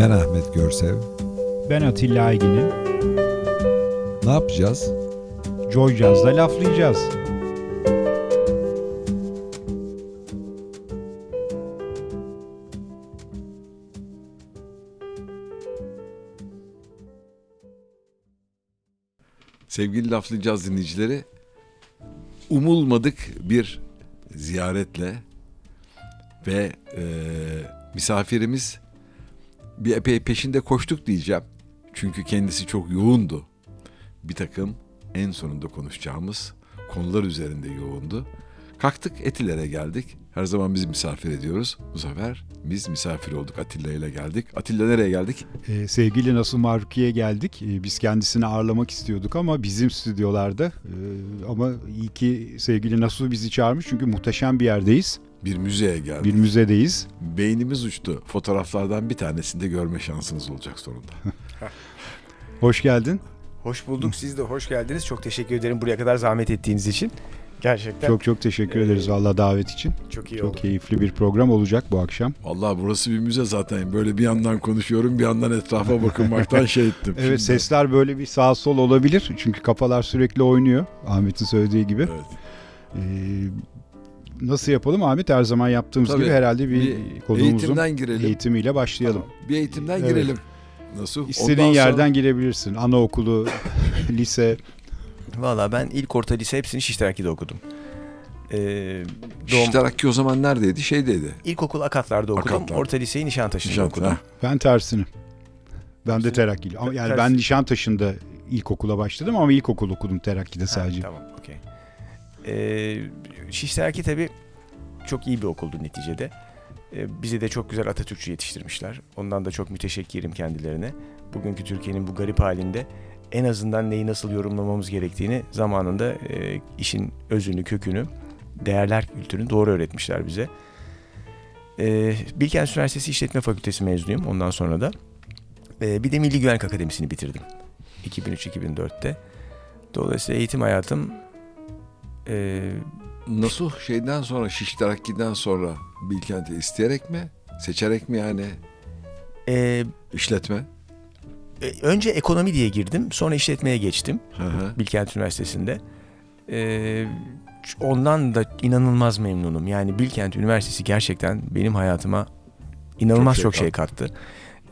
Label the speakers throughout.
Speaker 1: Ben Ahmet Görsev.
Speaker 2: Ben Atilla Aygin'im.
Speaker 1: Ne yapacağız?
Speaker 2: Joy Jazz'da laflayacağız.
Speaker 3: Sevgili laflayacağız dinleyicileri, umulmadık bir ziyaretle ve e, misafirimiz bir epey peşinde koştuk diyeceğim. Çünkü kendisi çok yoğundu. Bir takım en sonunda konuşacağımız konular üzerinde yoğundu. Kalktık Etiler'e geldik. Her zaman biz misafir ediyoruz. Bu sefer biz misafir olduk. Atilla ile geldik. Atilla nereye geldik?
Speaker 2: Ee, sevgili Nasuh Maruki'ye geldik. Ee, biz kendisini ağırlamak istiyorduk ama bizim stüdyolarda. Ee, ama iyi ki sevgili Nasuh bizi çağırmış çünkü muhteşem bir yerdeyiz.
Speaker 3: Bir müzeye geldik.
Speaker 2: Bir müzedeyiz.
Speaker 3: Beynimiz uçtu. Fotoğraflardan bir tanesinde görme şansınız olacak sonunda.
Speaker 2: Hoş geldin.
Speaker 4: Hoş bulduk. Siz de hoş geldiniz. Çok teşekkür ederim buraya kadar zahmet ettiğiniz için. Gerçekten çok,
Speaker 2: Çok çok teşekkür ederiz valla davet için.
Speaker 4: iyi
Speaker 2: Çok
Speaker 4: oldu.
Speaker 2: keyifli bir program olacak bu akşam.
Speaker 3: Vallahi burası bir müze zaten. Böyle bir yandan konuşuyorum, bir yandan etrafa bakınmaktan şey ettim.
Speaker 2: Evet
Speaker 3: Şimdi-
Speaker 2: sesler böyle bir sağ sol olabilir. Çünkü kafalar sürekli oynuyor. Ahmet'in söylediği gibi.
Speaker 3: Evet.
Speaker 2: Ee, nasıl yapalım Ahmet? Her zaman yaptığımız
Speaker 3: Tabii.
Speaker 2: gibi herhalde bir,
Speaker 3: Bir
Speaker 2: konuğumuzun
Speaker 3: eğitimden girelim.
Speaker 2: eğitimiyle başlayalım.
Speaker 3: Tamam. Bir eğitimden
Speaker 2: Evet.
Speaker 3: girelim. Nasıl?
Speaker 2: İstediğin
Speaker 3: Ondan sonra-
Speaker 2: yerden girebilirsin. Anaokulu, lise.
Speaker 4: Valla ben ilk orta lise hepsini Şişterakki'de okudum. Ee, doğum,
Speaker 3: Şişterakki o zaman neredeydi? Şeydeydi.
Speaker 4: İlkokul Akatlar'da okudum.
Speaker 3: Akatlar.
Speaker 4: Orta liseyi Nişantaşı'nda
Speaker 3: Nişant,
Speaker 4: okudum.
Speaker 3: ha.
Speaker 2: Ben tersini. Ben de terakkili. Ama yani ben Nişantaşı'nda ilkokula başladım ama ilkokul okudum terakki'de
Speaker 4: Ha,
Speaker 2: sadece.
Speaker 4: tamam, okey. Ee, Şişterakki tabii çok iyi bir okuldu neticede. Ee, bizi de çok güzel Atatürkçü yetiştirmişler. Ondan da çok müteşekkirim kendilerine. Bugünkü Türkiye'nin bu garip halinde en azından neyi nasıl yorumlamamız gerektiğini zamanında e, işin özünü, kökünü, değerler kültürünü doğru öğretmişler bize. Ee, Bilkent Üniversitesi İşletme Fakültesi mezunuyum ondan sonra da. Ee, bir de Milli Güvenlik Akademisi'ni bitirdim. 2003-2004'te. Dolayısıyla eğitim hayatım e,
Speaker 3: Nasıl şeyden sonra Şişterakki'den sonra Bilkent'i isteyerek mi? Seçerek mi yani?
Speaker 4: e,
Speaker 3: İşletme.
Speaker 4: E, önce ekonomi diye girdim. Sonra işletmeye geçtim.
Speaker 3: Hı hı.
Speaker 4: Bilkent Üniversitesi'nde. Ee, ondan da inanılmaz memnunum. Yani Bilkent Üniversitesi gerçekten benim hayatıma inanılmaz
Speaker 3: Çok
Speaker 4: çok
Speaker 3: şey
Speaker 4: şey, kattı.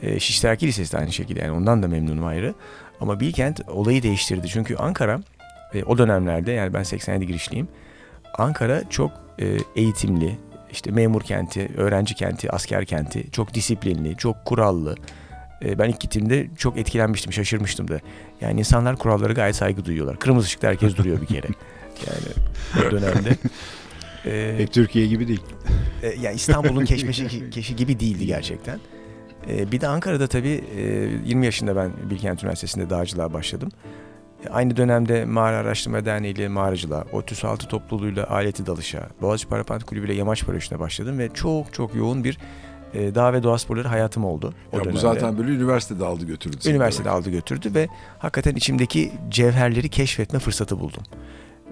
Speaker 4: Ee, Şişteraki Lisesi de aynı şekilde yani ondan da memnunum ayrı. Ama Bilkent olayı değiştirdi. Çünkü Ankara e, o dönemlerde yani ben 87 girişliyim. Ankara çok e, eğitimli, işte memur kenti, öğrenci kenti, asker kenti, çok disiplinli, çok kurallı. E, ben ilk gittiğimde çok etkilenmiştim, şaşırmıştım da. Yani insanlar kurallara gayet saygı duyuyorlar. Kırmızı ışıkta herkes duruyor bir kere. Yani o dönemde. E,
Speaker 2: Pek Türkiye gibi değil.
Speaker 4: e, yani İstanbul'un keşmeşi keşi gibi değildi gerçekten. E, bir de Ankara'da tabii e, 20 yaşında ben Bilkent Üniversitesi'nde dağcılığa başladım. E, aynı dönemde Mağara Araştırma Derneği ile mağaracılığa, ODTÜ Altı topluluğuyla aleti dalışa, Boğaziçi Parapant Kulübü ile yamaç paraşütüne başladım ve çok çok yoğun bir e, dağ ve doğa sporları hayatım oldu. O
Speaker 3: Ya bu
Speaker 4: dönemde.
Speaker 3: zaten böyle üniversitede aldı götürdü.
Speaker 4: Üniversitede
Speaker 3: demek.
Speaker 4: aldı götürdü ve hakikaten içimdeki cevherleri keşfetme fırsatı buldum.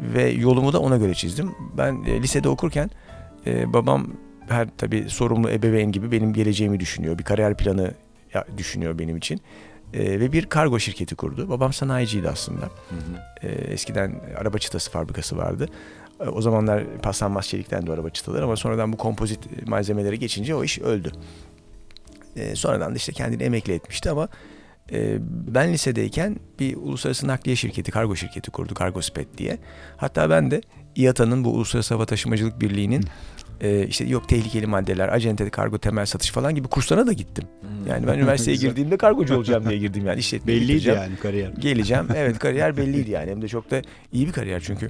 Speaker 4: Ve yolumu da ona göre çizdim. Ben e, lisede okurken e, babam her tabii sorumlu ebeveyn gibi benim geleceğimi düşünüyor. Bir kariyer planı düşünüyor benim için. E, ve bir kargo şirketi kurdu. Babam sanayiciydi aslında.
Speaker 3: Hı hı.
Speaker 4: E, eskiden araba çıtası fabrikası vardı. E, o zamanlar paslanmaz çelikten de araba çıtaları ama sonradan bu kompozit malzemelere geçince o iş öldü. E, sonradan da işte kendini emekli etmişti ama e, ben lisedeyken bir uluslararası nakliye şirketi, kargo şirketi kurdu, Cargospet diye. Hatta ben de İATA'nın bu Uluslararası Hava Taşımacılık Birliği'nin e, işte yok tehlikeli maddeler, acente kargo temel satış falan gibi kurslarına da gittim. Yani ben üniversiteye girdiğimde kargocu olacağım diye girdim yani işletmeye
Speaker 2: Belliydi yani kariyer.
Speaker 4: Geleceğim. Evet kariyer belliydi yani. Hem de çok da iyi bir kariyer çünkü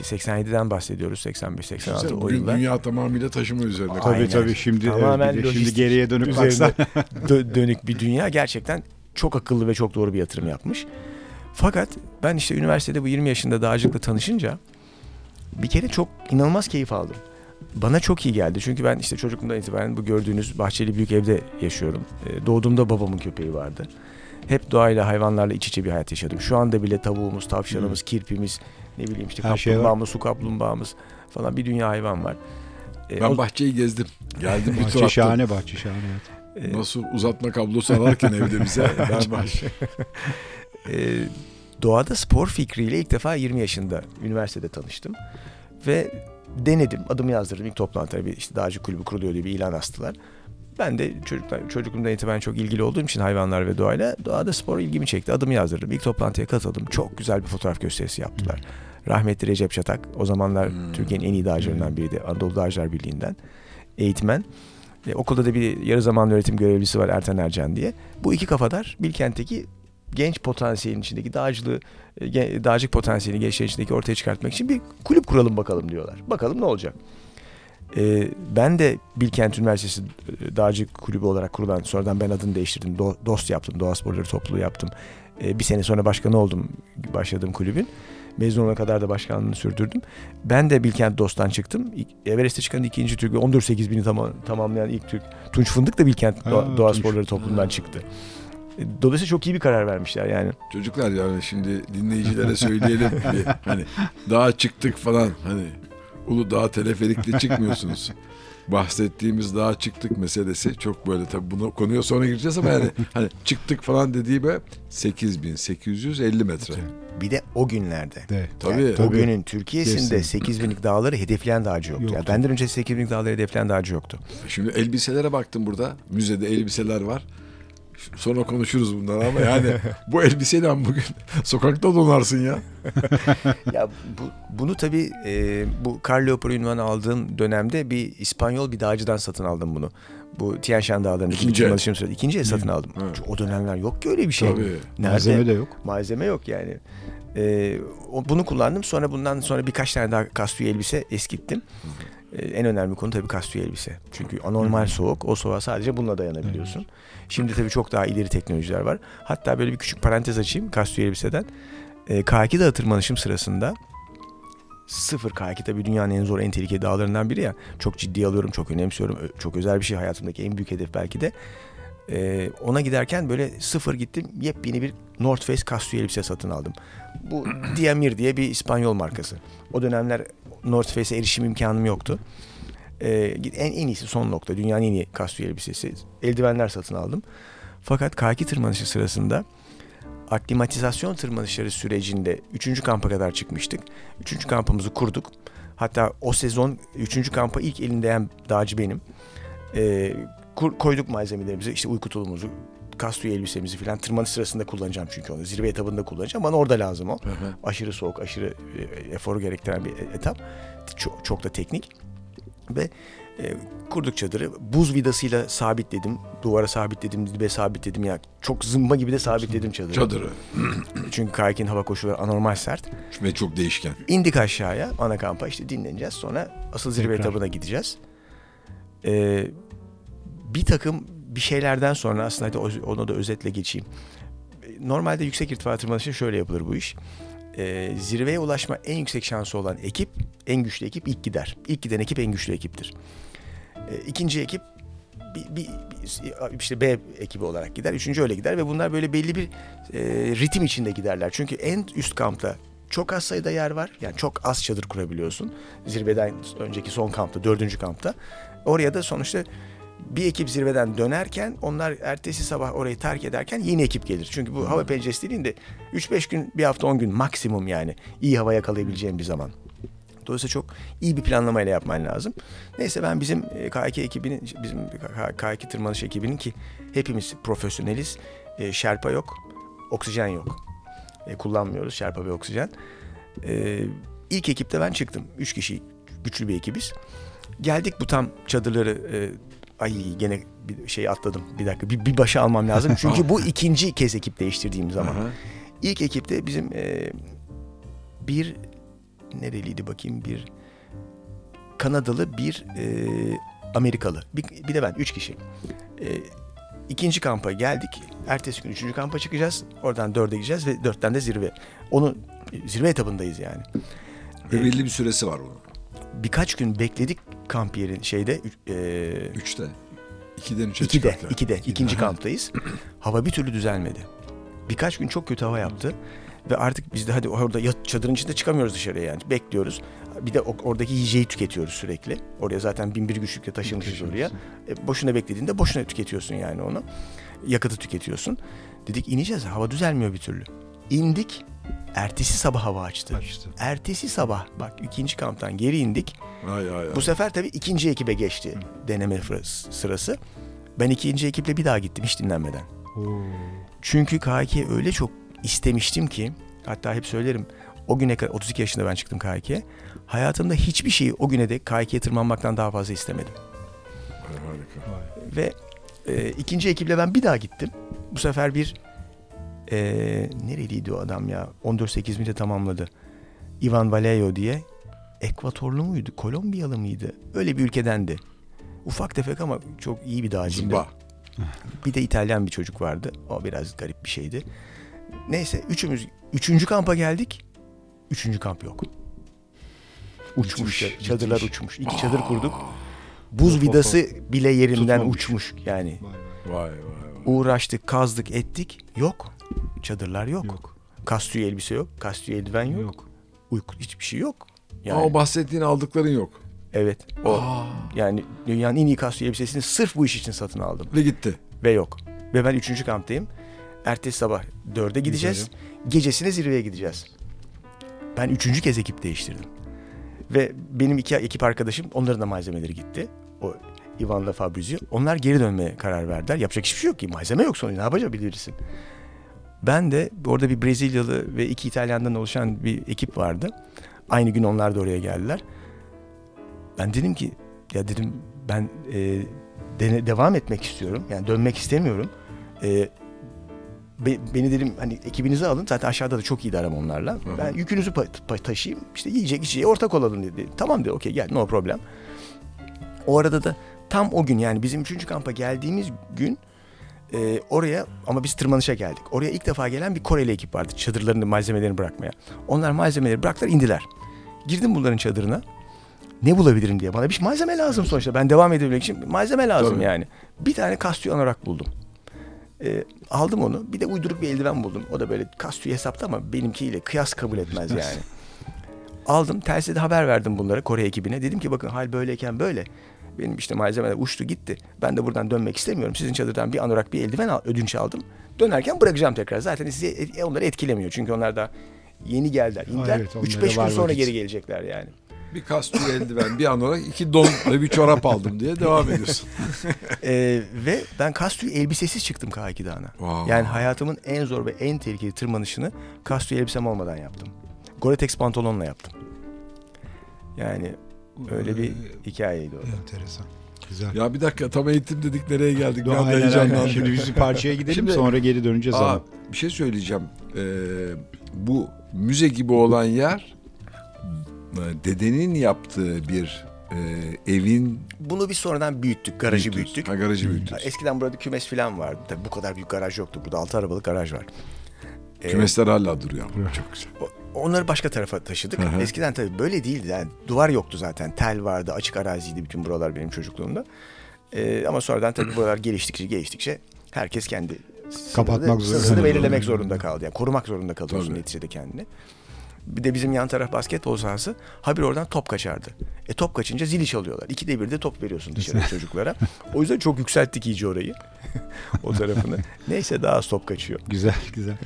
Speaker 4: işte 87'den bahsediyoruz. 85 86
Speaker 3: Düşünsene,
Speaker 4: o
Speaker 3: bugün
Speaker 4: yıllar.
Speaker 3: dünya tamamıyla taşıma üzerine.
Speaker 4: Aynen.
Speaker 2: Tabii tabii şimdi,
Speaker 4: Tamamen
Speaker 2: evet, şimdi geriye dönüp baksan.
Speaker 4: dö- dönük bir dünya gerçekten çok akıllı ve çok doğru bir yatırım yapmış. Fakat ben işte üniversitede bu 20 yaşında dağcılıkla tanışınca bir kere çok inanılmaz keyif aldım. Bana çok iyi geldi çünkü ben işte çocukluğumdan itibaren bu gördüğünüz bahçeli büyük evde yaşıyorum. Ee, Doğduğumda babamın köpeği vardı. Hep doğayla hayvanlarla iç içe bir hayat yaşadım. Şu anda bile tavuğumuz, tavşanımız, kirpimiz, ne bileyim işte
Speaker 2: Her şey
Speaker 4: kaplumbağamız, su kaplumbağamız falan bir dünya hayvan var. Ee,
Speaker 3: Ben
Speaker 4: o-
Speaker 3: bahçeyi gezdim. Geldim bir
Speaker 2: Bahçe şahane bahçe şahane. evet.
Speaker 4: Ee,
Speaker 3: Nasıl uzatma kablosu ararken evde bize ben baş.
Speaker 4: Ee, doğada spor fikriyle ilk defa 20 yaşında üniversitede tanıştım. Ve denedim, adımı yazdırdım. İlk toplantıda bir işte dağcı kulübü kuruluyor diye bir ilan astılar. Ben de çocuklar, çocukluğumdan itibaren çok ilgili olduğum için hayvanlar ve doğayla doğada spor ilgimi çekti. Adımı yazdırdım. İlk toplantıya katıldım. Çok güzel bir fotoğraf gösterisi yaptılar. Rahmetli Recep Çatak, o zamanlar
Speaker 3: Hmm.
Speaker 4: Türkiye'nin en iyi dağcılarından biriydi. Anadolu Dağcılar Birliği'nden. Eğitmen. E, okulda da bir yarı zamanlı öğretim görevlisi var Erten Ercan diye. Bu iki kafadar Bilkent'teki genç potansiyelin içindeki dağcılığı, e, dağcılık potansiyelini gençlerin içindeki ortaya çıkartmak için bir kulüp kuralım bakalım diyorlar. Bakalım ne olacak. E, ben de Bilkent Üniversitesi e, Dağcılık Kulübü olarak kurulan, sonradan ben adını değiştirdim. Do- DOST yaptım, Doğa Sporları Topluluğu yaptım. E, bir sene sonra başkanı oldum başladığım kulübün. Mezun olana kadar da başkanlığını sürdürdüm. Ben de Bilkent DOST'tan çıktım. Everest'e çıkan ikinci Türk ve 14.8 bini tamam, tamamlayan ilk Türk. Tunç Fındık da Bilkent
Speaker 2: Ha,
Speaker 4: Doğa, Doğa
Speaker 2: Tunç.
Speaker 4: Sporları Topluluğundan
Speaker 3: Ha.
Speaker 4: çıktı. E, Dolayısıyla çok iyi bir karar vermişler yani.
Speaker 3: Çocuklar yani şimdi dinleyicilere söyleyelim hani dağa çıktık falan hani Uludağ teleferikle çıkmıyorsunuz. Bahsettiğimiz dağa çıktık meselesi çok böyle tabii bunu konuya sonra gireceğiz ama yani hani çıktık falan dediği be 8850 metre.
Speaker 4: Bir de o günlerde.
Speaker 2: De.
Speaker 3: Tabii.
Speaker 4: Yani o
Speaker 2: Tabii.
Speaker 4: günün Türkiye'sinde
Speaker 2: Kesin.
Speaker 4: 8000'lik dağları hedefleyen dağcı yoktu.
Speaker 2: Yoktu.
Speaker 4: Yani benden önce 8000'lik dağları hedefleyen dağcı yoktu.
Speaker 3: Şimdi elbiselere baktım burada. Müzede elbiseler var. Sonra konuşuruz bundan ama yani bu elbiseyle bugün sokakta donarsın ya.
Speaker 4: ya bu, bunu tabii e, bu Karl Leopold ünvanı aldığım dönemde bir İspanyol bir dağcıdan satın aldım bunu. Bu Tien Shan Dağları'ndaki
Speaker 3: İkinci
Speaker 4: bir
Speaker 3: el.
Speaker 4: tırmanışım sırasında. İkinci el satın aldım.
Speaker 3: Evet.
Speaker 4: O dönemler yok ki öyle bir şey.
Speaker 3: Tabii.
Speaker 4: Nerede?
Speaker 2: Malzeme de yok.
Speaker 4: Malzeme yok yani. Ee, o- bunu kullandım. Sonra bundan sonra birkaç tane daha kastüye elbise eskittim. Ee, en önemli konu tabii kastüye elbise. Çünkü anormal soğuk. O soğuğa sadece bununla dayanabiliyorsun. Şimdi tabii çok daha ileri teknolojiler var. Hatta böyle bir küçük parantez açayım kastüye elbiseden. Ee, K2 dağı tırmanışım sırasında sıfır K2 tabii dünyanın en zor en tehlikeli dağlarından biri ya. Çok ciddi alıyorum, çok önemsiyorum. Çok özel bir şey hayatımdaki en büyük hedef belki de. Ee, ona giderken böyle sıfır gittim. Yepyeni bir North Face kastüye elbise satın aldım. Bu Diamir diye bir İspanyol markası. O dönemler North Face'e erişim imkanım yoktu. Ee, en, en iyisi son nokta. Dünyanın en iyi kastüye elbisesi. Eldivenler satın aldım. Fakat K2 tırmanışı sırasında aklimatizasyon tırmanışları sürecinde 3. kampa kadar çıkmıştık. 3. kampımızı kurduk. Hatta o sezon 3. kampa ilk elindeyen dağcı benim. Ee, kur- koyduk malzemelerimizi, işte uyku tulumumuzu, kastüye elbisemizi falan tırmanış sırasında kullanacağım çünkü onu. Zirve etabında kullanacağım. Bana orada lazım o.
Speaker 3: Hı hı.
Speaker 4: Aşırı soğuk, aşırı e, efor gerektiren bir etap. Çok, çok da teknik. Ve e, kurduk çadırı. Buz vidasıyla sabitledim. Duvara sabitledim, dibe sabitledim. Ya çok zımba gibi de sabitledim çadırı.
Speaker 3: Çadırı
Speaker 4: Çünkü kayakin hava koşulları anormal sert.
Speaker 3: ve çok değişken.
Speaker 4: İndik aşağıya ana kampa işte dinleneceğiz. Sonra asıl zirve
Speaker 2: Tekrar.
Speaker 4: etabına gideceğiz. Ee, bir takım bir şeylerden sonra aslında hadi onu da özetle geçeyim. Normalde yüksek irtifa tırmanışı şöyle yapılır bu iş. Ee, zirveye ulaşma en yüksek şansı olan ekip, en güçlü ekip ilk gider. İlk giden ekip en güçlü ekiptir. Ee, ikinci ekip bir- bir- işte B ekibi olarak gider. Üçüncü öyle gider ve bunlar böyle belli bir e, ritim içinde giderler. Çünkü en üst kampta çok az sayıda yer var. Yani çok az çadır kurabiliyorsun. Zirveden önceki son kampta, dördüncü kampta. Oraya da sonuçta bir ekip zirveden dönerken onlar ertesi sabah orayı terk ederken yeni ekip gelir. Çünkü bu hava penceresi dediğinde 3-5 gün, bir hafta 10 gün maksimum yani iyi hava yakalayabileceğin bir zaman. Dolayısıyla çok iyi bir planlamayla yapman lazım. Neyse ben bizim e, K2 ekibinin, bizim K- K2 tırmanış ekibinin ki hepimiz profesyoneliz. E, Şerpa yok, oksijen yok. E, kullanmıyoruz şerpa ve oksijen. E, ilk ekipte ben çıktım. Üç kişi güçlü bir ekibiz. Geldik bu tam çadırları e, ay gene bir şey atladım. Bir dakika bir, bir başa almam lazım. Çünkü bu ikinci kez ekip değiştirdiğim zaman. İlk ekipte bizim e, bir nereliydi bakayım bir Kanadalı bir e, Amerikalı bir, bir de ben üç kişi. E, ikinci kampa geldik. Ertesi gün üçüncü kampa çıkacağız. Oradan dörde gideceğiz ve dörtten de zirve. Onu zirve etabındayız yani.
Speaker 3: Ve belli bir süresi var bunun.
Speaker 4: Birkaç gün bekledik kamp yerin şeyde e,
Speaker 3: Üçte. İkiden üçe
Speaker 4: İkide,
Speaker 3: çıkarttılar.
Speaker 4: ikide, ikinci
Speaker 3: Aha.
Speaker 4: kamptayız. Hava bir türlü düzelmedi. Birkaç gün çok kötü hava yaptı. Ve artık biz de hadi orada çadırın içinde çıkamıyoruz dışarıya yani. Bekliyoruz. Bir de oradaki yiyeceği tüketiyoruz sürekli. Oraya zaten bin bir güçlükle taşınmışız oraya. E, boşuna beklediğinde boşuna tüketiyorsun yani onu. Yakıtı tüketiyorsun. Dedik ineceğiz. Hava düzelmiyor bir türlü. İndik. Ertesi sabah hava açtı.
Speaker 2: Açtı.
Speaker 4: Ertesi sabah bak ikinci kamptan geri indik.
Speaker 3: Ay ay ay.
Speaker 4: Bu sefer tabii ikinci ekibe geçti deneme fır- sırası. Ben ikinci ekiple bir daha gittim hiç dinlenmeden.
Speaker 2: Oo.
Speaker 4: Çünkü K2'ye öyle çok istemiştim ki hatta hep söylerim o güne kadar 32 yaşında ben çıktım K2'ye. Hayatımda hiçbir şeyi o güne de K2'ye tırmanmaktan daha fazla istemedim.
Speaker 3: Harika.
Speaker 4: Ve e, ikinci ekiple ben bir daha gittim. Bu sefer bir e, nereliydi o adam ya? 14-8 milde tamamladı. Ivan Vallejo diye. Ekvatorlu muydu? Kolombiyalı mıydı? Öyle bir ülkedendi. Ufak tefek ama çok iyi bir dağcıydı.
Speaker 3: Zımba.
Speaker 4: Bir de İtalyan bir çocuk vardı. O biraz garip bir şeydi. Neyse üçümüz üçüncü kampa geldik. Üçüncü kamp yok. Uçmuş.
Speaker 2: Müthiş,
Speaker 4: çadırlar
Speaker 2: müthiş.
Speaker 4: uçmuş. İki çadır kurduk. Buz vidası bile yerinden
Speaker 2: Tutmamış.
Speaker 4: uçmuş yani.
Speaker 2: Vay. Vay
Speaker 3: vay vay.
Speaker 4: Uğraştık, kazdık, ettik. Yok. Çadırlar yok.
Speaker 2: Yok.
Speaker 4: Kastüye elbise yok. Kastüye eldiven yok.
Speaker 2: Yok.
Speaker 4: Uyku hiçbir şey yok. Yani
Speaker 3: Ama o bahsettiğin aldıkların yok.
Speaker 4: evet. O
Speaker 3: Aa.
Speaker 4: yani dünyanın en iyi kastüye elbisesini sırf bu iş için satın aldım.
Speaker 3: Ve gitti.
Speaker 4: Ve yok. Ve ben üçüncü kamptayım. Ertesi sabah dörde gideceğiz. Gecesine zirveye gideceğiz. Ben üçüncü kez ekip değiştirdim. Ve benim iki ekip arkadaşım onların da malzemeleri gitti. O Ivan'la Fabrizio. Onlar geri dönmeye karar verdiler. Yapacak hiçbir şey yok ki. Malzeme yok sonuçta. Ne yapacak bilirsin. Ben de orada bir Brezilyalı ve iki İtalyan'dan oluşan bir ekip vardı. Aynı gün onlar da oraya geldiler. Ben dedim ki ya dedim ben e, dene- devam etmek istiyorum. Yani dönmek istemiyorum. E, be- beni dedim hani ekibinizi alın. Zaten aşağıda da çok iyi aram onlarla.
Speaker 3: hı.
Speaker 4: Ben yükünüzü pa- pa- taşıyayım. İşte yiyecek içeceğe ortak olalım dedi. Tamam dedi okey gel no problem. O arada da tam o gün yani bizim üçüncü kampa geldiğimiz gün e, oraya ama biz tırmanışa geldik. Oraya ilk defa gelen bir Koreli ekip vardı çadırlarını malzemelerini bırakmaya. Onlar malzemeleri bıraktılar indiler. Girdim bunların çadırına. Ne bulabilirim diye. Bana bir malzeme lazım sonuçta. Ben devam edebilmek için malzeme lazım
Speaker 3: Tabii.
Speaker 4: yani. Bir tane kastüy anorak buldum. Ee, aldım onu. Bir de uyduruk bir eldiven buldum. O da böyle kastüy hesapta ama benimkiyle kıyas kabul etmez yani. aldım. Telsizde haber verdim bunlara Kore ekibine. Dedim ki bakın hal böyleyken böyle. Benim işte malzemeler uçtu gitti. Ben de buradan dönmek istemiyorum. Sizin çadırdan bir anorak bir eldiven al, ödünç aldım. Dönerken bırakacağım tekrar. Zaten sizi e, onları etkilemiyor. Çünkü onlar da yeni geldiler. İndiler.
Speaker 2: evet, onlara
Speaker 4: 3-5 gün sonra
Speaker 2: vakit.
Speaker 4: geri gelecekler yani.
Speaker 3: Bir kastür eldiven, bir an olarak iki don ve bir çorap aldım diye devam ediyorsun.
Speaker 4: Ee, ve ben kastüy elbisesiz çıktım K2 Dağı'na.
Speaker 3: Wow.
Speaker 4: Yani hayatımın en zor ve en tehlikeli tırmanışını kastüy elbisem olmadan yaptım. Gore-Tex pantolonla yaptım. Yani öyle bir hikayeydi o.
Speaker 2: Enteresan. Güzel.
Speaker 3: Ya bir dakika tam eğitim dedik nereye geldik? Ben de heyecanlandım.
Speaker 2: Şimdi biz bir parçaya gidelim
Speaker 3: Şimdi-
Speaker 2: sonra geri döneceğiz
Speaker 3: Aa,
Speaker 2: ama.
Speaker 3: bir şey söyleyeceğim. Ee, bu müze gibi olan yer e, dedenin yaptığı bir e, evin
Speaker 4: Bunu biz sonradan büyüttük, garajı
Speaker 3: büyüttünüz.
Speaker 4: büyüttük.
Speaker 3: Ha, garajı büyüttünüz.
Speaker 4: Eskiden burada kümes falan vardı. Tabii bu kadar büyük garaj yoktu. Burada altı arabalık garaj var. Ee,
Speaker 3: Kümesler hala duruyor ama. Çok güzel.
Speaker 4: Onları başka tarafa taşıdık.
Speaker 3: Hı hı.
Speaker 4: Eskiden tabii böyle değildi. Yani duvar yoktu zaten. Tel vardı, açık araziydi bütün buralar benim çocukluğumda. Ee, ama sonradan tabii buralar geliştikçe geliştikçe herkes kendi
Speaker 2: Kapatmak zorunda.
Speaker 4: belirlemek zorunda kaldı. Yani korumak zorunda kalıyorsun
Speaker 3: Tabii.
Speaker 4: neticede kendini. Bir de bizim yan taraf basketbol sahası. Habire oradan top kaçardı. E top kaçınca zili çalıyorlar. İkide bir de top veriyorsun dışarı çocuklara. O yüzden çok yükselttik iyice orayı. o tarafını. Neyse daha az top kaçıyor.
Speaker 2: Güzel güzel.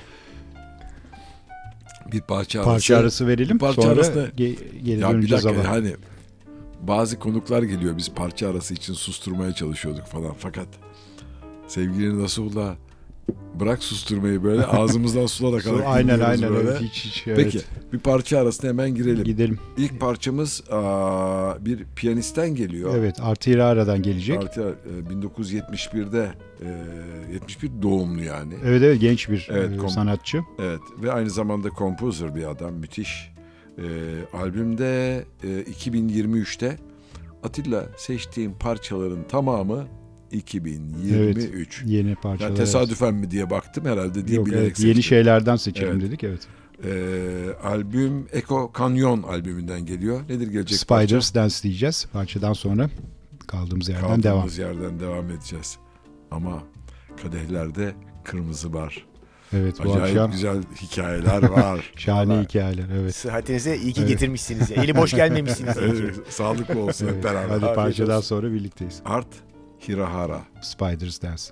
Speaker 3: Bir parça arası.
Speaker 2: Parça arası verelim.
Speaker 3: Parça
Speaker 2: sonra
Speaker 3: arası da-
Speaker 2: ge- geri
Speaker 3: Ya bir dakika
Speaker 2: ama.
Speaker 3: hani bazı konuklar geliyor biz parça arası için susturmaya çalışıyorduk falan fakat sevgili Nasuh'la bırak susturmayı böyle ağzımızdan sular akarak
Speaker 2: Aynen aynen
Speaker 3: böyle.
Speaker 2: evet hiç hiç. Evet.
Speaker 3: Peki bir parça arasına hemen girelim.
Speaker 2: Gidelim.
Speaker 3: İlk parçamız aa, bir piyanistten geliyor.
Speaker 2: Evet Artı aradan gelecek.
Speaker 3: Parça e, 1971'de e, 71 doğumlu yani.
Speaker 2: Evet evet genç bir
Speaker 3: Evet,
Speaker 2: e,
Speaker 3: kom-
Speaker 2: sanatçı.
Speaker 3: Evet ve aynı zamanda composer bir adam müthiş. Ee, albümde e, 2023'te Atilla seçtiğim parçaların tamamı 2023.
Speaker 2: Yeni parçalar.
Speaker 3: Yani tesadüfen mi diye baktım herhalde
Speaker 2: evet. Yok,
Speaker 3: bilerek
Speaker 2: evet, yeni
Speaker 3: seçtim.
Speaker 2: şeylerden seçelim
Speaker 3: Evet.
Speaker 2: dedik evet.
Speaker 3: Ee, albüm Echo Canyon albümünden geliyor. Nedir gelecek parça?
Speaker 2: Spiders Dance diyeceğiz. Parçadan sonra kaldığımız yerden devam.
Speaker 3: Kaldığımız yerden devam edeceğiz. Ama kadehlerde kırmızı var.
Speaker 2: Evet bu
Speaker 3: Acayip
Speaker 2: akşam
Speaker 3: güzel hikayeler var.
Speaker 2: şahane
Speaker 4: Vallahi.
Speaker 2: hikayeler. Evet.
Speaker 4: Sıhhatinize iyi ki
Speaker 2: Evet.
Speaker 4: getirmişsiniz. Ya. Eli boş gelmemişsiniz.
Speaker 3: Evet, Sağlıklı olsun hep
Speaker 2: Evet.
Speaker 3: beraber.
Speaker 2: Hadi parçadan sonra birlikteyiz.
Speaker 3: Art Hirahara.
Speaker 2: Spider's Dance.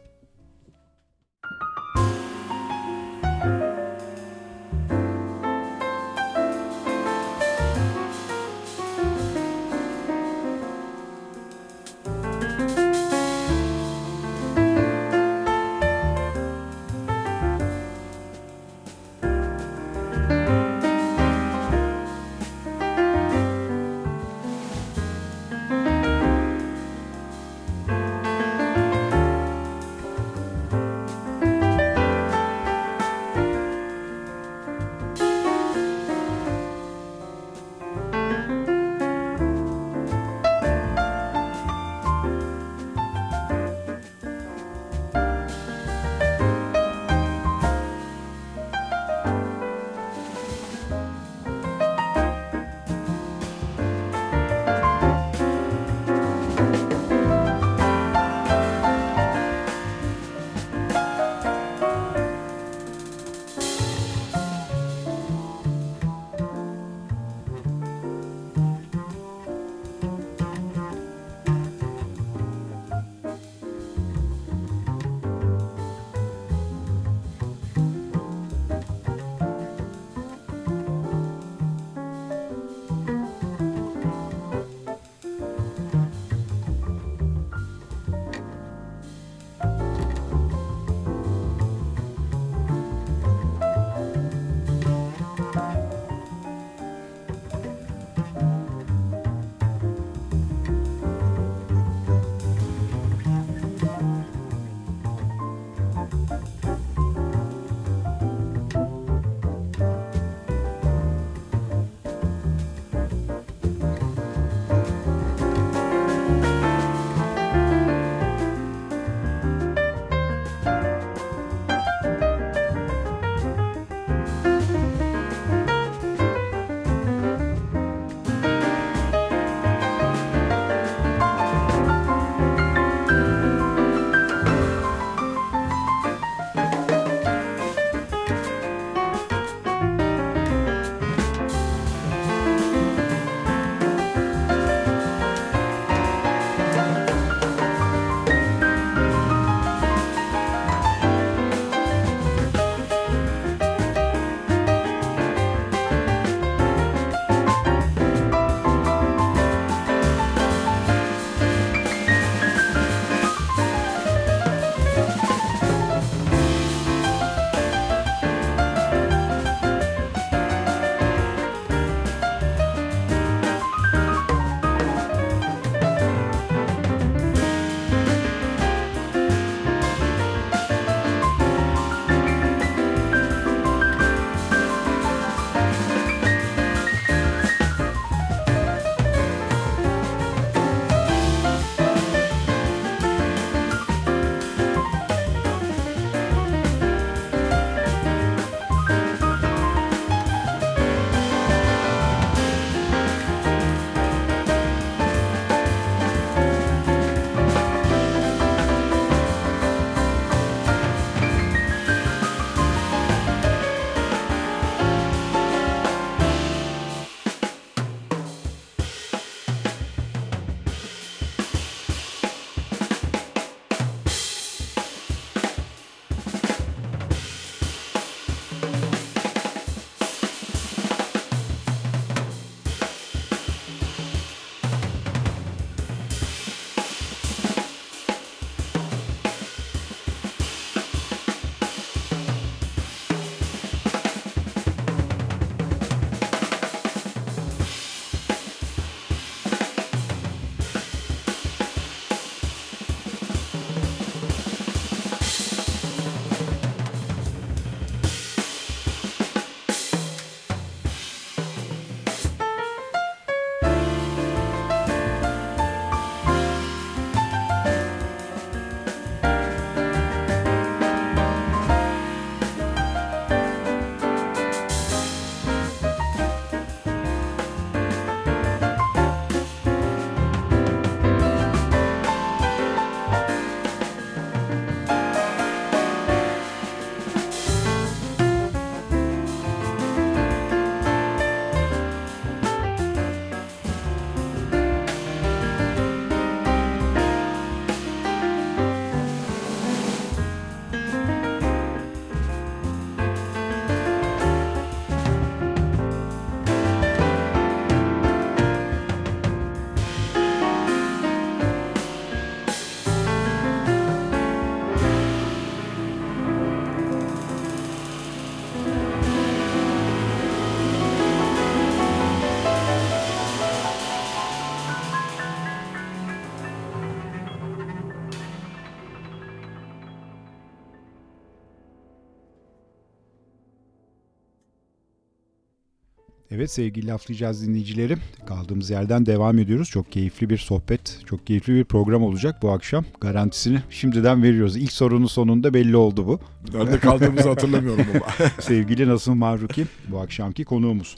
Speaker 2: Evet sevgili laflayacağız dinleyicilerim. Kaldığımız yerden devam ediyoruz. Çok keyifli bir sohbet, çok keyifli bir program olacak bu akşam. Garantisini şimdiden veriyoruz. İlk sorunun sonunda belli oldu bu.
Speaker 3: Nerede kaldığımızı hatırlamıyorum ama.
Speaker 2: Sevgili Nasıl Mahruki bu akşamki konuğumuz.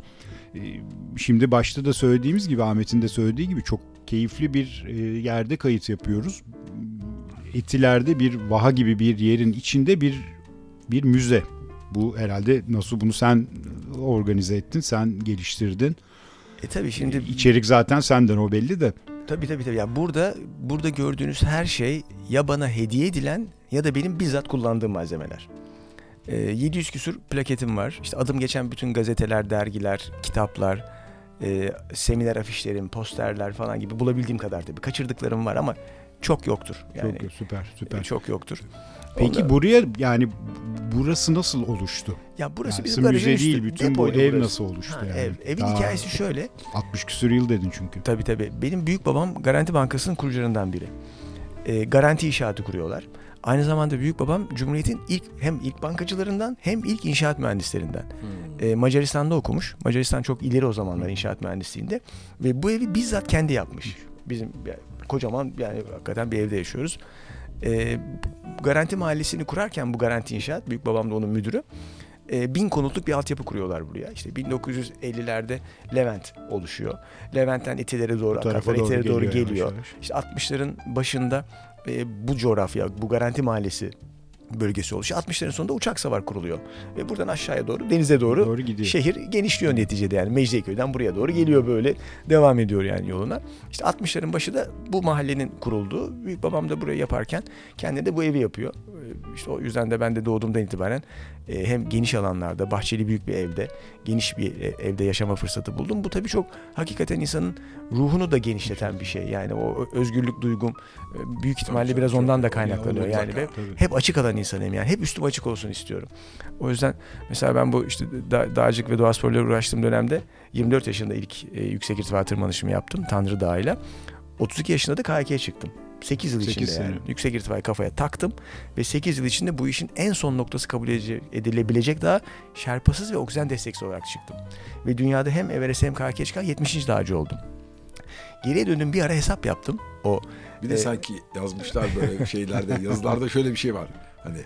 Speaker 2: Ee, Şimdi başta da söylediğimiz gibi Ahmet'in de söylediği gibi çok keyifli bir e, yerde kayıt yapıyoruz. Etiler'de bir vaha gibi bir yerin içinde bir bir müze. Bu herhalde nasıl bunu sen organize ettin, sen geliştirdin.
Speaker 4: E tabii şimdi
Speaker 2: İçerik zaten senden o belli de.
Speaker 4: Tabii tabii tabii. Yani burada burada gördüğünüz her şey ya bana hediye edilen ya da benim bizzat kullandığım malzemeler. Ee, 700 küsur plaketim var. İşte adım geçen bütün gazeteler, dergiler, kitaplar, e, seminer afişlerim, posterler falan gibi bulabildiğim kadar tabii. Kaçırdıklarım var ama çok yoktur. Yani
Speaker 2: çok süper, süper.
Speaker 4: e, çok yoktur.
Speaker 2: Peki
Speaker 4: Onda-
Speaker 2: buraya yani burası nasıl oluştu?
Speaker 4: ya burası
Speaker 2: Yani
Speaker 4: bizim
Speaker 2: müze değil, bütün bu ev
Speaker 4: burası.
Speaker 2: nasıl oluştu
Speaker 4: Ha,
Speaker 2: yani?
Speaker 4: ev. Evin
Speaker 2: Daha
Speaker 4: hikayesi şöyle.
Speaker 2: 60 küsur yıl dedin çünkü.
Speaker 4: Tabii tabii. Benim büyük babam Garanti Bankası'nın kurucularından biri. Ee, garanti inşaatı kuruyorlar. Aynı zamanda büyük babam Cumhuriyet'in ilk hem ilk bankacılarından hem ilk inşaat mühendislerinden. Ee, Macaristan'da okumuş. Macaristan çok ileri o zamanlar inşaat mühendisliğinde ve bu evi bizzat kendi yapmış. Bizim yani kocaman yani hakikaten bir evde yaşıyoruz. Ee, Garanti Mahallesi'ni kurarken bu Garanti İnşaat, büyük babam da onun müdürü. e, bin konutluk bir altyapı kuruyorlar buraya. İşte 1950'lerde Levent oluşuyor. Levent'ten Etiler'e doğru, Akarpa
Speaker 2: doğru
Speaker 4: doğru
Speaker 2: geliyor
Speaker 4: geliyor. İşte 60'ların başında e, bu coğrafya, bu Garanti Mahallesi bölgesi oluşuyor. 60'ların sonunda uçak savar kuruluyor. Ve buradan aşağıya doğru, denize doğru,
Speaker 2: Doğru gidiyor.
Speaker 4: şehir genişliyor neticede yani. Mecidiyeköy'den buraya doğru geliyor böyle. Devam ediyor yani yoluna. İşte 60'ların başı da bu mahallenin kurulduğu. Büyük babam da burayı yaparken kendine de bu evi yapıyor. İşte o yüzden de ben de doğduğumdan itibaren e, hem geniş alanlarda, bahçeli büyük bir evde, geniş bir e, evde yaşama fırsatı buldum. Bu tabii çok hakikaten insanın ruhunu da genişleten bir şey. Yani o özgürlük duygum e, büyük ihtimalle biraz ondan da kaynaklanıyor.
Speaker 3: Ya,
Speaker 4: Yani ve hep açık alan insanıyım yani. Hep üstüm açık olsun istiyorum. O yüzden mesela ben bu işte da, dağcılık ve doğa sporları uğraştığım dönemde 24 yaşında ilk e, yüksek irtifa tırmanışımı yaptım Tanrı Dağı'yla. 32 yaşında da KK'ye çıktım. 8 yıl
Speaker 2: Sekiz
Speaker 4: içinde
Speaker 2: sene.
Speaker 4: yani. Yüksek irtifayı kafaya taktım ve 8 yıl içinde bu işin en son noktası kabul edilebilecek daha şerpasız ve oksijen desteksiz olarak çıktım. Ve dünyada hem Everest hem çıkan 70. dağcı oldum. Geriye döndüm bir ara hesap yaptım. O
Speaker 3: Bir de
Speaker 4: Ee,
Speaker 3: sanki yazmışlar böyle şeylerde, yazılarda şöyle bir şey var. Hani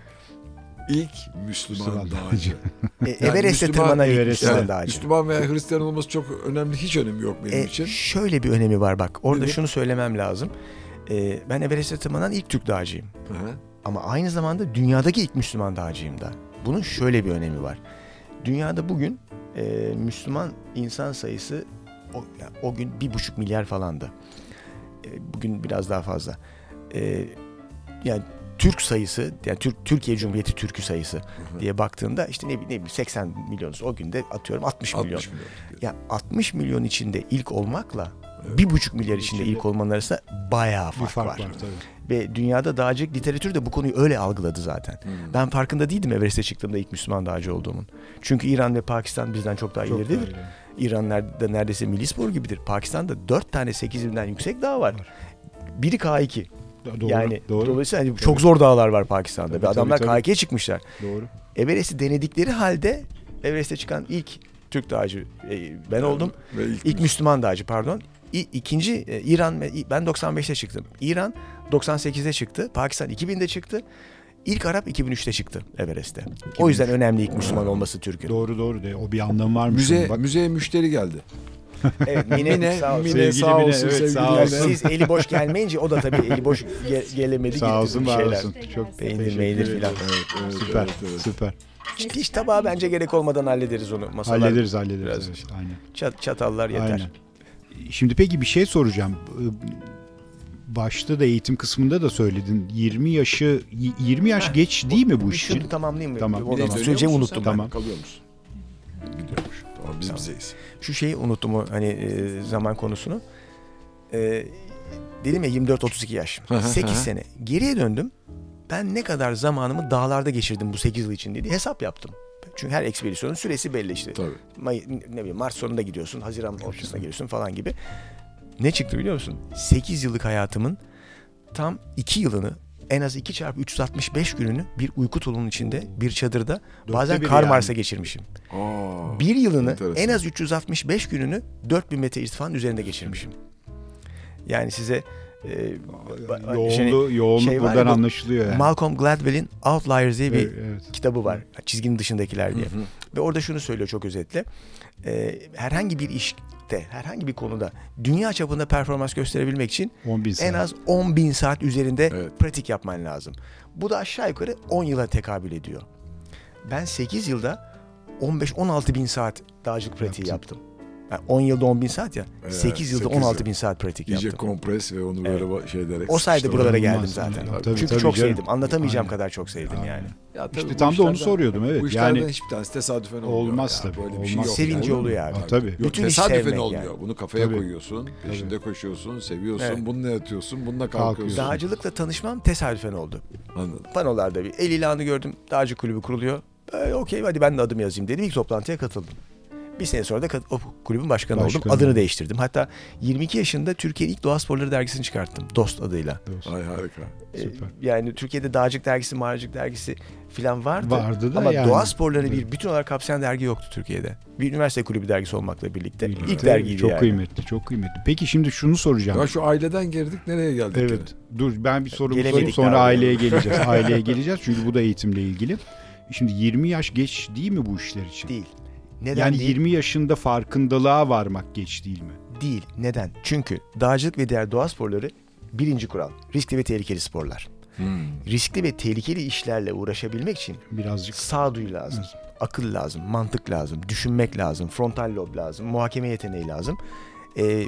Speaker 3: ilk Müslüman
Speaker 2: Müslüman
Speaker 3: dağcı.
Speaker 4: e,
Speaker 3: Yani
Speaker 4: Everest'e
Speaker 3: Müslüman-
Speaker 4: tırmanan Müslüman
Speaker 3: Yani
Speaker 4: dağcı.
Speaker 3: Müslüman veya Hristiyan olması çok önemli, hiç önemi yok benim
Speaker 4: E,
Speaker 3: için.
Speaker 4: şöyle bir önemi var bak. Orada
Speaker 3: Nedir?
Speaker 4: şunu söylemem lazım. E, ben Everest'e tırmanan ilk Türk dağcıyım.
Speaker 3: Hı hı.
Speaker 4: Ama aynı zamanda dünyadaki ilk Müslüman dağcıyım da. Bunun şöyle bir önemi var. Dünyada bugün e, Müslüman insan sayısı o, yani o gün bir buçuk milyar falandı. E, bugün biraz daha fazla. E, yani Türk sayısı, yani Türk Türkiye Cumhuriyeti Türk'ü sayısı
Speaker 3: hı.
Speaker 4: diye baktığında işte ne, bileyim- ne bileyim 80 milyonuz. O günde atıyorum 60 milyon.
Speaker 3: 60 milyon.
Speaker 4: Ya 60 milyon içinde ilk olmakla. Bir buçuk milyar içinde ilk olmanın arasında bayağı
Speaker 2: Bir
Speaker 4: fark,
Speaker 2: fark
Speaker 4: var.
Speaker 2: var, tabii.
Speaker 4: Ve dünyada dağcılık literatürü de bu konuyu öyle algıladı zaten.
Speaker 3: Hı.
Speaker 4: Ben farkında değildim Everest'e çıktığımda ilk Müslüman dağcı olduğumun. Çünkü İran ve Pakistan bizden çok daha
Speaker 2: Çok
Speaker 4: ileridedir.
Speaker 2: daha
Speaker 4: İran nerede, neredeyse milli spor gibidir. Pakistan'da 4 tane 8 binden yüksek dağ var. Biri K2.
Speaker 2: ileri. Doğru,
Speaker 4: yani
Speaker 2: doğru,
Speaker 4: dolayısıyla hani çok zor dağlar var Pakistan'da.
Speaker 2: Tabii,
Speaker 4: ve adamlar
Speaker 2: tabii, tabii.
Speaker 4: K2'ye çıkmışlar.
Speaker 2: doğru.
Speaker 4: Everest'i denedikleri halde Everest'e çıkan ilk Türk dağcı e, ben oldum.
Speaker 3: Ve ilk,
Speaker 4: İlk Müslüman dağcı pardon. İ, ikinci e, İran ben 95'te çıktım. İran 98'de çıktı. Pakistan 2000'de çıktı. İlk Arap 2003'te çıktı Everest'te. O yüzden önemli ilk Müslüman olması Türk'ün.
Speaker 2: Doğru doğru. De. O bir anlamı varmış.
Speaker 3: müze,
Speaker 2: bak.
Speaker 3: müzeye müşteri geldi.
Speaker 4: Evet, Mine,
Speaker 3: Mine,
Speaker 4: sağ olsun.
Speaker 3: Mine
Speaker 2: Sevgili
Speaker 3: sağ
Speaker 2: Mine,
Speaker 3: olsun
Speaker 2: evet, sağ olsun.
Speaker 4: Siz eli boş gelmeyince o da tabii eli boş ge- gelemedi
Speaker 2: Sağ olsun var
Speaker 4: şeyler.
Speaker 2: olsun. Çok
Speaker 4: Peynir, meynir filan.
Speaker 3: Evet, evet,
Speaker 2: Süper,
Speaker 3: evet, evet.
Speaker 2: süper.
Speaker 4: Hiç tabağı bence gerek olmadan hallederiz onu. Masalar,
Speaker 2: Hallederiz, hallederiz.
Speaker 4: biraz-
Speaker 2: evet, aynen.
Speaker 4: çat- çatallar yeter.
Speaker 2: Aynen. Şimdi peki bir şey soracağım. Ee, Başta da eğitim kısmında da söyledin. 20 yaşı y- 20 yaş geç değil mi bu iş için?
Speaker 4: tamamlayayım mı?
Speaker 2: Tamam. Bir
Speaker 3: dönüyor
Speaker 4: söyleyeceğimi unuttum
Speaker 3: sen?
Speaker 4: ben.
Speaker 2: Tamam.
Speaker 3: Kalıyor musun? Gidiyormuş. Tamam biz
Speaker 4: Tamam.
Speaker 3: bizeyiz.
Speaker 4: Şu şeyi unuttum o hani e, zaman konusunu. E, dedim ya 24-32 yaş.
Speaker 3: Hı hı,
Speaker 4: 8
Speaker 3: hı.
Speaker 4: sene. Geriye döndüm. Ben ne kadar zamanımı dağlarda geçirdim bu 8 yıl içinde diye hesap yaptım. Çünkü her ekspedisyonun süresi belli işte.
Speaker 3: Tabii.
Speaker 4: May, ne bileyim Mart sonunda gidiyorsun, Haziran ortasına geliyorsun falan gibi. Ne çıktı biliyor musun? 8 yıllık hayatımın tam 2 yılını en az 2 çarpı 365 gününü bir uyku tulumунun içinde bir çadırda
Speaker 2: Dörtte
Speaker 4: bazen
Speaker 2: biri
Speaker 4: kar
Speaker 2: yani.
Speaker 4: Mars'a geçirmişim.
Speaker 3: Aa,
Speaker 4: Bir yılını
Speaker 3: enteresan.
Speaker 4: en az 365 gününü 4000 metre irtifanın üzerinde geçirmişim. Yani size e, ba-
Speaker 2: Yoğunluğu,
Speaker 4: şey-
Speaker 2: yoğunluk
Speaker 4: şey
Speaker 2: buradan
Speaker 4: bu
Speaker 2: anlaşılıyor yani.
Speaker 4: Malcolm Gladwell'in Outliers diye bir
Speaker 2: Evet, evet.
Speaker 4: kitabı var. Çizginin dışındakiler diye.
Speaker 3: Hı hı.
Speaker 4: Ve orada şunu söylüyor çok özetle. Ee, herhangi bir işte, herhangi bir konuda dünya çapında performans gösterebilmek için
Speaker 2: 10 bin saat.
Speaker 4: en az 10 bin saat üzerinde
Speaker 3: Evet.
Speaker 4: pratik yapman lazım. Bu da aşağı yukarı 10 yıla tekabül ediyor. Ben 8 yılda 15-16 bin saat dağcılık pratiği
Speaker 2: Yaptın.
Speaker 4: yaptım. Yani 10 yılda 10 bin saat ya.
Speaker 3: Evet,
Speaker 4: 8 yılda
Speaker 3: 8 yıl.
Speaker 4: 16 bin saat pratik
Speaker 3: İyice
Speaker 4: yaptım.
Speaker 3: kompres ve onu böyle ba- şey ederek.
Speaker 4: O sayede buralara geldim zaten.
Speaker 2: Tabii, tabii,
Speaker 4: Çünkü
Speaker 2: tabii
Speaker 4: çok
Speaker 2: canım.
Speaker 4: sevdim. Anlatamayacağım
Speaker 2: Aynen.
Speaker 4: kadar çok sevdim
Speaker 2: Aynen.
Speaker 4: yani.
Speaker 3: Ya tabii
Speaker 2: İşte tam da onu soruyordum evet.
Speaker 3: Bu işlerden
Speaker 2: Yani
Speaker 3: hiçbir tanesi tesadüfen olmuyor.
Speaker 2: Olmaz
Speaker 3: ya.
Speaker 2: tabii,
Speaker 3: Böyle bir şey
Speaker 2: olmaz.
Speaker 3: yok.
Speaker 4: Sevince
Speaker 3: yani.
Speaker 4: oluyor abi.
Speaker 2: Ha, tabii.
Speaker 3: Yok,
Speaker 4: Bütün
Speaker 3: tesadüfen olmuyor.
Speaker 4: yani.
Speaker 3: Bunu kafaya
Speaker 2: Tabii.
Speaker 3: koyuyorsun, peşinde koşuyorsun, seviyorsun,
Speaker 4: Evet.
Speaker 3: bununla yatıyorsun, bununla kalkıyorsun.
Speaker 4: Dağcılıkla tanışmam tesadüfen oldu.
Speaker 3: Anladım.
Speaker 4: Panolarda bir el ilanı gördüm. Dağcı kulübü kuruluyor. Okey hadi ben de adım yazayım dedim. İlk toplantıya katıldım. Bir sene sonra da o kulübün başkanı, oldum.
Speaker 2: Başkanı.
Speaker 4: Adını değiştirdim. Hatta 22 yaşında Türkiye'nin ilk doğa sporları dergisini çıkarttım. Dost adıyla.
Speaker 3: Ay harika.
Speaker 4: Ee,
Speaker 2: Süper.
Speaker 4: yani Türkiye'de dağcılık dergisi, mağaracılık dergisi filan vardı.
Speaker 2: Vardı da
Speaker 4: Ama
Speaker 2: yani.
Speaker 4: doğa sporlarını
Speaker 2: Evet.
Speaker 4: bir bütün olarak kapsayan dergi yoktu Türkiye'de. Bir üniversite kulübü dergisi olmakla birlikte.
Speaker 2: Birlikte.
Speaker 4: İlk dergiydi
Speaker 2: Çok
Speaker 4: yani.
Speaker 2: kıymetli, çok kıymetli. Peki şimdi şunu soracağım.
Speaker 3: Ya şu aileden girdik nereye geldik?
Speaker 2: Evet.
Speaker 3: yine?
Speaker 2: Dur ben bir sorumu
Speaker 4: Gelemedik
Speaker 2: sorayım sonra
Speaker 4: daha
Speaker 2: aileye geleceğiz. aileye geleceğiz çünkü bu da eğitimle ilgili. Şimdi 20 yaş geç değil mi bu işler için?
Speaker 4: Değil. Neden
Speaker 2: yani
Speaker 4: değil?
Speaker 2: 20 yaşında farkındalığa varmak geç değil mi?
Speaker 4: Değil. Neden? Çünkü dağcılık ve diğer doğa sporları birinci kural. Riskli ve tehlikeli sporlar.
Speaker 3: Hmm.
Speaker 4: Riskli ve tehlikeli işlerle uğraşabilmek için
Speaker 2: Birazcık
Speaker 4: sağduyu lazım. Akıl lazım, mantık lazım, düşünmek lazım, frontal lob lazım, muhakeme yeteneği lazım. Ee,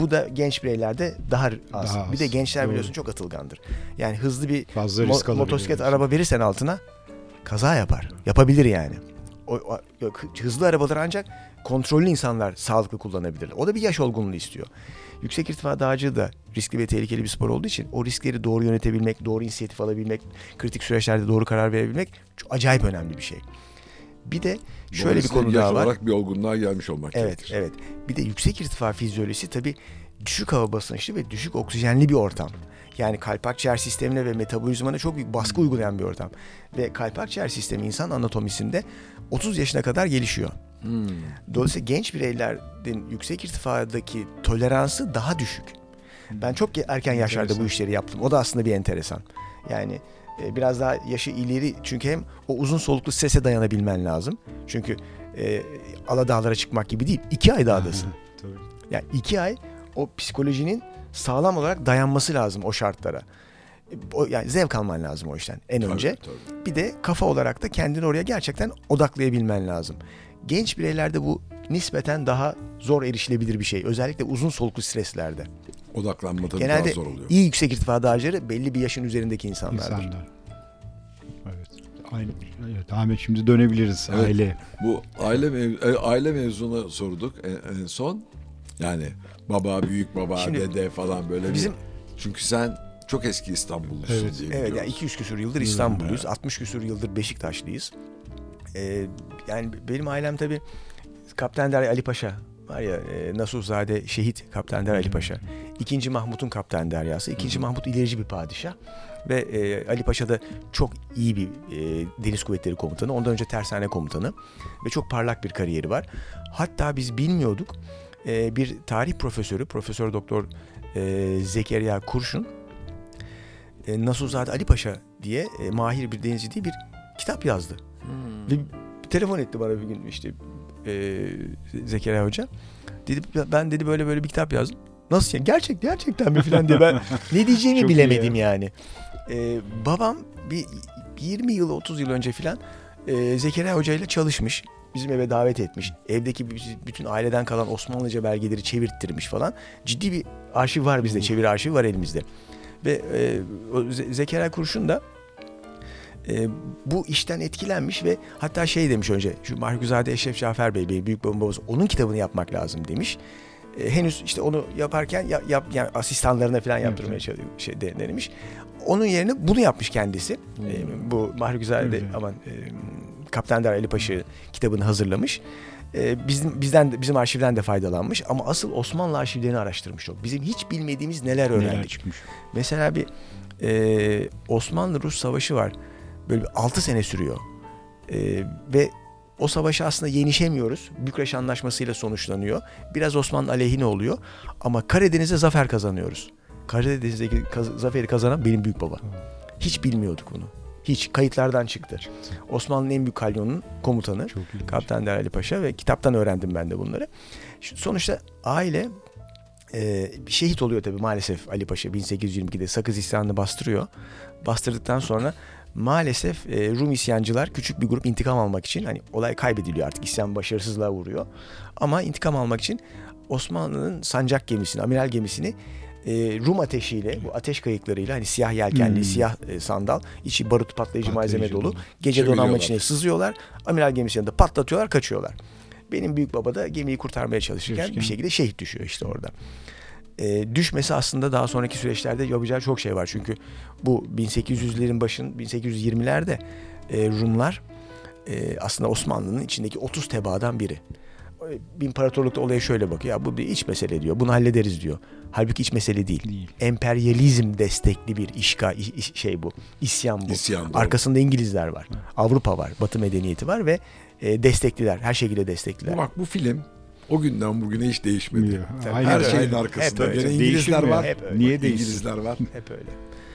Speaker 4: bu da genç bireylerde daha az.
Speaker 2: Daha
Speaker 4: Bir de
Speaker 2: az,
Speaker 4: gençler
Speaker 2: doğru.
Speaker 4: biliyorsun çok atılgandır. Yani hızlı bir
Speaker 2: fazla
Speaker 4: mo-
Speaker 2: risk alabilir.
Speaker 4: motosiklet araba verirsen altına kaza yapar. Yapabilir yani. O, o- hızlı arabalar ancak kontrollü insanlar sağlıklı kullanabilirler. O da bir yaş olgunluğu istiyor. Yüksek irtifa dağcılığı da riskli ve tehlikeli bir spor olduğu için o riskleri doğru yönetebilmek, doğru inisiyatif alabilmek, kritik süreçlerde doğru karar verebilmek çok acayip önemli bir şey. Bir de şöyle bir konu daha var.
Speaker 3: olarak bir olgunluğa gelmiş olmak
Speaker 4: Evet,
Speaker 3: gerekir.
Speaker 4: evet. Bir de yüksek irtifa fizyolojisi tabii düşük hava basınçlı ve düşük oksijenli bir ortam. Yani kalp akciğer sistemine ve metabolizmana çok büyük baskı uygulayan bir ortam. Ve kalp akciğer sistemi insan anatomisinde 30 yaşına kadar gelişiyor.
Speaker 3: Hmm.
Speaker 4: Dolayısıyla genç bireylerin yüksek irtifadaki toleransı daha düşük. Ben çok erken yaşlarda bu
Speaker 2: Enteresan.
Speaker 4: işleri yaptım. O da aslında bir enteresan. Yani e, biraz daha yaşı ileri çünkü hem o uzun soluklu strese dayanabilmen lazım. Çünkü e, Aladağlara çıkmak gibi değil. iki ay dağdasın.
Speaker 2: Tabii.
Speaker 4: Yani iki ay o psikolojinin sağlam olarak dayanması lazım o şartlara. O, yani zevk alman lazım o işten en
Speaker 3: Tabii,
Speaker 4: önce.
Speaker 3: tabii.
Speaker 4: Bir de kafa olarak da kendini oraya gerçekten odaklayabilmen lazım. Genç bireylerde bu nispeten daha zor erişilebilir bir şey. Özellikle uzun soluklu streslerde.
Speaker 3: Odaklanma tabii
Speaker 4: Genelde
Speaker 3: daha zor oluyor.
Speaker 4: iyi yüksek irtifa dağcıları belli bir yaşın üzerindeki insanlardır.
Speaker 2: İnsanlar. Evet. Aynı. Evet, Ahmet şimdi dönebiliriz
Speaker 3: Evet.
Speaker 2: aile.
Speaker 3: Bu aile mev- e, aile mevzunu sorduk en, en son. Yani baba, büyük baba,
Speaker 4: Şimdi
Speaker 3: dede falan böyle
Speaker 4: Bizim
Speaker 3: bir. Çünkü sen çok eski İstanbullusun
Speaker 2: Evet.
Speaker 3: diye
Speaker 4: evet yani
Speaker 3: biliyoruz.
Speaker 4: 200 küsur yıldır İstanbulluyuz. 60 küsur yıldır Beşiktaşlıyız. Ee, yani benim ailem tabii Kaptan Derya Ali Paşa var ya e, Nasuhzade şehit Kaptan Derya Ali Paşa. İkinci Mahmut'un Kaptan Deryası. İkinci Mahmut ilerici bir padişah. Ve e, Ali Paşa da çok iyi bir e, deniz kuvvetleri komutanı. Ondan önce tersane komutanı. Ve çok parlak bir kariyeri var. Hatta biz bilmiyorduk. E, bir tarih profesörü, Profesör Doktor e, Zekeriya Kurşun e, Nasuhzade Ali Paşa diye e, mahir bir denizci diye bir kitap yazdı.
Speaker 3: Hmm.
Speaker 4: Ve telefon etti bana bir gün işte e, Zekeriya Hoca. Dedi ben dedi böyle böyle bir kitap yazdım. Nasıl yani? Gerçek gerçekten mi falan diye ben ne diyeceğimi
Speaker 2: Çok
Speaker 4: bilemedim yani. E, babam bir 20 yıl 30 yıl önce falan e, Zekeriya Hoca ile çalışmış. Bizim eve davet etmiş. Evdeki bütün aileden kalan Osmanlıca belgeleri çevirttirmiş falan. Ciddi bir arşiv var bizde. Çeviri arşivi var elimizde. Ve e, Zekeriya Kurşun da e, bu işten etkilenmiş ve hatta şey demiş önce şu Markuzade Eşref Cafer Bey, Bey büyük babası onun kitabını yapmak lazım demiş. E, henüz işte onu yaparken ya, yap, yani asistanlarına falan yaptırmaya
Speaker 2: Evet.
Speaker 4: şey de- denemiş. Onun yerine bunu yapmış kendisi. E, bu Markuzade
Speaker 2: Öyle.
Speaker 4: aman e, Kaptan Dar Ali Paşa kitabını hazırlamış. E, bizim bizden de, bizim arşivden de faydalanmış ama asıl Osmanlı arşivlerini araştırmış o. Bizim hiç bilmediğimiz neler öğrendik.
Speaker 2: Neler çıkmış.
Speaker 4: Mesela bir e, Osmanlı-Rus savaşı var. Böyle bir 6 sene sürüyor. E, ve o savaşı aslında yenişemiyoruz. Bükreş Anlaşması'yla sonuçlanıyor. Biraz Osmanlı aleyhine oluyor. Ama Karadeniz'e zafer kazanıyoruz. Karadeniz'deki kaz- zaferi kazanan benim büyük baba. Hiç bilmiyorduk bunu. Hiç. Kayıtlardan çıktı. Osmanlı'nın en büyük kalyonunun komutanı. Kaptan Değerli Paşa ve kitaptan öğrendim ben de bunları. Sonuçta aile e, şehit oluyor tabii maalesef Ali Paşa 1822'de Sakız isyanını bastırıyor. Bastırdıktan sonra maalesef e, Rum isyancılar küçük bir grup intikam almak için hani olay kaybediliyor artık isyan başarısızlığa vuruyor. Ama intikam almak için Osmanlı'nın sancak gemisini, amiral gemisini e, Rum ateşiyle, bu ateş kayıklarıyla hani siyah yelkenli,
Speaker 2: Hmm.
Speaker 4: siyah e, sandal, içi barut patlayıcı, malzeme
Speaker 2: Patlayıcı
Speaker 4: dolu.
Speaker 2: dolu.
Speaker 4: Gece donanma içine sızıyorlar. Amiral gemisi yanında patlatıyorlar, kaçıyorlar. Benim büyük baba da gemiyi kurtarmaya çalışırken
Speaker 2: Çalışırken.
Speaker 4: bir şekilde şehit düşüyor işte orada. E, düşmesi aslında daha sonraki süreçlerde yapacağı çok şey var. Çünkü bu 1800'lerin başın 1820'lerde e, Rumlar e, aslında Osmanlı'nın içindeki 30 tebaadan biri. Bir imparatorlukta olaya şöyle bakıyor. Ya bu bir iç mesele diyor. Bunu hallederiz diyor. Halbuki iç mesele değil.
Speaker 2: Değil.
Speaker 4: Emperyalizm destekli bir işgal iş- şey bu. İsyan bu.
Speaker 3: İsyan, doğru.
Speaker 4: Arkasında İngilizler var. Avrupa var. Batı medeniyeti var ve e, destekliler. Her şekilde destekliler.
Speaker 3: Bak bu film o günden bugüne hiç değişmedi.
Speaker 4: Tabii.
Speaker 2: Aynen
Speaker 3: Her
Speaker 2: öyle.
Speaker 3: şeyin
Speaker 4: Hep
Speaker 3: arkasında.
Speaker 4: öyle.
Speaker 3: Gene İngilizler var.
Speaker 4: Hep öyle.
Speaker 2: Niye değişsin?
Speaker 3: İngilizler var.
Speaker 4: Hep öyle.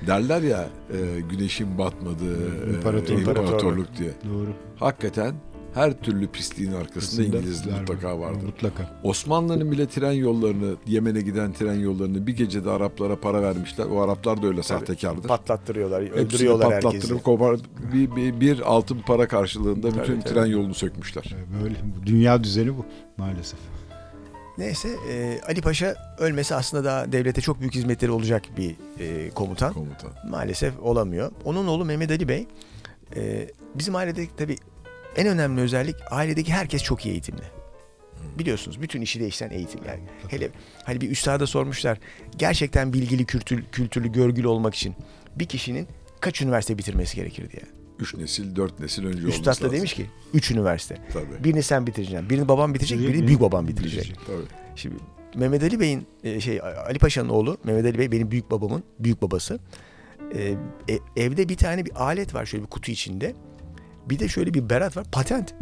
Speaker 3: Derler ya e, güneşin batmadığı e,
Speaker 2: İmparatorluk.
Speaker 3: imparatorluk diye.
Speaker 2: Doğru.
Speaker 3: Hakikaten her türlü pisliğin arkasında İngilizler mutlaka vardır.
Speaker 2: Mutlaka.
Speaker 3: Osmanlı'nın bile tren yollarını, Yemen'e giden tren yollarını bir gecede Araplara para vermişler. O Araplar da öyle sahtekardır.
Speaker 4: Patlattırıyorlar, öldürüyorlar herkesi.
Speaker 3: patlattırıp kopar, bir, bir, bir altın para karşılığında
Speaker 4: Tabii,
Speaker 3: bütün
Speaker 4: tabii.
Speaker 3: tren yolunu sökmüşler.
Speaker 2: Böyle. Bu Dünya düzeni bu maalesef.
Speaker 4: Neyse e, Ali Paşa ölmesi aslında daha devlete çok büyük hizmetleri olacak bir e, komutan.
Speaker 3: Komutan.
Speaker 4: Maalesef olamıyor. Onun oğlu Mehmet Ali Bey e, bizim ailede tabii en önemli özellik ailedeki herkes çok iyi eğitimli. Biliyorsunuz bütün işi değiştiren eğitim yani. Hele hani bir üstada sormuşlar gerçekten bilgili, kültür, kültürlü, görgülü olmak için bir kişinin kaç üniversite bitirmesi gerekir diye.
Speaker 3: Üç nesil, dört nesil önce olması
Speaker 4: Üstad da demiş ki 3 üniversite.
Speaker 3: Tabii.
Speaker 4: Birini sen bitireceksin. Birini babam bitirecek,
Speaker 2: Biri-
Speaker 4: birini büyük babam bitirecek.
Speaker 3: Tabii.
Speaker 4: Şimdi Mehmet Ali Bey'in e, şey Ali Paşa'nın oğlu Mehmet Ali Bey benim büyük babamın büyük babası. E, e, evde bir tane bir alet var şöyle bir kutu içinde. Bir de şöyle bir berat var patent.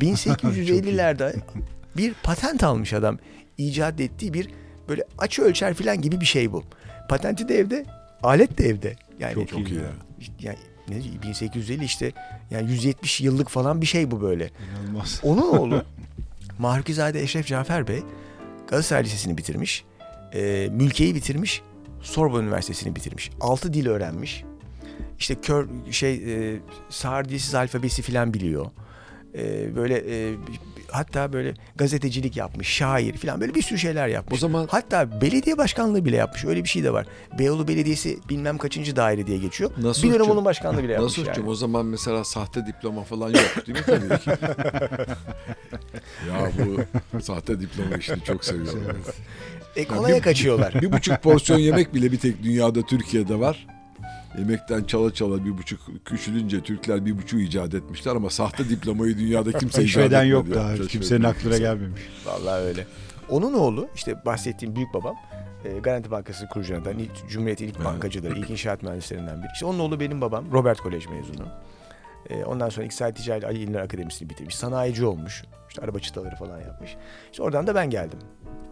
Speaker 4: 1850'lerde bir patent almış adam. İcat ettiği bir böyle açı ölçer falan gibi bir şey bu. Patenti de evde, alet de evde. Yani
Speaker 2: Çok
Speaker 3: Çok iyi ya.
Speaker 4: yani ne 1850 işte yani 170 yıllık falan bir şey bu böyle.
Speaker 2: İnanılmaz.
Speaker 4: Onun oğlu Markizade Eşref Cafer Bey Galatasaray Lisesi'ni bitirmiş. E, mülkiyeyi bitirmiş. Sorbonne Üniversitesi'ni bitirmiş. Altı dil öğrenmiş. İşte kör şey e, sağır dilsiz alfabesi filan biliyor. E, böyle e, hatta böyle gazetecilik yapmış, şair filan böyle bir sürü şeyler yapmış.
Speaker 3: O zaman
Speaker 4: Hatta belediye başkanlığı bile yapmış. Öyle bir şey de var. Beyoğlu Belediyesi bilmem kaçıncı daire diye geçiyor. Bir dönem onun başkanlığı bile yapmış
Speaker 3: Nasuh'cum
Speaker 4: yani.
Speaker 3: o zaman mesela sahte diploma falan yok değil mi tabii ki? ya bu sahte diploma işini çok seviyorum.
Speaker 4: E, kolaya
Speaker 3: bir-
Speaker 4: kaçıyorlar.
Speaker 3: bir buçuk porsiyon yemek bile bir tek dünyada Türkiye'de var. Yemekten çala çala bir buçuk küçülünce Türkler bir buçuğu icat etmişler ama sahte diplomayı dünyada kimse icat etmedi.
Speaker 2: yok daha.
Speaker 3: Keşfeden
Speaker 2: Kimsenin aklına gelmemiş.
Speaker 4: Vallahi öyle. Onun oğlu işte bahsettiğim büyük babam e, Garanti Bankası kurucularından, ilk, Cumhuriyet'in ilk
Speaker 3: Evet.
Speaker 4: bankacıları, ilk inşaat mühendislerinden biri. İşte onun oğlu benim babam, Robert Kolej mezunu. E, ondan sonra İktisadi Ticaret Ali İlner Akademisi'ni bitirmiş. Sanayici olmuş. İşte araba çıtaları falan yapmış. İşte oradan da ben geldim.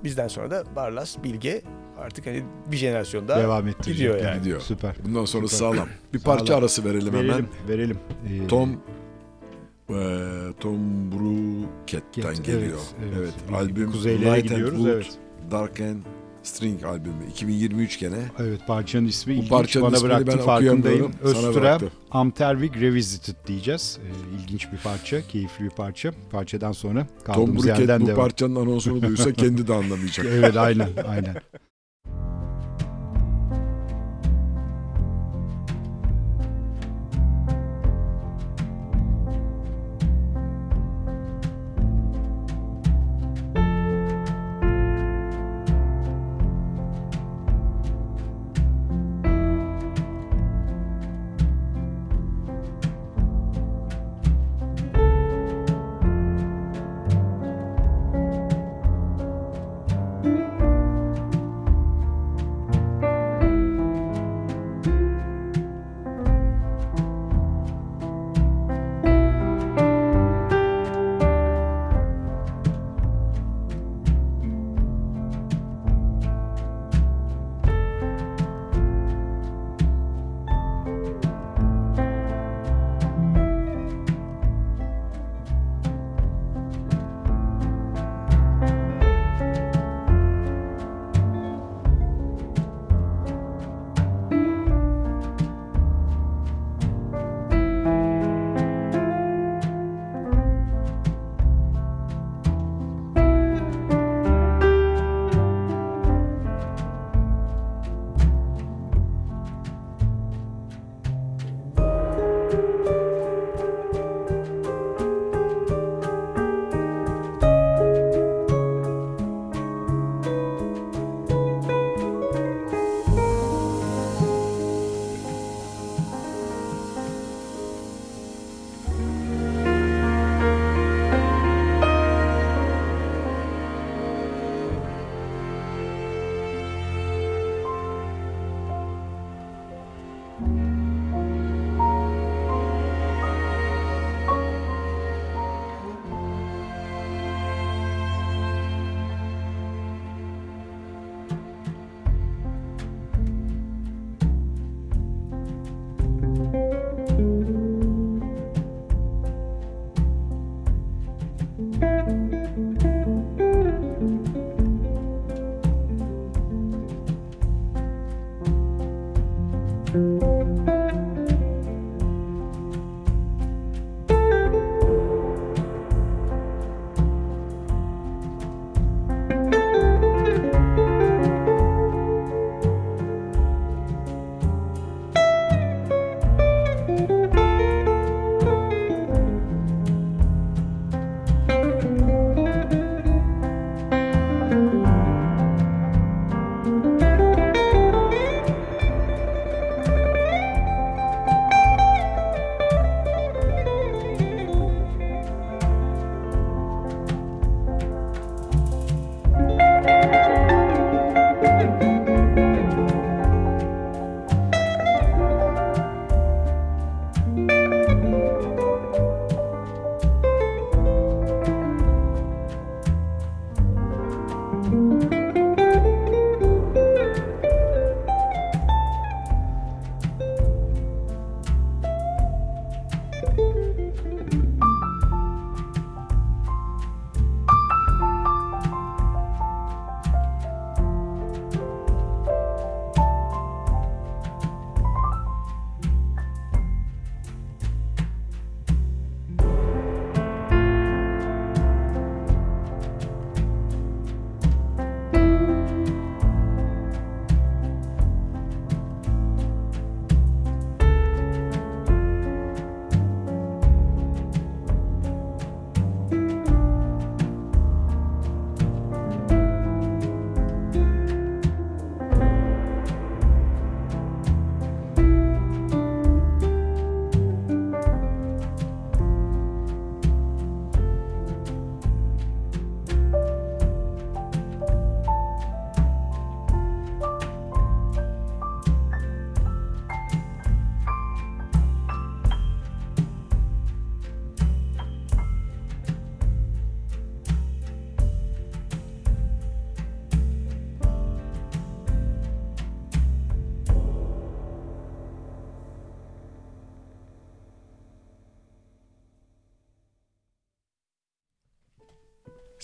Speaker 4: Bizden sonra da Barlas, Bilge artık hani bir jenerasyon daha
Speaker 2: Devam ettirecek.
Speaker 4: gidiyor yani.
Speaker 3: Gidiyor.
Speaker 2: Süper.
Speaker 3: Bundan sonra
Speaker 2: Süper.
Speaker 3: sağlam. Bir parça
Speaker 2: Sağlam.
Speaker 3: arası verelim, hemen.
Speaker 2: Verelim. Verelim. Ee,
Speaker 3: Tom eee, Tom Bruket'ten
Speaker 2: Get-
Speaker 3: geliyor.
Speaker 2: evet,
Speaker 3: Evet.
Speaker 2: evet.
Speaker 3: Albüm
Speaker 2: Kuzeylere
Speaker 3: Light and
Speaker 2: gidiyoruz,
Speaker 3: Wood,
Speaker 2: evet.
Speaker 3: Dark and String albümü. 2023 gene.
Speaker 2: Evet parçanın ismi
Speaker 3: Bu
Speaker 2: ilginç.
Speaker 3: parçanın
Speaker 2: Bana bıraktı farkındayım.
Speaker 3: bıraktı.
Speaker 2: Amtervig Revisited diyeceğiz. Ee, ilginç bir parça, keyifli bir parça. Parçadan sonra
Speaker 3: Tom
Speaker 2: kaldığımız
Speaker 3: Bruket
Speaker 2: yerden
Speaker 3: bu
Speaker 2: devam.
Speaker 3: parçanın anonsunu duysa kendi de anlamayacak.
Speaker 2: Evet aynen aynen.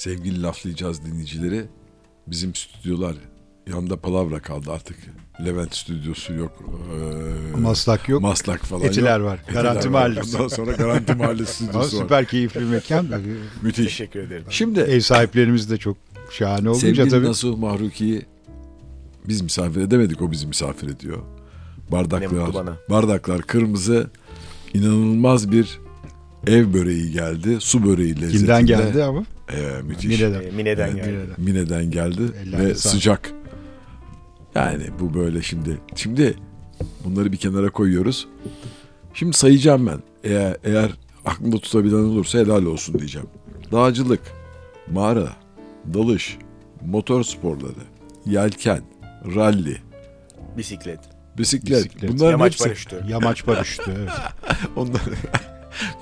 Speaker 3: Sevgili laflayacağız dinleyicileri. Bizim stüdyolar yanında palavra kaldı artık. Levent stüdyosu yok. Ee,
Speaker 2: Maslak yok.
Speaker 3: Maslak falan
Speaker 2: Etiler
Speaker 3: yok.
Speaker 2: var.
Speaker 3: Etiler
Speaker 2: Garanti
Speaker 3: var.
Speaker 2: Mahallesi.
Speaker 3: Ondan sonra Garanti Mahallesi
Speaker 2: Ama
Speaker 3: stüdyosu var.
Speaker 2: süper keyifli bir mekan.
Speaker 3: Müthiş.
Speaker 4: Teşekkür ederim.
Speaker 3: Şimdi
Speaker 2: Ev sahiplerimiz de çok şahane olunca
Speaker 3: sevgili
Speaker 2: tabii.
Speaker 3: Nasuh Mahruki'yi biz misafir edemedik. O bizi misafir ediyor.
Speaker 4: Ne mutlu
Speaker 3: Bardaklar,
Speaker 4: bana.
Speaker 3: bardaklar kırmızı. İnanılmaz bir ev böreği geldi. Su böreği lezzetinde.
Speaker 2: Kimden geldi ama?
Speaker 3: Ee, müthiş.
Speaker 2: Mine'den.
Speaker 4: Ee, Mine'den
Speaker 3: Evet,
Speaker 4: geldi.
Speaker 2: Mine'den.
Speaker 3: Geldi
Speaker 2: Ellerine
Speaker 3: ve
Speaker 2: sağlık.
Speaker 3: sıcak. Yani bu böyle şimdi. Şimdi bunları bir kenara koyuyoruz. Şimdi sayacağım ben. Eğer eğer aklında tutabilen olursa helal olsun diyeceğim. Dağcılık, mağara, dalış, motor sporları, yelken, ralli,
Speaker 4: Bisiklet.
Speaker 3: bisiklet.
Speaker 2: Bisiklet.
Speaker 3: Bunların
Speaker 4: Yamaç
Speaker 3: hepsi.
Speaker 4: paraşütü.
Speaker 2: Yamaç paraşütü. Evet.
Speaker 3: Onlar...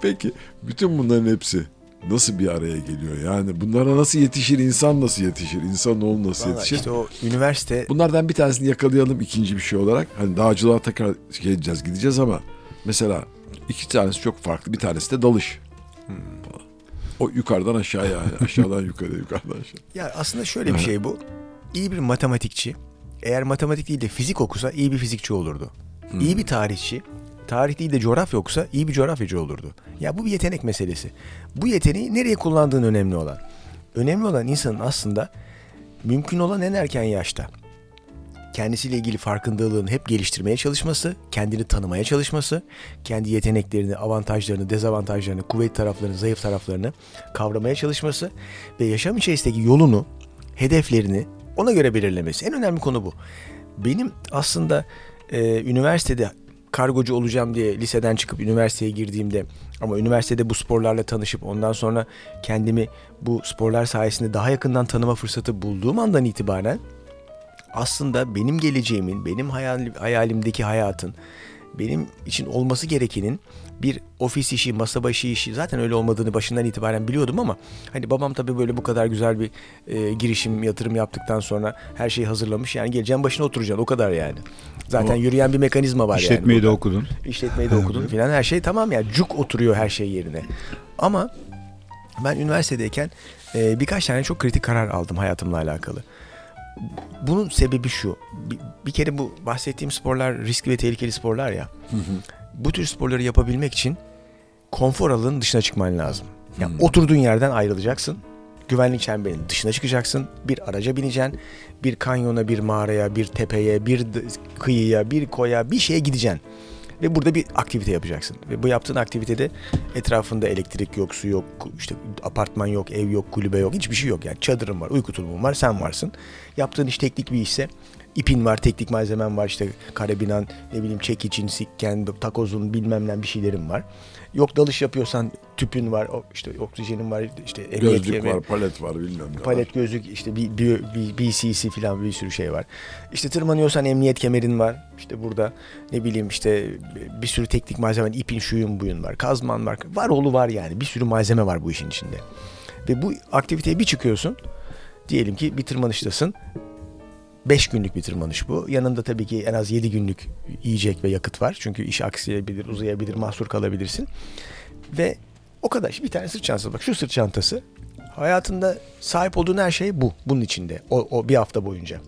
Speaker 3: Peki bütün bunların hepsi nasıl bir araya geliyor? Yani bunlara nasıl yetişir? insan nasıl yetişir? İnsanoğlu nasıl
Speaker 4: Valla
Speaker 3: yetişir?
Speaker 4: işte o üniversite
Speaker 3: Bunlardan bir tanesini yakalayalım ikinci bir şey olarak. Hani dağcılığa tekrar geleceğiz gideceğiz ama mesela iki tanesi çok farklı. Bir tanesi de dalış.
Speaker 4: Hmm.
Speaker 3: O yukarıdan aşağıya yani. Aşağıdan yukarıya yukarıdan aşağı.
Speaker 4: Ya aslında şöyle bir şey bu. İyi bir matematikçi eğer matematik değil de fizik okusa iyi bir fizikçi olurdu. İyi bir tarihçi tarih değil de coğrafya okusa iyi bir coğrafyacı olurdu. Ya bu bir yetenek meselesi. Bu yeteneği nereye kullandığın önemli olan. Önemli olan insanın aslında mümkün olan en erken yaşta kendisiyle ilgili farkındalığını hep geliştirmeye çalışması, kendini tanımaya çalışması, kendi yeteneklerini, avantajlarını, dezavantajlarını, kuvvet taraflarını, zayıf taraflarını kavramaya çalışması ve yaşam içerisindeki yolunu, hedeflerini ona göre belirlemesi. En önemli konu bu. Benim aslında e, üniversitede kargocu olacağım diye liseden çıkıp üniversiteye girdiğimde ama üniversitede bu sporlarla tanışıp ondan sonra kendimi bu sporlar sayesinde daha yakından tanıma fırsatı bulduğum andan itibaren aslında benim geleceğimin, benim hayal, hayalimdeki hayatın, benim için olması gerekenin bir ofis işi, masa başı işi zaten öyle olmadığını başından itibaren biliyordum ama hani babam tabii böyle bu kadar güzel bir e, girişim, yatırım yaptıktan sonra her şeyi hazırlamış. Yani geleceğin başına oturacaksın o kadar yani. Zaten
Speaker 3: O-
Speaker 4: yürüyen bir mekanizma var
Speaker 2: İşletmeyi
Speaker 4: yani.
Speaker 2: de
Speaker 4: burada.
Speaker 2: okudun.
Speaker 4: İşletmeyi de okudun filan her şey tamam yani cuk oturuyor her şey yerine. Ama ben üniversitedeyken e, birkaç tane çok kritik karar aldım hayatımla alakalı. Bunun sebebi şu. Bir, bir kere bu bahsettiğim sporlar riskli ve tehlikeli sporlar ya. Bu tür sporları yapabilmek için konfor alanının dışına çıkman lazım. Yani
Speaker 3: Hmm.
Speaker 4: oturduğun yerden ayrılacaksın. Güvenlik çemberinin dışına çıkacaksın. Bir araca bineceksin. Bir kanyona, bir mağaraya, bir tepeye, bir kıyıya, bir koya, bir şeye gideceksin. Ve burada bir aktivite yapacaksın. Ve bu yaptığın aktivitede etrafında elektrik yok, su yok, işte apartman yok, ev yok, kulübe yok, hiçbir şey yok. Yani çadırın var, uyku tulumun var, sen varsın. Yaptığın iş teknik bir işse ipin var, teknik malzemen var, işte karabinan, ne bileyim çekicin, sikken, takozun bilmem ne bir şeylerin var. Yok dalış yapıyorsan tüpün var, işte oksijenin var, işte emniyet
Speaker 3: Gözlük var, palet var bilmem ne var.
Speaker 4: Palet gözlük işte bir, bir, bir BCC falan bir sürü şey var. İşte tırmanıyorsan emniyet kemerin var. İşte burada ne bileyim işte bir sürü teknik malzeme, ipin şuyun buyun var. Kazman var. Var oğlu var yani. Bir sürü malzeme var bu işin içinde. Ve bu aktiviteye bir çıkıyorsun. Diyelim ki bir tırmanıştasın. 5 günlük bir tırmanış bu. Yanında tabii ki en az 7 günlük yiyecek ve yakıt var. Çünkü iş aksayabilir, uzayabilir, mahsur kalabilirsin. Ve o kadar. Bir tane sırt çantası. Bak şu sırt çantası Hayatında sahip olduğun her şey bu. Bunun içinde. O, o bir hafta boyunca.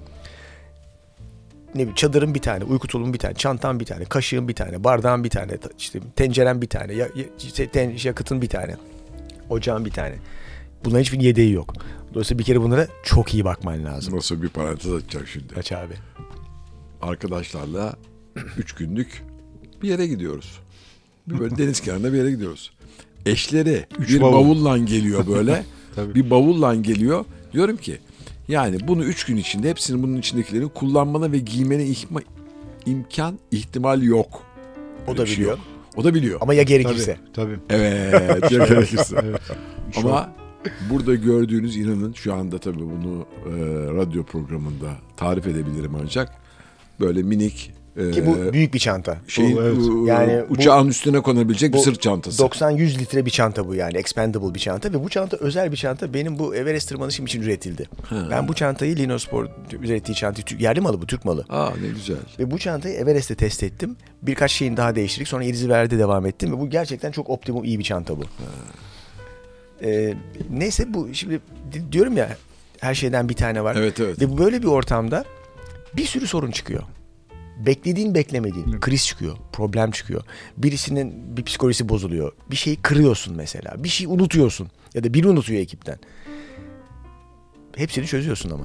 Speaker 4: Ne bileyim çadırın bir tane, uyku tulumun bir tane, çantan bir tane, kaşığın bir tane, bardağın bir tane, ta- işte tenceren bir tane, ya, ya- ten- yakıtın bir tane, ocağın bir tane. Bunların hiçbir yedeği yok. Dolayısıyla bir kere bunlara çok iyi bakman lazım.
Speaker 3: Nasıl bir parantez açacak şimdi.
Speaker 4: Aç abi.
Speaker 3: Arkadaşlarla üç günlük bir yere gidiyoruz. Bir böyle deniz kenarında bir yere gidiyoruz. Eşleri
Speaker 2: Üç
Speaker 3: bir
Speaker 2: bavul.
Speaker 3: bavulla geliyor böyle.
Speaker 2: Tabii.
Speaker 3: bir bavulla geliyor. Diyorum ki yani bunu üç gün içinde hepsini bunun içindekileri kullanmana ve giymene ihma, imkan ihtimal yok.
Speaker 4: O da
Speaker 3: şey
Speaker 4: biliyor.
Speaker 3: yok. O da biliyor.
Speaker 4: Ama ya gerekirse.
Speaker 2: Tabii.
Speaker 3: Evet. ya gerekirse.
Speaker 2: Evet.
Speaker 3: Ama burada gördüğünüz inanın şu anda tabii bunu e, radyo programında tarif edebilirim ancak böyle minik e,
Speaker 4: Ki bu büyük bir çanta.
Speaker 3: şeyin
Speaker 2: Bu, evet.
Speaker 4: Yani bu-
Speaker 3: uçağın üstüne konabilecek bir
Speaker 4: bu
Speaker 3: sırt çantası.
Speaker 4: 90-100 litre bir çanta bu yani. Expendable bir çanta ve bu çanta özel bir çanta. Benim bu Everest tırmanışım için üretildi.
Speaker 3: Ha.
Speaker 4: Ben bu çantayı Linospor ürettiği çantayı, yerli malı bu, Türk malı.
Speaker 3: Aa ne güzel.
Speaker 4: Ve bu çantayı Everest'te test ettim. Birkaç şeyini daha değiştirdik. Sonra Yediziverde devam ettim. Ve bu gerçekten çok optimum iyi bir çanta bu. Ee, neyse bu şimdi di- diyorum ya her şeyden bir tane var.
Speaker 3: Evet evet.
Speaker 4: Ve bu böyle bir ortamda bir sürü sorun çıkıyor. Beklediğin beklemediğin kriz çıkıyor, problem çıkıyor. Birisinin bir psikolojisi bozuluyor. Bir şeyi kırıyorsun mesela. Bir şeyi unutuyorsun ya da biri unutuyor ekipten. Hepsini çözüyorsun ama.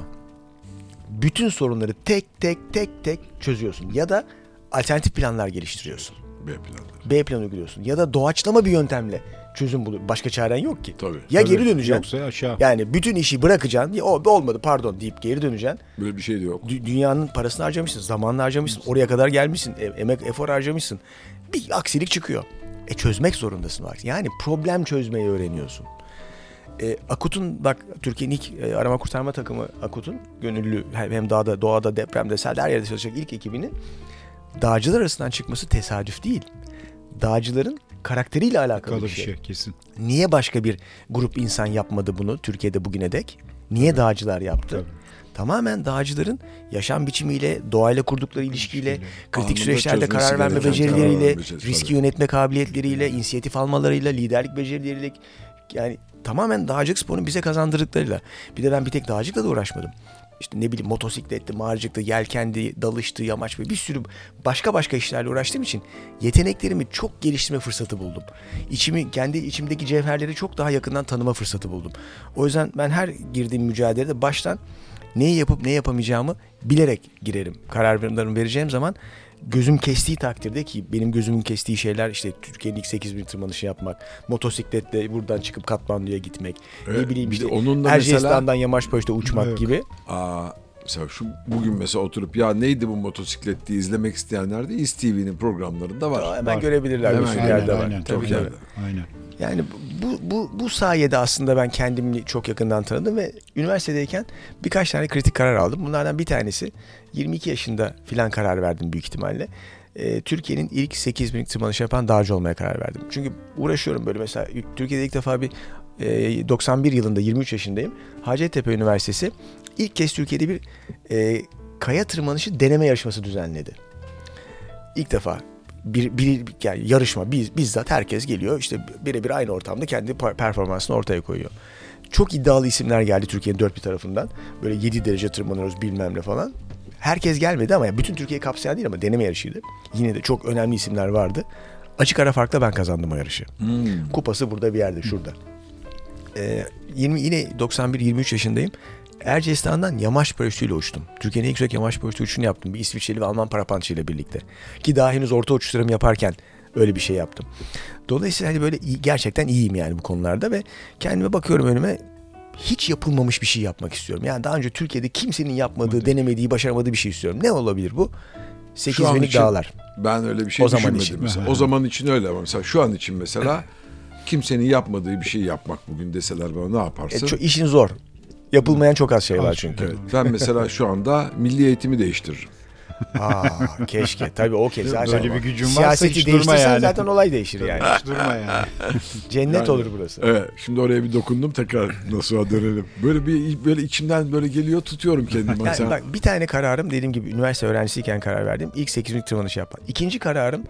Speaker 4: Bütün sorunları tek tek tek tek çözüyorsun ya da alternatif planlar geliştiriyorsun.
Speaker 3: B planları.
Speaker 4: B planı uyguluyorsun ya da doğaçlama bir yöntemle çözüm buluyor. Başka çaren yok ki.
Speaker 3: Tabii.
Speaker 4: Ya
Speaker 2: Tabii.
Speaker 4: geri döneceksin.
Speaker 2: Yoksa aşağı.
Speaker 4: Yani bütün işi bırakacaksın. Ya, o olmadı pardon deyip geri döneceksin.
Speaker 3: Böyle bir şey de yok.
Speaker 4: Dü- dünyanın parasını harcamışsın, zamanını harcamışsın, oraya kadar gelmişsin, e- emek, efor harcamışsın. Bir aksilik çıkıyor. E çözmek zorundasın artık. Yani problem çözmeyi öğreniyorsun. E, Akut'un bak Türkiye'nin ilk e, arama kurtarma takımı Akut'un gönüllü hem hem dağda, doğada, depremde, selde her yerde çalışacak ilk ekibinin dağcılar arasından çıkması tesadüf değil. Dağcıların karakteriyle alakalı
Speaker 2: Kalı
Speaker 4: bir şey.
Speaker 2: kesin.
Speaker 4: Niye başka bir grup insan yapmadı bunu Türkiye'de bugüne dek? Niye dağcılar yaptı?
Speaker 2: Tabii.
Speaker 4: Tamamen dağcıların yaşam biçimiyle, doğayla kurdukları ilişkiyle, kritik
Speaker 3: Anında
Speaker 4: süreçlerde karar verme becerileriyle, riski
Speaker 3: tabii.
Speaker 4: yönetme kabiliyetleriyle, inisiyatif almalarıyla, liderlik becerileriyle yani tamamen dağcılık sporunun bize kazandırdıklarıyla. Bir de ben bir tek dağcılıkla da uğraşmadım. İşte ne bileyim motosikletti, marcıktı, yelkendi, dalıştı, yamaç ve bir sürü başka başka işlerle uğraştığım için yeteneklerimi çok geliştirme fırsatı buldum. İçimi, kendi içimdeki cevherleri çok daha yakından tanıma fırsatı buldum. O yüzden ben her girdiğim mücadelede baştan neyi yapıp ne yapamayacağımı bilerek girerim. Kararlarımı vereceğim zaman gözüm kestiği takdirde ki benim gözümün kestiği şeyler işte Türkiye'nin ilk 8 bin tırmanışı yapmak, motosikletle buradan çıkıp Katmandu'ya gitmek,
Speaker 3: Evet,
Speaker 4: ne bileyim işte
Speaker 3: de onun da mesela-
Speaker 4: Erciyes'ten Yamaçpaşa'da uçmak
Speaker 2: Evet.
Speaker 4: gibi.
Speaker 3: Aa, mesela şu bugün mesela oturup ya neydi bu motosiklet diye izlemek isteyenler de İz TV'nin programlarında var.
Speaker 4: Hemen
Speaker 2: Var.
Speaker 4: görebilirler.
Speaker 3: Hemen
Speaker 4: bir sürü
Speaker 3: aynen,
Speaker 4: yerde var.
Speaker 2: aynen,
Speaker 4: Tabii tabii.
Speaker 2: Aynen.
Speaker 4: Yani bu, bu, bu sayede aslında ben kendimi çok yakından tanıdım ve üniversitedeyken birkaç tane kritik karar aldım. Bunlardan bir tanesi 22 yaşında filan karar verdim büyük ihtimalle. Ee, Türkiye'nin ilk 8 bin tırmanış yapan dağcı olmaya karar verdim. Çünkü uğraşıyorum böyle mesela Türkiye'de ilk defa bir e, 91 yılında 23 yaşındayım. Hacettepe Üniversitesi ilk kez Türkiye'de bir e, kaya tırmanışı deneme yarışması düzenledi. İlk defa bir, bir yani yarışma biz, bizzat herkes geliyor işte birebir aynı ortamda kendi per- performansını ortaya koyuyor. Çok iddialı isimler geldi Türkiye'nin dört bir tarafından. Böyle 7 derece tırmanıyoruz bilmem ne falan. Herkes gelmedi ama yani bütün Türkiye'yi kapsayan değil ama deneme yarışıydı. Yine de çok önemli isimler vardı. Açık ara farkla ben kazandım o yarışı.
Speaker 3: Hmm.
Speaker 4: Kupası burada bir yerde şurada. Ee, 20 yine 91-23 yaşındayım. Erciyes'ten yamaç paraşütüyle uçtum. Türkiye'nin en yüksek yamaç paraşütü uçuşunu yaptım. Bir İsviçreli ve Alman parapançı ile birlikte. Ki daha henüz orta uçuşlarımı yaparken öyle bir şey yaptım. Dolayısıyla hani böyle iyi, gerçekten iyiyim yani bu konularda ve kendime bakıyorum önüme hiç yapılmamış bir şey yapmak istiyorum. Yani daha önce Türkiye'de kimsenin yapmadığı, denemediği, başaramadığı bir şey istiyorum. Ne olabilir bu? 8
Speaker 3: Şu an
Speaker 4: binlik dağlar.
Speaker 3: Ben öyle bir şey
Speaker 4: O zaman
Speaker 3: düşünmedim
Speaker 4: için.
Speaker 3: mesela. O zaman için öyle ama mesela şu an için mesela kimsenin yapmadığı bir şey yapmak bugün deseler bana ne
Speaker 4: E,
Speaker 3: yaparsın?
Speaker 4: çok, işin zor. Yapılmayan çok az şey var çünkü.
Speaker 3: Evet, ben mesela şu anda milli eğitimi değiştiririm.
Speaker 4: Aa, keşke. Tabii o zaten.
Speaker 2: Böyle bir gücün varsa
Speaker 4: Siyaseti
Speaker 2: hiç durma
Speaker 4: değiştirsen
Speaker 2: yani.
Speaker 4: zaten olay değişir yani.
Speaker 2: Hiç durma yani.
Speaker 4: Cennet
Speaker 3: Yani-
Speaker 4: olur burası.
Speaker 3: Evet, şimdi oraya bir dokundum tekrar Nasuh'a dönelim. Böyle bir böyle içimden böyle geliyor tutuyorum kendimi
Speaker 4: Yani
Speaker 3: mesela.
Speaker 4: bak bir tane kararım dediğim gibi üniversite öğrencisiyken karar verdim. İlk 8 binlik tırmanış yapmak. İkinci kararım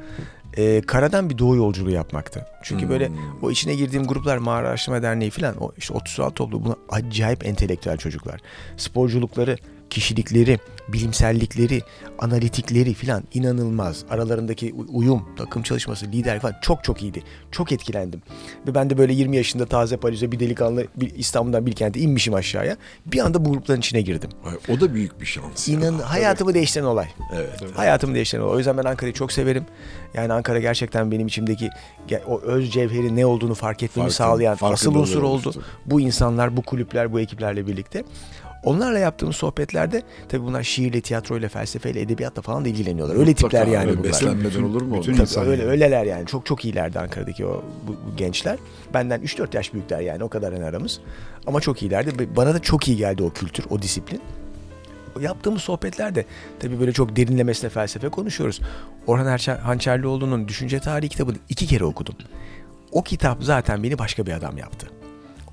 Speaker 4: e, karadan bir doğu yolculuğu yapmaktı. Çünkü böyle
Speaker 3: Hmm.
Speaker 4: o içine girdiğim gruplar Mağara Araştırma Derneği falan o işte 36 topluluğu bunlar acayip entelektüel çocuklar. Sporculukları, kişilikleri, bilimsellikleri, analitikleri falan inanılmaz. Aralarındaki uyum, takım çalışması, lider falan çok çok iyiydi. Çok etkilendim. Ve ben de böyle 20 yaşında taze Paris'e bir delikanlı bir İstanbul'dan bir kente inmişim aşağıya. Bir anda bu grupların içine girdim.
Speaker 3: Ay, O da büyük bir şans. ya.
Speaker 4: İnan hayatımı değiştiren olay.
Speaker 3: Evet.
Speaker 4: Hayatımı değiştiren olay. O yüzden ben Ankara'yı çok severim. Yani Ankara gerçekten benim içimdeki o öz cevherin ne olduğunu fark etmemi
Speaker 3: Farkın-
Speaker 4: sağlayan asıl unsur oldu. Bu insanlar, bu kulüpler, bu ekiplerle birlikte. Onlarla yaptığımız sohbetlerde tabii bunlar şiirle, tiyatroyla, felsefeyle, edebiyatla falan da ilgileniyorlar. Öyle
Speaker 3: Mutlaka,
Speaker 4: tipler yani
Speaker 3: öyle
Speaker 4: bunlar.
Speaker 3: Beslenmeden olur mu?
Speaker 2: Bütün insan-
Speaker 4: Tabii öyle öyleler yani. Çok çok iyilerdi Ankara'daki o bu, bu gençler. Benden 3-4 yaş büyükler yani o kadar en aramız. Ama çok iyilerdi. Bana da çok iyi geldi o kültür, o disiplin. Yaptığımız sohbetlerde tabii böyle çok derinlemesine felsefe konuşuyoruz. Orhan Hançerlioğlu'nun Düşünce Tarihi kitabını iki kere okudum. O kitap zaten beni başka bir adam yaptı.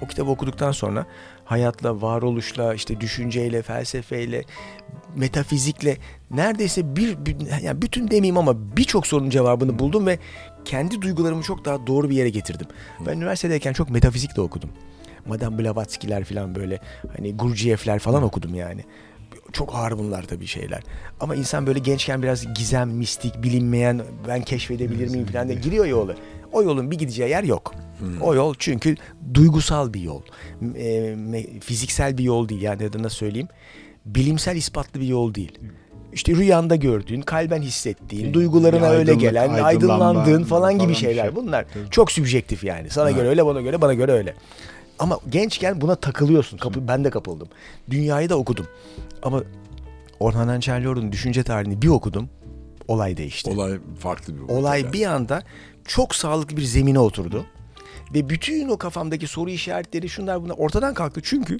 Speaker 4: O kitabı okuduktan sonra hayatla, varoluşla, işte düşünceyle, felsefeyle, metafizikle neredeyse bir, bir yani bütün demeyeyim ama birçok sorunun cevabını buldum ve kendi duygularımı çok daha doğru bir yere getirdim. Ben üniversitedeyken çok metafizik de okudum. Madame Blavatsky'ler falan böyle hani Gurdjieff'ler falan okudum yani. Çok ağır bunlar tabii şeyler. Ama insan böyle gençken biraz gizem, mistik, bilinmeyen ben keşfedebilir miyim falan diye giriyor yola. O yolun bir gideceği yer yok. O yol çünkü duygusal bir yol. E, fiziksel bir yol değil yani nasıl söyleyeyim. Bilimsel ispatlı bir yol değil. İşte rüyanda gördüğün, kalben hissettiğin,
Speaker 2: Bir
Speaker 4: duygularına öyle gelen, aydınlandığın falan gibi
Speaker 2: falan
Speaker 4: şeyler.
Speaker 2: şey.
Speaker 4: Bunlar
Speaker 2: Tabii.
Speaker 4: çok sübjektif yani. Sana göre öyle, bana göre, bana göre öyle. Ama gençken buna takılıyorsun. Kapı, ben de kapıldım. Dünyayı da okudum. Ama Orhan Ençerlioğlu'nun düşünce tarihini bir okudum. Olay değişti.
Speaker 3: Olay farklı bir boyut
Speaker 4: Olay
Speaker 3: yani.
Speaker 4: bir anda çok sağlıklı bir zemine oturdu. Ve bütün o kafamdaki soru işaretleri şunlar bunlar ortadan kalktı. Çünkü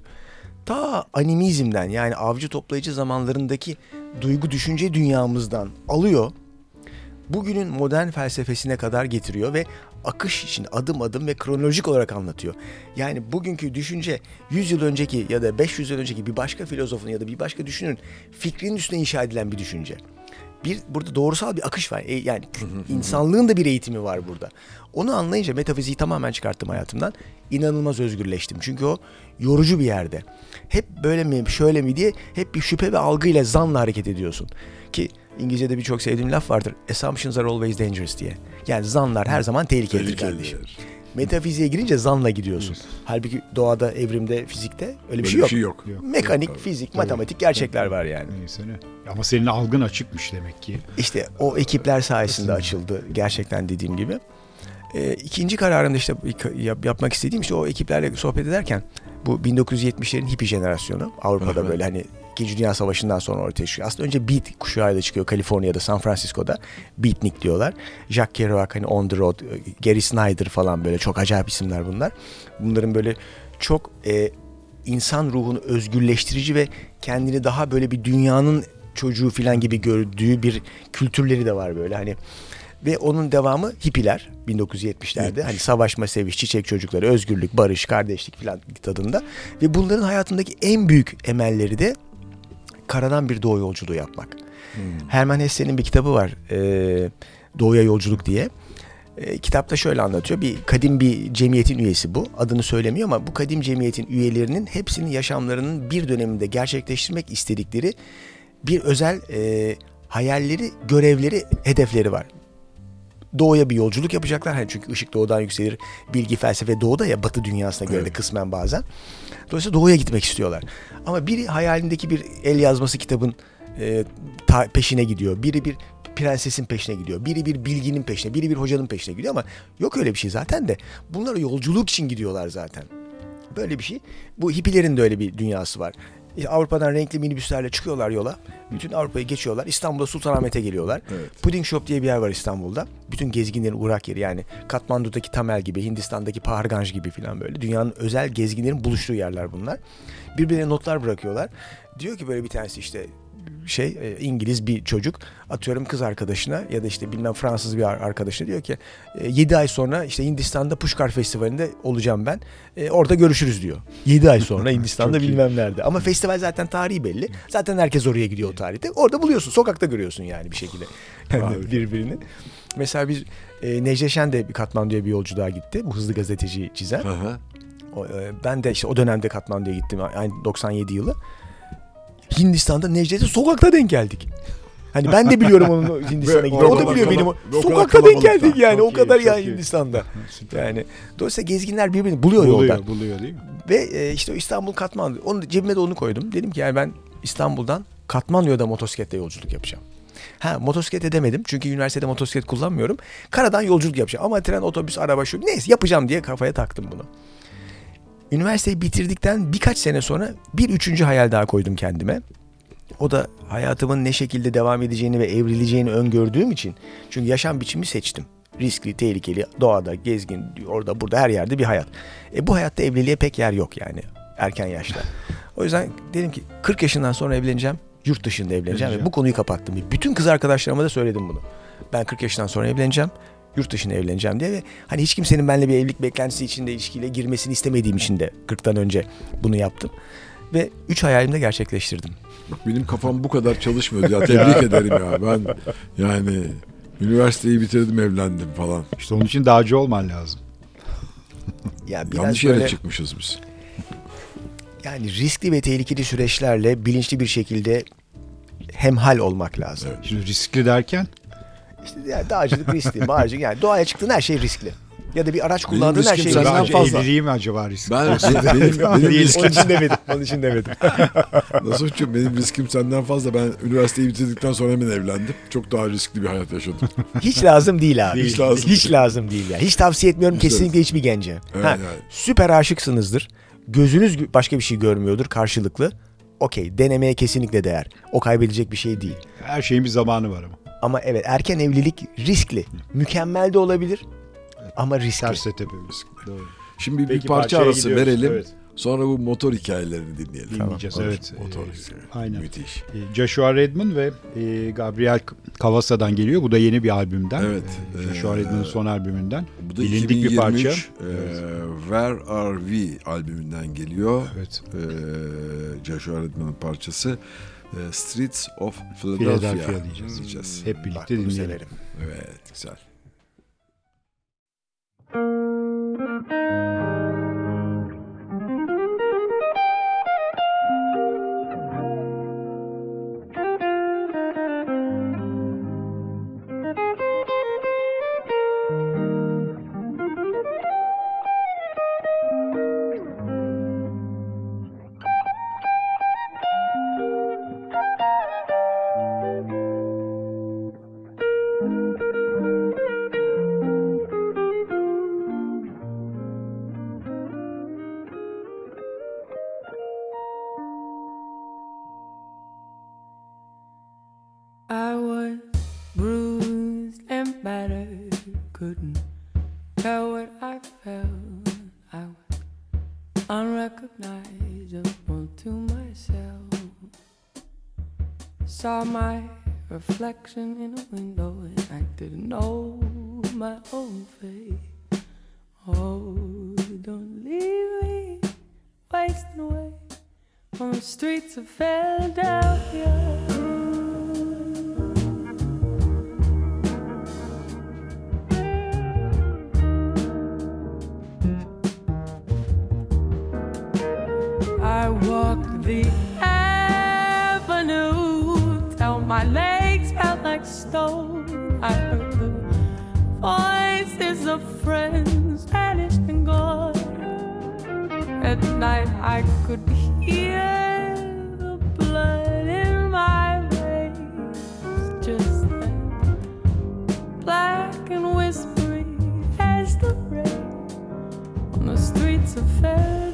Speaker 4: ta animizmden yani avcı toplayıcı zamanlarındaki duygu düşünce dünyamızdan alıyor. Bugünün modern felsefesine kadar getiriyor ve akış için adım adım ve kronolojik olarak anlatıyor. Yani bugünkü düşünce 100 yıl önceki ya da 500 yıl önceki bir başka filozofun ya da bir başka düşünün fikrinin üstüne inşa edilen bir düşünce. Bir burada doğrusal bir akış var. E, Yani insanlığın da bir eğitimi var burada. Onu anlayınca metafiziği tamamen çıkarttım hayatımdan. İnanılmaz özgürleştim. Çünkü o yorucu bir yerde. Hep böyle mi şöyle mi diye hep bir şüphe ve algıyla zanla hareket ediyorsun. Ki İngilizce'de birçok sevdiğim laf vardır. Assumptions are always dangerous diye. Yani zanlar her zaman tehlikelidir
Speaker 3: Tehlikeli.
Speaker 4: kardeşim. Metafiziğe girince zanla gidiyorsun. Halbuki doğada, evrimde, fizikte öyle bir şey yok.
Speaker 3: bir şey yok.
Speaker 2: Yok.
Speaker 4: Mekanik,
Speaker 3: Yok,
Speaker 4: fizik,
Speaker 2: Tabii.
Speaker 4: matematik gerçekler var yani.
Speaker 2: Neyse ne. Ama senin algın açıkmış demek ki.
Speaker 4: İşte o ekipler sayesinde açıldı gerçekten dediğim gibi. Ee, ikinci kararımda işte yap- yapmak istediğim işte o ekiplerle sohbet ederken bu 1970'lerin hippie jenerasyonu Avrupa'da
Speaker 3: Evet.
Speaker 4: böyle hani İkinci Dünya Savaşı'ndan sonra ortaya çıkıyor. Aslında önce Beat kuşağıyla çıkıyor Kaliforniya'da, San Francisco'da. Beatnik diyorlar. Jack Kerouac, hani On The Road, Gary Snyder falan böyle çok acayip isimler bunlar. Bunların böyle çok e, insan ruhunu özgürleştirici ve kendini daha böyle bir dünyanın çocuğu falan gibi gördüğü bir kültürleri de var böyle hani ve onun devamı hippiler 1970'lerde hani savaşma seviş çiçek çocukları özgürlük barış kardeşlik falan tadında ve bunların hayatındaki en büyük emelleri de karadan bir doğu yolculuğu yapmak. Hermann Hesse'nin bir kitabı var e, Doğuya Yolculuk diye. E, kitapta şöyle anlatıyor. Bir kadim bir cemiyetin üyesi bu. Adını söylemiyor ama bu kadim cemiyetin üyelerinin hepsinin yaşamlarının bir döneminde gerçekleştirmek istedikleri bir özel e, hayalleri, görevleri, hedefleri var. Doğuya bir yolculuk yapacaklar. Hani çünkü ışık doğudan yükselir. Bilgi, felsefe doğuda ya batı dünyasına göre de
Speaker 3: Evet.
Speaker 4: kısmen bazen. Dolayısıyla doğuya gitmek istiyorlar. Ama biri hayalindeki bir el yazması kitabın e, ta- peşine gidiyor. Biri bir prensesin peşine gidiyor. Biri bir bilginin peşine, biri bir hocanın peşine gidiyor ama yok öyle bir şey zaten de. Bunlar yolculuk için gidiyorlar zaten. Böyle bir şey. Bu hippilerin de öyle bir dünyası var. İşte Avrupa'dan renkli minibüslerle çıkıyorlar yola. Bütün Avrupa'yı geçiyorlar. İstanbul'da Sultanahmet'e geliyorlar.
Speaker 3: Evet.
Speaker 4: Pudding Shop diye bir yer var İstanbul'da. Bütün gezginlerin uğrak yeri yani Katmandu'daki Tamel gibi, Hindistan'daki Paharganj gibi falan böyle. Dünyanın özel gezginlerin buluştuğu yerler bunlar. Birbirine notlar bırakıyorlar. Diyor ki böyle bir tanesi işte şey e, İngiliz bir çocuk atıyorum kız arkadaşına ya da işte bilmem Fransız bir ar- arkadaşına diyor ki 7 ay sonra işte Hindistan'da Pushkar Festivali'nde olacağım ben. E, orada görüşürüz diyor. 7 ay sonra Hindistan'da
Speaker 2: iyi.
Speaker 4: bilmem nerede. Ama festival zaten tarihi belli. Zaten herkes oraya gidiyor o tarihte. Orada buluyorsun. Sokakta görüyorsun yani bir şekilde. Yani birbirini. Mesela biz e, Necdet Şen de bir Katmandu'ya bir yolculuğa gitti. Bu hızlı gazeteci çizen. E, ben de işte o dönemde Katmandu'ya gittim. Aynı 97 yılı. Hindistan'da Necdet'e sokakta denk geldik. Hani ben de biliyorum onun Hindistan'a gittiğini. O da biliyor benim. Sokakta denk geldik yani.
Speaker 2: Çok
Speaker 4: o kadar
Speaker 2: iyi,
Speaker 4: ya
Speaker 2: iyi.
Speaker 4: Hindistan'da. Yani dolayısıyla gezginler birbirini buluyor,
Speaker 2: buluyor,
Speaker 4: yoldan.
Speaker 2: buluyor değil mi?
Speaker 4: Ve e, işte o İstanbul Katmandu. Onu cebime de onu koydum. Dedim ki yani ben İstanbul'dan Katmandu'ya da motosikletle yolculuk yapacağım. Ha motosiklet edemedim çünkü üniversitede motosiklet kullanmıyorum. Karadan yolculuk yapacağım ama tren, otobüs, araba şu neyse yapacağım diye kafaya taktım bunu. Üniversiteyi bitirdikten birkaç sene sonra bir üçüncü hayal daha koydum kendime. O da hayatımın ne şekilde devam edeceğini ve evrileceğini öngördüğüm için. Çünkü yaşam biçimi seçtim. Riskli, tehlikeli, doğada, gezgin, orada, burada, her yerde bir hayat. E bu hayatta evliliğe pek yer yok yani erken yaşta. O yüzden dedim ki 40 yaşından sonra evleneceğim. Yurt dışında evleneceğim ve bu konuyu kapattım. Bütün kız arkadaşlarıma da söyledim bunu. Ben 40 yaşından sonra evleneceğim. Yurt dışında evleneceğim diye ve hani hiç kimsenin benimle bir evlilik beklentisi içinde ilişkiyle girmesini istemediğim için de 40'tan önce bunu yaptım. Ve 3 hayalimi de gerçekleştirdim.
Speaker 3: Bak benim kafam bu kadar çalışmıyordu ya. Tebrik ederim ya. Ben yani üniversiteyi bitirdim evlendim falan.
Speaker 2: İşte onun için dağcı olman lazım.
Speaker 4: Ya biraz
Speaker 3: Yanlış yere
Speaker 4: böyle-
Speaker 3: çıkmışız biz.
Speaker 4: Yani riskli ve tehlikeli süreçlerle bilinçli bir şekilde hemhal olmak lazım.
Speaker 3: Evet.
Speaker 2: Şimdi riskli derken
Speaker 4: İşte yani dağcılık riskli, mağaracılık yani doğaya çıktığın her şey riskli. Ya da bir araç
Speaker 3: Benim
Speaker 4: kullandığın her şey
Speaker 3: senden
Speaker 4: riskli.
Speaker 3: fazla.
Speaker 2: evliliği mi acaba riskli?
Speaker 3: Ben benim, benim
Speaker 4: Onun
Speaker 3: riskim
Speaker 4: için demedim. Onun için demedim.
Speaker 3: Nasuh'cum benim riskim senden fazla. Ben üniversiteyi bitirdikten sonra hemen evlendim. Çok daha riskli bir hayat yaşadım.
Speaker 4: Hiç lazım değil abi.
Speaker 3: Hiç
Speaker 4: Hiç
Speaker 3: lazım
Speaker 4: Hiç lazım değil ya. Hiç tavsiye etmiyorum
Speaker 3: Hiç
Speaker 4: kesinlikle hiçbir gence.
Speaker 3: Evet,
Speaker 4: ha,
Speaker 3: yani.
Speaker 4: Süper aşıksınızdır. Gözünüz gö- başka bir şey görmüyordur karşılıklı. Okey denemeye kesinlikle değer. O kaybedecek bir şey değil.
Speaker 2: Her şeyin bir zamanı var ama.
Speaker 4: Ama evet erken evlilik riskli. Mükemmel de olabilir ama riskli.
Speaker 2: Tepebiliriz. Doğru.
Speaker 3: Şimdi bir
Speaker 2: Peki,
Speaker 3: parça
Speaker 2: parçaya
Speaker 3: arası
Speaker 2: gidiyoruz.
Speaker 3: verelim.
Speaker 2: Evet.
Speaker 3: Sonra bu motor hikayelerini dinleyelim.
Speaker 2: Dinleyeceğiz,
Speaker 3: Motor-
Speaker 2: evet.
Speaker 3: Motor
Speaker 2: Ee,
Speaker 3: hikayeleri.
Speaker 2: aynen.
Speaker 3: Müthiş.
Speaker 2: E, Joshua Redman ve e, Gabriel Cavasa'dan geliyor. Bu da yeni bir albümden.
Speaker 3: Evet,
Speaker 2: E,
Speaker 3: e,
Speaker 2: Joshua Redman'ın son albümünden.
Speaker 3: Bu da
Speaker 2: Bilindik
Speaker 3: 2023,
Speaker 2: bir parça.
Speaker 3: e, Where Are We albümünden geliyor.
Speaker 2: Evet.
Speaker 3: E, Joshua Redman'ın parçası. E, Streets of Philadelphia,
Speaker 2: Philadelphia diyeceğiz.
Speaker 3: diyeceğiz.
Speaker 2: Hep
Speaker 4: Bak,
Speaker 2: birlikte
Speaker 4: bunu
Speaker 2: dinleyelim.
Speaker 4: severim.
Speaker 3: Evet güzel.
Speaker 5: I reflection in a window, and I didn't know my own fate. Oh, don't leave me wasting away on the streets of Philadelphia. I walk the stone. I heard the voices of friends vanished and gone. At night I could hear the blood in my veins, just that black and whispery as the rain on the streets of Philadelphia.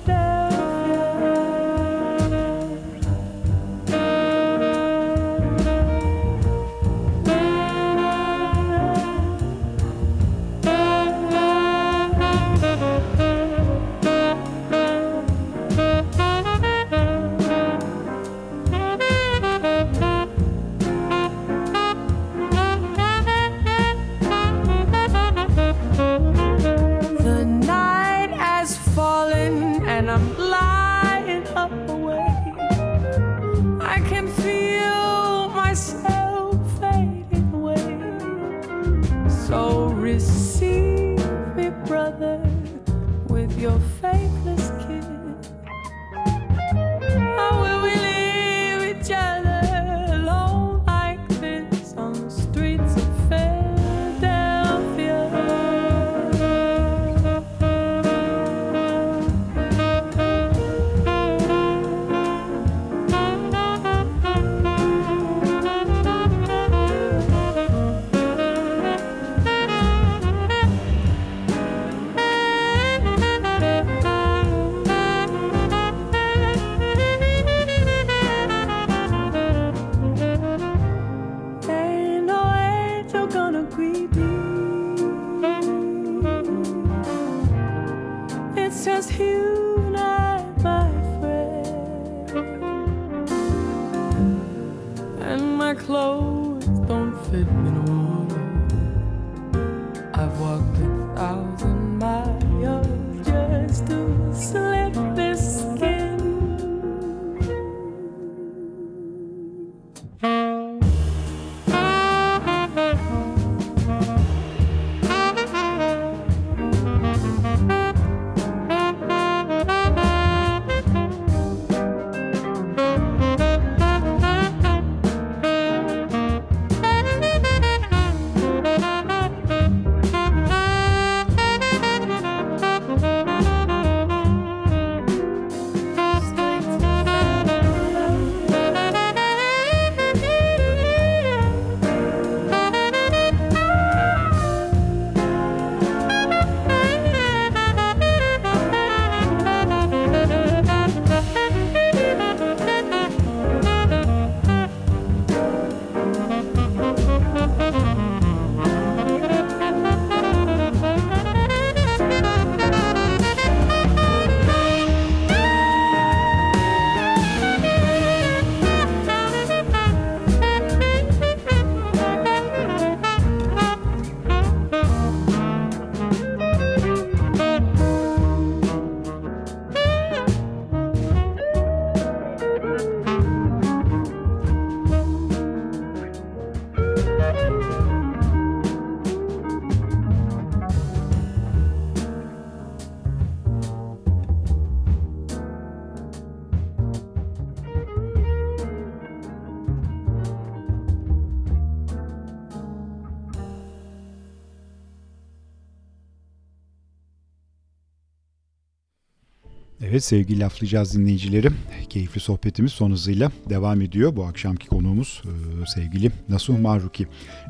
Speaker 2: Evet sevgili laflayacağız dinleyicileri. Keyifli sohbetimiz son hızıyla devam ediyor. Bu akşamki konuğumuz e, sevgili Nasuh Maruki.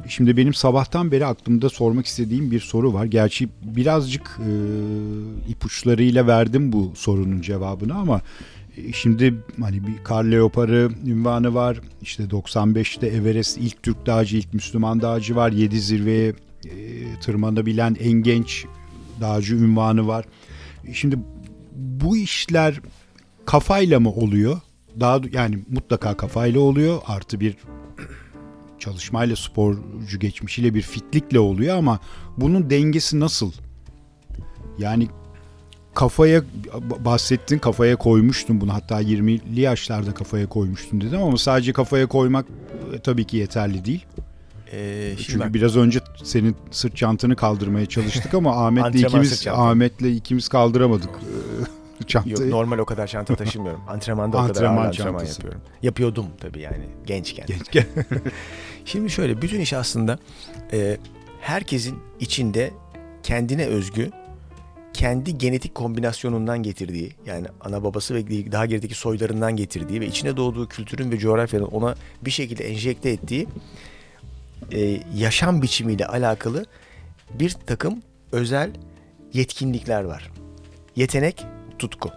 Speaker 2: Şimdi benim sabahtan beri aklımda sormak istediğim bir soru var. Gerçi birazcık e, ipuçlarıyla verdim bu sorunun cevabını ama e, şimdi hani bir kar leoparı ünvanı var. İşte 95'te Everest ilk Türk dağcı, ilk Müslüman dağcı var. 7 zirveye tırmanabilen en genç dağcı ünvanı var. Şimdi bu işler kafayla mı oluyor? Daha yani mutlaka kafayla oluyor. Artı bir çalışmayla sporcu geçmişiyle bir fitlikle oluyor ama bunun dengesi nasıl? Yani kafaya bahsettin kafaya koymuştun bunu hatta 20'li yaşlarda kafaya koymuştun dedim ama sadece kafaya koymak e, tabii ki yeterli değil.
Speaker 4: Ee, şimdi
Speaker 2: Çünkü
Speaker 4: bak,
Speaker 2: biraz önce senin sırt çantanı kaldırmaya çalıştık ama Ahmet'le ikimiz. Ahmet'le ikimiz kaldıramadık. Çantayı.
Speaker 4: Yok normal o kadar çanta taşımıyorum. Antrenmanda o kadar
Speaker 2: Antrenman
Speaker 4: ağır antrenman
Speaker 2: çantası.
Speaker 4: yapıyorum. Yapıyordum tabii yani gençken.
Speaker 2: Gençken.
Speaker 4: Şimdi şöyle bütün iş aslında e, herkesin içinde kendine özgü kendi genetik kombinasyonundan getirdiği yani ana babası ve daha gerideki soylarından getirdiği ve içine doğduğu kültürün ve coğrafyanın ona bir şekilde enjekte ettiği e, yaşam biçimiyle alakalı bir takım özel yetkinlikler var. Yetenek, tutku.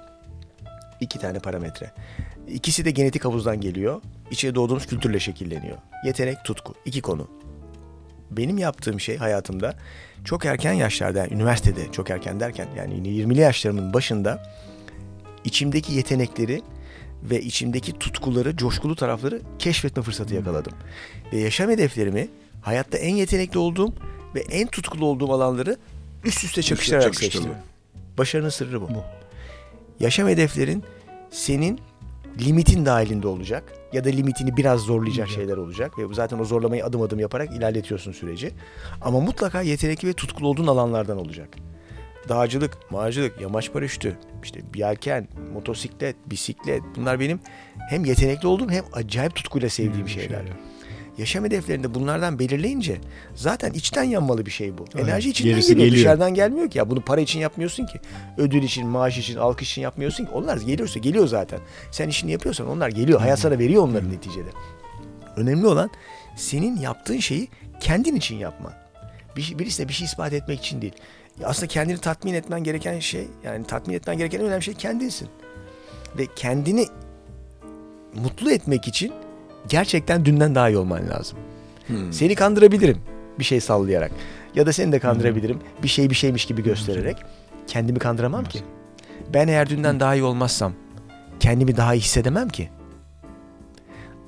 Speaker 4: İki tane parametre. İkisi de genetik havuzdan geliyor. İçine doğduğumuz kültürle şekilleniyor. Yetenek, tutku. İki konu. Benim yaptığım şey hayatımda çok erken yaşlarda, yani üniversitede çok erken derken yani yine 20'li yaşlarımın başında içimdeki yetenekleri ve içimdeki tutkuları, coşkulu tarafları keşfetme fırsatı yakaladım. Ve yaşam hedeflerimi hayatta en yetenekli olduğum ve en tutkulu olduğum alanları üst üste çakıştırarak seçtim. Başarının sırrı bu.
Speaker 2: Bu.
Speaker 4: Yaşam hedeflerin senin limitin dahilinde olacak ya da limitini biraz zorlayacak şeyler olacak ve zaten o zorlamayı adım adım yaparak ilerletiyorsun süreci. Ama mutlaka yetenekli ve tutkulu olduğun alanlardan olacak. Dağcılık, mağacılık, yamaç paraşütü, işte yelken, motosiklet, bisiklet bunlar benim hem yetenekli olduğum hem acayip tutkuyla sevdiğim şeyler. Yaşam hedeflerinde bunlardan belirleyince zaten içten yanmalı bir şey bu.
Speaker 2: Evet,
Speaker 4: Enerji içinden
Speaker 2: gerisi
Speaker 4: geliyor,
Speaker 2: geliyor.
Speaker 4: dışarıdan gelmiyor ki. Ya bunu para için yapmıyorsun ki. Ödül için, maaş için, alkış için yapmıyorsun ki. Onlar geliyorsa geliyor zaten. Sen işini yapıyorsan onlar geliyor. Hayat sana veriyor onları neticede. Önemli olan senin yaptığın şeyi kendin için yapman. Bir, şey- birisine bir şey ispat etmek için değil. Aslında kendini tatmin etmen gereken şey, yani tatmin etmen gereken en önemli şey kendinsin. Ve kendini mutlu etmek için gerçekten dünden daha iyi olman lazım.
Speaker 3: Hmm.
Speaker 4: Seni kandırabilirim bir şey sallayarak. Ya da seni de kandırabilirim bir şey bir şeymiş gibi göstererek. Kendimi kandıramam ki. Ben eğer dünden daha iyi olmazsam kendimi daha iyi hissedemem ki.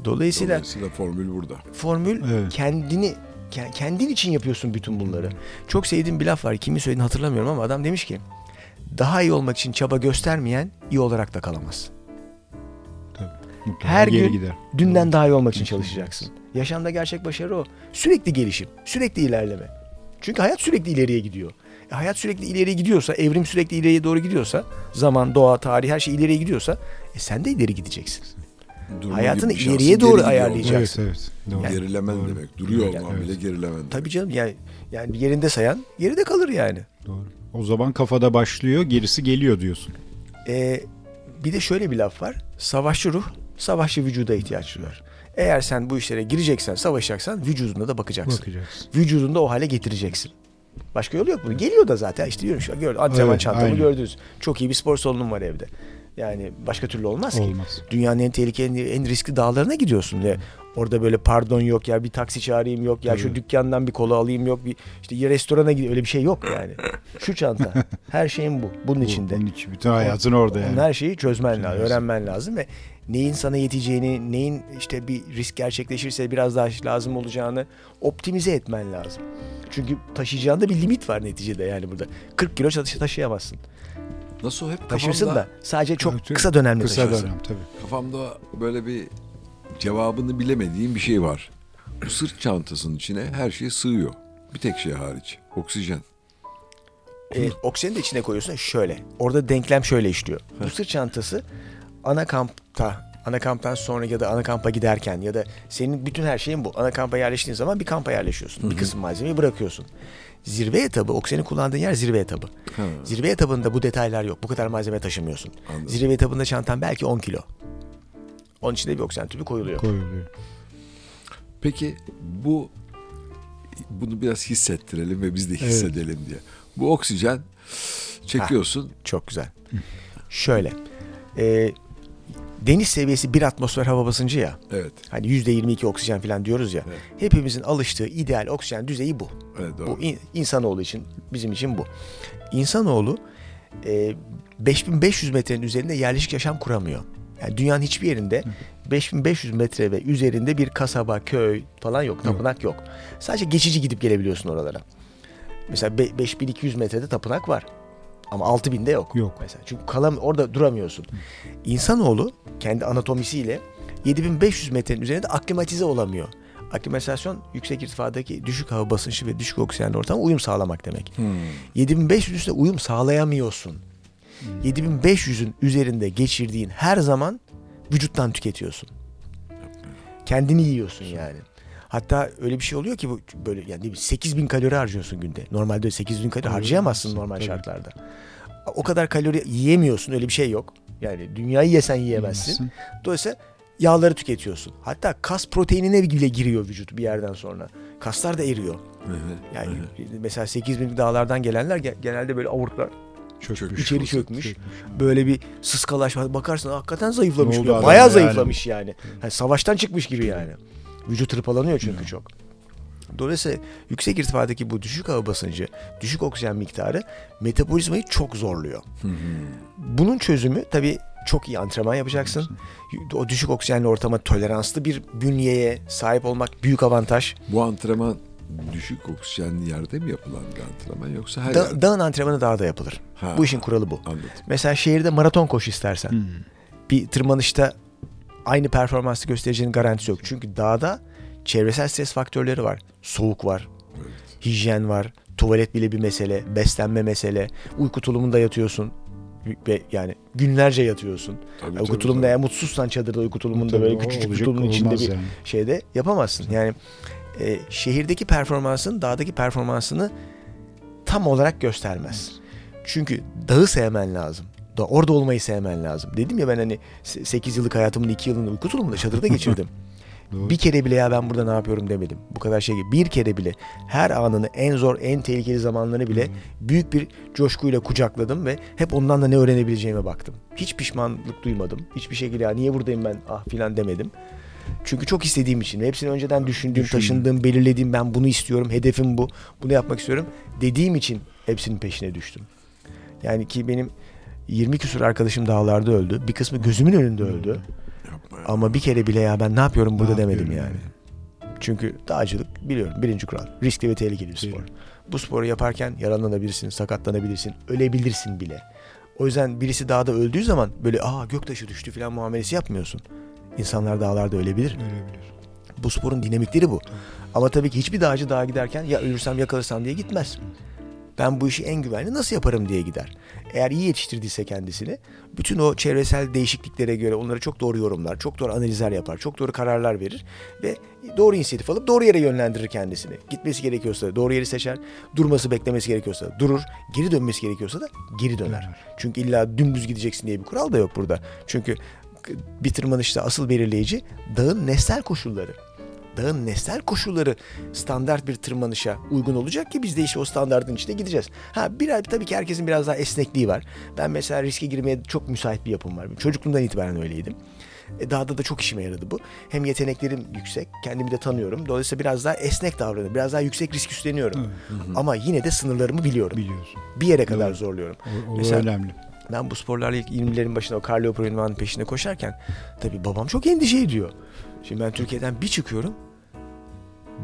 Speaker 4: Dolayısıyla
Speaker 3: Dolayısıyla formül burada.
Speaker 4: formül
Speaker 2: Evet.
Speaker 4: kendini ke- kendin için yapıyorsun bütün bunları. Çok sevdiğim bir laf var. Kimi söylediğini hatırlamıyorum ama adam demiş ki daha iyi olmak için çaba göstermeyen iyi olarak da kalamaz.
Speaker 2: Mutlaka
Speaker 4: Her
Speaker 2: geri
Speaker 4: gün
Speaker 2: gider.
Speaker 4: Dünden daha iyi olmak için çalışacaksın. Yaşamda gerçek başarı o. Sürekli gelişim, sürekli ilerleme. Çünkü hayat sürekli ileriye gidiyor. E, hayat sürekli ileriye gidiyorsa, evrim sürekli ileriye doğru gidiyorsa, zaman, doğa, tarih her şey ileriye gidiyorsa, e sen de ileri gideceksin.
Speaker 3: Durma
Speaker 4: Hayatını ileriye
Speaker 3: geri
Speaker 4: doğru
Speaker 3: gidiyor
Speaker 4: ayarlayacak.
Speaker 2: Evet evet. Doğru.
Speaker 4: Yani-
Speaker 3: Gerilemen
Speaker 2: Doğru.
Speaker 3: demek. Duruyor
Speaker 4: Yani-
Speaker 3: olman bile gerilemen demek.
Speaker 4: Tabii canım yani yani yerinde sayan geride kalır yani.
Speaker 2: Doğru. O zaman kafada başlıyor, gerisi geliyor diyorsun.
Speaker 4: E, bir de şöyle bir laf var. Savaşçı ruh, savaşçı vücuda ihtiyaç duyar. Eğer sen bu işlere gireceksen, savaşacaksan vücuduna da bakacaksın.
Speaker 2: Bakacaksın.
Speaker 4: vücudunda o hale getireceksin. Başka yolu yok mu? Geliyor da zaten işte diyorum şu an gör, antrenman
Speaker 2: Evet,
Speaker 4: çantamı
Speaker 2: aynen.
Speaker 4: gördünüz. Çok iyi bir spor salonum var evde. Yani başka türlü olmaz ki.
Speaker 2: Olmaz.
Speaker 4: Dünyanın en tehlikeli, en riskli dağlarına gidiyorsun ve orada böyle pardon yok ya bir taksi çağırayım yok ya şu
Speaker 2: Tabii.
Speaker 4: dükkandan bir kola alayım yok bir işte ya restorana gidiyor öyle bir şey yok yani. Şu çanta. Her şeyin bu. Bunun
Speaker 2: Bu-
Speaker 4: içinde.
Speaker 2: Bunun için bütün hayatın orada yani.
Speaker 4: Onun her şeyi çözmen lazım, öğrenmen lazım ve neyin sana yeteceğini, neyin işte bir risk gerçekleşirse biraz daha lazım olacağını optimize etmen lazım. Çünkü taşıyacağında bir limit var neticede yani burada. 40 kilo taşı- taşıyamazsın.
Speaker 3: Nasıl hep
Speaker 4: Taşırsın
Speaker 3: kafamda,
Speaker 4: da sadece çok
Speaker 2: Evet,
Speaker 4: kısa dönemde
Speaker 2: Kısa
Speaker 4: taşırsın.
Speaker 2: dönem tabii.
Speaker 3: kafamda böyle bir cevabını bilemediğim bir şey var. Bu sırt çantasının içine her şey sığıyor. Bir tek şey hariç. Oksijen.
Speaker 4: E, oksijeni de içine koyuyorsun şöyle. Orada denklem şöyle işliyor. Bu sırt çantası ana kampta ana kamptan sonra ya da ana kampa giderken ya da senin bütün her şeyin bu. Ana kampa yerleştiğin zaman bir kampa yerleşiyorsun. Bir kısım malzemeyi bırakıyorsun. Zirve etabı, oksijeni kullandığın yer zirve etabı.
Speaker 3: Ha.
Speaker 4: Zirve etabında bu detaylar yok. Bu kadar malzeme taşımıyorsun.
Speaker 3: Anladım.
Speaker 4: Zirve etabında çantan belki 10 kilo. Onun içinde bir oksijen tüpü koyuluyor.
Speaker 2: Koyuluyor.
Speaker 3: Peki bu bunu biraz hissettirelim ve biz de
Speaker 2: Evet.
Speaker 3: hissedelim diye. Bu oksijen çekiyorsun.
Speaker 4: Çok güzel. Şöyle. e, deniz seviyesi bir atmosfer hava basıncı ya.
Speaker 3: Evet.
Speaker 4: Hani %22 oksijen falan diyoruz ya.
Speaker 3: Evet.
Speaker 4: Hepimizin alıştığı ideal oksijen düzeyi bu.
Speaker 3: Evet doğru.
Speaker 4: Bu in- insanoğlu için, bizim için bu. İnsanoğlu e, 5500 metrenin üzerinde yerleşik yaşam kuramıyor. Yani dünyanın hiçbir yerinde 5500 metre ve üzerinde bir kasaba, köy falan yok, tapınak yok. Sadece geçici gidip gelebiliyorsun oralara. Mesela be- 5200 metrede tapınak var. Ama 6000'de yok.
Speaker 2: Yok.
Speaker 4: Mesela. Çünkü kalam orada duramıyorsun. İnsanoğlu kendi anatomisiyle 7500 metrenin üzerinde aklimatize olamıyor. Aklimatizasyon yüksek irtifadaki düşük hava basıncı ve düşük oksijenli ortama uyum sağlamak demek.
Speaker 3: Hmm.
Speaker 4: 7500 üstünde uyum sağlayamıyorsun. 7500'ün üzerinde geçirdiğin her zaman vücuttan tüketiyorsun. Kendini yiyorsun yani. Hatta öyle bir şey oluyor ki bu böyle yani ne bileyim 8000 kalori harcıyorsun günde. Normalde 8000 kalori harcayamazsın normal
Speaker 2: tabii.
Speaker 4: şartlarda. O kadar kalori yiyemiyorsun öyle bir şey yok. Yani dünyayı yesen yiyemezsin.
Speaker 2: Yemezsin.
Speaker 4: Dolayısıyla yağları tüketiyorsun. Hatta kas proteinine bile giriyor vücut bir yerden sonra. Kaslar da eriyor. Yani mesela 8000 dağlardan gelenler ge- genelde böyle avurtlar
Speaker 2: Çökmüş.
Speaker 4: içeri
Speaker 3: olsa
Speaker 4: çökmüş. Böyle bir sıskalaşma. Bakarsın hakikaten zayıflamış. Bayağı
Speaker 2: yani?
Speaker 4: zayıflamış yani. Hani savaştan çıkmış gibi yani. Vücut hırpalanıyor çünkü çok. Dolayısıyla yüksek irtifadaki bu düşük hava basıncı, düşük oksijen miktarı metabolizmayı çok zorluyor. Bunun çözümü tabii çok iyi antrenman yapacaksın. O düşük oksijenli ortama toleranslı bir bünyeye sahip olmak büyük avantaj.
Speaker 3: Bu antrenman düşük oksijenli yerde mi yapılan bir antrenman yoksa her
Speaker 4: Da-
Speaker 3: yerde?
Speaker 4: dağın antrenmanı dağda yapılır.
Speaker 3: Ha,
Speaker 4: Bu işin kuralı bu.
Speaker 3: Anladım.
Speaker 4: Mesela şehirde maraton koş istersen.
Speaker 2: Hmm.
Speaker 4: bir tırmanışta aynı performansı göstereceğinin garantisi yok. Çünkü dağda çevresel stres faktörleri var. Soğuk var,
Speaker 3: Evet.
Speaker 4: hijyen var, tuvalet bile bir mesele, beslenme mesele, uyku tulumunda yatıyorsun ve yani günlerce yatıyorsun.
Speaker 3: Tabii,
Speaker 4: uyku tulumunda eğer mutsuzsan çadırda uyku tulumunda
Speaker 2: Tabii,
Speaker 4: böyle küçücük
Speaker 2: olacak,
Speaker 4: tulumun içinde bir
Speaker 2: yani.
Speaker 4: şeyde yapamazsın. Yani e, şehirdeki performansın dağdaki performansını tam olarak göstermez. Çünkü dağı sevmen lazım. Da orada olmayı sevmen lazım. Dedim ya ben hani 8 yıllık hayatımın 2 yılını uyku tulumunda çadırda geçirdim.
Speaker 2: Doğru.
Speaker 4: bir kere bile ya ben burada ne yapıyorum demedim. Bu kadar şey bir kere bile her anını en zor en tehlikeli zamanlarını bile büyük bir coşkuyla kucakladım ve hep ondan da ne öğrenebileceğime baktım. Hiç pişmanlık duymadım. Hiçbir şekilde ya niye buradayım ben ah filan demedim. Çünkü çok istediğim için ve hepsini önceden düşündüğüm,
Speaker 2: Düşündüm.
Speaker 4: taşındığım, belirlediğim ben bunu istiyorum, hedefim bu, bunu yapmak istiyorum dediğim için hepsinin peşine düştüm. Yani ki benim 20 küsur arkadaşım dağlarda öldü. Bir kısmı gözümün önünde öldü.
Speaker 3: Yapma ya.
Speaker 4: Ama bir kere bile ya ben ne yapıyorum burada
Speaker 2: Ne
Speaker 4: demedim
Speaker 2: yapıyorum
Speaker 4: yani. Çünkü dağcılık biliyorum birinci kural. Riskli ve tehlikeli bir spor.
Speaker 2: Değil.
Speaker 4: Bu sporu yaparken yaralanabilirsin, sakatlanabilirsin, ölebilirsin bile. O yüzden birisi dağda öldüğü zaman böyle aa göktaşı düştü falan muamelesi yapmıyorsun. İnsanlar dağlarda ölebilir.
Speaker 2: Ölebilir.
Speaker 4: Bu sporun dinamikleri bu. Ama tabii ki hiçbir dağcı dağa giderken ya ölürsem yakalırsam diye gitmez. Ben bu işi en güvenli nasıl yaparım diye gider. Eğer iyi yetiştirdiyse kendisini bütün o çevresel değişikliklere göre onları çok doğru yorumlar, çok doğru analizler yapar, çok doğru kararlar verir ve doğru inisiyatif alıp doğru yere yönlendirir kendisini. Gitmesi gerekiyorsa doğru yeri seçer, durması beklemesi gerekiyorsa durur, geri dönmesi gerekiyorsa da geri döner. Çünkü illa dümdüz gideceksin diye bir kural da yok burada. Çünkü bir tırmanışta asıl belirleyici dağın nesnel koşulları. Dağın nesnel koşulları standart bir tırmanışa uygun olacak ki biz de işte o standartın içinde gideceğiz. Ha bir tabii ki herkesin biraz daha esnekliği var. Ben mesela riske girmeye çok müsait bir yapım var. Çocukluğumdan itibaren öyleydim. E, dağda da çok işime yaradı bu. Hem yeteneklerim yüksek, kendimi de tanıyorum. Dolayısıyla biraz daha esnek davranıyorum. Biraz daha yüksek risk üstleniyorum. Ama yine de sınırlarımı biliyorum.
Speaker 2: Biliyorsun.
Speaker 4: Bir yere kadar
Speaker 2: Doğru.
Speaker 4: zorluyorum.
Speaker 2: O, o
Speaker 4: Mesela-
Speaker 2: önemli.
Speaker 4: Ben bu sporlarla ilk 20'lerin başında o Carlo Provino'nun peşinde koşarken tabii babam çok endişe ediyor. Şimdi ben Türkiye'den bir çıkıyorum.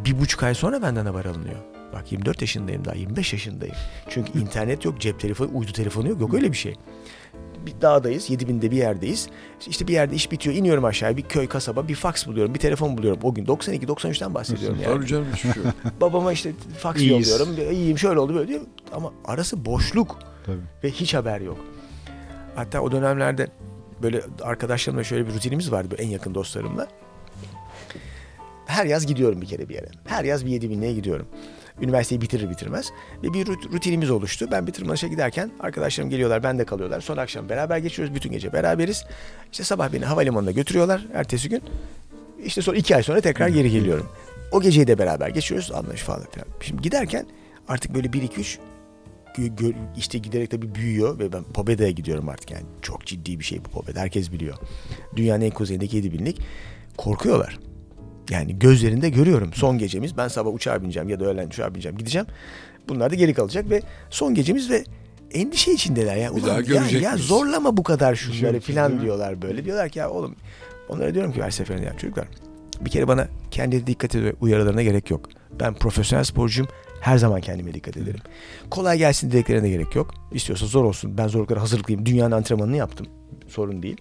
Speaker 4: Bir buçuk ay sonra benden haber alınıyor. Bak 24 yaşındayım daha 25 yaşındayım. Çünkü internet yok, cep telefonu, uydu telefonu yok. Yok öyle bir şey. Bir dağdayız, 7000'de bir yerdeyiz. İşte bir yerde iş bitiyor, iniyorum aşağıya. Bir köy, kasaba, bir fax buluyorum, bir telefon buluyorum. O gün 92-93'ten bahsediyorum yani.
Speaker 3: Tabii canım hiçbir şey yok.
Speaker 4: Babama işte fax
Speaker 2: İyiyiz.
Speaker 4: yolluyorum. İyiyim şöyle oldu böyle diyor. Ama arası boşluk
Speaker 2: Tabii.
Speaker 4: ve hiç haber yok. Hatta o dönemlerde böyle arkadaşlarımla şöyle bir rutinimiz vardı en yakın dostlarımla. Her yaz gidiyorum bir kere bir yere. Her yaz bir yedi binliğe gidiyorum. Üniversiteyi bitirir bitirmez. Ve bir rut- rutinimiz oluştu. Ben bir tırmanışa giderken arkadaşlarım geliyorlar, ben de kalıyorlar. Son akşam beraber geçiyoruz, bütün gece beraberiz. İşte sabah beni havalimanına götürüyorlar ertesi gün. İşte sonra iki ay sonra tekrar geri geliyorum. O geceyi de beraber geçiyoruz, anlayış falan. filan. Şimdi giderken artık böyle bir iki üç gö- gö- işte giderek tabii büyüyor ve ben Pobeda'ya gidiyorum artık yani çok ciddi bir şey bu Pobeda herkes biliyor. Dünyanın en kuzeyindeki 7 binlik korkuyorlar. Yani gözlerinde görüyorum son gecemiz ben sabah uçağa bineceğim ya da öğlen uçağa bineceğim gideceğim. Bunlar da geri kalacak ve son gecemiz ve endişe içindeler ya.
Speaker 3: Bir
Speaker 4: Ulan ya, ya zorlama bu kadar şunları filan diyorlar böyle. Diyorlar ki ya oğlum onlara diyorum ki her seferinde ya çocuklar bir kere bana kendi dikkat ve uyarılarına gerek yok. Ben profesyonel sporcuyum. Her zaman kendime dikkat ederim. Kolay gelsin dileklerine gerek yok. İstiyorsa zor olsun. Ben zorluklara hazırlıklıyım. Dünyanın antrenmanını yaptım. Sorun değil.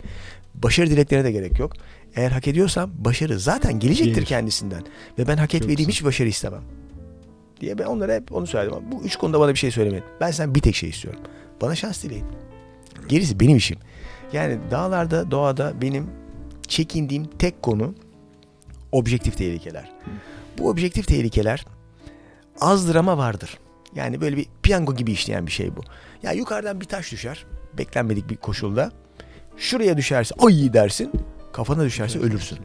Speaker 4: Başarı dileklerine de gerek yok. Eğer hak ediyorsam başarı zaten gelecektir
Speaker 2: Gelir.
Speaker 4: kendisinden. Ve ben hak etmediğim hiç başarı istemem. Diye ben onlara hep onu söyledim. Bu üç konuda bana bir şey söylemeyin. Ben sen bir tek şey istiyorum. Bana şans dileyin. Gerisi benim işim. Yani dağlarda, doğada benim çekindiğim tek konu objektif tehlikeler. Bu objektif tehlikeler azdır ama vardır. Yani böyle bir piyango gibi işleyen bir şey bu. Ya yukarıdan bir taş düşer. Beklenmedik bir koşulda. Şuraya düşerse ay dersin. Kafana düşerse ölürsün.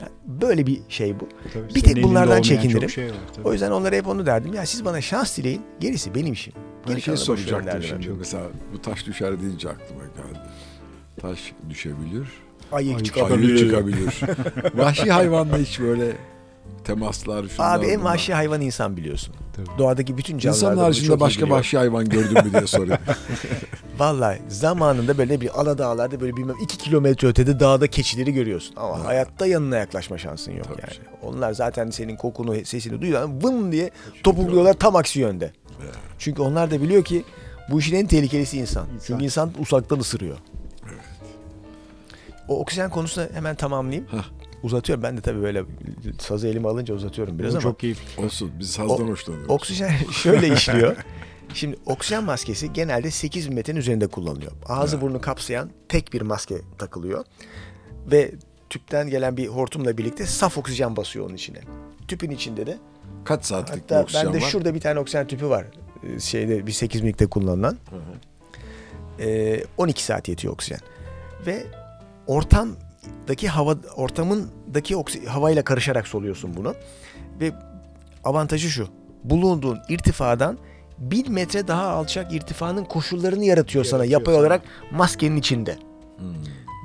Speaker 4: Yani Böyle bir şey bu.
Speaker 2: Tabii
Speaker 4: Bir tek bunlardan çekinirim.
Speaker 2: şey var, tabii.
Speaker 4: O yüzden onlara hep onu derdim. Ya siz bana şans dileyin. Gerisi benim işim.
Speaker 3: Ben
Speaker 4: Geri
Speaker 3: şey
Speaker 4: boş verin
Speaker 3: soracaktım şimdi. Mesela bu taş düşer deyince aklıma geldi. Taş düşebilir.
Speaker 4: Ayı çıkabilir.
Speaker 3: Ayı çıkabilir. Vahşi hayvanla hiç böyle temaslar
Speaker 4: Abi en vahşi hayvan insan biliyorsun.
Speaker 2: Tabii.
Speaker 4: Doğadaki bütün canlılar
Speaker 3: İnsanın
Speaker 4: da bunu
Speaker 3: haricinde başka vahşi hayvan gördün mü diye soruyorum.
Speaker 4: Vallahi zamanında böyle bir Aladağlar'da böyle bilmem 2 kilometre ötede dağda keçileri görüyorsun. Ama hayatta yanına yaklaşma şansın yok
Speaker 3: Tabii
Speaker 4: yani.
Speaker 3: canım.
Speaker 4: Onlar zaten senin kokunu, sesini duyuyorlar. Vın diye topukluyorlar tam aksi yönde. Çünkü onlar da biliyor ki bu işin en tehlikelisi insan.
Speaker 2: İnsan.
Speaker 4: Çünkü insan uzaktan ısırıyor. O oksijen konusunu hemen tamamlayayım.
Speaker 3: Hah.
Speaker 4: Uzatıyorum. Ben de tabii böyle sazı elime alınca uzatıyorum biraz
Speaker 2: Bu
Speaker 4: ama.
Speaker 2: çok keyifli.
Speaker 3: Olsun biz sazdan hoşlanıyoruz.
Speaker 4: Oksijen şöyle işliyor. Şimdi oksijen maskesi genelde 8 metrenin üzerinde kullanılıyor. Ağzı burnu kapsayan tek bir maske takılıyor. Ve tüpten gelen bir hortumla birlikte saf oksijen basıyor onun içine. Tüpün içinde de
Speaker 3: Kaç saatlik bir
Speaker 4: hatta
Speaker 3: oksijen
Speaker 4: bende
Speaker 3: var?
Speaker 4: şurada bir tane oksijen tüpü var. Ee, Şeyde bir 8 minikte kullanılan. Ee, 12 saat yetiyor oksijen. Ve ortamdaki hava ortamındaki oksi- havayla karışarak soluyorsun bunu. Ve avantajı şu. Bulunduğun irtifadan 1000 metre daha alçak irtifanın koşullarını yaratıyor sana
Speaker 2: Yaratıyor
Speaker 4: yapay
Speaker 2: sana.
Speaker 4: olarak maskenin içinde.
Speaker 3: Hmm.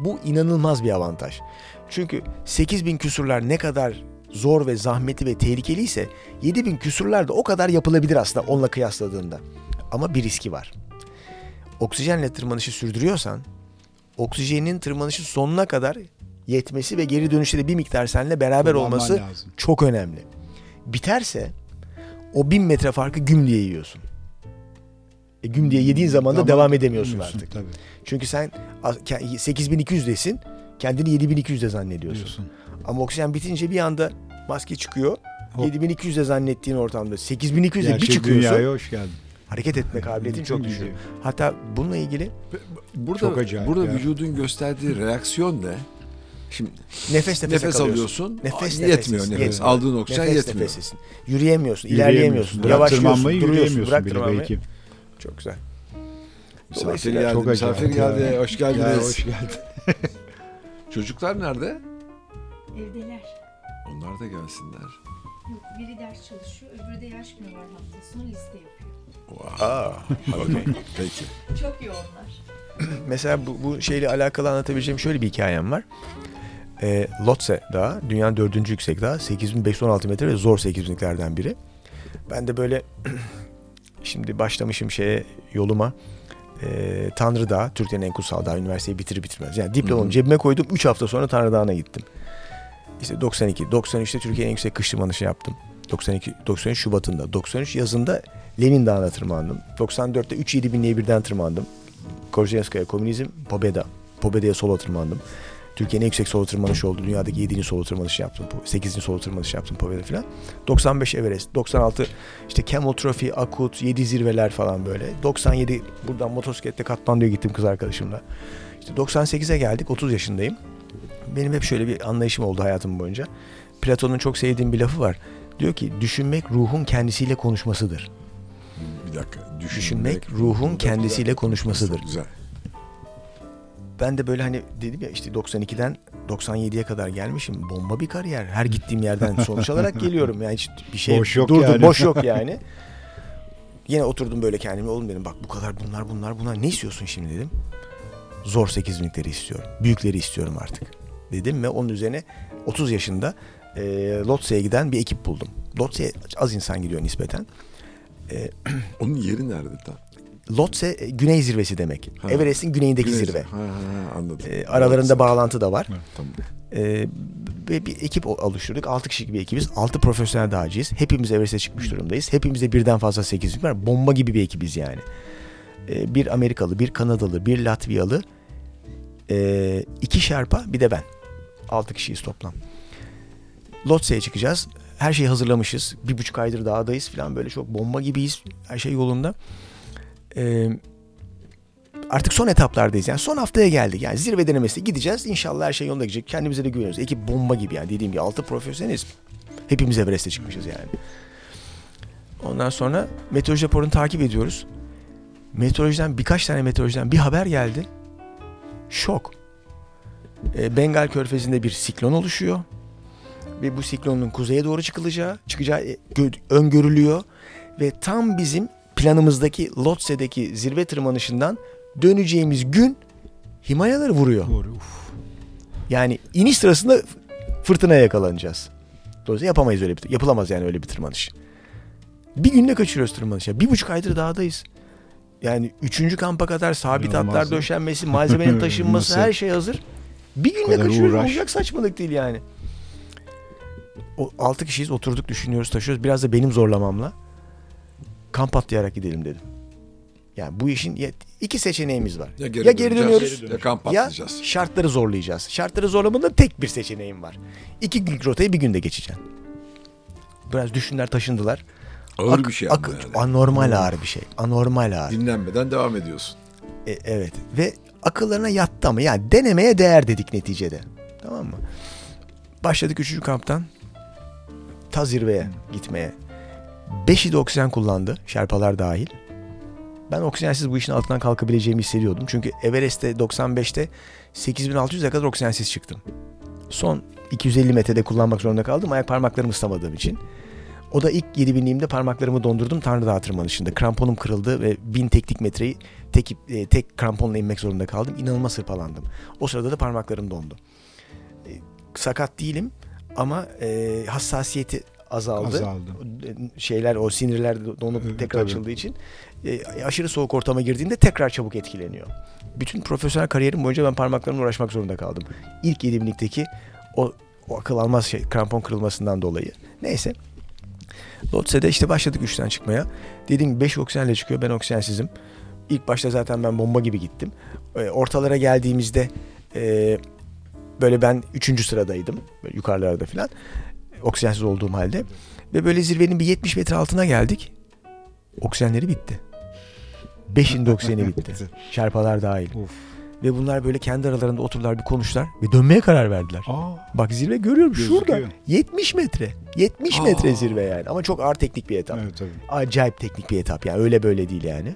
Speaker 4: Bu inanılmaz bir avantaj. Çünkü 8000 küsurlar ne kadar zor ve zahmetli ve tehlikeliyse 7000 küsurlar da o kadar yapılabilir aslında onunla kıyasladığında. Ama bir riski var. Oksijenle tırmanışı sürdürüyorsan oksijenin tırmanışı sonuna kadar yetmesi ve geri dönüşte de bir miktar seninle beraber
Speaker 2: Kullanman
Speaker 4: olması
Speaker 2: lazım.
Speaker 4: çok önemli. Biterse o bin metre farkı güm diye yiyorsun. E, güm diye yediğin zaman da devam edemiyorsun artık.
Speaker 2: Tabii.
Speaker 4: Çünkü sen a- ke- 8200'desin. Kendini 7200'de zannediyorsun.
Speaker 2: Diyorsun.
Speaker 4: Ama oksijen bitince bir anda maske çıkıyor.
Speaker 2: Hop.
Speaker 4: 7200'de zannettiğin ortamda 8200'de bir çıkıyorsun.
Speaker 2: dünyaya hoş geldin.
Speaker 4: Hareket etme kabiliyetin çok
Speaker 2: değil.
Speaker 4: Hatta bununla ilgili
Speaker 3: Burada,
Speaker 2: Çok acayip
Speaker 3: burada
Speaker 2: ya.
Speaker 3: vücudun gösterdiği reaksiyon ne? Şimdi
Speaker 4: nefes nefese
Speaker 3: nefes
Speaker 4: kalıyorsun.
Speaker 3: alıyorsun.
Speaker 4: Nefes
Speaker 3: Aa,
Speaker 4: nefesesin,
Speaker 3: yetmiyor nefes.
Speaker 4: yetmiyor.
Speaker 3: Aldığın oksijen
Speaker 4: Nefes
Speaker 3: yetmiyor.
Speaker 4: nefesesin. Yürüyemiyorsun, ilerleyemiyorsun.
Speaker 2: Bırak
Speaker 4: Yavaşlıyorsun,
Speaker 2: tırmanmayı
Speaker 4: duruyorsun.
Speaker 2: yürüyemiyorsun
Speaker 4: Bırak
Speaker 2: bile
Speaker 4: tırmanmayı.
Speaker 2: belki.
Speaker 4: Çok güzel.
Speaker 3: Misafir
Speaker 4: Dolayısıyla
Speaker 3: geldi,
Speaker 2: çok
Speaker 3: misafir
Speaker 2: acayip ya.
Speaker 3: geldi. Hoş geldiniz.
Speaker 2: Ya, hoş geldin.
Speaker 3: Çocuklar nerede?
Speaker 6: Evdeler.
Speaker 3: Onlar da gelsinler.
Speaker 6: Yok biri ders çalışıyor, öbürü de yaş günü var hafta sonu liste yapıyor.
Speaker 3: Wow.
Speaker 4: Aa,
Speaker 3: Hadi. Peki.
Speaker 6: Çok yoğunlar.
Speaker 4: Mesela bu, bu şeyle alakalı anlatabileceğim şöyle bir hikayem var. E, Lhotse Dağı, dünyanın dördüncü yüksek dağı. 8516 metre ve zor 8000'liklerden biri. Ben de böyle şimdi başlamışım şeye yoluma. E, Tanrı Dağı, Türkiye'nin en kutsal dağı, üniversiteyi bitirir bitirmez. Yani diplomamı cebime koydum. 3 hafta sonra Tanrı Dağı'na gittim. İşte 92, 93'te Türkiye'nin en yüksek kış tırmanışı yaptım. 92, 93 Şubat'ında. 93 yazında Lenin Dağı'na tırmandım. 94'te 3-7 binliğe birden tırmandım. Korzenskaya Komünizm, Pobeda. Pobeda'ya solo tırmandım. Türkiye'nin en yüksek solo tırmanışı oldu. Dünyadaki 7. solo tırmanışı yaptım. 8. solo tırmanışı yaptım Pobeda falan. 95 Everest, 96 işte Camel Trophy, Akut, 7 zirveler falan böyle. 97 buradan motosiklette Katmandu'ya gittim kız arkadaşımla. İşte 98'e geldik, 30 yaşındayım. Benim hep şöyle bir anlayışım oldu hayatım boyunca. Platon'un çok sevdiğim bir lafı var. Diyor ki düşünmek ruhun kendisiyle konuşmasıdır.
Speaker 3: Bir dakika. Düşünmek,
Speaker 4: Düşünmek ruhun kendisiyle konuşmasıdır.
Speaker 3: Güzel.
Speaker 4: Ben de böyle hani dedim ya işte 92'den 97'ye kadar gelmişim. Bomba bir kariyer. Her gittiğim yerden sonuç alarak geliyorum. Yani hiç bir şey
Speaker 2: Boş yok
Speaker 4: durdu,
Speaker 2: yani.
Speaker 4: boş yok yani. Yine oturdum böyle kendime. Oğlum dedim bak bu kadar bunlar bunlar bunlar. Ne istiyorsun şimdi dedim. Zor 8 binlikleri istiyorum. Büyükleri istiyorum artık. Dedim ve onun üzerine 30 yaşında e, Lotse'ye giden bir ekip buldum. Lotse'ye az insan gidiyor nispeten.
Speaker 3: Onun yeri nerede tam?
Speaker 4: Lotse e, güney zirvesi demek.
Speaker 3: Ha.
Speaker 4: Everest'in güneyindeki
Speaker 3: Güney-
Speaker 4: zirve.
Speaker 3: Ha, ha, anladım.
Speaker 4: E, aralarında bağlantı da var.
Speaker 3: Tamam.
Speaker 4: Ee, ve bir ekip oluşturduk. 6 kişilik bir ekibiz. 6 profesyonel dağcıyız. Hepimiz Everest'e çıkmış durumdayız. Hepimizde birden fazla 8 var. Bomba gibi bir ekibiz yani. Ee, bir Amerikalı, bir Kanadalı, bir Latviyalı, ee, iki Şerpa, bir de ben. 6 kişiyiz toplam. Lotse'ye çıkacağız. Her şeyi hazırlamışız. Bir buçuk aydır dağdayız falan böyle çok bomba gibiyiz. Her şey yolunda. Ee, artık son etaplardayız. Yani son haftaya geldik. Yani zirve denemesi gideceğiz. İnşallah her şey yolunda gidecek. Kendimize de güveniyoruz. Ekip bomba gibi yani. Dediğim gibi altı profesyoneliz. Hepimiz Everest'e çıkmışız yani. Ondan sonra meteoroloji raporunu takip ediyoruz. Meteorolojiden birkaç tane meteorolojiden bir haber geldi. Şok. E, Bengal Körfezi'nde bir siklon oluşuyor. Ve bu siklonun kuzeye doğru çıkılacağı, çıkacağı e, gö- öngörülüyor. Ve tam bizim planımızdaki Lhotse'deki zirve tırmanışından döneceğimiz gün Himalayaları vuruyor.
Speaker 2: Doğru. Uf.
Speaker 4: Yani iniş sırasında fırtınaya yakalanacağız. Dolayısıyla yapamayız öyle bir yapılamaz yani öyle bir tırmanış. Bir günde kaçırıyoruz tırmanışı. Bir buçuk aydır dağdayız. Yani üçüncü kampa kadar sabit
Speaker 2: İnanılmaz
Speaker 4: hatlar döşenmesi, malzemenin taşınması her şey hazır. Bir günde kaçırıyoruz.
Speaker 2: uğraş.
Speaker 4: Olacak saçmalık değil yani. O, altı kişiyiz oturduk düşünüyoruz taşıyoruz. Biraz da benim zorlamamla kamp atlayarak gidelim dedim. Yani bu işin ya- iki seçeneğimiz var.
Speaker 3: Ya
Speaker 4: Ya
Speaker 3: geri,
Speaker 4: geri
Speaker 3: döneceğiz,
Speaker 4: dönüyoruz,
Speaker 3: ya kamp
Speaker 4: ya
Speaker 3: atlayacağız.
Speaker 4: şartları zorlayacağız. Şartları zorlamada tek bir seçeneğim var. İki günlük rotayı bir günde geçeceğim. Biraz düşünler taşındılar.
Speaker 3: Ağır
Speaker 4: Ak-
Speaker 3: bir şey
Speaker 4: ak-
Speaker 3: yani.
Speaker 4: Anormal ağır bir şey. Anormal ağır.
Speaker 3: Dinlenmeden devam ediyorsun.
Speaker 4: E, evet. Ve akıllarına yattı ama yani denemeye değer dedik neticede. Tamam mı? Başladık üçüncü kamptan ta zirveye gitmeye. Beşi de oksijen kullandı. Şerpalar dahil. Ben oksijensiz bu işin altından kalkabileceğimi hissediyordum. Çünkü Everest'te 95'te 8600'e kadar oksijensiz çıktım. Son 250 metrede kullanmak zorunda kaldım. Ayak parmaklarımı ıslamadığım için. O da ilk 7000'liğimde parmaklarımı dondurdum Tanrı Dağı tırmanışında. Kramponum kırıldı ve 1000 teknik metreyi tek, e, tek kramponla inmek zorunda kaldım. İnanılmaz hırpalandım. O sırada da parmaklarım dondu. E, sakat değilim ama e, hassasiyeti azaldı.
Speaker 2: Azaldı.
Speaker 4: E, Şeyler o sinirler donup
Speaker 2: Evet,
Speaker 4: tekrar
Speaker 2: tabii.
Speaker 4: açıldığı için e, aşırı soğuk ortama girdiğinde tekrar çabuk etkileniyor. Bütün profesyonel kariyerim boyunca ben parmaklarımla uğraşmak zorunda kaldım. İlk yedimlikteki o, o akıl almaz şey krampon kırılmasından dolayı. Neyse. Lotse'de işte başladık üçten çıkmaya. Dediğim gibi 5 oksijenle çıkıyor. Ben oksijensizim. İlk başta zaten ben bomba gibi gittim. E, ortalara geldiğimizde e, böyle ben üçüncü sıradaydım. Yukarılarda falan. Oksijensiz olduğum halde. Ve böyle zirvenin bir 70 metre altına geldik. Oksijenleri bitti. Beşin de oksijeni bitti. Şerpalar dahil.
Speaker 2: Of.
Speaker 4: Ve bunlar böyle kendi aralarında oturdular bir konuştular ve dönmeye karar verdiler.
Speaker 2: Aa,
Speaker 4: Bak zirve görüyorum şurada.
Speaker 2: Gözüküyor.
Speaker 4: 70 metre. 70
Speaker 3: Aa.
Speaker 4: metre zirve yani. Ama çok ağır teknik bir etap.
Speaker 2: evet tabii.
Speaker 4: Acayip teknik bir etap yani öyle böyle değil yani.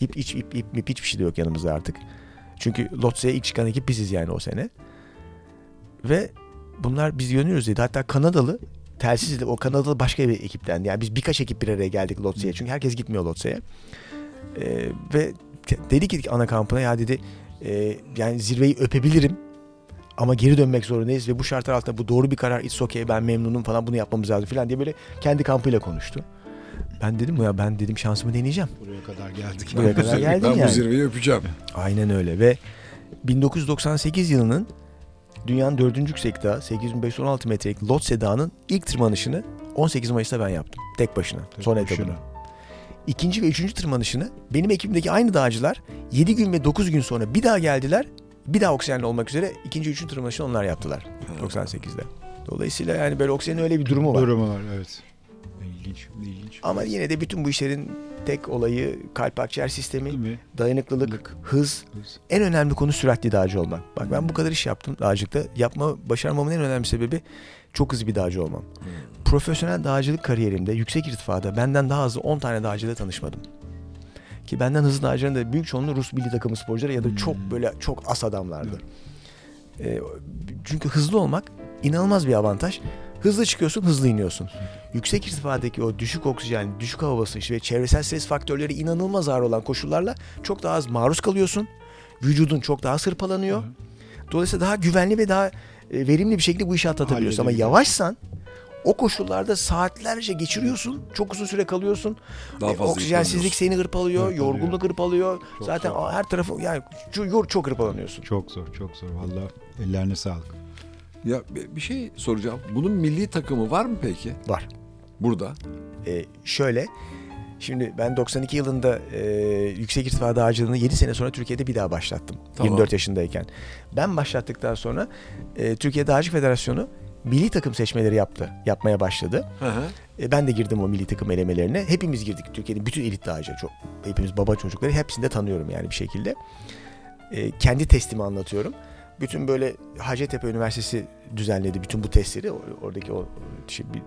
Speaker 4: İp iç ip ip ip hiçbir şey de yok yanımızda artık. Çünkü Lotse'ye ilk çıkan ekip biziz yani o sene. Ve bunlar biz yönüyoruz dedi. Hatta Kanadalı telsizle o Kanadalı başka bir ekipten. Yani biz birkaç ekip bir araya geldik Lotse'ye. Çünkü herkes gitmiyor Lotse'ye. Ee, ve dedi ki ana kampına ya dedi e, yani zirveyi öpebilirim ama geri dönmek zorundayız ve bu şartlar altında bu doğru bir karar it's okay ben memnunum falan bunu yapmamız lazım falan diye böyle kendi kampıyla konuştu. Ben dedim ya ben dedim şansımı deneyeceğim.
Speaker 2: Buraya kadar geldik.
Speaker 4: Buraya kadar
Speaker 3: ben
Speaker 4: geldin
Speaker 3: bu
Speaker 4: yani.
Speaker 3: zirveyi öpeceğim.
Speaker 4: Aynen öyle ve 1998 yılının dünyanın dördüncü yüksek dağı 8516 metrelik Lhotse Dağı'nın ilk tırmanışını 18 Mayıs'ta ben yaptım. Tek başına.
Speaker 2: Tek
Speaker 4: son
Speaker 2: başına.
Speaker 4: etabını. İkinci ve üçüncü tırmanışını benim ekibimdeki aynı dağcılar 7 gün ve 9 gün sonra bir daha geldiler. Bir daha oksijenli olmak üzere ikinci, üçüncü tırmanışını onlar yaptılar. 98'de. Dolayısıyla yani böyle oksijenin öyle bir durumu var.
Speaker 2: Durumu var evet. İlginç, ilginç.
Speaker 4: Ama yine de bütün bu işlerin tek olayı kalp akciğer sistemi, dayanıklılık, hız.
Speaker 2: Hız.
Speaker 4: En önemli konu süratli dağcı olmak. Bak ben bu kadar iş yaptım dağcılıkta. Yapma, başarmamın en önemli sebebi çok hızlı bir dağcı olmam. Profesyonel dağcılık kariyerimde yüksek irtifada benden daha hızlı 10 tane dağcıyla tanışmadım. Ki benden hızlı dağcıların da büyük çoğunluğu Rus milli takımı sporcuları ya da çok böyle çok as adamlardı. Ee, çünkü hızlı olmak inanılmaz bir avantaj. Hızlı çıkıyorsun, hızlı iniyorsun. Yüksek irtifadaki o düşük oksijen, düşük hava basıncı ve çevresel stres faktörleri inanılmaz ağır olan koşullarla çok daha az maruz kalıyorsun. Vücudun çok daha sırpalanıyor. Dolayısıyla daha güvenli ve daha e, verimli bir şekilde bu işi atlatabiliyorsun. Ama yavaşsan o koşullarda saatlerce geçiriyorsun. Çok uzun süre kalıyorsun.
Speaker 3: Daha
Speaker 4: E,
Speaker 3: fazla
Speaker 4: Oksijensizlik seni hırpalıyor,
Speaker 2: Hırpalıyor.
Speaker 4: yorgunluk hırpalıyor.
Speaker 2: Çok
Speaker 4: Zaten
Speaker 2: zor.
Speaker 4: her tarafı yani çok, çok hırpalanıyorsun.
Speaker 2: Çok zor, çok zor. Valla ellerine sağlık.
Speaker 3: Ya bir- şey soracağım. Bunun milli takımı var mı peki?
Speaker 4: Var.
Speaker 3: Burada.
Speaker 4: E, şöyle Şimdi ben 92 yılında e, yüksek irtifa dağcılığını 7 sene sonra Türkiye'de bir daha başlattım.
Speaker 3: Tamam.
Speaker 4: 24 yaşındayken. Ben başlattıktan sonra e, Türkiye Dağcı Federasyonu milli takım seçmeleri yaptı. Yapmaya başladı.
Speaker 3: Hı hı.
Speaker 4: E, ben de girdim o milli takım elemelerine. Hepimiz girdik. Türkiye'nin bütün elit dağcı. Çok, hepimiz baba çocukları. Hepsini de tanıyorum yani bir şekilde. E, kendi testimi anlatıyorum. Bütün böyle Hacettepe Üniversitesi düzenledi bütün bu testleri. Oradaki o şey, bir,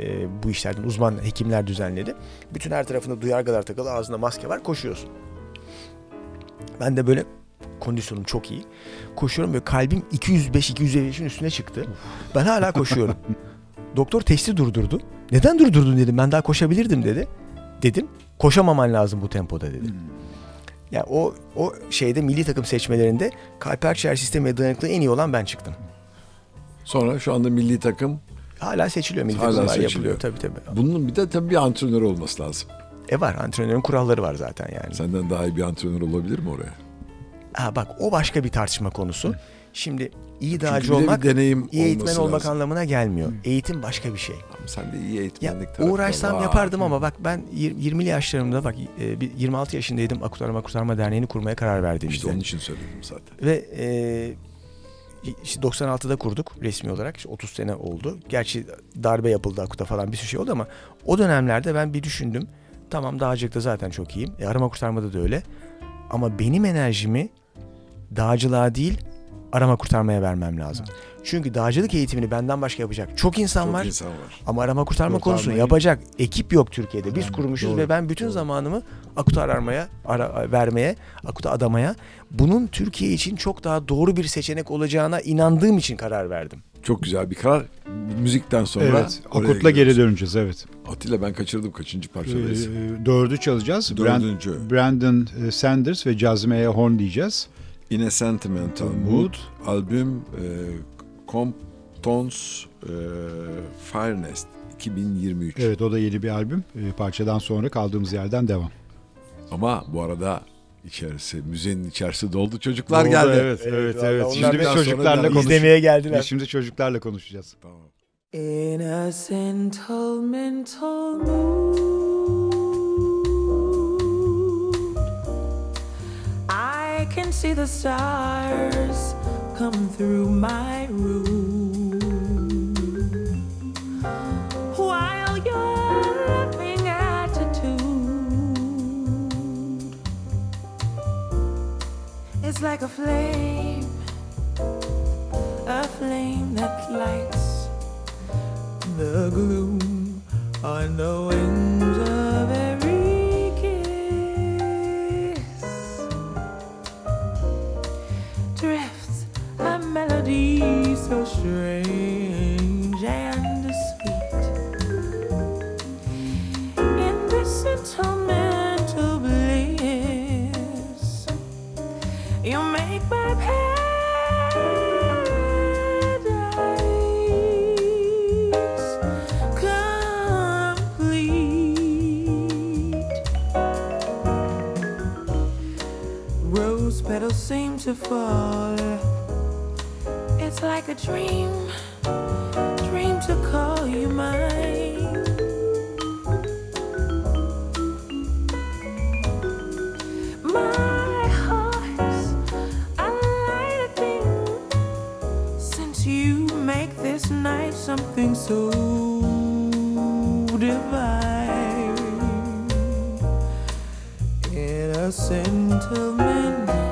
Speaker 4: e, bu işlerden uzman hekimler düzenledi. Bütün her tarafında duyargalar takılı, ağzında maske var, koşuyorsun. Ben de böyle kondisyonum çok iyi. Koşuyorum ve kalbim 205-255'in üstüne çıktı. Ben hala koşuyorum. Doktor testi durdurdu. Neden durdurdun dedim. Ben daha koşabilirdim dedi. Dedim. Koşamaman lazım bu tempoda dedi. Yani o o şeyde milli takım seçmelerinde kalp akciğer sistemi dayanıklı en iyi olan ben çıktım.
Speaker 3: Sonra şu anda milli takım.
Speaker 4: Hala seçiliyor milli
Speaker 3: Hala
Speaker 4: takımlar
Speaker 3: seçiliyor.
Speaker 4: yapılıyor tabii tabii.
Speaker 3: Bunun bir de tabii bir antrenör olması lazım.
Speaker 4: E var antrenörün kuralları var zaten yani.
Speaker 3: Senden daha iyi bir antrenör olabilir mi oraya?
Speaker 4: Ha bak o başka bir tartışma konusu. Şimdi iyi
Speaker 3: Çünkü
Speaker 4: dağcı
Speaker 3: bir de bir
Speaker 4: olmak
Speaker 3: deneyim
Speaker 4: iyi eğitmen
Speaker 3: olması
Speaker 4: olmak
Speaker 3: lazım.
Speaker 4: anlamına gelmiyor. Eğitim başka bir şey.
Speaker 3: Ama sen de iyi
Speaker 4: Ya
Speaker 3: eğitmenlik tarafı
Speaker 4: uğraşsam yapardım ama bak ben yir- 20'li yaşlarımda bak e, bir 26 yaşındaydım Akut Arama Kurtarma Derneği'ni kurmaya karar verdiğimizde.
Speaker 3: İşte onun için söyledim zaten.
Speaker 4: Ve e, işte 96'da kurduk resmi olarak. İşte 30 sene oldu. Gerçi darbe yapıldı Akut'a falan bir sürü şey oldu ama o dönemlerde ben bir düşündüm. Tamam dağcılıkta zaten çok iyiyim. E, arama kurtarmada da öyle. Ama benim enerjimi dağcılığa değil arama kurtarmaya vermem lazım. Çünkü dağcılık eğitimini benden başka yapacak çok insan
Speaker 3: Çok
Speaker 4: var.
Speaker 3: insan var.
Speaker 4: Ama arama kurtarma
Speaker 2: Kurtarmayı-
Speaker 4: konusunu yapacak ekip yok Türkiye'de. Biz
Speaker 2: Yani
Speaker 4: kurmuşuz
Speaker 2: doğru,
Speaker 4: ve ben bütün
Speaker 2: doğru.
Speaker 4: zamanımı Akut'a aramaya, ara, vermeye, Akut'a adamaya bunun Türkiye için çok daha doğru bir seçenek olacağına inandığım için karar verdim.
Speaker 3: Çok güzel bir karar. Müzikten sonra
Speaker 2: Evet. Akut'la geri döneceğiz evet.
Speaker 3: Atilla ben kaçırdım kaçıncı parçadayız.
Speaker 2: Ee, dördü çalacağız. Brand-
Speaker 3: Dördüncü.
Speaker 2: Brandon e, Sanders ve Jazmea Horn diyeceğiz.
Speaker 3: In a Sentimental
Speaker 2: Mood.
Speaker 3: Albüm e, Comptons e, Fire Nest 2023.
Speaker 2: Evet o da yeni bir albüm. E, parçadan sonra kaldığımız yerden devam.
Speaker 3: Ama bu arada içerisi, müzenin içerisi doldu. Çocuklar
Speaker 2: Oldu,
Speaker 3: geldi.
Speaker 2: Evet, evet, evet. Şimdi biz çocuklarla konuşacağız.
Speaker 4: İzlemeye geldiler.
Speaker 2: Biz şimdi çocuklarla konuşacağız.
Speaker 3: Tamam.
Speaker 5: In a sentimental mood, I can see the stars come through my room while your laughing attitude is like a flame, a flame that lights the gloom. On the wings of so strange and sweet in this sentimental bliss you make my. Rose petals seem to fall. Like a dream, dream to call you mine. My heart's a thing since you make this night something so divine. In a sentimental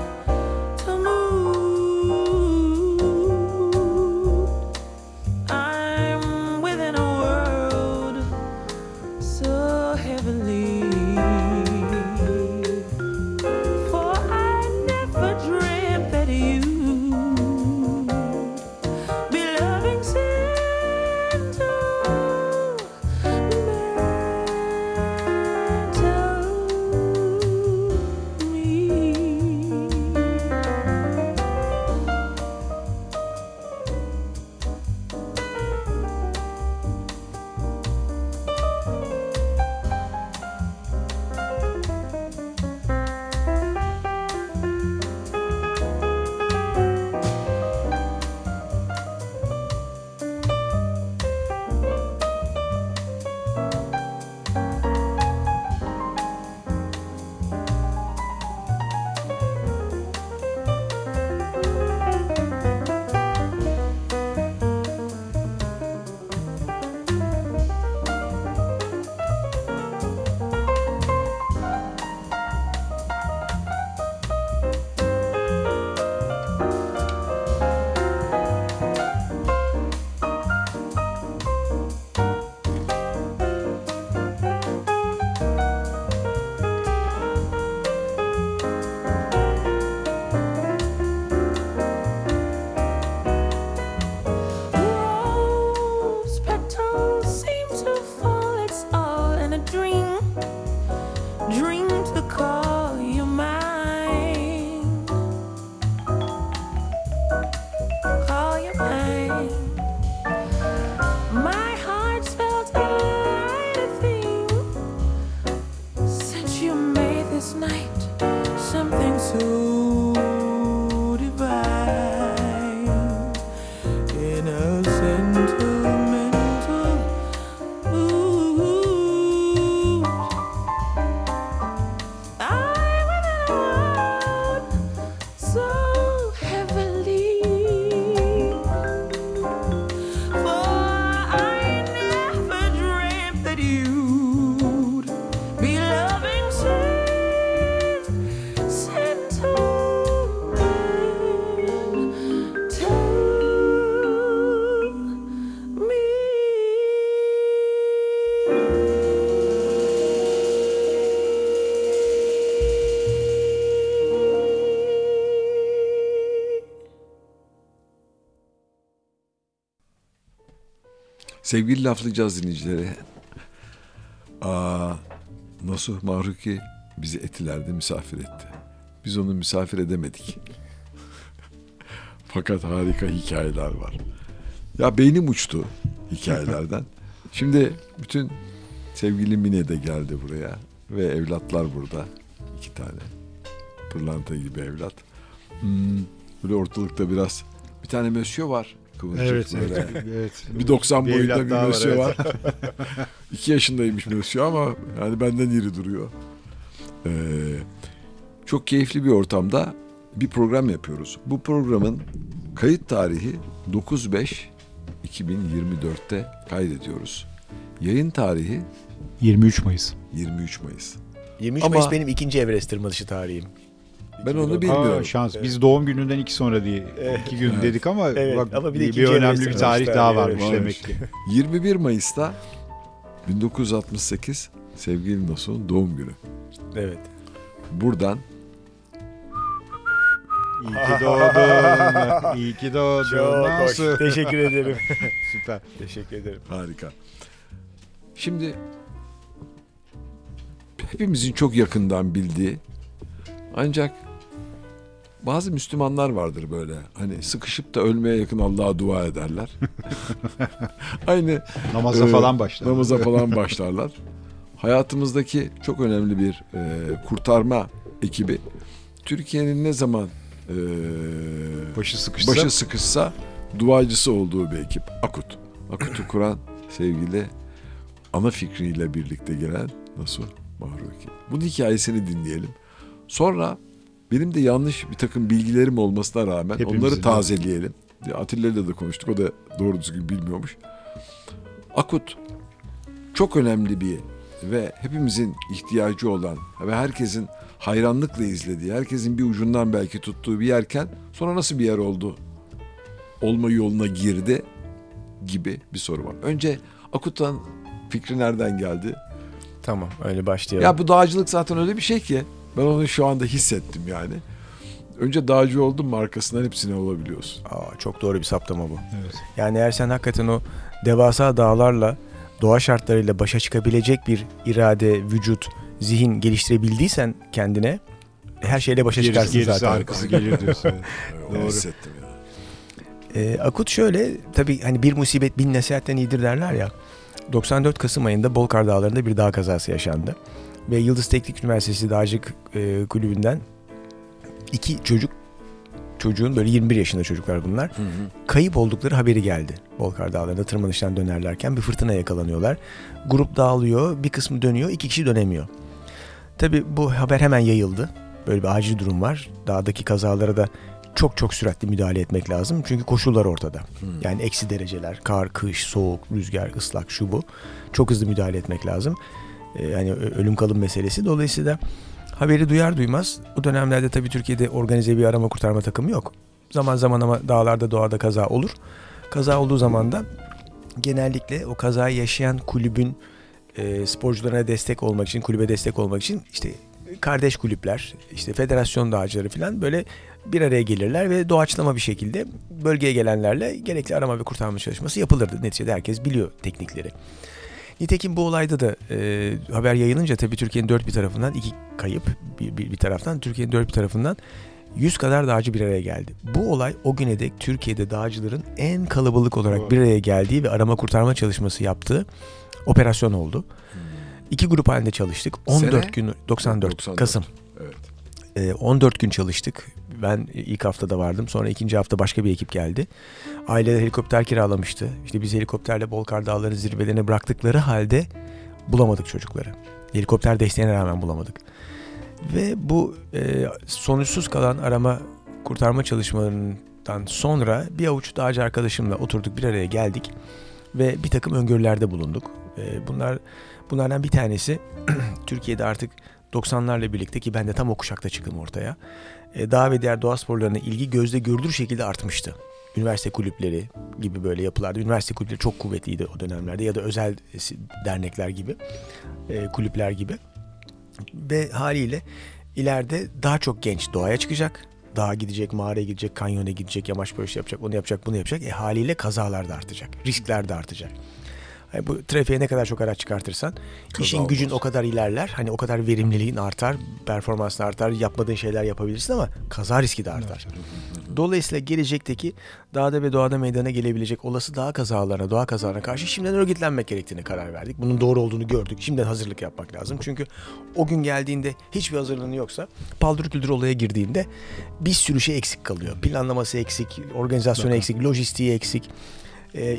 Speaker 3: Sevgili laflayacağız dinleyicileri. Aa, Nasuh Mahruki bizi Etiler'de misafir etti. Biz onu misafir edemedik. Fakat harika hikayeler var. Ya beynim uçtu hikayelerden. Şimdi bütün sevgili Mine de geldi buraya ve evlatlar burada. iki tane. Pırlanta gibi evlat. Hmm, böyle ortalıkta biraz bir tane mösyö var. Kıvırcık
Speaker 2: Evet,
Speaker 3: böyle.
Speaker 2: evet, evet.
Speaker 3: Bir 90
Speaker 2: Bir
Speaker 3: boyunda bir
Speaker 2: var,
Speaker 3: mösyö var.
Speaker 2: evet.
Speaker 3: İki yaşındaymış mösyö ama yani benden iri duruyor. Ee, çok keyifli bir ortamda bir program yapıyoruz. Bu programın kayıt tarihi 9-5-2024'te kaydediyoruz. Yayın tarihi
Speaker 2: 23 Mayıs.
Speaker 3: 23 Mayıs.
Speaker 4: 23
Speaker 3: Ama-
Speaker 4: Mayıs benim ikinci Everest tırmanışı tarihim.
Speaker 3: Ben onu
Speaker 4: 2014.
Speaker 3: bilmiyorum.
Speaker 2: Aa, şans. Biz doğum gününden iki sonra diye iki gün
Speaker 3: Evet.
Speaker 2: dedik ama
Speaker 4: Evet,
Speaker 2: bak
Speaker 4: ama bir
Speaker 2: bir,
Speaker 4: de
Speaker 2: bir
Speaker 4: ikinci
Speaker 2: önemli bir tarih daha varmış
Speaker 3: evet.
Speaker 2: demek ki.
Speaker 3: 21 Mayıs'ta 1968 sevgili Nasuh'un doğum günü.
Speaker 4: Evet.
Speaker 3: Buradan
Speaker 2: İyi ki doğdun. İyi ki doğdun.
Speaker 4: Çok hoş.
Speaker 2: Nasıl?
Speaker 4: Teşekkür ederim.
Speaker 2: Süper.
Speaker 4: Teşekkür ederim.
Speaker 3: Harika. Şimdi hepimizin çok yakından bildiği ancak bazı Müslümanlar vardır böyle. Hani sıkışıp da ölmeye yakın Allah'a dua ederler. Aynı
Speaker 2: Namaza
Speaker 3: Ee,
Speaker 2: falan başlar.
Speaker 3: namaza falan başlarlar. Hayatımızdaki çok önemli bir e, kurtarma ekibi. Türkiye'nin ne zaman e,
Speaker 2: Başı sıkışsa.
Speaker 3: başı sıkışsa duacısı olduğu bir ekip. Akut. Akut'u kuran sevgili ana fikriyle birlikte gelen Nasuh Mahruki. Bunun hikayesini dinleyelim. Sonra benim de yanlış bir takım bilgilerim olmasına rağmen
Speaker 2: Hepimizin,
Speaker 3: onları tazeleyelim. Atilla ile de konuştuk. O da doğru düzgün bilmiyormuş. Akut çok önemli bir ve hepimizin ihtiyacı olan ve herkesin hayranlıkla izlediği, herkesin bir ucundan belki tuttuğu bir yerken sonra nasıl bir yer oldu? Olma yoluna girdi gibi bir soru var. Önce Akut'tan fikri nereden geldi?
Speaker 4: Tamam öyle başlayalım.
Speaker 3: Ya bu dağcılık zaten öyle bir şey ki ben onu şu anda hissettim yani. Önce dağcı oldun mu arkasından hepsine olabiliyorsun.
Speaker 4: Aa, çok doğru bir saptama bu.
Speaker 2: Evet.
Speaker 4: Yani eğer sen hakikaten o devasa dağlarla doğa şartlarıyla başa çıkabilecek bir irade, vücut, zihin geliştirebildiysen kendine her şeyle başa
Speaker 2: Gerisi,
Speaker 4: çıkarsın
Speaker 2: gerisi
Speaker 4: zaten.
Speaker 2: arkası gelir diyorsun.
Speaker 3: Onu
Speaker 2: Doğru.
Speaker 3: hissettim ya.
Speaker 4: Ee, Akut şöyle tabii hani bir musibet bin nasihatten iyidir derler ya. 94 Kasım ayında Bolkar Dağları'nda bir dağ kazası yaşandı. Ve Yıldız Teknik Üniversitesi Dağcılık e, Kulübü'nden iki çocuk çocuğun böyle 21 yaşında çocuklar bunlar. Kayıp oldukları haberi geldi. Bolkar Dağları'nda tırmanıştan dönerlerken bir fırtına yakalanıyorlar. Grup dağılıyor, bir kısmı dönüyor, iki kişi dönemiyor. Tabii bu haber hemen yayıldı. Böyle bir acil durum var. Dağdaki kazalara da çok çok süratli müdahale etmek lazım. Çünkü koşullar ortada. Yani eksi dereceler, kar, kış, soğuk, rüzgar, ıslak, şu bu. Çok hızlı müdahale etmek lazım. Yani ö- ölüm kalım meselesi. Dolayısıyla haberi duyar duymaz. O dönemlerde tabii Türkiye'de organize bir arama kurtarma takımı yok. Zaman zaman ama dağlarda doğada kaza olur. Kaza olduğu zaman da genellikle o kazayı yaşayan kulübün e, sporcularına destek olmak için, kulübe destek olmak için işte kardeş kulüpler, işte federasyon dağcıları falan böyle bir araya gelirler ve doğaçlama bir şekilde bölgeye gelenlerle gerekli arama ve kurtarma çalışması yapılırdı. Neticede herkes biliyor teknikleri. Nitekim bu olayda da e, haber yayılınca tabii Türkiye'nin dört bir tarafından iki kayıp bir, bir, bir taraftan Türkiye'nin dört bir tarafından 100 kadar dağcı bir araya geldi. Bu olay o güne dek Türkiye'de dağcıların en kalabalık olarak bir araya geldiği ve arama kurtarma çalışması yaptığı operasyon oldu. İki grup halinde çalıştık. 14
Speaker 3: Sene?
Speaker 4: gün 94,
Speaker 3: 94.
Speaker 4: Kasım.
Speaker 3: Evet.
Speaker 4: Ee, 14 gün çalıştık. Ben ilk haftada vardım. Sonra ikinci hafta başka bir ekip geldi. Aileler helikopter kiralamıştı. İşte biz helikopterle Bolkar Dağları zirvelerine bıraktıkları halde bulamadık çocukları. Helikopter desteğine rağmen bulamadık. Ve bu e, sonuçsuz kalan arama kurtarma çalışmalarından sonra bir avuç dağcı arkadaşımla oturduk bir araya geldik ve bir takım öngörülerde bulunduk. E, bunlar bunlardan bir tanesi Türkiye'de artık 90'larla birlikte ki ben de tam o kuşakta çıktım ortaya. E, dağ ve diğer doğa sporlarına ilgi gözle görülür şekilde artmıştı. Üniversite kulüpleri gibi böyle yapılarda. Üniversite kulüpleri çok kuvvetliydi o dönemlerde ya da özel e, dernekler gibi, e, kulüpler gibi. Ve haliyle ileride daha çok genç doğaya çıkacak. Dağa gidecek, mağaraya gidecek, kanyona gidecek, yamaç paraşütü yapacak, onu yapacak, bunu yapacak. E haliyle kazalar da artacak, riskler de artacak. Hani bu trafiğe ne kadar çok araç çıkartırsan işin
Speaker 3: olmaz.
Speaker 4: gücün o kadar ilerler. Hani o kadar verimliliğin artar, performansın artar, yapmadığın şeyler yapabilirsin ama kaza riski de artar. Dolayısıyla gelecekteki dağda ve doğada meydana gelebilecek olası dağ kazalarına, doğa kazalarına karşı şimdiden örgütlenmek gerektiğini karar verdik. Bunun doğru olduğunu gördük. Şimdiden hazırlık yapmak lazım. Çünkü o gün geldiğinde hiçbir hazırlığın yoksa paldır küldür olaya girdiğinde bir sürü şey eksik kalıyor. Planlaması eksik, organizasyonu eksik, lojistiği eksik. Ee,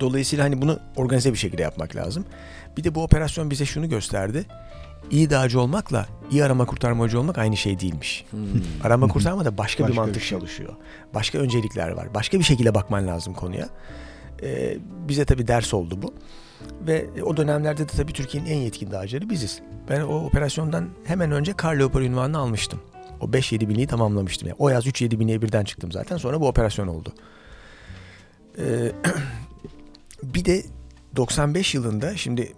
Speaker 4: dolayısıyla hani bunu organize bir şekilde yapmak lazım. Bir de bu operasyon bize şunu gösterdi. İyi dağcı olmakla iyi arama kurtarmacı olmak aynı şey değilmiş. Arama kurtarma da başka, bir
Speaker 2: Başka bir
Speaker 4: mantık
Speaker 2: şey.
Speaker 4: çalışıyor. Başka öncelikler var. Başka bir şekilde bakman lazım konuya. Ee, bize tabii ders oldu bu. Ve o dönemlerde de tabii Türkiye'nin en yetkin dağcıları biziz. Ben o operasyondan hemen önce Kar Leopard ünvanını almıştım. O 5-7 binliği tamamlamıştım. Yani o yaz 3-7 binliğe birden çıktım zaten. Sonra bu operasyon oldu. Ee, bir de 95 yılında şimdi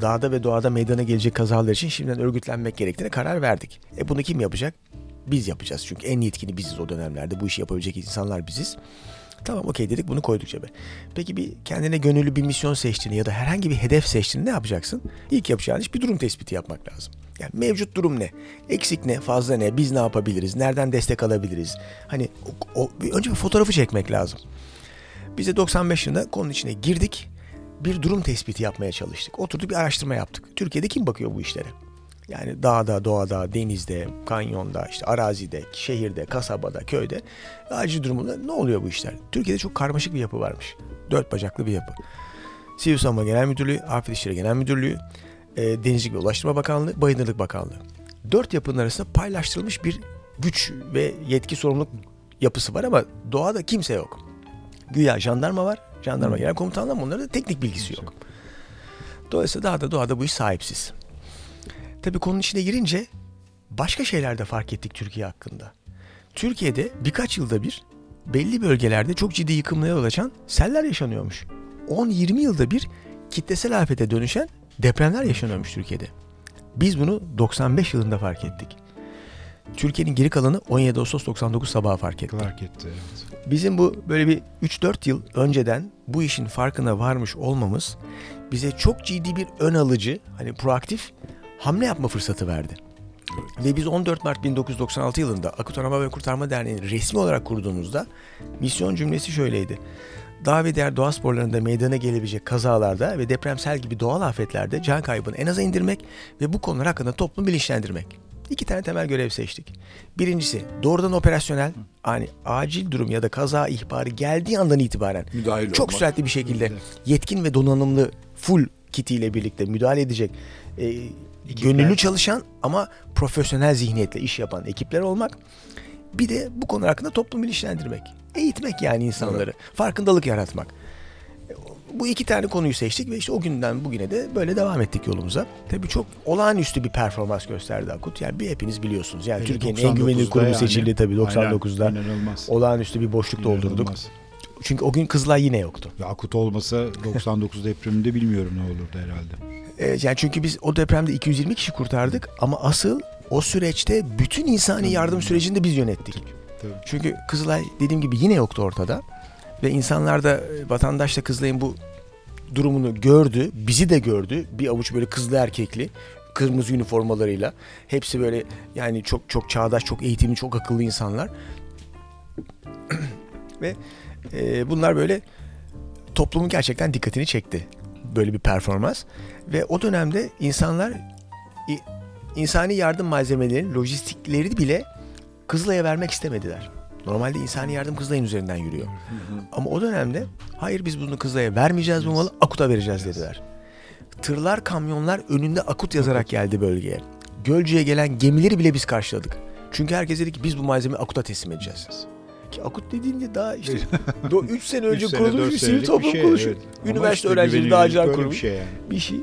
Speaker 4: dağda ve doğada meydana gelecek kazalar için şimdiden örgütlenmek gerektiğine karar verdik. E bunu kim yapacak? Biz yapacağız. Çünkü en yetkini biziz o dönemlerde. Bu işi yapabilecek insanlar biziz. Tamam okey dedik bunu koyduk cebe. Peki bir kendine gönüllü bir misyon seçtiğini ya da herhangi bir hedef seçtiğini ne yapacaksın? İlk yapacağın iş bir durum tespiti yapmak lazım. Yani mevcut durum ne? Eksik ne? Fazla ne? Biz ne yapabiliriz? Nereden destek alabiliriz? Hani o, o- önce bir fotoğrafı çekmek lazım. Biz de 95 yılında konunun içine girdik. Bir durum tespiti yapmaya çalıştık. Oturduk bir araştırma yaptık. Türkiye'de kim bakıyor bu işlere? Yani dağda, doğada, denizde, kanyonda, işte arazide, şehirde, kasabada, köyde acil durumunda ne oluyor bu işler? Türkiye'de çok karmaşık bir yapı varmış. Dört bacaklı bir yapı. Sivil Savunma Genel Müdürlüğü, Afet İşleri Genel Müdürlüğü, e, Denizcilik ve Ulaştırma Bakanlığı, Bayındırlık Bakanlığı. Dört yapının arasında paylaştırılmış bir güç ve yetki sorumluluk yapısı var ama doğada kimse yok. Güya jandarma var. Jandarma genel komutanlığı ama onların da teknik bilgisi yok. Dolayısıyla dağda doğada bu iş sahipsiz. Tabii konunun içine girince başka şeyler de fark ettik Türkiye hakkında. Türkiye'de birkaç yılda bir belli bölgelerde çok ciddi yıkımlara yol açan seller yaşanıyormuş. 10-20 yılda bir kitlesel afete dönüşen depremler yaşanıyormuş Türkiye'de. Biz bunu 95 yılında fark ettik. Türkiye'nin geri kalanı 17 Ağustos 99 sabahı fark etti.
Speaker 2: Fark etti. Evet.
Speaker 4: Bizim bu böyle bir 3-4 yıl önceden bu işin farkına varmış olmamız bize çok ciddi bir ön alıcı, hani proaktif hamle yapma fırsatı verdi. Ve biz 14 Mart 1996 yılında Akut Arama ve Kurtarma Derneği'ni resmi olarak kurduğumuzda misyon cümlesi şöyleydi. Dağ ve diğer doğa sporlarında meydana gelebilecek kazalarda ve depremsel gibi doğal afetlerde can kaybını en aza indirmek ve bu konular hakkında toplum bilinçlendirmek. İki tane temel görev seçtik. Birincisi doğrudan operasyonel, yani acil durum ya da kaza ihbarı geldiği andan itibaren
Speaker 3: Müdahil
Speaker 4: çok
Speaker 3: olmak.
Speaker 4: süratli bir şekilde yetkin ve donanımlı full kitiyle birlikte müdahale edecek e, gönüllü çalışan ama profesyonel zihniyetle iş yapan ekipler olmak. Bir de bu konu hakkında toplum bilinçlendirmek. Eğitmek yani insanları. Farkındalık yaratmak. Bu iki tane konuyu seçtik ve işte o günden bugüne de böyle devam ettik yolumuza. Tabii çok olağanüstü bir performans gösterdi Akut. Yani bir hepiniz biliyorsunuz. Yani Türkiye'nin en güvenilir
Speaker 2: 99'da
Speaker 4: kurumu
Speaker 2: yani.
Speaker 4: seçildi tabii 99'da.
Speaker 2: Aynen, inanılmaz.
Speaker 4: Olağanüstü bir boşluk doldurduk.
Speaker 2: İnanılmaz.
Speaker 4: Çünkü o gün Kızılay yine yoktu.
Speaker 2: Ya Akut olmasa 99 depreminde bilmiyorum ne olurdu herhalde.
Speaker 4: Ee, yani çünkü biz o depremde 220 kişi kurtardık ama asıl o süreçte bütün insani yardım sürecini de biz yönettik.
Speaker 2: Tabii.
Speaker 4: Çünkü Kızılay dediğim gibi yine yoktu ortada. Ve insanlar da e, vatandaş da Kızılay'ın bu durumunu gördü. Bizi de gördü. Bir avuç böyle kızlı erkekli kırmızı üniformalarıyla. Hepsi böyle yani çok çok çağdaş, çok eğitimli, çok akıllı insanlar. Ve e, bunlar böyle toplumun gerçekten dikkatini çekti. Böyle bir performans. Ve o dönemde insanlar insani yardım malzemelerinin lojistikleri bile Kızılay'a vermek istemediler. Normalde insani yardım Kızılay'ın üzerinden yürüyor. Ama o dönemde hayır biz bunu Kızılay'a vermeyeceğiz bu malı Akut'a vereceğiz dediler. Tırlar, kamyonlar önünde Akut yazarak geldi bölgeye. Gölcük'e gelen gemileri bile biz karşıladık. Çünkü herkes dedi ki biz bu malzemeyi Akut'a teslim edeceğiz. Ki Akut dediğinde daha işte 3 sene önce
Speaker 2: sene,
Speaker 4: kurulmuş bir sivil toplum
Speaker 2: şey,
Speaker 4: kuruluşu.
Speaker 2: evet.
Speaker 4: Üniversite
Speaker 2: işte
Speaker 4: öğrencileri, dağcılar
Speaker 2: böyle bir
Speaker 4: kurmuş.
Speaker 2: şey yani.
Speaker 4: Bir şey.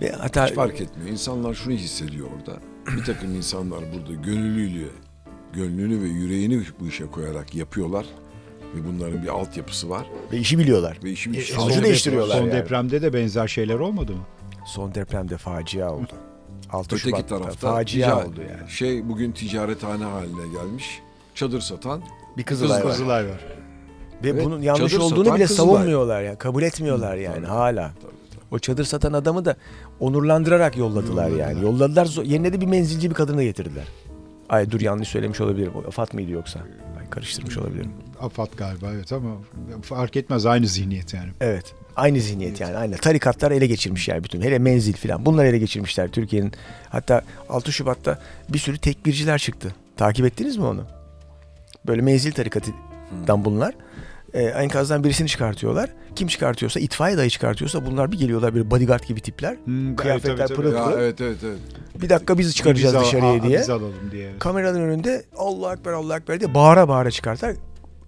Speaker 4: Ve hatta
Speaker 3: Hiç fark etmiyor. İnsanlar şunu hissediyor orada. Bir takım insanlar burada gönüllüyle, gönlünü ve yüreğini bu işe koyarak yapıyorlar. Ve bunların bir altyapısı var.
Speaker 4: ve işi biliyorlar.
Speaker 3: Ve işi bir
Speaker 4: E,
Speaker 2: Son
Speaker 4: değiştiriyorlar
Speaker 2: Son
Speaker 4: yani.
Speaker 2: depremde de benzer şeyler olmadı mı?
Speaker 4: Son depremde facia oldu. 6
Speaker 3: Öteki
Speaker 4: Şubat'ta
Speaker 3: tarafta
Speaker 4: facia
Speaker 3: tica-
Speaker 4: oldu yani.
Speaker 3: Şey bugün ticarethane haline gelmiş. Çadır satan
Speaker 4: Bir Kızılay var.
Speaker 2: Kızılay var.
Speaker 4: Ve
Speaker 3: Evet,
Speaker 4: bunun yanlış olduğunu bile
Speaker 3: kızlar.
Speaker 4: savunmuyorlar ya. Kabul etmiyorlar yani
Speaker 3: tabii.
Speaker 4: hala.
Speaker 3: Tabii, tabii.
Speaker 4: O çadır satan adamı da onurlandırarak yolladılar
Speaker 2: Yolladılar.
Speaker 4: yani. Yolladılar yerine de bir menzilci bir kadını getirdiler. Ay dur yanlış söylemiş olabilirim. O Afat mıydı yoksa? Ay karıştırmış olabilirim.
Speaker 2: Afat galiba evet ama fark etmez aynı zihniyet yani.
Speaker 4: Evet. Aynı zihniyet yani. Aynı. Tarikatlar ele geçirmiş yani bütün. Hele menzil falan. Bunlar ele geçirmişler Türkiye'nin. Hatta 6 Şubat'ta bir sürü tekbirciler çıktı. Takip ettiniz mi onu? Böyle menzil tarikatından bunlar. Ee, enkazdan birisini çıkartıyorlar. Kim çıkartıyorsa, itfaiye dahi çıkartıyorsa bunlar bir geliyorlar böyle bodyguard gibi tipler.
Speaker 2: Hmm,
Speaker 4: Kıyafetler
Speaker 2: tabii, tabii.
Speaker 4: pırıl
Speaker 3: Ya
Speaker 4: pırıl.
Speaker 3: evet evet evet.
Speaker 4: Bir dakika bizi çıkaracağız
Speaker 2: Biz al-
Speaker 4: dışarıya
Speaker 2: a-
Speaker 4: diye.
Speaker 2: Biz alalım diye. evet.
Speaker 4: Kameranın önünde Allah Ekber Allah Ekber diye bağıra bağıra çıkartar.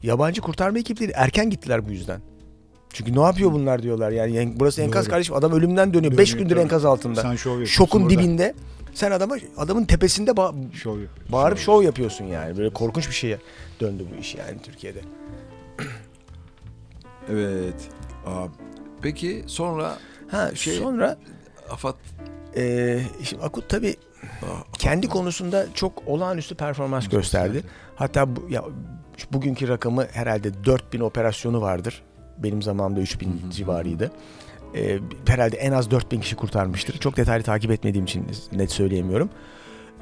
Speaker 4: Yabancı kurtarma ekipleri erken gittiler bu yüzden. Çünkü ne yapıyor bunlar diyorlar yani. Burası enkaz
Speaker 2: Doğru.
Speaker 4: kardeşim adam ölümden dönüyor. 5
Speaker 2: Dönüyor,
Speaker 4: gündür
Speaker 2: tabii.
Speaker 4: enkaz altında.
Speaker 2: Sen şov.
Speaker 4: Şokun
Speaker 2: orada.
Speaker 4: dibinde. Sen adama adamın tepesinde ba-
Speaker 2: Şov
Speaker 4: bağırıp şov yapıyorsun yani. Böyle korkunç bir şeye döndü bu iş yani Türkiye'de.
Speaker 3: Evet. Aa, peki sonra
Speaker 4: Ha
Speaker 3: Şey-
Speaker 4: sonra
Speaker 3: Afat
Speaker 4: e, şimdi Akut tabii
Speaker 3: Aa,
Speaker 4: kendi konusunda çok olağanüstü performans gösterdi. Hatta bu, ya, bugünkü rakamı herhalde 4000 operasyonu vardır. Benim zamanımda 3000 civarıydı. Ee, herhalde en az 4000 kişi kurtarmıştır. Çok detaylı takip etmediğim için net söyleyemiyorum.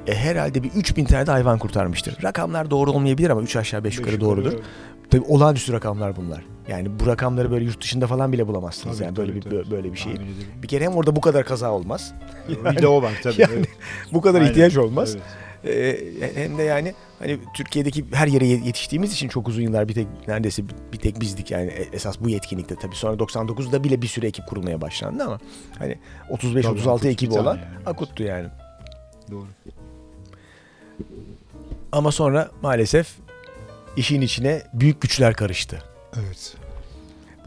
Speaker 4: E, herhalde bir 3000 tane de hayvan kurtarmıştır. Rakamlar doğru olmayabilir ama 3 aşağı 5 yukarı doğrudur. Tabii olağanüstü rakamlar bunlar. Yani bu rakamları böyle yurt dışında falan bile bulamazsınız.
Speaker 2: Tabii,
Speaker 4: yani böyle
Speaker 2: tabii,
Speaker 4: bir
Speaker 2: tabii.
Speaker 4: böyle bir şey. Bir kere hem orada bu kadar kaza olmaz.
Speaker 2: Bir de o var tabii.
Speaker 4: Yani
Speaker 2: evet.
Speaker 4: Bu kadar
Speaker 2: Aynen.
Speaker 4: ihtiyaç olmaz.
Speaker 2: Evet.
Speaker 4: Ee, hem de yani hani Türkiye'deki her yere yetiştiğimiz için çok uzun yıllar bir tek neredeyse bir- tek bizdik yani esas bu yetkinlikte tabii sonra 99'da bile bir sürü ekip kurulmaya başlandı ama hani 35
Speaker 2: Tabii,
Speaker 4: 36
Speaker 2: Akut
Speaker 4: ekibi olan
Speaker 2: yani.
Speaker 4: Akut'tu yani.
Speaker 2: Doğru.
Speaker 4: Ama sonra maalesef işin içine büyük güçler karıştı.
Speaker 2: Evet.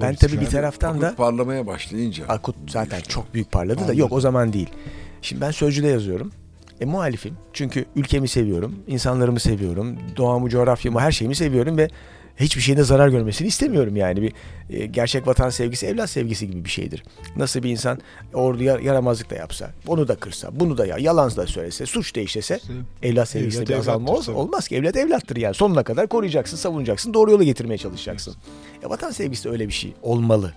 Speaker 4: Ben tabii bir
Speaker 2: an-
Speaker 4: taraftan
Speaker 3: Akut
Speaker 4: da
Speaker 3: parlamaya başlayınca.
Speaker 4: Akut zaten çok büyük parladı da
Speaker 2: Parladı.
Speaker 4: yok o zaman değil. Şimdi ben Sözcü'de yazıyorum. E muhalifim. Çünkü ülkemi seviyorum, insanlarımı seviyorum, doğamı, coğrafyamı, her şeyimi seviyorum ve hiçbir şeyde zarar görmesini istemiyorum yani. Bir e, gerçek vatan sevgisi, evlat sevgisi gibi bir şeydir. Nasıl bir insan orada yar- yaramazlık da yapsa, onu da kırsa, bunu da ya yalan da söylese, suç da işlese evlat sevgisinde
Speaker 2: Evlat
Speaker 4: bir azalma
Speaker 2: evlattır,
Speaker 4: olmaz, ki. Evlat evlattır yani. Sonuna kadar koruyacaksın, savunacaksın, doğru yola getirmeye çalışacaksın. E, vatan sevgisi öyle bir şey olmalı.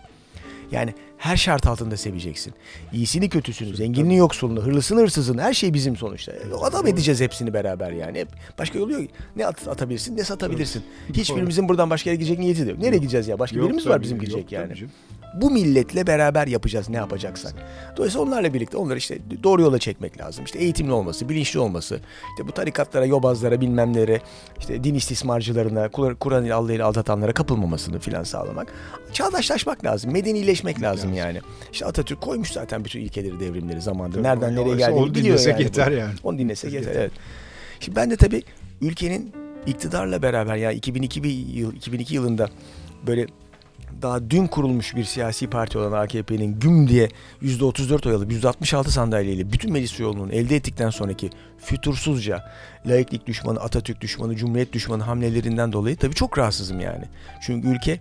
Speaker 4: Yani her şart altında seveceksin. İyisini kötüsünü, zenginini yoksulunu, hırlısını hırsızını her şey bizim sonuçta. E, Adam edeceğiz hepsini beraber yani. Hep başka yolu yok. Ne at- atabilirsin ne satabilirsin. Hiçbirimizin buradan başka yere gidecek niyeti de yok. Nereye gideceğiz ya? Başka
Speaker 2: Yok
Speaker 4: birimiz var
Speaker 2: tabii,
Speaker 4: bizim
Speaker 2: yok
Speaker 4: gidecek
Speaker 2: tabii
Speaker 4: yani.
Speaker 2: canım.
Speaker 4: Bu milletle beraber yapacağız ne yapacaksak. Dolayısıyla onlarla birlikte onları işte doğru yola çekmek lazım. İşte eğitimli olması, bilinçli olması, işte bu tarikatlara, yobazlara, bilmemlere, işte din istismarcılarına, Kur- Kur'an ile Allah ile aldatanlara kapılmamasını filan sağlamak. Çağdaşlaşmak lazım, medenileşmek lazım yani. İşte Atatürk koymuş zaten bütün ilkeleri, devrimleri zamanında.
Speaker 2: Tabii,
Speaker 4: Nereden nereye geldiğini
Speaker 2: onu
Speaker 4: biliyor yani. bu.
Speaker 2: yeter yani.
Speaker 4: Onu dinlesek yeter,
Speaker 2: Yeter.
Speaker 4: evet. Şimdi ben de tabii ülkenin iktidarla beraber yani 2002 bir yıl 2002 yılında böyle daha dün kurulmuş bir siyasi parti olan AKP'nin güm diye %34 oy alıp %66 sandalyeyle bütün meclis yoğunluğunu elde ettikten sonraki fütursuzca laiklik düşmanı, Atatürk düşmanı, Cumhuriyet düşmanı hamlelerinden dolayı tabii çok rahatsızım yani. Çünkü ülke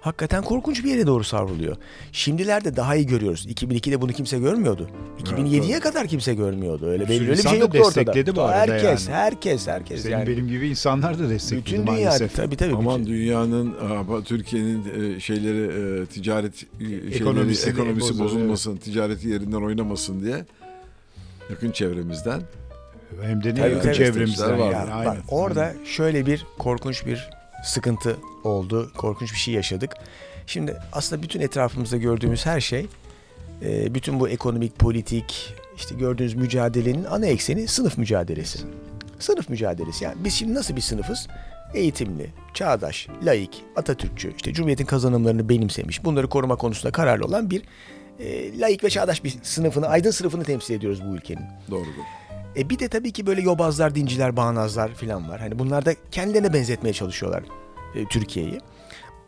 Speaker 4: hakikaten korkunç bir yere doğru savruluyor. Şimdilerde daha iyi görüyoruz. 2002'de bunu kimse görmüyordu. 2007'ye kadar kimse görmüyordu. Öyle,
Speaker 2: Bir
Speaker 4: öyle bir şey yoktu ortada.
Speaker 2: destekledi bu arada
Speaker 4: herkes,
Speaker 2: yani.
Speaker 4: herkes, herkes
Speaker 2: Senin
Speaker 4: yani.
Speaker 2: benim gibi insanlar da destekledi
Speaker 4: bütün dünya
Speaker 2: maalesef.
Speaker 4: tabii tabii.
Speaker 3: Aman
Speaker 4: bütün-
Speaker 3: dünyanın, ama Türkiye'nin e, şeyleri, e, ticaret e, şeyleri,
Speaker 2: Ekonomisi
Speaker 3: ekonomisi, bozulmasın, ticareti yerinden oynamasın diye yakın çevremizden
Speaker 2: Hem de ne yakın çevremizden
Speaker 3: Var.
Speaker 2: yani.
Speaker 4: Bak orada şöyle bir korkunç bir sıkıntı oldu. Korkunç bir şey yaşadık. Şimdi aslında bütün etrafımızda gördüğümüz her şey e, bütün bu ekonomik, politik işte gördüğünüz mücadelenin ana ekseni sınıf mücadelesi. Sınıf mücadelesi. Yani biz şimdi nasıl bir sınıfız? Eğitimli, çağdaş, laik, Atatürkçü, işte Cumhuriyet'in kazanımlarını benimsemiş, bunları koruma konusunda kararlı olan bir e, laik ve çağdaş bir sınıfını, aydın sınıfını temsil ediyoruz bu ülkenin.
Speaker 3: doğrudur.
Speaker 4: E bir de tabii ki böyle yobazlar, dinciler, bağnazlar falan var. Hani bunlar da kendilerine benzetmeye çalışıyorlar e, Türkiye'yi.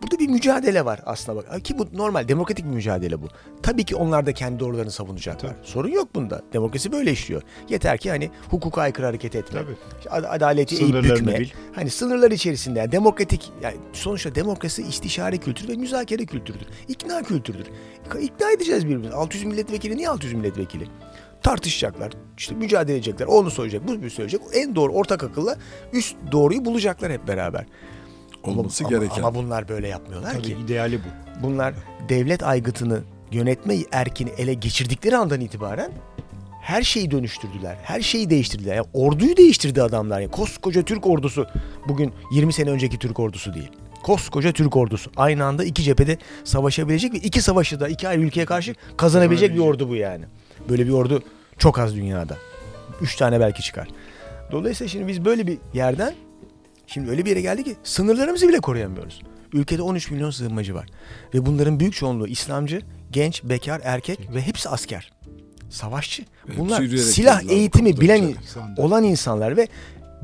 Speaker 4: Burada bir mücadele var aslında bak. Ki bu normal demokratik bir mücadele bu. Tabii ki onlar da kendi doğrularını savunacaklar. Sorun yok bunda. Demokrasi böyle işliyor. Yeter ki hani hukuka aykırı hareket etme.
Speaker 2: Tabii.
Speaker 4: Ad- Adaleti eğip bükme.
Speaker 2: bil.
Speaker 4: Hani sınırlar içerisinde yani demokratik yani sonuçta demokrasi istişare kültürü ve müzakere kültürüdür. İkna kültürüdür. İkna edeceğiz birbirimizi. 600 milletvekili niye 600 milletvekili? Tartışacaklar. işte mücadele edecekler. Onu söyleyecek, bu bir söyleyecek. En doğru ortak akılla üst doğruyu bulacaklar hep beraber.
Speaker 3: Olması
Speaker 4: ama,
Speaker 3: gereken.
Speaker 4: Ama bunlar böyle yapmıyorlar
Speaker 2: Tabii
Speaker 4: ki.
Speaker 2: ideali bu.
Speaker 4: Bunlar devlet aygıtını yönetme erkini ele geçirdikleri andan itibaren her şeyi dönüştürdüler. Her şeyi değiştirdiler. Yani orduyu değiştirdi adamlar. Yani koskoca Türk ordusu bugün 20 sene önceki Türk ordusu değil. Koskoca Türk ordusu. Aynı anda iki cephede savaşabilecek ve iki savaşı da iki ayrı ülkeye karşı kazanabilecek bir ordu bu yani. Böyle bir ordu çok az dünyada. Üç tane belki çıkar. Dolayısıyla şimdi biz böyle bir yerden şimdi öyle bir yere geldik ki sınırlarımızı bile koruyamıyoruz. Ülkede 13 milyon sığınmacı var. Ve bunların büyük çoğunluğu İslamcı, genç, bekar, erkek ve hepsi asker. Savaşçı. Bunlar silah eğitimi bilen olan insanlar ve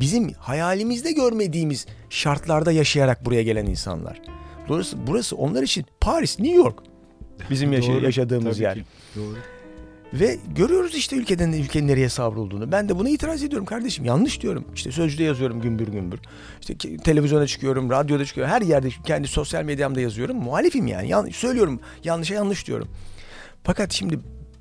Speaker 4: bizim hayalimizde görmediğimiz şartlarda yaşayarak buraya gelen insanlar. Dolayısıyla burası onlar için Paris, New York. Bizim yaşa-
Speaker 2: Doğru.
Speaker 4: yaşadığımız
Speaker 2: Tabii
Speaker 4: yer.
Speaker 2: ki. Doğru.
Speaker 4: Ve görüyoruz işte ülkeden ülkenin nereye savrulduğunu. Ben de buna itiraz ediyorum kardeşim. Yanlış diyorum. İşte sözcüde yazıyorum gümbür gümbür. İşte televizyona çıkıyorum, radyoda çıkıyorum. Her yerde kendi sosyal medyamda yazıyorum. Muhalifim yani. Yan, söylüyorum. Yanlışa yanlış diyorum. Fakat şimdi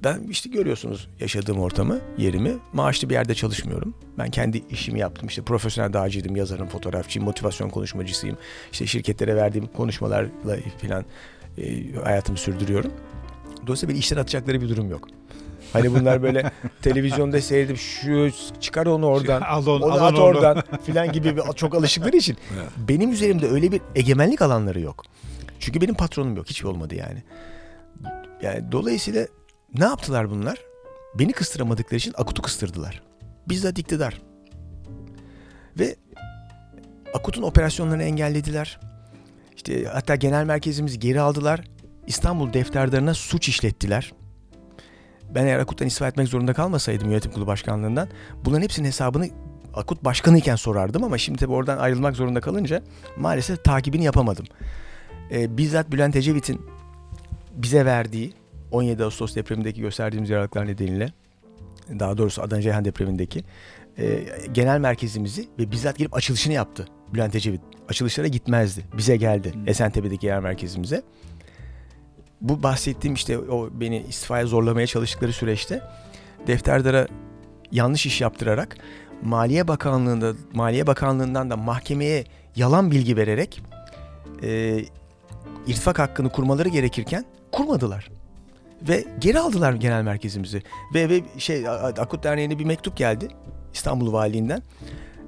Speaker 4: ben işte görüyorsunuz yaşadığım ortamı, yerimi. Maaşlı bir yerde çalışmıyorum. Ben kendi işimi yaptım. İşte profesyonel dağcıydım, yazarım, fotoğrafçıyım, motivasyon konuşmacısıyım. İşte şirketlere verdiğim konuşmalarla falan e, hayatımı sürdürüyorum. Dolayısıyla beni işten atacakları bir durum yok. Hani bunlar böyle televizyonda seyredip şu çıkar onu oradan,
Speaker 2: Al onu,
Speaker 4: onu
Speaker 2: al
Speaker 4: at
Speaker 2: onu
Speaker 4: oradan filan gibi bir, çok alışıkları için.
Speaker 3: Evet.
Speaker 4: Benim üzerimde öyle bir egemenlik alanları yok. Çünkü benim patronum yok. Hiç olmadı yani. Yani dolayısıyla ne yaptılar bunlar? Beni kıstıramadıkları için Akut'u kıstırdılar. Bizzat iktidar. Ve Akut'un operasyonlarını engellediler. İşte hatta genel merkezimizi geri aldılar. İstanbul defterdarına suç işlettiler. Ben eğer Akut'tan istifa etmek zorunda kalmasaydım yönetim kurulu başkanlığından bunların hepsinin hesabını Akut başkanıyken sorardım ama şimdi tabii oradan ayrılmak zorunda kalınca maalesef takibini yapamadım. Ee, bizzat Bülent Ecevit'in bize verdiği 17 Ağustos depremindeki gösterdiğimiz yaralıklar nedeniyle daha doğrusu Adana Ceyhan depremindeki e, genel merkezimizi ve bizzat gelip açılışını yaptı Bülent Ecevit. Açılışlara gitmezdi. Bize geldi Esentepe'deki genel merkezimize. Bu bahsettiğim işte o beni istifaya zorlamaya çalıştıkları süreçte defterdara yanlış iş yaptırarak Maliye Bakanlığı'nda Maliye Bakanlığı'ndan da mahkemeye yalan bilgi vererek e, irtifak hakkını kurmaları gerekirken kurmadılar. Ve geri aldılar genel merkezimizi. Ve, ve şey Akut Derneği'ne bir mektup geldi İstanbul Valiliğinden.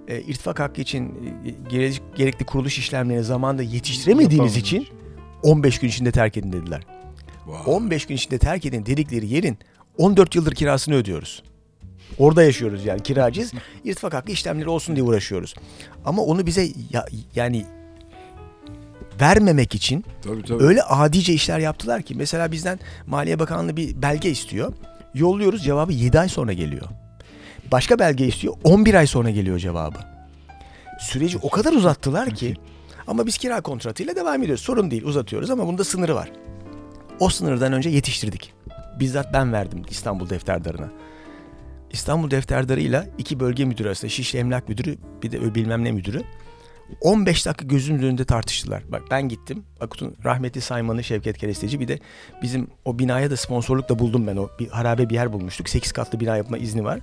Speaker 4: E, irtifak hakkı için e, gere- gerekli kuruluş işlemlerini zamanında yetiştiremediğiniz
Speaker 2: Yapamamış.
Speaker 4: için 15 gün içinde terk edin dediler.
Speaker 3: Vay.
Speaker 4: 15 gün içinde terk edin dedikleri yerin 14 yıldır kirasını ödüyoruz. Orada yaşıyoruz yani kiracıyız. İrtifak hakkı işlemleri olsun diye uğraşıyoruz. Ama onu bize ya- yani vermemek için
Speaker 3: Tabii tabii.
Speaker 4: öyle adice işler yaptılar ki mesela bizden Maliye Bakanlığı bir belge istiyor. Yolluyoruz cevabı 7 ay sonra geliyor. Başka belge istiyor 11 ay sonra geliyor cevabı. Süreci o kadar uzattılar ki ama biz kira kontratıyla devam ediyoruz. Sorun değil uzatıyoruz ama bunda sınırı var. O sınırdan önce yetiştirdik. Bizzat ben verdim İstanbul defterdarına. İstanbul defterdarıyla iki bölge müdürü arasında Şişli Emlak Müdürü bir de bilmem ne müdürü 15 dakika gözümün önünde tartıştılar. Bak ben gittim. Akut'un rahmetli Sayman'ı Şevket Keresteci bir de bizim o binaya da sponsorluk da buldum ben. O bir harabe bir yer bulmuştuk. 8 katlı bina yapma izni var.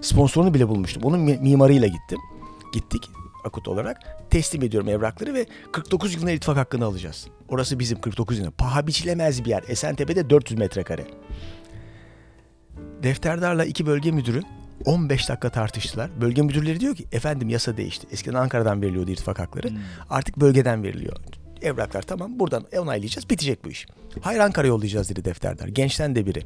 Speaker 4: Sponsorunu bile bulmuştum. Onun mi- mimarıyla gittim. Gittik Akut olarak. Teslim ediyorum evrakları ve 49 yılına ittifak hakkını alacağız. Orası bizim 49 yılına. Paha biçilemez bir yer. Esentepe'de 400 metrekare. Defterdarla iki bölge müdürü 15 dakika tartıştılar. Bölge müdürleri diyor ki efendim yasa değişti. Eskiden Ankara'dan veriliyordu irtifak hakları. Artık bölgeden veriliyor. Evraklar tamam buradan onaylayacağız bitecek bu iş. Hayır Ankara yollayacağız dedi defterdar. Gençten de biri.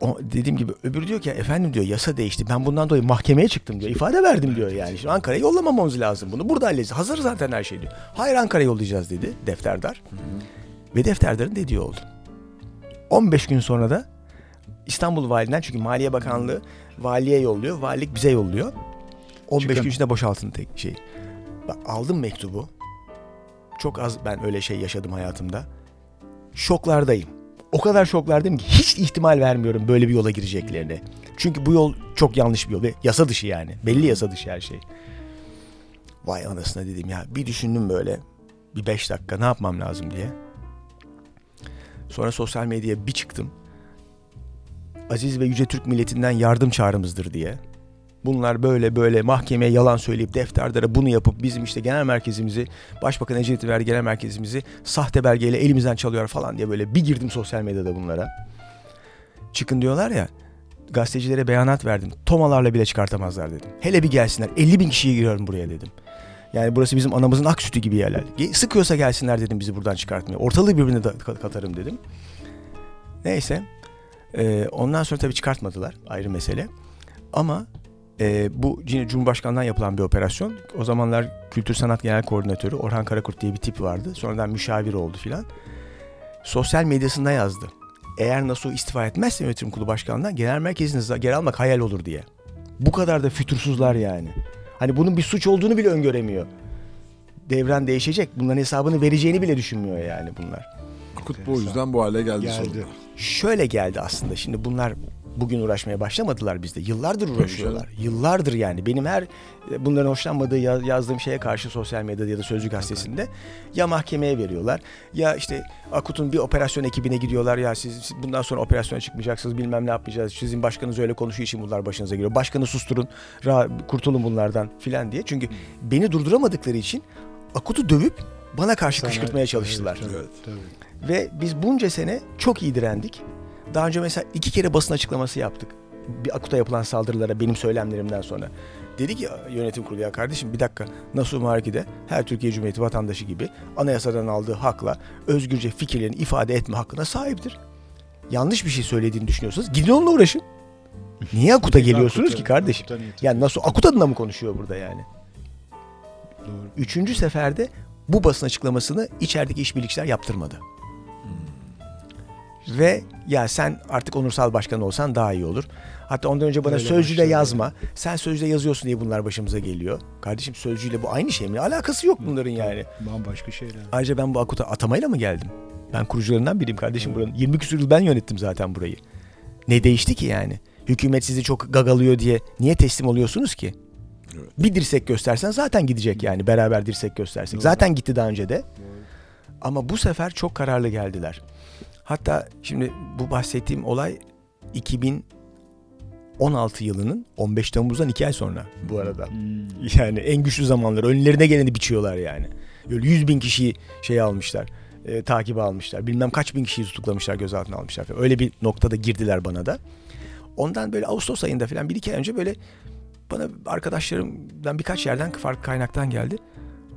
Speaker 4: O, dediğim gibi öbürü diyor ki efendim diyor yasa değişti. Ben bundan dolayı mahkemeye çıktım diyor. İfade verdim diyor yani. Şimdi Ankara'ya yollamamamız lazım bunu. Burada halledeceğiz. Hazır zaten her şey diyor. Hayır Ankara'ya yollayacağız dedi defterdar. Ve defterdarın dediği oldu. 15 gün sonra da İstanbul Valiliğinden çünkü Maliye Bakanlığı valiye yolluyor. Valilik bize yolluyor. 15
Speaker 2: Çıkın.
Speaker 4: gün içinde boşaltın tek şey. Aldım mektubu. Çok az ben öyle şey yaşadım hayatımda. Şoklardayım. O kadar şoklardayım ki hiç ihtimal vermiyorum böyle bir yola gireceklerine. Çünkü bu yol çok yanlış bir yol ve yasa dışı yani. Belli yasa dışı her şey. Vay anasına dedim ya. Bir düşündüm böyle bir beş dakika ne yapmam lazım diye. Sonra sosyal medyaya bir çıktım. Aziz ve Yüce Türk milletinden yardım çağrımızdır diye. Bunlar böyle böyle mahkemeye yalan söyleyip defterdara bunu yapıp bizim işte genel merkezimizi Başbakan Ecevit verdi genel merkezimizi sahte belgeyle elimizden çalıyor falan diye böyle bir girdim sosyal medyada bunlara. Çıkın diyorlar ya gazetecilere beyanat verdim. Tomalarla bile çıkartamazlar dedim. Hele bir gelsinler 50 bin kişiye giriyorum buraya dedim. Yani burası bizim anamızın ak sütü gibi yerler. Sıkıyorsa gelsinler dedim bizi buradan çıkartmaya. Ortalığı birbirine katarım dedim. Neyse. Ee, ondan sonra tabii çıkartmadılar. Ayrı mesele. Ama e, bu yine Cumhurbaşkanı'ndan yapılan bir operasyon. O zamanlar Kültür Sanat Genel Koordinatörü Orhan Karakurt diye bir tip vardı. Sonradan müşavir oldu filan. Sosyal medyasında yazdı. Eğer Nasuh istifa etmezse yönetim kurulu başkanından genel merkezinizi geri almak hayal olur diye. Bu kadar da fütursuzlar yani. Hani bunun bir suç olduğunu bile öngöremiyor. Devran değişecek. Bunların hesabını vereceğini bile düşünmüyor yani bunlar.
Speaker 3: Akut bu yüzden bu hale geldi,
Speaker 2: Geldi.
Speaker 3: sonunda.
Speaker 4: Şöyle geldi aslında. Şimdi bunlar bugün uğraşmaya başlamadılar bizde. Yıllardır uğraşıyorlar. Yıllardır yani. Benim her bunların hoşlanmadığı ya- yazdığım şeye karşı sosyal medyada ya da Sözcü gazetesinde ya mahkemeye veriyorlar ya işte Akut'un bir operasyon ekibine gidiyorlar ya siz, bundan sonra operasyona çıkmayacaksınız bilmem ne yapmayacağız. Sizin başkanınız öyle konuşuyor için bunlar başınıza geliyor. Başkanı susturun, kurtulun bunlardan filan diye. Çünkü beni durduramadıkları için Akut'u dövüp bana karşı
Speaker 2: Sana-
Speaker 4: kışkırtmaya çalıştılar.
Speaker 2: Evet,
Speaker 3: Evet.
Speaker 2: tabii.
Speaker 4: Ve biz bunca sene çok iyi direndik. Daha önce mesela iki kere basın açıklaması yaptık. Bir Akut'a yapılan saldırılara benim söylemlerimden sonra. Dedi ki yönetim kurulu ya kardeşim bir dakika Nasuh Marki'de her Türkiye Cumhuriyeti vatandaşı gibi anayasadan aldığı hakla özgürce fikirlerini ifade etme hakkına sahiptir. Yanlış bir şey söylediğini düşünüyorsanız gidin onunla uğraşın. Niye Akut'a geliyorsunuz ki kardeşim?
Speaker 2: Akut'a
Speaker 4: Yani Nasuh Akut adına mı konuşuyor burada yani?
Speaker 2: Doğru.
Speaker 4: Üçüncü seferde bu basın açıklamasını içerideki işbirlikçiler yaptırmadı. Ve ya sen artık onursal başkan olsan daha iyi olur. Hatta ondan önce bana
Speaker 2: Öyle
Speaker 4: sözcüde
Speaker 2: başladı.
Speaker 4: yazma. Sen sözcüde yazıyorsun diye bunlar başımıza geliyor. Kardeşim sözcüyle bu aynı şey mi? Alakası yok bunların yani.
Speaker 2: Bambaşka şeyler.
Speaker 4: Ayrıca ben bu Akut'a atamayla mı geldim? Ben kurucularından biriyim kardeşim buranın. 20 küsur yıl ben yönettim zaten burayı. Ne değişti ki yani? Hükümet sizi çok gagalıyor diye niye teslim oluyorsunuz ki?
Speaker 3: Evet.
Speaker 4: Bir dirsek göstersen zaten gidecek yani beraber dirsek göstersek. Zaten gitti daha önce de. Ama bu sefer çok kararlı geldiler. Hatta şimdi bu bahsettiğim olay 2016 yılının 15 Temmuz'dan 2 ay sonra bu arada.
Speaker 2: Hmm.
Speaker 4: Yani en güçlü zamanlar. Önlerine geleni biçiyorlar yani. Böyle 100 bin kişiyi şey almışlar. E, takibe almışlar. Bilmem kaç bin kişiyi tutuklamışlar, gözaltına almışlar. falan. Öyle bir noktada girdiler bana da. Ondan böyle Ağustos ayında falan bir iki ay önce böyle bana arkadaşlarımdan birkaç yerden farklı kaynaktan geldi.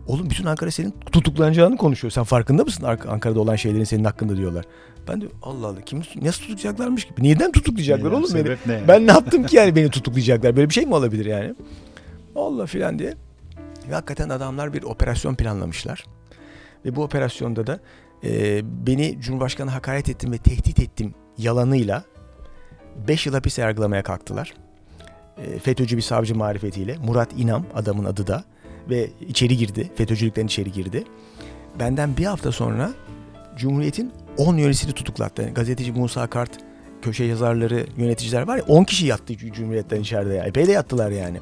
Speaker 4: Oğlum bütün Ankara senin tutuklanacağını konuşuyor. Sen farkında mısın Ar- Ankara'da olan şeylerin senin hakkında diyorlar. Ben de Allah Allah kim nasıl tutuklayacaklarmış gibi. Neden tutuklayacaklar
Speaker 2: Neden?
Speaker 4: oğlum beni?
Speaker 2: Ne yani?
Speaker 4: Ben ne yaptım ki yani beni tutuklayacaklar? Böyle bir şey mi olabilir yani? Allah filan diye. Ve hakikaten adamlar bir operasyon planlamışlar. Ve bu operasyonda da e, beni Cumhurbaşkanı hakaret ettim ve tehdit ettim yalanıyla 5 yıl hapis yargılamaya kalktılar. E, FETÖ'cü bir savcı marifetiyle. Murat İnam adamın adı da. Ve içeri girdi. FETÖ'cülükten içeri girdi. Benden bir hafta sonra Cumhuriyet'in 10 yöneticisini tutuklattı. Yani gazeteci Musa Kart, köşe yazarları, yöneticiler var ya 10 kişi yattı Cumhuriyet'ten içeride ya. Epey de yattılar yani.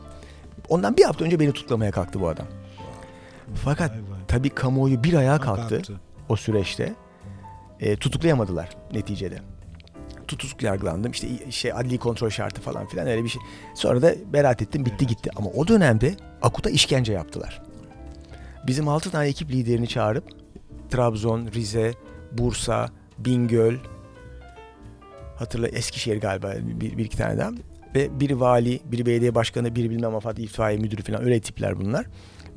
Speaker 4: Ondan bir hafta önce beni tutuklamaya kalktı bu adam. Fakat tabii kamuoyu bir ayağa kalktı
Speaker 2: Kalktı.
Speaker 4: o süreçte. E, tutuklayamadılar neticede. Tutukluk yargılandım. İşte şey adli kontrol şartı falan filan öyle bir şey. Sonra da beraat ettim bitti gitti. Ama o dönemde Akut'a işkence yaptılar. Bizim 6 tane ekip liderini çağırıp Trabzon, Rize, Bursa, Bingöl, hatırla Eskişehir galiba bir, bir iki tane daha. Ve biri vali, biri belediye başkanı, biri bilmem afat itfaiye müdürü falan öyle tipler bunlar.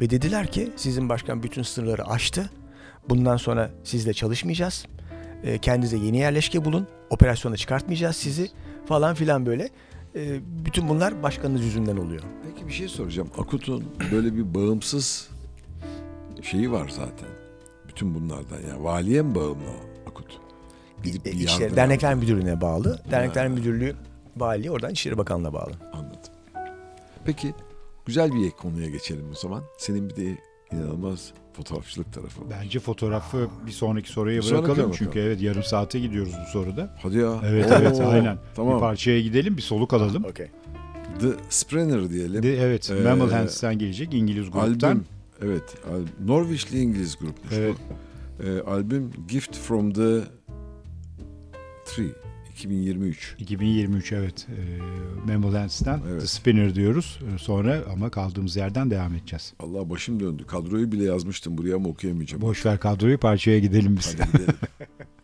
Speaker 4: Ve dediler ki sizin başkan bütün sınırları aştı. Bundan sonra sizle çalışmayacağız. E, kendinize yeni yerleşke bulun. Operasyona çıkartmayacağız sizi falan filan böyle. E, bütün bunlar başkanınız yüzünden oluyor.
Speaker 3: Peki bir şey soracağım. Akut'un böyle bir bağımsız şeyi var zaten. Bütün bunlardan ya. Valiye mi bağımlı o Akut? Gidip
Speaker 4: E,
Speaker 3: bir
Speaker 4: İçişleri-
Speaker 3: yardım
Speaker 4: Dernekler
Speaker 3: yapıyor.
Speaker 4: Müdürlüğü'ne bağlı. Dernekler
Speaker 3: Ha.
Speaker 4: Müdürlüğü vali oradan İçişleri Bakanlığı'na bağlı.
Speaker 3: Anladım. Peki güzel bir konuya geçelim o zaman. Senin bir de inanılmaz fotoğrafçılık tarafı.
Speaker 2: Bence fotoğrafı bir sonraki soruya
Speaker 3: Bir sonraki
Speaker 2: bırakalım.
Speaker 3: bakalım.
Speaker 2: Çünkü evet yarım saate gidiyoruz bu soruda.
Speaker 3: Hadi ya.
Speaker 2: Evet
Speaker 3: Oo,
Speaker 2: evet aynen. Bir
Speaker 3: Tamam.
Speaker 2: parçaya gidelim bir soluk alalım.
Speaker 4: Okey.
Speaker 3: The Sprenner diyelim.
Speaker 2: De, evet
Speaker 3: Ee,
Speaker 2: Mammal Hands'ten gelecek İngiliz gruptan.
Speaker 3: Albüm. Evet. al- Norwichli İngiliz grupmuş
Speaker 2: Evet.
Speaker 3: bu. Ee, albüm Gift from the Tree. 2023.
Speaker 2: 2023 evet. E, Memolance'den
Speaker 3: Evet.
Speaker 2: The Spinner diyoruz. E, Sonra ama kaldığımız yerden devam edeceğiz.
Speaker 3: Allah başım döndü. Kadroyu bile yazmıştım buraya ama okuyamayacağım.
Speaker 2: Boş ver kadroyu parçaya gidelim biz.
Speaker 3: Hadi gidelim.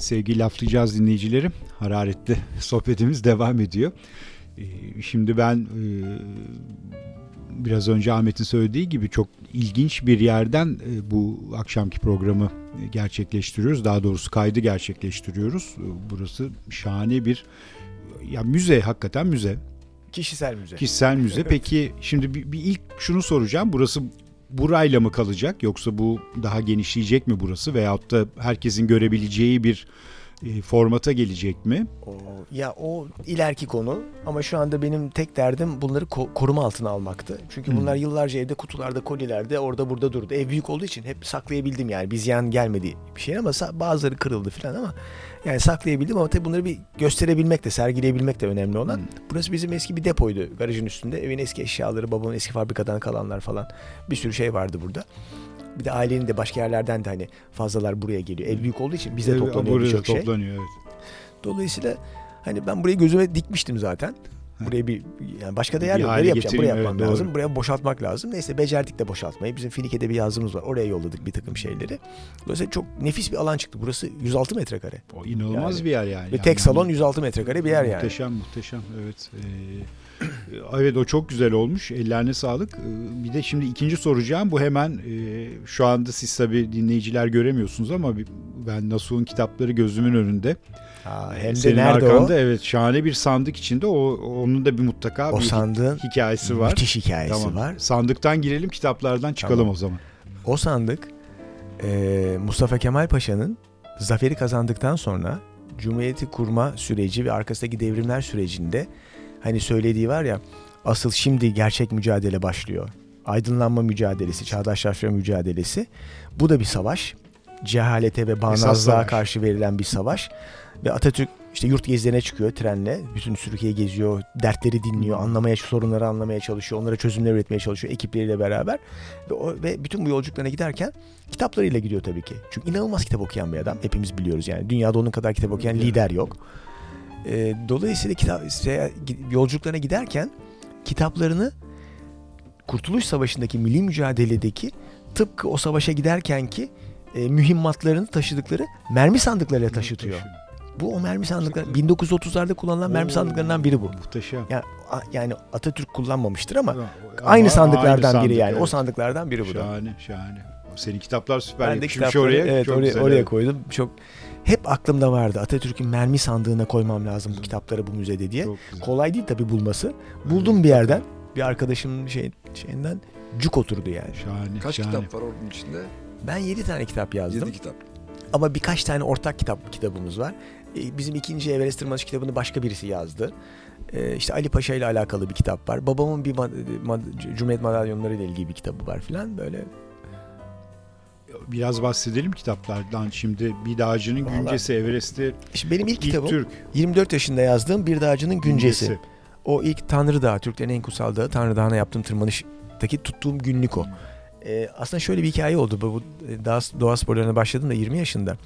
Speaker 2: Evet sevgili laflayacağız dinleyicilerim. Hararetli sohbetimiz devam ediyor. Ee, Şimdi ben e, biraz önce Ahmet'in söylediği gibi çok ilginç bir yerden e, bu akşamki programı gerçekleştiriyoruz. Daha doğrusu kaydı gerçekleştiriyoruz. E, Burası şahane bir ya müze hakikaten müze.
Speaker 4: Kişisel müze.
Speaker 2: Kişisel müze. Peki şimdi bir, bir ilk şunu soracağım. Burası burayla mı kalacak yoksa bu daha genişleyecek mi burası veyahut da herkesin görebileceği bir e, formata gelecek mi?
Speaker 4: O, ya o ileriki konu ama şu anda benim tek derdim bunları ko- koruma altına almaktı. Çünkü
Speaker 2: Hmm.
Speaker 4: bunlar yıllarca evde kutularda, kolilerde orada burada durdu. Ev büyük olduğu için hep saklayabildim yani. Bir ziyan gelmedi bir şey ama bazıları kırıldı falan ama yani saklayabildim ama tabii bunları bir gösterebilmek de, sergileyebilmek de önemli olan.
Speaker 2: Hmm.
Speaker 4: Burası bizim eski bir depoydu garajın üstünde. Evin eski eşyaları, babamın eski fabrikadan kalanlar falan bir sürü şey vardı burada. Bir de ailenin de başka yerlerden de hani fazlalar buraya geliyor. Ev büyük olduğu için bize
Speaker 2: Evet,
Speaker 4: toplanıyor birçok şey.
Speaker 2: toplanıyor evet.
Speaker 4: Dolayısıyla hani ben burayı gözüme dikmiştim zaten. Buraya bir yani başka da yer
Speaker 2: Bir
Speaker 4: yok. Nereye yapacağım? Buraya yapmam
Speaker 2: evet,
Speaker 4: lazım.
Speaker 2: doğru.
Speaker 4: Buraya boşaltmak lazım. Neyse becerdik de boşaltmayı. Bizim Finike'de bir yazımız var. Oraya yolladık bir takım şeyleri. Dolayısıyla çok nefis bir alan çıktı. Burası 106 metrekare.
Speaker 2: O inanılmaz
Speaker 4: Yani-
Speaker 2: bir yer yani.
Speaker 4: Ve
Speaker 2: Yani
Speaker 4: tek salon 106 metrekare bir yer yani.
Speaker 2: Muhteşem muhteşem evet. Ee, evet o çok güzel olmuş. Ellerine sağlık. Bir de şimdi ikinci soracağım. Bu hemen e, şu anda siz tabii dinleyiciler göremiyorsunuz ama ben Nasuh'un kitapları gözümün önünde.
Speaker 4: Hem de
Speaker 2: Senin
Speaker 4: nerede
Speaker 2: arkanda
Speaker 4: o?
Speaker 2: evet şahane bir sandık içinde. O onun da bir mutlaka
Speaker 4: O
Speaker 2: bir
Speaker 4: sandığın
Speaker 2: hikayesi var.
Speaker 4: müthiş hikayesi
Speaker 2: Tamam.
Speaker 4: var.
Speaker 2: Sandıktan girelim kitaplardan çıkalım
Speaker 4: Tamam.
Speaker 2: o zaman.
Speaker 4: O sandık e, Mustafa Kemal Paşa'nın zaferi kazandıktan sonra Cumhuriyeti kurma süreci ve arkasındaki devrimler sürecinde hani söylediği var ya asıl şimdi gerçek mücadele başlıyor. Aydınlanma mücadelesi, çağdaşlaşma mücadelesi. Bu da bir savaş. Cehalete ve bağnazlığa karşı verilen bir savaş. Ve Atatürk işte yurt gezilerine çıkıyor trenle. Bütün Türkiye geziyor, dertleri dinliyor, anlamaya, sorunları anlamaya çalışıyor. Onlara çözümler üretmeye çalışıyor ekipleriyle beraber. Ve, o, ve bütün bu yolculuklarına giderken kitaplarıyla gidiyor tabii ki. Çünkü inanılmaz kitap okuyan bir adam. Hepimiz biliyoruz yani. Dünyada onun kadar kitap okuyan lider yok. Ee, dolayısıyla kitap, seyahat- yolculuklarına giderken kitaplarını Kurtuluş Savaşı'ndaki milli mücadeledeki tıpkı o savaşa giderken ki e, mühimmatlarını taşıdıkları mermi sandıklarıyla taşıtıyor. Bu o mermi sandıkları 1930'larda kullanılan mermi sandıklarından biri bu.
Speaker 2: Muhteşem.
Speaker 4: Yani, a- yani Atatürk kullanmamıştır ama
Speaker 2: Ama
Speaker 4: aynı sandıklardan
Speaker 2: aynı
Speaker 4: biri yani.
Speaker 2: sandık,
Speaker 4: O
Speaker 2: evet.
Speaker 4: sandıklardan biri bu da.
Speaker 2: Şahane şahane. Senin kitaplar süper.
Speaker 4: Ben de kitapları
Speaker 2: oraya.
Speaker 4: evet,
Speaker 2: Çok
Speaker 4: oraya,
Speaker 2: güzel,
Speaker 4: oraya
Speaker 2: evet.
Speaker 4: koydum. Çok hep aklımda vardı. Atatürk'ün mermi sandığına koymam lazım bu kitapları bu müzede diye.
Speaker 2: Çok güzel.
Speaker 4: Kolay değil tabii bulması. Buldum bir yerden. Bir arkadaşımın şey, şeyinden cuk oturdu yani.
Speaker 2: Şahane.
Speaker 3: Kaç
Speaker 2: şahane.
Speaker 3: kitap var onun içinde?
Speaker 4: Ben 7 tane kitap yazdım.
Speaker 3: 7 kitap.
Speaker 4: Ama birkaç tane ortak kitap kitabımız var. Ee, Bizim ikinci Everest Tırmanış kitabını başka birisi yazdı. Ee, işte Ali Paşa ile alakalı bir kitap var. Babamın bir ma- ma- Cumhuriyet madalyonları ile ilgili bir kitabı var filan böyle.
Speaker 2: Biraz bahsedelim kitaplardan. Şimdi Bir Dağcı'nın
Speaker 4: Vallahi-
Speaker 2: Güncesi Everest'te
Speaker 4: İşte benim ilk,
Speaker 2: ilk
Speaker 4: kitabım
Speaker 2: Türk
Speaker 4: 24 yaşında yazdığım Bir Dağcı'nın Güncesi. O ilk Tanrı Dağı, Türklerin en kutsal dağı Tanrı Dağı'na yaptığım tırmanıştaki tuttuğum günlük o. Ee, aslında şöyle bir hikaye oldu. Bu, bu e, doğa, doğa sporlarına başladım da 20 yaşında.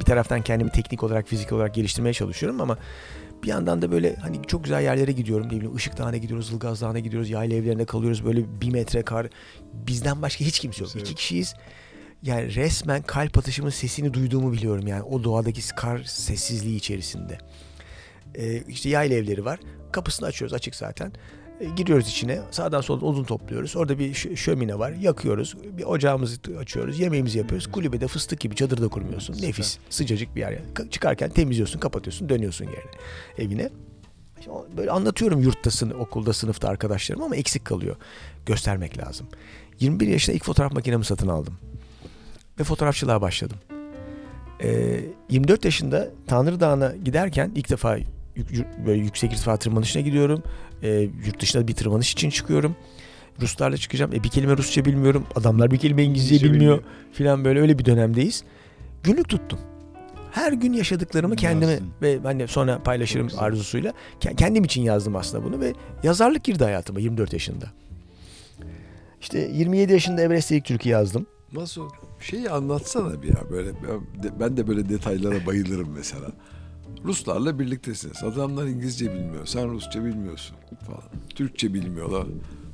Speaker 4: Bir taraftan kendimi teknik olarak, fizik olarak geliştirmeye çalışıyorum ama bir yandan da böyle hani çok güzel yerlere gidiyorum. Ne bileyim Işık Dağı'na gidiyoruz, Ilgaz Dağı'na gidiyoruz, yayla evlerinde kalıyoruz. Böyle bir metre kar. Bizden başka hiç kimse yok.
Speaker 2: Evet.
Speaker 4: İki kişiyiz. Yani resmen kalp atışımın sesini duyduğumu biliyorum yani o doğadaki kar sessizliği içerisinde. Ee, işte yayla evleri var. Kapısını açıyoruz açık zaten. E, giriyoruz içine. Sağdan soldan odun topluyoruz. Orada bir şö- şömine var. Yakıyoruz. Bir ocağımızı açıyoruz. Yemeğimizi yapıyoruz. Kulübede fıstık gibi çadırda kurmuyorsun.
Speaker 2: Süper.
Speaker 4: Nefis. Sıcacık bir yer. Çıkarken temizliyorsun, kapatıyorsun, dönüyorsun yerine. Evine. Böyle anlatıyorum yurtta, sını- okulda, sınıfta arkadaşlarım ama eksik kalıyor. Göstermek lazım. 21 yaşında ilk fotoğraf makinemi satın aldım. Ve fotoğrafçılığa başladım. Ee, 24 yaşında Tanrı Dağı'na giderken ilk defa böyle yüksek irtifa tırmanışına gidiyorum. Ee, yurt dışına bir tırmanış için çıkıyorum. Ruslarla çıkacağım. E, bir kelime Rusça bilmiyorum. Adamlar bir kelime İngilizce
Speaker 2: İngilizce
Speaker 4: bilmiyor.
Speaker 2: bilmiyor.
Speaker 4: Filan böyle öyle bir dönemdeyiz. Günlük tuttum. Her gün yaşadıklarımı kendime ve hani sonra paylaşırım
Speaker 2: Çok
Speaker 4: arzusuyla. Ke- Kendim için yazdım aslında bunu ve yazarlık girdi hayatıma 24 yaşında. İşte 27 yaşında Everest ilk türkü yazdım.
Speaker 3: Nasıl? Şeyi anlatsana bir ya böyle. Ben de- Ben de böyle detaylara bayılırım mesela. Ruslarla birliktesiniz. Adamlar İngilizce bilmiyor. Sen Rusça bilmiyorsun falan. Türkçe bilmiyorlar.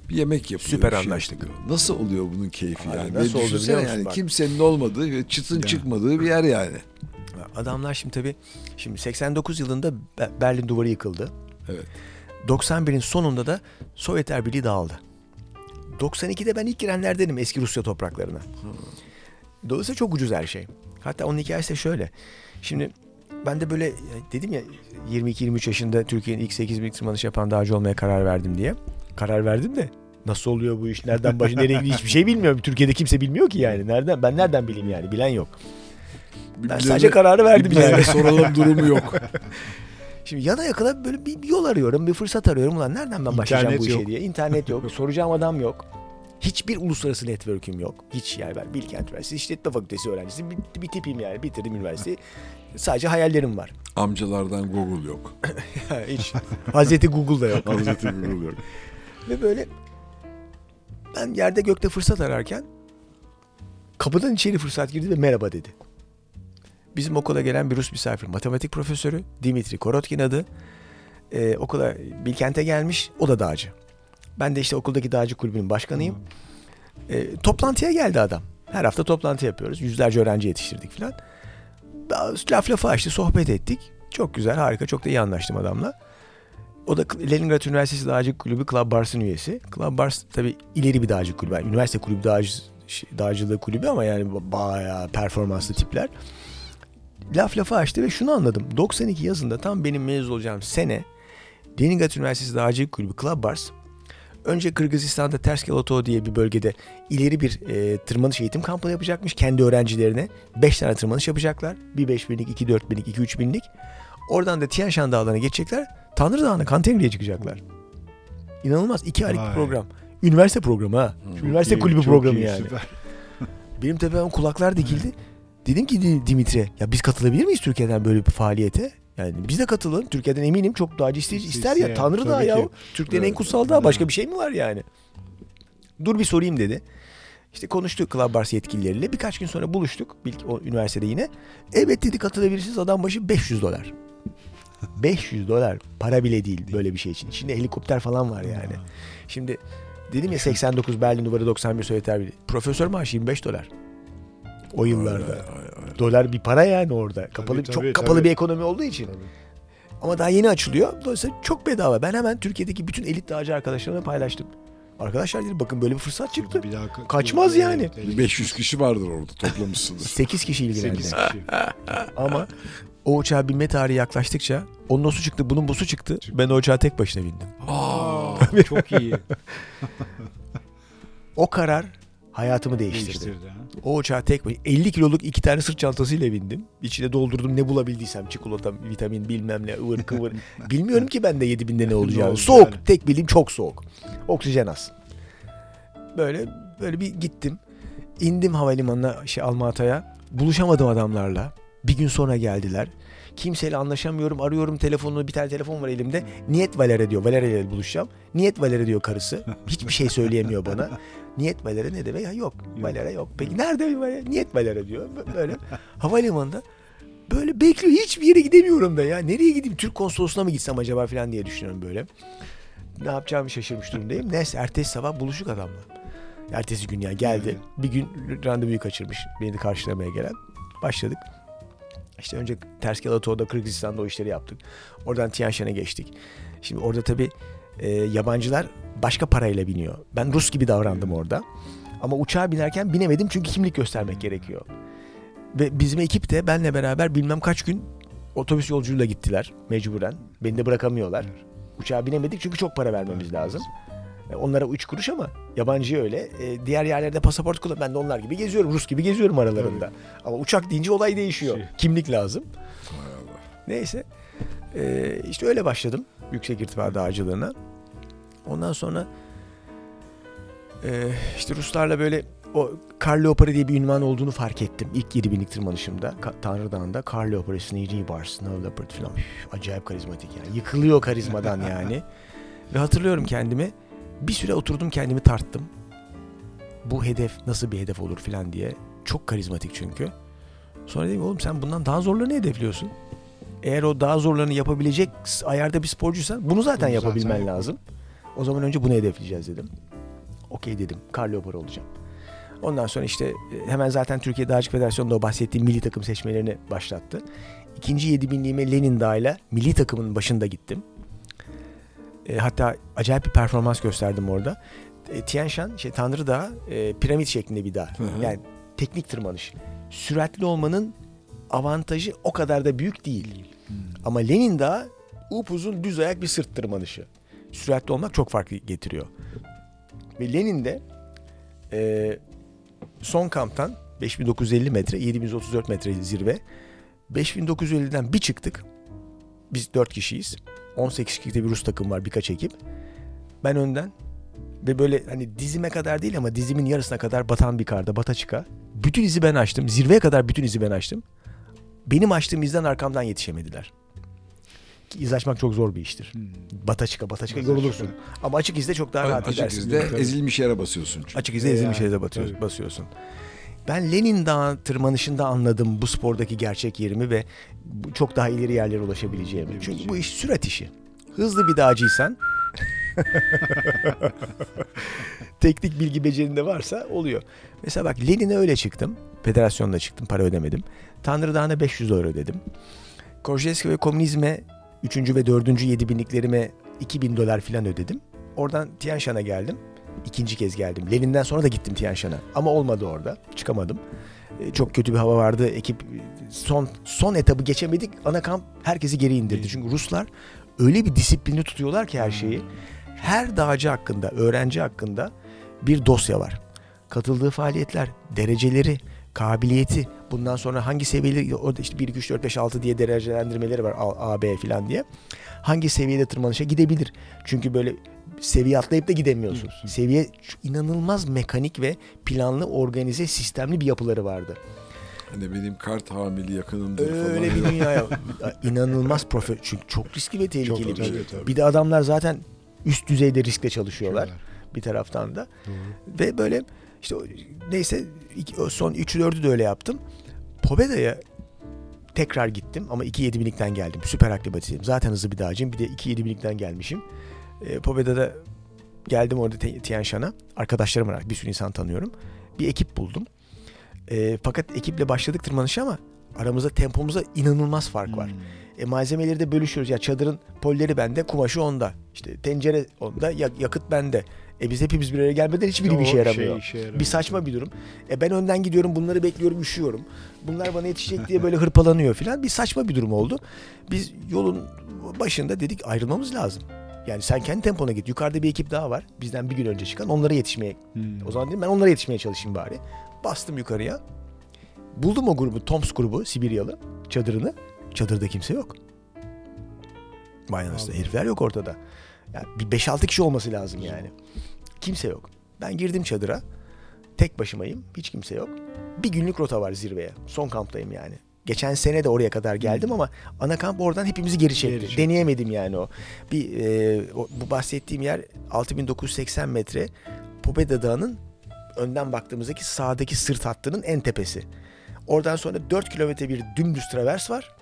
Speaker 3: Bir yemek yapıyor.
Speaker 4: Süper
Speaker 3: şey
Speaker 4: anlaştık.
Speaker 3: yapıyor. Nasıl oluyor bunun keyfi
Speaker 4: Ay,
Speaker 3: yani?
Speaker 4: nasıl oldu biliyor musun
Speaker 3: yani
Speaker 4: bak?
Speaker 3: kimsenin olmadığı ve çıtın
Speaker 2: Yani.
Speaker 3: çıkmadığı bir yer yani.
Speaker 4: Adamlar şimdi tabii şimdi 89 yılında Be- Berlin duvarı yıkıldı.
Speaker 3: Evet.
Speaker 4: 91'in sonunda da Sovyetler Birliği dağıldı. 92'de ben ilk girenlerdenim eski Rusya topraklarına. Dolayısıyla çok ucuz her şey. Hatta onun hikayesi de şöyle. Şimdi ben de böyle dedim ya 22-23 yaşında Türkiye'nin ilk 8 bin tırmanış yapan dağcı olmaya karar verdim diye. Karar verdim de nasıl oluyor bu iş? Nereden başı nereye gidiyor? Hiçbir şey bilmiyorum. Türkiye'de kimse bilmiyor ki yani. Nereden ben nereden bileyim yani? Bilen yok. Ben sadece kararı verdim yani.
Speaker 3: soralım durumu yok.
Speaker 4: Şimdi yana yakala böyle bir, bir yol arıyorum, bir fırsat arıyorum. Ulan nereden ben başlayacağım
Speaker 2: İnternet
Speaker 4: bu işe
Speaker 2: yok.
Speaker 4: diye. İnternet yok, soracağım adam yok. Hiçbir uluslararası network'üm yok. Hiç yani ben Bilkent Üniversitesi İşletme Fakültesi öğrencisi bir, bir tipim yani. Bitirdim üniversiteyi. Sadece hayallerim var.
Speaker 3: Amcalardan Google yok.
Speaker 4: Hiç. Hazreti Google'da yok.
Speaker 3: Hazreti Google yok.
Speaker 4: Ve böyle ben yerde gökte fırsat ararken kapıdan içeri fırsat girdi ve merhaba dedi. Bizim okula gelen bir Rus misafir, matematik profesörü Dimitri Korotkin adı. Ee, okula Bilkent'e gelmiş, o da dağcı. Ben de işte okuldaki dağcı kulübünün başkanıyım. Ee, toplantıya geldi adam. Her hafta toplantı yapıyoruz. Yüzlerce öğrenci yetiştirdik falan. Daha Laf lafa açtı, sohbet ettik. Çok güzel, harika. Çok da iyi anlaştım adamla. O da Leningrad Üniversitesi Dağcı Kulübü Club Bars'ın üyesi. Club Bars tabii ileri bir dağcı kulübü. Yani üniversite kulübü dağcı, dağcılığı kulübü ama yani bayağı performanslı tipler. Laf lafa açtı ve şunu anladım. 92 yazında tam benim mezun olacağım sene Leningrad Üniversitesi Dağcılık Kulübü Club Bars önce Kırgızistan'da Terskel Oto diye bir bölgede ileri bir e, tırmanış eğitim kampı yapacakmış kendi öğrencilerine. 5 tane tırmanış yapacaklar. Bir 5 binlik, iki 4 binlik, iki 3 binlik. Oradan da Tian Shan Dağları'na geçecekler. Tanrı Dağı'na Kantengri'ye çıkacaklar. İnanılmaz. iki aylık bir program. Üniversite programı ha.
Speaker 2: Çok
Speaker 4: üniversite
Speaker 2: iyi,
Speaker 4: kulübü programı
Speaker 2: iyi,
Speaker 4: yani.
Speaker 2: süper.
Speaker 4: Benim tepeme kulaklar dikildi. Dedim ki Di- Dimitri ya biz katılabilir miyiz Türkiye'den böyle bir faaliyete? Yani biz de katılalım. Türkiye'den eminim çok dağcı isteyici ister ya. Tanrı
Speaker 2: tabii
Speaker 4: ya. Türklerin en kutsal dağı. Başka bir şey mi var yani? Dur bir sorayım dedi. İşte konuştuk Club Bars yetkilileriyle. Birkaç gün sonra buluştuk. Bil- O üniversitede yine. Evet dedi katılabilirsiniz. Adam başı 500 dolar. 500 dolar. Para bile değil böyle bir şey için. İçinde helikopter falan var yani. Şimdi dedim ya 89 Berlin Duvarı 91 Sovyetler Birliği. Profesör maaşı 25 dolar. O yıllarda.
Speaker 3: Ay, ay, ay.
Speaker 4: Dolar bir para yani orada. Kapalı
Speaker 2: tabii,
Speaker 4: çok kapalı
Speaker 2: tabii.
Speaker 4: bir ekonomi olduğu için. Ama daha yeni açılıyor. Dolayısıyla çok bedava. Ben hemen Türkiye'deki bütün elit dağcı arkadaşlarımla paylaştım. Arkadaşlar dedim bakın böyle bir fırsat çıktı.
Speaker 2: Bir daha ka-
Speaker 4: Kaçmaz yani.
Speaker 2: Evet, evet.
Speaker 3: 500 kişi vardır orada toplamışsınız.
Speaker 4: 8 kişi ilgilendi.
Speaker 2: Sekiz kişi.
Speaker 4: Ama o uçağa binme tarihi yaklaştıkça onun o su çıktı bunun bu su çıktı. Ben o uçağa tek başına bindim.
Speaker 2: Aa, çok iyi.
Speaker 4: O karar hayatımı değiştirdi.
Speaker 2: Değiştirdi. ha.
Speaker 4: O uçağa tek başına 50 kiloluk iki tane sırt çantasıyla bindim. İçine doldurdum ne bulabildiysem çikolata, vitamin bilmem ne ıvır kıvır. Bilmiyorum ki ben de 7000'de ne olacağını. soğuk.
Speaker 2: yani?
Speaker 4: Tek bildiğim çok soğuk. Oksijen az. Böyle böyle bir gittim. İndim havalimanına şey Almata'ya. Buluşamadım adamlarla. Bir gün sonra geldiler. Kimseyle anlaşamıyorum. Arıyorum telefonunu. Bir tane telefon var elimde. Niyet Valere diyor. Valere ile buluşacağım. Niyet Valere diyor karısı. Hiçbir şey söyleyemiyor bana. Niyet Valere ne demek? Ya yok. Valere yok. Peki nerede Valere? Niyet Valere diyor. Böyle havalimanında böyle bekliyor. Hiçbir yere gidemiyorum da ya. Nereye gideyim? Türk konsolosluğuna mı gitsem acaba falan diye düşünüyorum böyle. Ne yapacağımı şaşırmış durumdayım. Neyse ertesi sabah buluştuk adamla. Ertesi gün yani geldi.
Speaker 2: Evet.
Speaker 4: Bir gün randevuyu kaçırmış. Beni de karşılamaya gelen. Başladık. İşte önce Terskel Atoğ'da Kırgızistan'da o işleri yaptık. Oradan Tian Shan'a geçtik. Şimdi orada tabii e, yabancılar başka parayla biniyor. Ben Rus gibi davrandım orada. Ama uçağa binerken binemedim çünkü kimlik göstermek gerekiyor. Ve bizim ekip de benle beraber bilmem kaç gün otobüs yolculuğuyla gittiler mecburen. Beni de bırakamıyorlar. Uçağa binemedik çünkü çok para vermemiz lazım. E, Onlara üç kuruş ama yabancı öyle. E, diğer yerlerde pasaport kullan. Ben de onlar gibi geziyorum. Rus gibi geziyorum aralarında. Ama uçak deyince olay değişiyor.
Speaker 2: Şey.
Speaker 4: Kimlik lazım. Neyse. E, işte öyle başladım yüksek irtifa dağcılığına. Ondan sonra e, işte Ruslarla böyle o Kar Leoparı diye bir ünvan olduğunu fark ettim. İlk 7000'lik tırmanışımda. Tanrı Dağı'nda Kar Leoparı, Sneaky Bar, Snow Leopard falan. Üf, acayip karizmatik yani. Yıkılıyor karizmadan yani. Ve hatırlıyorum kendimi. Bir süre oturdum kendimi tarttım. Bu hedef nasıl bir hedef olur falan diye. Çok karizmatik çünkü. Sonra dedim oğlum sen bundan daha zorlarını hedefliyorsun. Eğer o daha zorlarını yapabilecek ayarda bir sporcuysan bunu zaten
Speaker 2: Bunu
Speaker 4: yapabilmen
Speaker 2: zaten
Speaker 4: lazım. O zaman önce bunu hedefleyeceğiz dedim. Okey dedim. Kar Leopard olacağım. Ondan sonra işte e, hemen zaten Türkiye Dağcılık Federasyonu'nda o bahsettiğim milli takım seçmelerini başlattı. İkinci 7000'liğime Lenin Dağı'yla milli takımın başında gittim. E, hatta acayip bir performans gösterdim orada. E, Tian Shan, şey, Tanrı Dağı e, piramit şeklinde bir dağ.
Speaker 3: Hı hı.
Speaker 4: Yani teknik tırmanış. Süratli olmanın avantajı o kadar da büyük değil. Ama Lenin Dağı upuzun düz ayak bir sırt tırmanışı. Süratli olmak çok farklı getiriyor. Ve Lenin'de e, son kamptan 5950 metre, 7134 metre zirve. 5950'den bir çıktık. Biz 4 kişiyiz. 18 kişilikte bir Rus takım var birkaç ekip. Ben önden ve böyle hani dizime kadar değil ama dizimin yarısına kadar batan bir karda bata çıka. Bütün izi ben açtım. Zirveye kadar bütün izi ben açtım. Benim açtığım izden arkamdan yetişemediler. Ki iz açmak çok zor bir iştir. Bata çıka bata çıka
Speaker 2: Bata
Speaker 4: yorulursun. Ama açık izde çok daha rahat
Speaker 3: Açık
Speaker 4: edersin.
Speaker 3: izde
Speaker 2: Tabii.
Speaker 3: ezilmiş yere basıyorsun çünkü.
Speaker 4: Açık izde ezilmiş
Speaker 2: Yani,
Speaker 4: yere batıyor-
Speaker 2: tabii.
Speaker 4: basıyorsun. Ben Lenin Dağı tırmanışında anladım bu spordaki gerçek yerimi ve çok daha ileri yerlere ulaşabileceğimi. Çünkü bu iş sürat işi. Hızlı bir dağcıysan teknik bilgi becerinde varsa oluyor. Mesela bak Lenin'e öyle çıktım. Federasyonda çıktım. Para ödemedim. Tanrı Dağı'na 500 euro ödedim. Korjeski ve Komünizm'e 3. ve 4. 7 binliklerime 2000 dolar falan ödedim. Oradan Tian Shan'a geldim. İkinci kez geldim. Lenin'den sonra da gittim Tian Shan'a. Ama olmadı orada. Çıkamadım. E, Çok kötü bir hava vardı. Ekip son son etabı geçemedik. Ana kamp herkesi geri indirdi. Çünkü Ruslar öyle bir disiplinli tutuyorlar ki her şeyi. Her dağcı hakkında, öğrenci hakkında bir dosya var. Katıldığı faaliyetler, dereceleri, kabiliyeti, bundan sonra hangi seviyeleri, orada işte 1, 2, 3, 4, 5, 6 diye derecelendirmeleri var A, A, B falan diye. Hangi seviyede tırmanışa gidebilir? Çünkü böyle seviye atlayıp da gidemiyorsun.
Speaker 2: Gidiyorsun.
Speaker 4: Seviye inanılmaz mekanik ve planlı, organize, sistemli bir yapıları vardı.
Speaker 3: Hani benim kart hamili yakınımdır falan.
Speaker 4: Öyle bir dünya inanılmaz profe çünkü çok riskli ve tehlikeli
Speaker 2: Çok
Speaker 4: bir şey.
Speaker 2: tabii.
Speaker 4: Bir de adamlar zaten üst düzeyde riskle çalışıyorlar
Speaker 2: Şuralar.
Speaker 4: bir taraftan da. Ve böyle işte neyse son 3'ü 4'ü de öyle yaptım. Pobeda'ya tekrar gittim ama 2 7 binlikten geldim. Süper aklimatizm. Zaten hızlı bir dağcıyım. Bir de 2 7 binlikten gelmişim. E, Pobeda'da geldim orada Tian Shan'a. Arkadaşlarım var. Bir sürü insan tanıyorum. Bir ekip buldum. E, fakat ekiple başladık tırmanışa ama aramızda tempomuzda inanılmaz fark var. E, malzemeleri de bölüşüyoruz. Ya çadırın polleri bende, kumaşı onda. İşte tencere onda, ya- yakıt bende. E biz hepimiz bir araya gelmeden hiçbiri bir
Speaker 2: O
Speaker 4: işe yaramıyor.
Speaker 2: şey işe yaramıyor.
Speaker 4: Bir saçma bir durum. E ben önden gidiyorum, bunları bekliyorum, üşüyorum. Bunlar bana yetişecek diye böyle hırpalanıyor filan. Bir saçma bir durum oldu. Biz yolun başında dedik ayrılmamız lazım. Yani sen kendi tempona git. Yukarıda bir ekip daha var. Bizden bir gün önce çıkan. Onlara yetişmeye.
Speaker 2: Hmm.
Speaker 4: O zaman dedim ben onlara yetişmeye çalışayım bari. Bastım yukarıya. Buldum o grubu, Toms grubu, Sibiryalı çadırını. Çadırda kimse yok. Vay herifler yok ortada. Yani bir 5-6 kişi olması lazım yani. Kimse yok. Ben girdim çadıra. Tek başımayım. Hiç kimse yok. Bir günlük rota var zirveye. Son kamptayım yani. Geçen sene de oraya kadar geldim ama ana kamp oradan hepimizi geri çekti.
Speaker 2: Geri çekti.
Speaker 4: Deneyemedim yani o. Bir e, o- bu bahsettiğim yer 6980 metre Pobeda Dağı'nın önden baktığımızdaki sağdaki sırt hattının en tepesi. Oradan sonra 4 kilometre bir dümdüz travers var.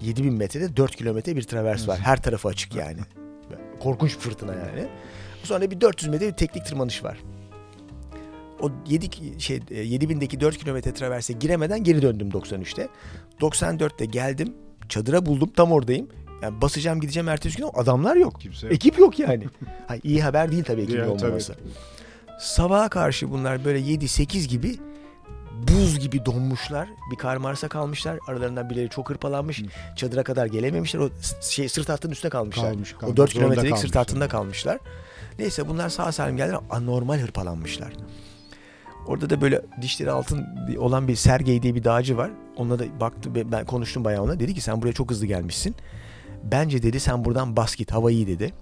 Speaker 4: 7000 metrede 4 kilometre bir travers var. Her tarafı açık yani. Korkunç fırtına yani. Sonra bir 400 metre bir teknik tırmanış var. O 7 şey e, 7000'deki 4 kilometre traverse giremeden geri döndüm 93'te. 94'te geldim. Çadıra buldum. Tam oradayım. Yani basacağım gideceğim ertesi gün adamlar yok.
Speaker 2: Kimse yok.
Speaker 4: Ekip yok yani. ha, iyi haber değil tabii ekibin
Speaker 2: Ya, tabii.
Speaker 4: olmaması. Sabaha karşı bunlar böyle 7-8 gibi buz gibi donmuşlar. Bir kar marsa kalmışlar. Aralarından birileri çok hırpalanmış. Çadıra kadar gelememişler. O şey sırt hattının üstüne kalmışlar.
Speaker 2: Kalmış,
Speaker 4: o
Speaker 2: kalmış.
Speaker 4: 4
Speaker 2: Zorunda
Speaker 4: kilometrelik sırt
Speaker 2: kalmışlar.
Speaker 4: hattında kalmışlar. Neyse bunlar sağ salim geldiler. Anormal hırpalanmışlar. Orada da böyle dişleri altın olan bir Sergey diye bir dağcı var. Onunla da baktı ben konuştum bayağı ona. Dedi ki sen buraya çok hızlı gelmişsin. Bence dedi sen buradan bas git hava iyi dedi.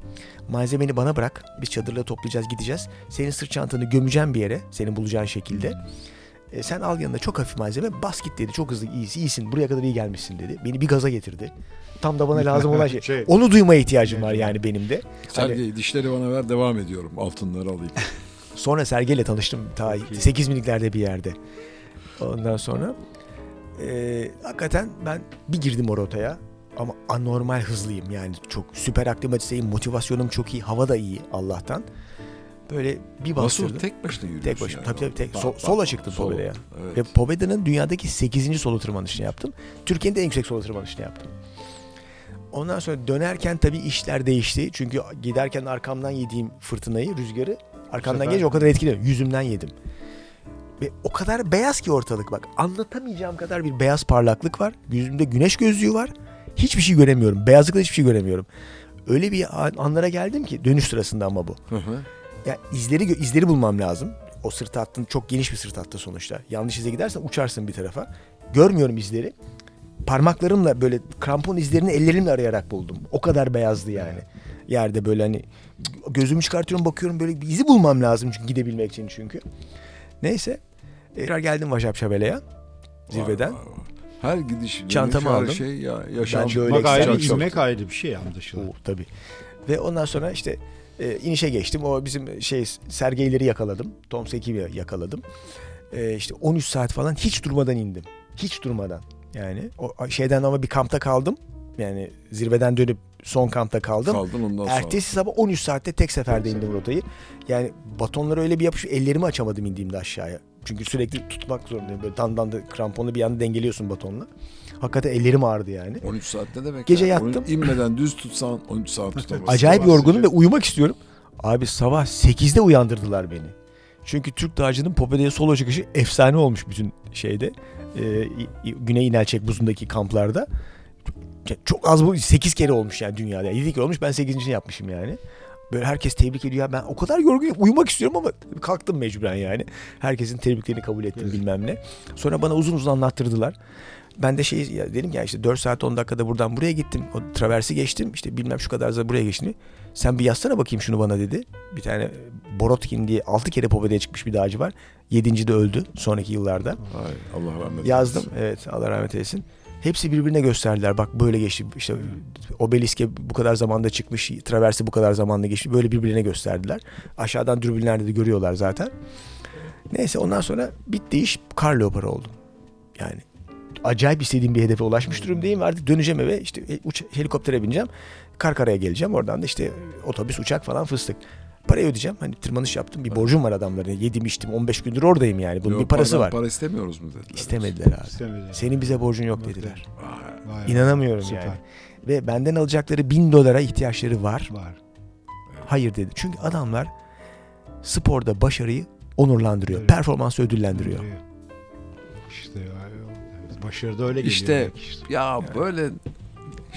Speaker 4: Malzemeni bana bırak. Biz çadırla toplayacağız gideceğiz. Senin sırt çantanı gömeceğim bir yere. Senin bulacağın şekilde. E, sen al yanında çok hafif malzeme bas git dedi. Çok hızlı iyisin, iyisin. Buraya kadar iyi gelmişsin dedi. Beni bir gaza getirdi. Tam da bana lazım olan şey.
Speaker 2: Şey.
Speaker 4: Onu duymaya ihtiyacım var yani benim de. Hani-
Speaker 3: Sergey dişleri bana ver devam ediyorum. Altınları alayım.
Speaker 4: Sonra Sergey'le tanıştım. Ta 8 binliklerde bir yerde. Ondan sonra e, hakikaten ben bir girdim o rotaya. Ama anormal hızlıyım yani çok süper aklimatizeyim. Motivasyonum çok iyi. Hava da iyi Allah'tan. Böyle bir
Speaker 3: Nasıl
Speaker 4: bastırdım.
Speaker 3: tek başına yürüyorsun?
Speaker 4: Tek başıma.
Speaker 3: yani?
Speaker 4: Tabii tabii tek.
Speaker 3: Bak,
Speaker 4: Sol,
Speaker 3: bak,
Speaker 4: sola çıktım
Speaker 3: sola.
Speaker 4: Poveda'ya.
Speaker 3: Evet.
Speaker 4: Ve Poveda'nın dünyadaki 8. solo tırmanışını yaptım. Türkiye'nin de en yüksek solo tırmanışını yaptım. Ondan sonra dönerken tabii işler değişti. Çünkü giderken arkamdan yediğim fırtınayı, rüzgarı arkamdan
Speaker 2: sefer-
Speaker 4: gelince o kadar etkili. Yüzümden yedim. Ve o kadar beyaz ki ortalık bak. Anlatamayacağım kadar bir beyaz parlaklık var. Yüzümde güneş gözlüğü var. Hiçbir şey göremiyorum. Beyazlıkla hiçbir şey göremiyorum. Öyle bir an- anlara geldim ki dönüş sırasında ama bu.
Speaker 3: Hı hı.
Speaker 4: Ya izleri izleri bulmam lazım. O sırt hattın çok geniş bir sırt hattı sonuçta. Yanlış ize gidersen uçarsın bir tarafa. Görmüyorum izleri. Parmaklarımla böyle krampon izlerini ellerimle arayarak buldum. O kadar beyazdı yani. Yerde böyle hani gözümü çıkartıyorum bakıyorum böyle bir izi bulmam lazım çünkü gidebilmek için çünkü. Neyse. Tekrar geldim Vaşap Şabele'ye. Zirveden.
Speaker 3: Vay, vay, vay. Her gidiş, dönüş,
Speaker 4: Çantamı
Speaker 3: her
Speaker 4: aldım.
Speaker 3: Şey ya, yaşam.
Speaker 4: Bence öyle
Speaker 2: Bak ayrı, inmek ayrı bir şey anlaşılan.
Speaker 4: Oo, tabii. Ve ondan sonra işte e, inişe geçtim. O bizim şey sergeyleri yakaladım. Tom Seki'yi yakaladım. E, işte 13 saat falan hiç durmadan indim. Hiç durmadan. Yani o şeyden ama bir kampta kaldım. Yani zirveden dönüp son kampta kaldım.
Speaker 3: Kaldın ondan sonra.
Speaker 4: Ertesi sabah 13 saatte tek seferde indim rotayı. Yani batonlara öyle bir yapış ellerimi açamadım indiğimde aşağıya. Çünkü sürekli tutmak zorundayım. Böyle dandan da kramponu bir anda dengeliyorsun batonla. Hakikaten ellerim ağrıdı yani.
Speaker 3: 13 saat ne demek?
Speaker 4: Gece
Speaker 3: ya?
Speaker 4: yattım.
Speaker 3: İnmeden düz tutsan 13 saat tutamazsın.
Speaker 4: Acayip yorgunum ve uyumak istiyorum. Abi sabah 8'de uyandırdılar beni. Çünkü Türk Dağcı'nın Popeda'ya solo çıkışı efsane olmuş bütün şeyde. Ee, Güney İnelçek buzundaki kamplarda. Çok az bu 8 kere olmuş yani dünyada. 7 kere olmuş ben 8. yapmışım yani. Böyle herkes tebrik ediyor. Ya Ben o kadar yorgunum uyumak istiyorum ama kalktım mecburen yani. Herkesin tebriklerini kabul ettim bilmem ne. Sonra bana uzun uzun anlattırdılar. Ben de şey ya dedim ya işte 4 saat 10 dakikada buradan buraya gittim. O traversi geçtim. İşte bilmem şu kadar da buraya geçtim. Sen bir yazsana bakayım şunu bana dedi. Bir tane Borotkin diye 6 kere Poveda'ya çıkmış bir dağcı var. 7. de öldü sonraki yıllarda.
Speaker 3: Vay, Allah rahmet
Speaker 4: Yazdım.
Speaker 3: eylesin.
Speaker 4: Evet Allah rahmet eylesin. Hepsi birbirine gösterdiler. Bak böyle geçti. İşte obeliske bu kadar zamanda çıkmış. Traversi bu kadar zamanda geçti. Böyle birbirine gösterdiler. Aşağıdan dürbünlerde de görüyorlar zaten. Neyse ondan sonra bitti iş. Kar leoparı oldum. Yani acayip istediğim bir hedefe ulaşmış durumdayım. Artık döneceğim eve. işte e, uç- helikoptere bineceğim. Karkara'ya geleceğim. Oradan da işte otobüs, uçak falan fıstık. Parayı ödeyeceğim. Hani tırmanış yaptım. Bir borcum var adamlara. Yedim içtim. 15 gündür oradayım yani. Bunun
Speaker 3: Yok,
Speaker 4: bir parası
Speaker 3: para-
Speaker 4: var.
Speaker 3: Para istemiyoruz mu dediler.
Speaker 4: İstemediler abi.
Speaker 2: İstemedi.
Speaker 4: Senin bize borcun yok dediler.
Speaker 3: Vay,
Speaker 2: Vay,
Speaker 4: İnanamıyorum
Speaker 2: süper.
Speaker 4: yani. Ve benden alacakları bin dolara ihtiyaçları var.
Speaker 2: Var.
Speaker 4: Hayır dedi. Çünkü adamlar sporda başarıyı onurlandırıyor.
Speaker 2: Evet.
Speaker 4: Performansı ödüllendiriyor.
Speaker 2: Evet, başarıda öyle geliyor.
Speaker 3: İşte-
Speaker 2: işte.
Speaker 3: Ya böyle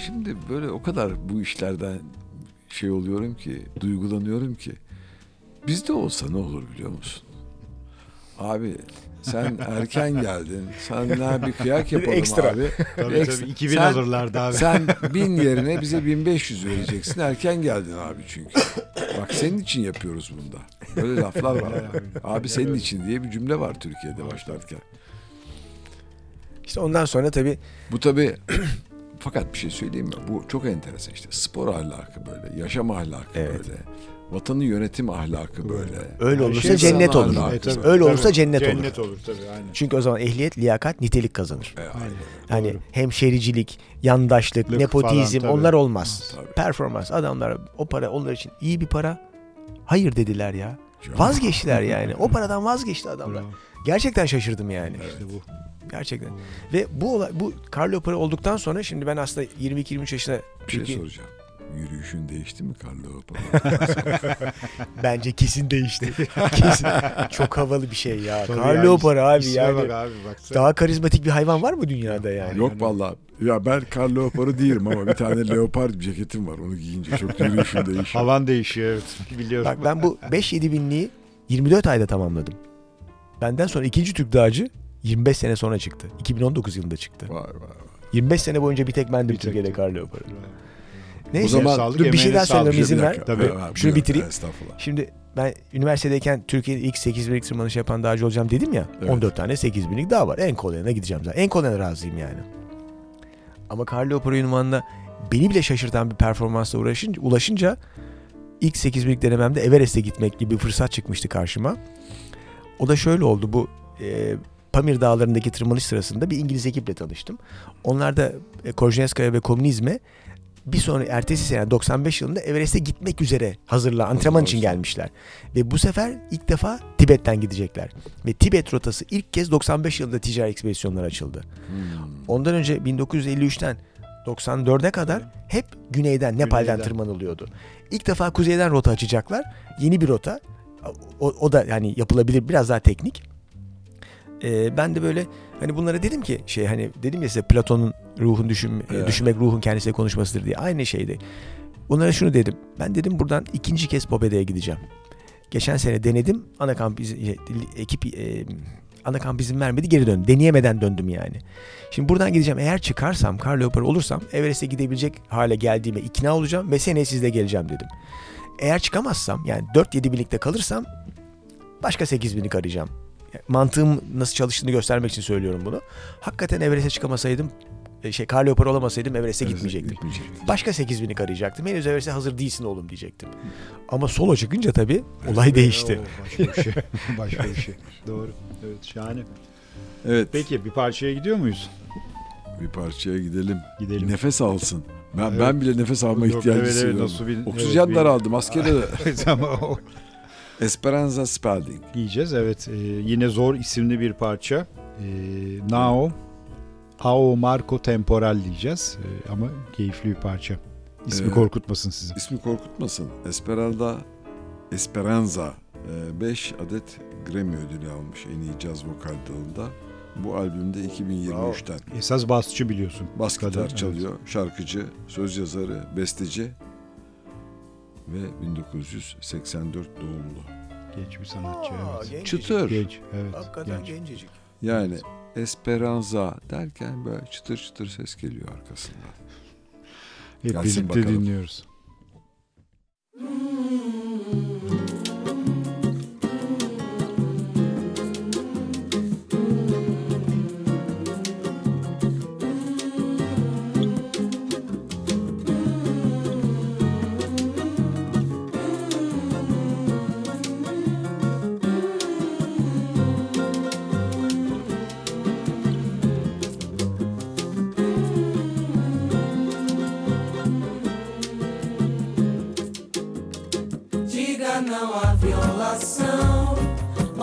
Speaker 3: şimdi böyle o kadar bu işlerden şey oluyorum ki duygulanıyorum ki bizde olsa ne olur biliyor musun? Abi sen erken geldin. Sen bir kıyak yapalım
Speaker 4: Ekstra.
Speaker 3: abi.
Speaker 2: Tabii
Speaker 3: Ekstra.
Speaker 2: tabii 2000
Speaker 3: Sen-
Speaker 2: alırlardı abi.
Speaker 3: Sen bin yerine bize 1500 vereceksin. Erken geldin abi çünkü. Bak senin için yapıyoruz bunda. Böyle laflar var. Abi senin için diye bir cümle var Türkiye'de başlarken.
Speaker 4: İşte ondan sonra tabii
Speaker 3: Bu tabii fakat bir şey söyleyeyim mi? Bu çok enteresan işte. Spor ahlakı böyle, yaşam ahlakı
Speaker 4: Evet.
Speaker 3: böyle. Vatanı yönetim ahlakı böyle.
Speaker 4: öyle olursa
Speaker 2: şey
Speaker 4: cennet olur.
Speaker 2: E, tabii,
Speaker 4: Öyle
Speaker 2: tabii.
Speaker 4: olursa cennet olur.
Speaker 2: Cennet olur tabii aynen.
Speaker 4: Çünkü o zaman ehliyet, liyakat, nitelik kazanır.
Speaker 3: E, aynen.
Speaker 4: Hani
Speaker 2: Doğru.
Speaker 4: hemşericilik, yandaşlık,
Speaker 2: Lık
Speaker 4: nepotizm
Speaker 2: falan,
Speaker 4: onlar olmaz.
Speaker 3: Tabii.
Speaker 4: Performans adamlar o para onlar için iyi bir para. Hayır dediler ya. Vazgeçtiler yani. O paradan vazgeçti adamlar.
Speaker 2: Bravo.
Speaker 4: Gerçekten şaşırdım yani.
Speaker 2: İşte bu.
Speaker 4: Gerçekten. Ve bu olay, bu Carlo para olduktan sonra şimdi ben aslında 22-23 yaşında
Speaker 3: Bir şey soracağım. Yürüyüşün değişti mi Carlo?
Speaker 4: bence kesin değişti. kesin. Çok havalı bir şey ya.
Speaker 2: Tabii
Speaker 4: Carlo
Speaker 2: yani,
Speaker 4: para abi yani.
Speaker 2: bak abi baksana.
Speaker 4: Daha karizmatik bir hayvan var mı dünyada yani?
Speaker 3: Yok vallahi. Ya ben kar leoparı değilim ama bir tane leopar ceketim var. Onu giyince çok yürüyüşüm değişiyor.
Speaker 2: Havan değişiyor evet. Biliyorum.
Speaker 4: Bak ben bu 5-7 binliği 24 ayda tamamladım. Benden sonra ikinci Türk dağcı 25 sene sonra çıktı. 2019 yılında çıktı.
Speaker 3: Var var. var.
Speaker 4: 25 sene boyunca bir tek bendim
Speaker 2: Bir tek.
Speaker 4: Türkiye'de Carlo para.
Speaker 2: Bravo.
Speaker 4: Neyse.
Speaker 3: O zaman
Speaker 4: dur bir şey daha söylemem izin ver.
Speaker 2: Tabii.
Speaker 3: Ha,
Speaker 4: Şunu bitireyim.
Speaker 3: Estağfurullah.
Speaker 4: Şimdi ben üniversitedeyken Türkiye'nin ilk 8 binlik tırmanış yapan dağcı olacağım dedim ya.
Speaker 3: Evet.
Speaker 4: 14 tane 8 binlik dağ var. En kolayına gideceğim zaten. En kolayına razıyım yani. Ama Carlo Pro ünvanına beni bile şaşırtan bir performansla uğraşınca, ulaşınca ilk 8 binlik denememde Everest'e gitmek gibi bir fırsat çıkmıştı karşıma. O da şöyle oldu. Bu e, Pamir Dağları'ndaki tırmanış sırasında bir İngiliz ekiple tanıştım. Onlar da e, Korjenskaya ve Komünizm'e bir sonra ertesi sene 95 yılında Everest'e gitmek üzere hazırla antrenman için gelmişler. Ve bu sefer ilk defa Tibet'ten gidecekler. Ve Tibet rotası ilk kez 95 yılında ticari ekspedisyonlar açıldı.
Speaker 3: Hmm.
Speaker 4: Ondan önce 1953'ten 94'e kadar hep güneyden, Nepal'den
Speaker 2: Güneyden.
Speaker 4: tırmanılıyordu. İlk defa kuzeyden rota açacaklar. Yeni bir rota. O, o da yani yapılabilir biraz daha teknik. Ee, ben de böyle hani bunlara dedim ki şey hani dedim ya size Platon'un ruhun düşün,
Speaker 3: Evet.
Speaker 4: düşünmek ruhun kendisiyle konuşmasıdır diye aynı şeydi. Onlara şunu dedim. Ben dedim buradan ikinci kez Popede'ye gideceğim. Geçen sene denedim. Ana kamp izi- ekip e, ana kamp izin vermedi geri döndüm. Deneyemeden döndüm yani. Şimdi buradan gideceğim. Eğer çıkarsam, kar leoparı olursam Everest'e gidebilecek hale geldiğime ikna olacağım ve seneye sizle geleceğim dedim. Eğer çıkamazsam yani 4-7 binlikte kalırsam başka 8 binlik arayacağım. Yani mantığım nasıl çalıştığını göstermek için söylüyorum bunu. Hakikaten Everest'e çıkamasaydım, e, şey kar leoparı olamasaydım Everest'e gitmeyecektim. Başka 8 binlik arayacaktım. Henüz Everest'e hazır değilsin oğlum diyecektim. Ama solo çıkınca tabii olay değişti.
Speaker 2: Oo, başka bir şey. başka bir şey. Doğru. Evet şahane.
Speaker 3: Evet.
Speaker 2: Peki bir parçaya gidiyor muyuz?
Speaker 3: Bir parçaya gidelim.
Speaker 2: Gidelim.
Speaker 3: Nefes alsın. Ben
Speaker 2: Evet.
Speaker 3: ben bile nefes alma
Speaker 2: Yok,
Speaker 3: ihtiyacı
Speaker 2: evet, evet,
Speaker 3: hissediyorum.
Speaker 2: nasıl bir-
Speaker 3: Oksijen
Speaker 2: evet, bir-
Speaker 3: daraldı. Maskede de. Esperanza Spalding.
Speaker 2: giyeceğiz. Evet. e, yine zor isimli bir parça. E, Nao Ao Marco Temporal diyeceğiz. E, ama keyifli bir parça. İsmi
Speaker 3: Evet.
Speaker 2: korkutmasın sizi.
Speaker 3: İsmi korkutmasın. Esperanza Esperanza 5 adet Grammy ödülü almış en iyi caz vokal dalında. Bu albümde 2023'ten.
Speaker 2: Esas basçı biliyorsun.
Speaker 3: Bas gitar
Speaker 2: evet.
Speaker 3: çalıyor, şarkıcı, söz yazarı, besteci ve 1984 doğumlu.
Speaker 2: Genç bir sanatçı.
Speaker 4: Aa,
Speaker 2: evet.
Speaker 4: gencecik.
Speaker 3: Çıtır.
Speaker 2: Genç. Evet.
Speaker 4: Hakikaten
Speaker 2: genç.
Speaker 4: gencecik.
Speaker 3: Yani Esperanza derken böyle çıtır çıtır ses geliyor arkasından.
Speaker 2: Hep
Speaker 3: Gelsin
Speaker 2: birlikte
Speaker 3: bakalım.
Speaker 2: dinliyoruz.
Speaker 5: Diga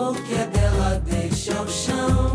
Speaker 5: o que é dela deixa o chão,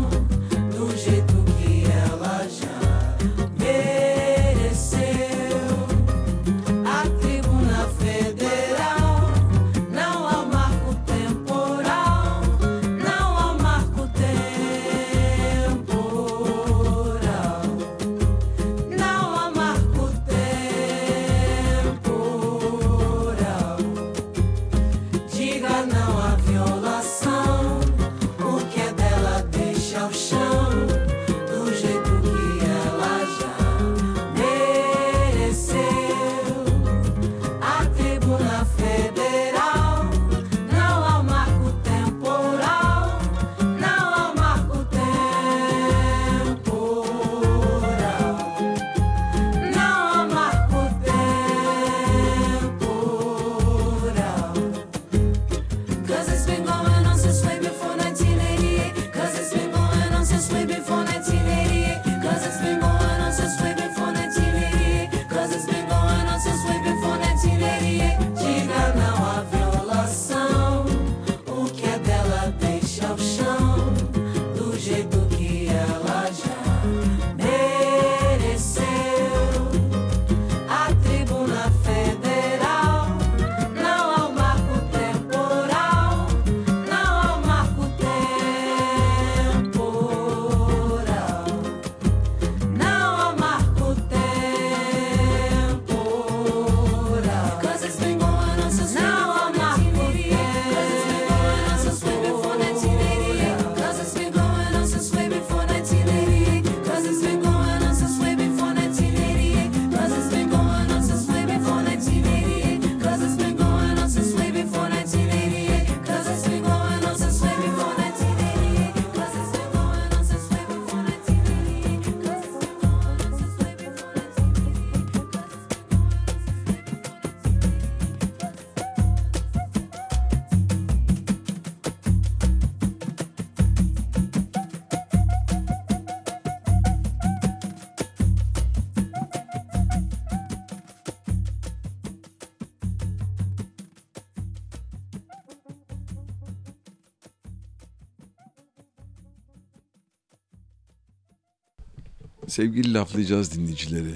Speaker 3: Sevgili laflayacağız dinleyicileri.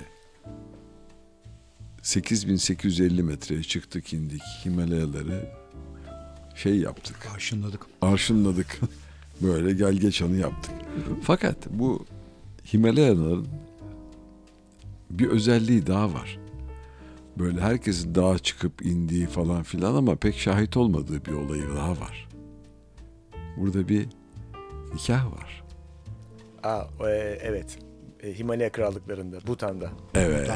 Speaker 3: 8850 metreye çıktık indik Himalayaları şey yaptık
Speaker 2: Karşınladık.
Speaker 3: arşınladık böyle gel geçanı yaptık. Fakat bu Himalayaların bir özelliği daha var. Böyle herkesin dağa çıkıp indiği falan filan ama pek şahit olmadığı bir olayı daha var. Burada bir nikah var.
Speaker 4: Aa, e, evet. E, Himalaya krallıklarında, Bhutan'da.
Speaker 3: Evet.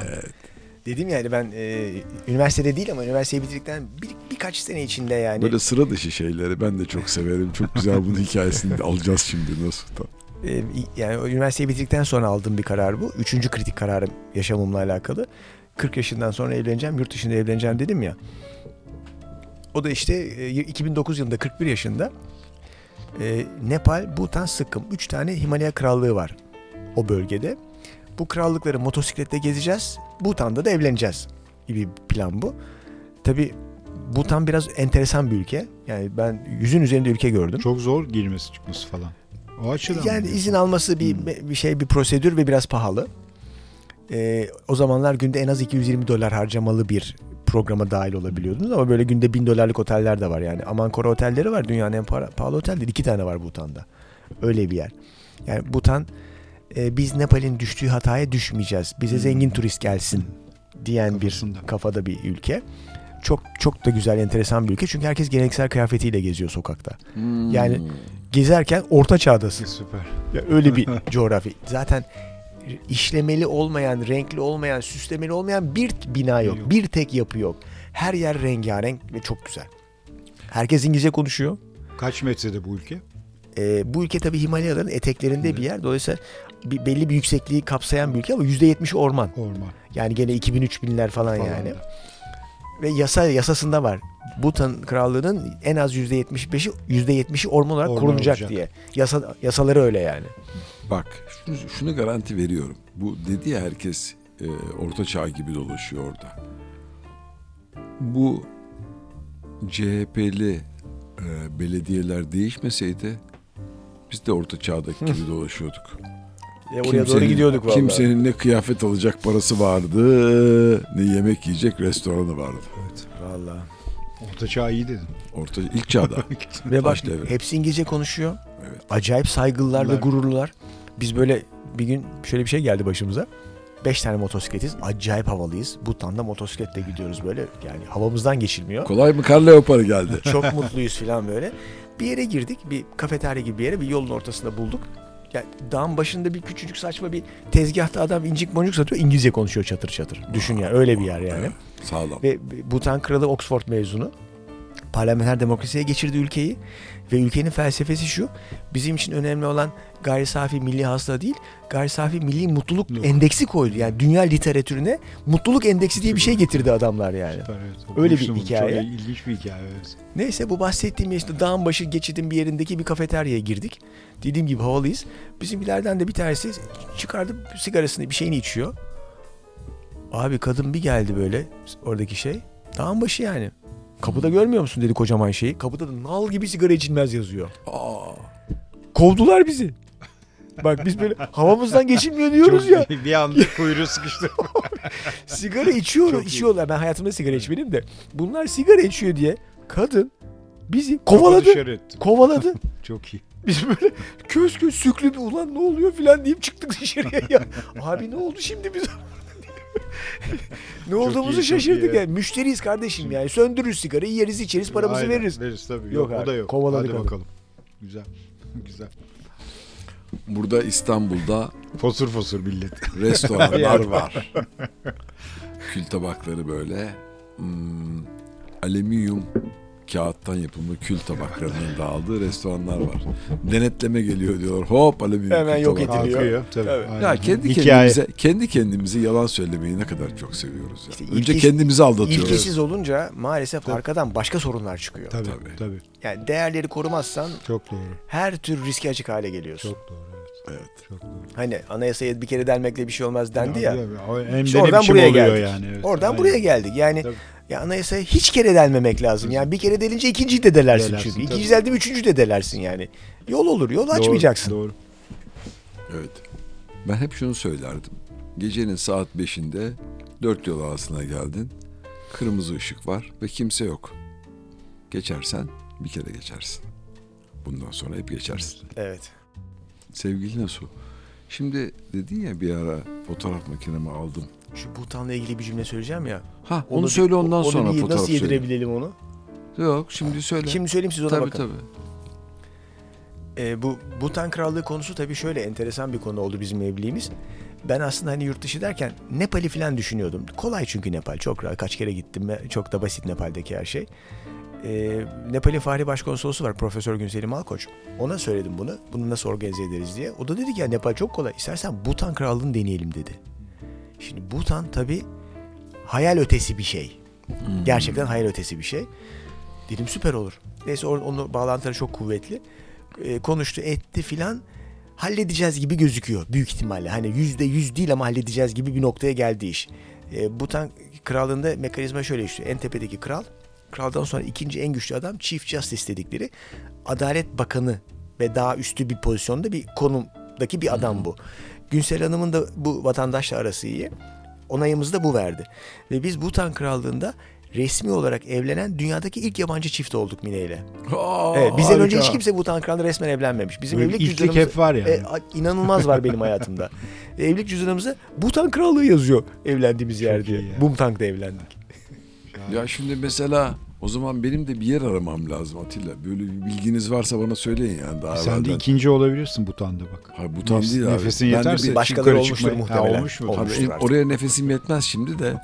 Speaker 4: Dedim yani ben e, üniversitede değil ama üniversiteyi bitirdikten bir, birkaç sene içinde yani.
Speaker 3: Böyle sıra dışı şeyleri ben de çok severim. Çok güzel bunun hikayesini alacağız şimdi nasıl da.
Speaker 4: E, yani üniversiteyi bitirdikten sonra aldığım bir karar bu. Üçüncü kritik kararım yaşamımla alakalı. 40 yaşından sonra evleneceğim, yurt dışında evleneceğim dedim ya. O da işte e, 2009 yılında 41 yaşında e, Nepal, Bhutan, Sıkkım. Üç tane Himalaya krallığı var o bölgede. Bu krallıkları motosikletle gezeceğiz. Bhutan'da da evleneceğiz gibi plan bu. Tabi Bhutan biraz enteresan bir ülke. Yani ben yüzün üzerinde ülke gördüm.
Speaker 2: Çok zor girmesi çıkması falan. O açıdan.
Speaker 4: Yani izin alması bir
Speaker 2: Hmm.
Speaker 4: bir şey bir prosedür ve biraz pahalı. Ee, o zamanlar günde en az 220 dolar harcamalı bir programa dahil olabiliyordunuz ama böyle günde 1000 dolarlık oteller de var yani. Amankora otelleri var dünyanın en para, pahalı otelleri. iki tane var Bhutan'da. Öyle bir yer. Yani Bhutan e, biz Nepal'in düştüğü hataya düşmeyeceğiz. Bize zengin turist gelsin diyen bir kafada bir ülke. Çok çok da güzel, enteresan bir ülke. Çünkü herkes geleneksel kıyafetiyle geziyor sokakta. Yani- Gezerken orta çağdasın.
Speaker 2: Süper.
Speaker 4: Ya öyle bir coğrafya. Zaten işlemeli olmayan, renkli olmayan, süslemeli olmayan bir bina yok.
Speaker 2: Yok.
Speaker 4: Bir tek yapı yok. Her yer rengarenk ve çok güzel. Herkes İngilizce konuşuyor.
Speaker 2: Kaç metrede bu ülke?
Speaker 4: Ee, bu ülke tabii Himalayaların eteklerinde bir yer. Dolayısıyla bir, belli bir yüksekliği kapsayan bir ülke ama %70'i orman.
Speaker 2: Orman.
Speaker 4: Yani gene 2000-3000'ler falan,
Speaker 2: falan
Speaker 4: yani.
Speaker 2: da.
Speaker 4: Ve yasa yasasında var. Bhutan krallığının en az %75'i %70'i orman olarak
Speaker 2: Orman
Speaker 4: korunacak
Speaker 2: olacak.
Speaker 4: diye. Yasa yasaları öyle yani.
Speaker 3: Bak şunu, şunu garanti veriyorum. Bu dedi ya herkes e, orta çağ gibi dolaşıyor orada. Bu CHP'li e, belediyeler değişmeseydi biz de orta çağdaki gibi dolaşıyorduk.
Speaker 4: E, oraya doğru gidiyorduk vallahi.
Speaker 3: Kimsenin ne kıyafet alacak parası vardı, ne yemek yiyecek restoranı vardı.
Speaker 4: Vallahi.
Speaker 2: Orta çağ iyi dedin.
Speaker 3: Orta ilk çağda.
Speaker 4: Ve bak
Speaker 3: devri.
Speaker 4: hepsi İngilizce konuşuyor.
Speaker 3: Evet.
Speaker 4: Acayip saygılılar ve
Speaker 2: Bunlar-
Speaker 4: gururlular. Biz böyle bir gün şöyle bir şey geldi başımıza. Beş tane motosikletiz. Acayip havalıyız. Bhutan'da motosikletle gidiyoruz böyle. Yani havamızdan geçilmiyor.
Speaker 3: Kolay mı kar leoparı geldi?
Speaker 4: Çok mutluyuz falan böyle. Bir yere girdik. Bir kafeterya gibi bir yere. Bir yolun ortasında bulduk. Yani dağın başında bir küçücük saçma bir tezgahta adam incik boncuk satıyor. İngilizce konuşuyor çatır çatır. Düşün yani öyle bir yer yani.
Speaker 3: Evet, Sağlam.
Speaker 4: Ve Bhutan kralı Oxford mezunu. Parlamenter demokrasiye geçirdi ülkeyi. Ve ülkenin felsefesi şu. Bizim için önemli olan gayri safi milli hasıla değil, gayri safi milli mutluluk
Speaker 2: Yok.
Speaker 4: endeksi koydu. Yani dünya literatürüne mutluluk endeksi diye bir şey getirdi adamlar yani.
Speaker 2: Süper, evet.
Speaker 4: Öyle bir hikaye.
Speaker 2: Çok ilginç bir hikaye. Evet.
Speaker 4: Neyse bu bahsettiğim işte dağın başı geçidin bir yerindeki bir kafeteryaya girdik. Dediğim gibi havalıyız. Bizimkilerden de bir tanesi çıkardı sigarasını bir şeyini içiyor. Abi kadın bir geldi böyle oradaki şey. Dağın başı yani. Kapıda görmüyor musun dedi kocaman şeyi. Kapıda da nal gibi sigara içilmez yazıyor.
Speaker 3: Aa,
Speaker 4: Kovdular bizi. Bak biz böyle havamızdan geçilmiyor diyoruz
Speaker 2: Çok
Speaker 4: ya.
Speaker 2: bir anda kuyruğu sıkıştı.
Speaker 4: Sigara içiyor,
Speaker 2: Çok iyi.
Speaker 4: içiyorlar. Ben hayatımda sigara içmedim de. Bunlar sigara içiyor diye kadın bizi kovaladı.
Speaker 2: dışarı.
Speaker 4: Kovaladı.
Speaker 2: Çok iyi.
Speaker 4: Biz böyle köz köz süklü bir ulan ne oluyor filan deyip çıktık dışarıya ya. Abi ne oldu şimdi biz? ne olduğumuzu
Speaker 2: iyi, çok
Speaker 4: şaşırdık
Speaker 2: iyi.
Speaker 4: yani. Müşteriyiz kardeşim yani. Söndürürüz sigarayı, yeriz içeriz, paramızı
Speaker 2: Aynen,
Speaker 4: veririz.
Speaker 2: Veririz tabii.
Speaker 4: Yok
Speaker 2: Yok,
Speaker 4: abi,
Speaker 2: o da yok.
Speaker 4: kovaladık
Speaker 2: Hadi
Speaker 4: onu.
Speaker 2: bakalım. Güzel. Güzel.
Speaker 3: Burada İstanbul'da
Speaker 2: Fosur fosur millet.
Speaker 3: restoranlar var. Kül tabakları böyle. Hmm, alüminyum kağıttan yapılma kül tabaklarının dağıldığı restoranlar var. Denetleme geliyor diyorlar. Hop alüminyum
Speaker 4: Hemen
Speaker 3: kül
Speaker 4: yok
Speaker 3: tabak.
Speaker 4: ediliyor.
Speaker 2: Tabii.
Speaker 3: Ya kendi
Speaker 2: Hikaye.
Speaker 3: kendimize kendi kendimize yalan söylemeyi ne kadar çok seviyoruz. Ya.
Speaker 4: İşte
Speaker 3: Önce
Speaker 4: ilkesi-
Speaker 3: kendimizi aldatıyoruz.
Speaker 4: İlkesiz olunca maalesef arkadan başka sorunlar çıkıyor.
Speaker 2: Tabii,
Speaker 3: Tabii.
Speaker 2: tabii.
Speaker 4: Yani değerleri korumazsan
Speaker 2: Çok doğru.
Speaker 4: her tür riske açık hale geliyorsun.
Speaker 2: Çok doğru. Evet. Çok doğru.
Speaker 4: Hani anayasaya bir kere delmekle bir şey olmaz dendi ya.
Speaker 2: Hem
Speaker 4: İşte
Speaker 2: de ne
Speaker 4: oradan buraya geldik.
Speaker 2: yani. Evet.
Speaker 4: Oradan
Speaker 2: Aynen.
Speaker 4: buraya geldik. Yani
Speaker 2: Tabii.
Speaker 4: ya anayasaya hiç kere delmemek lazım. Yani bir kere delince ikinciyi de delersin,
Speaker 2: Delersin,
Speaker 4: çünkü.
Speaker 2: tabii.
Speaker 4: İkinci deldim üçüncü de delersin yani. Yol olur. Yol
Speaker 2: Doğru,
Speaker 4: açmayacaksın.
Speaker 2: Doğru.
Speaker 3: Evet. Ben hep şunu söylerdim. Gecenin saat 5'inde dört yol ağzına geldin. Kırmızı ışık var ve kimse yok. Geçersen bir kere geçersin. Bundan sonra hep geçersin.
Speaker 4: Evet.
Speaker 3: Sevgili Nasu, şimdi dedin ya bir ara fotoğraf makinemi aldım.
Speaker 4: Şu Bhutan'la ilgili bir cümle söyleyeceğim ya.
Speaker 3: Ha onu,
Speaker 4: bir-
Speaker 3: söyle ondan
Speaker 4: onu
Speaker 3: sonra
Speaker 4: bir
Speaker 3: fotoğraf
Speaker 4: Nasıl
Speaker 3: söyle.
Speaker 4: yedirebilelim onu?
Speaker 3: Yok şimdi söyle.
Speaker 4: Şimdi söyleyeyim siz ona
Speaker 3: tabii
Speaker 4: bakın.
Speaker 3: tabii.
Speaker 4: E, bu Bhutan Krallığı konusu tabii şöyle enteresan bir konu oldu bizim evliliğimiz. Ben aslında hani yurt dışı derken Nepal'i falan düşünüyordum. Kolay çünkü Nepal. Çok rahat. Kaç kere gittim ve çok da basit Nepal'deki her şey. E, Nepal'in Fahri Başkonsolosu var Profesör Günselim Malkoç. Ona söyledim bunu. Bunu nasıl organize ederiz diye. O da dedi ki ya Nepal çok kolay. İstersen Bhutan Krallığı'nı deneyelim dedi. Şimdi Bhutan tabii hayal ötesi bir şey.
Speaker 3: Hmm.
Speaker 4: Gerçekten hayal ötesi bir şey. Dedim süper olur. Neyse onun bağlantıları çok kuvvetli. E, konuştu etti filan. Halledeceğiz gibi gözüküyor büyük ihtimalle. Hani yüzde yüz değil ama halledeceğiz gibi bir noktaya geldi iş. E, Bhutan krallığında mekanizma şöyle işliyor. En tepedeki kral, kraldan sonra ikinci en güçlü adam Chief Justice dedikleri Adalet Bakanı ve daha üstü bir pozisyonda bir konumdaki bir adam bu. Günsel Hanım'ın da bu vatandaşla arası iyi. Onayımızı da bu verdi. Ve biz Bhutan Krallığı'nda resmi olarak evlenen dünyadaki ilk yabancı çift olduk Mine ile.
Speaker 3: Aa,
Speaker 4: Evet, bizden önce hiç
Speaker 2: harika.
Speaker 4: kimse Bhutan Krallığı'nda resmen evlenmemiş. Bizim
Speaker 2: Böyle
Speaker 4: evlilik cüzdanımız...
Speaker 2: hep var yani.
Speaker 4: E, inanılmaz var benim hayatımda. Evlilik cüzdanımızda Bhutan Krallığı yazıyor evlendiğimiz yer
Speaker 2: Çok
Speaker 4: diye.
Speaker 2: iyi ya.
Speaker 4: Bumtang'da evlendik.
Speaker 3: Ya şimdi mesela o zaman benim de bir yer aramam lazım Atilla. Böyle bir bilginiz varsa bana söyleyin yani daha
Speaker 2: Sen de
Speaker 3: evvelden.
Speaker 2: ikinci olabilirsin Butanda bak.
Speaker 3: Hayır Butan
Speaker 2: Nefes-
Speaker 3: değil abi.
Speaker 2: nefesin
Speaker 3: Ben de
Speaker 2: yeterse
Speaker 3: bir-
Speaker 4: Başkaları
Speaker 2: yukarı
Speaker 4: olmuştur
Speaker 2: çıkmaya-
Speaker 4: muhtemelen.
Speaker 2: Ha, olmuş mu?
Speaker 3: Tabii
Speaker 4: Olmuştur artık.
Speaker 3: oraya nefesim yetmez şimdi de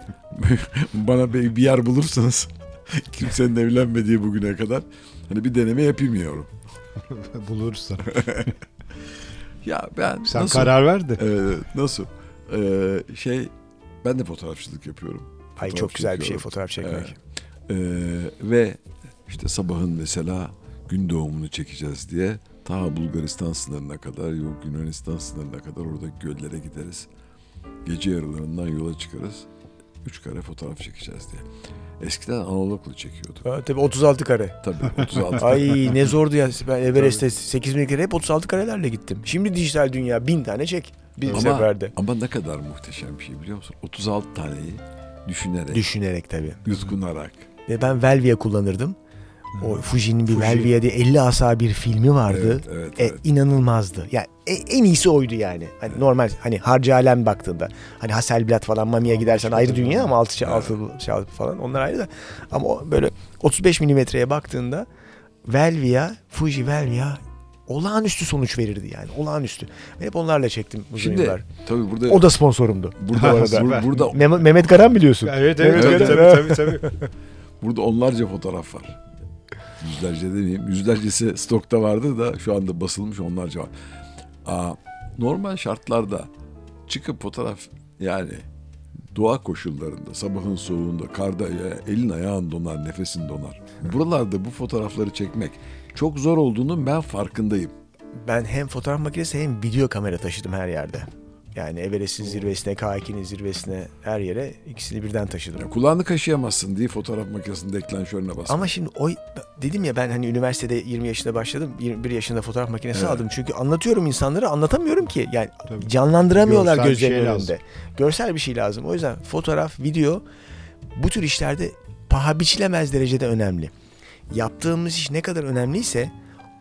Speaker 3: bana bir, bir yer bulursanız kimsenin evlenmediği bugüne kadar hani bir deneme.
Speaker 2: Buluruz sana.
Speaker 3: Ya ben
Speaker 2: Sen
Speaker 3: nasıl?
Speaker 2: karar ver de.
Speaker 3: Ee, nasıl? Ee, şey ben de fotoğrafçılık yapıyorum.
Speaker 4: Ay çok güzel bir şey
Speaker 3: çekiyorum.
Speaker 4: fotoğraf çekmek.
Speaker 3: Evet. Ee, ve işte sabahın mesela gün doğumunu çekeceğiz diye ta Bulgaristan sınırına kadar yok Yunanistan sınırına kadar oradaki göllere gideriz. Gece yarılarından yola çıkarız. Üç kare fotoğraf çekeceğiz diye. Eskiden analogla çekiyorduk.
Speaker 4: Ha, tabii 36 kare.
Speaker 3: Tabii 36
Speaker 4: Ay ne zordu ya. Ben Everest'te 8 bin kere hep 36 karelerle gittim. Şimdi dijital dünya bin tane çek bir
Speaker 3: ama,
Speaker 4: seferde.
Speaker 3: ama ne kadar muhteşem bir şey biliyor musun? 36 taneyi düşünerek,
Speaker 4: Düşünerek tabii.
Speaker 3: yutkunarak.
Speaker 4: Ve ben Velvia kullanırdım. O Fuji'nin bir
Speaker 2: Fuji.
Speaker 4: Velvia diye 50 asa bir filmi vardı.
Speaker 3: Evet, evet,
Speaker 4: E,
Speaker 3: evet.
Speaker 4: inanılmazdı. Yani e- en iyisi oydu yani. Hani normal hani harcı alem baktığında. Hani Hasselblad falan Mami'ye gidersen ayrı dünya ama altı, şey, altı şey falan onlar ayrı da. Ama o böyle 35 milimetreye baktığında Velvia, Fuji Velvia olağanüstü sonuç verirdi yani. Olağanüstü. Ben hep onlarla çektim uzun
Speaker 3: Şimdi
Speaker 4: yıllar.
Speaker 3: tabii burada
Speaker 4: O da sponsorumdu.
Speaker 3: burada bur-
Speaker 2: süper.
Speaker 3: burada
Speaker 4: Mem- Mehmet Karan biliyorsun.
Speaker 2: Evet
Speaker 4: evet,
Speaker 2: evet,
Speaker 4: evet,
Speaker 2: tabii,
Speaker 4: evet.
Speaker 2: tabii, tabii, tabii.
Speaker 3: Burada onlarca fotoğraf var. Yüzlerce demeyeyim. Yüzlercesi stokta vardı da şu anda basılmış onlarca var. Aa, normal şartlarda çıkıp fotoğraf yani doğa koşullarında sabahın soğuğunda karda ya, elin ayağın donar nefesin donar. Buralarda bu fotoğrafları çekmek çok zor olduğunu ben farkındayım.
Speaker 4: Ben hem fotoğraf makinesi hem video kamera taşıdım her yerde. Yani Everest'in zirvesine, K2'nin zirvesine her yere ikisini birden taşıdım.
Speaker 3: Ya, kulağını kaşıyamazsın diye fotoğraf makinesinin deklanşörüne basma.
Speaker 4: Ama şimdi o dedim ya ben hani üniversitede 20 yaşında başladım. 21 yaşında fotoğraf makinesi
Speaker 3: Evet.
Speaker 4: aldım. Çünkü anlatıyorum insanlara anlatamıyorum ki. Yani
Speaker 2: Tabii.
Speaker 4: canlandıramıyorlar
Speaker 2: Görsel bir
Speaker 4: gözlerinin
Speaker 2: şey
Speaker 4: önünde.
Speaker 2: lazım.
Speaker 4: Görsel bir şey lazım. O yüzden fotoğraf, video bu tür işlerde paha biçilemez derecede önemli. Yaptığımız iş ne kadar önemliyse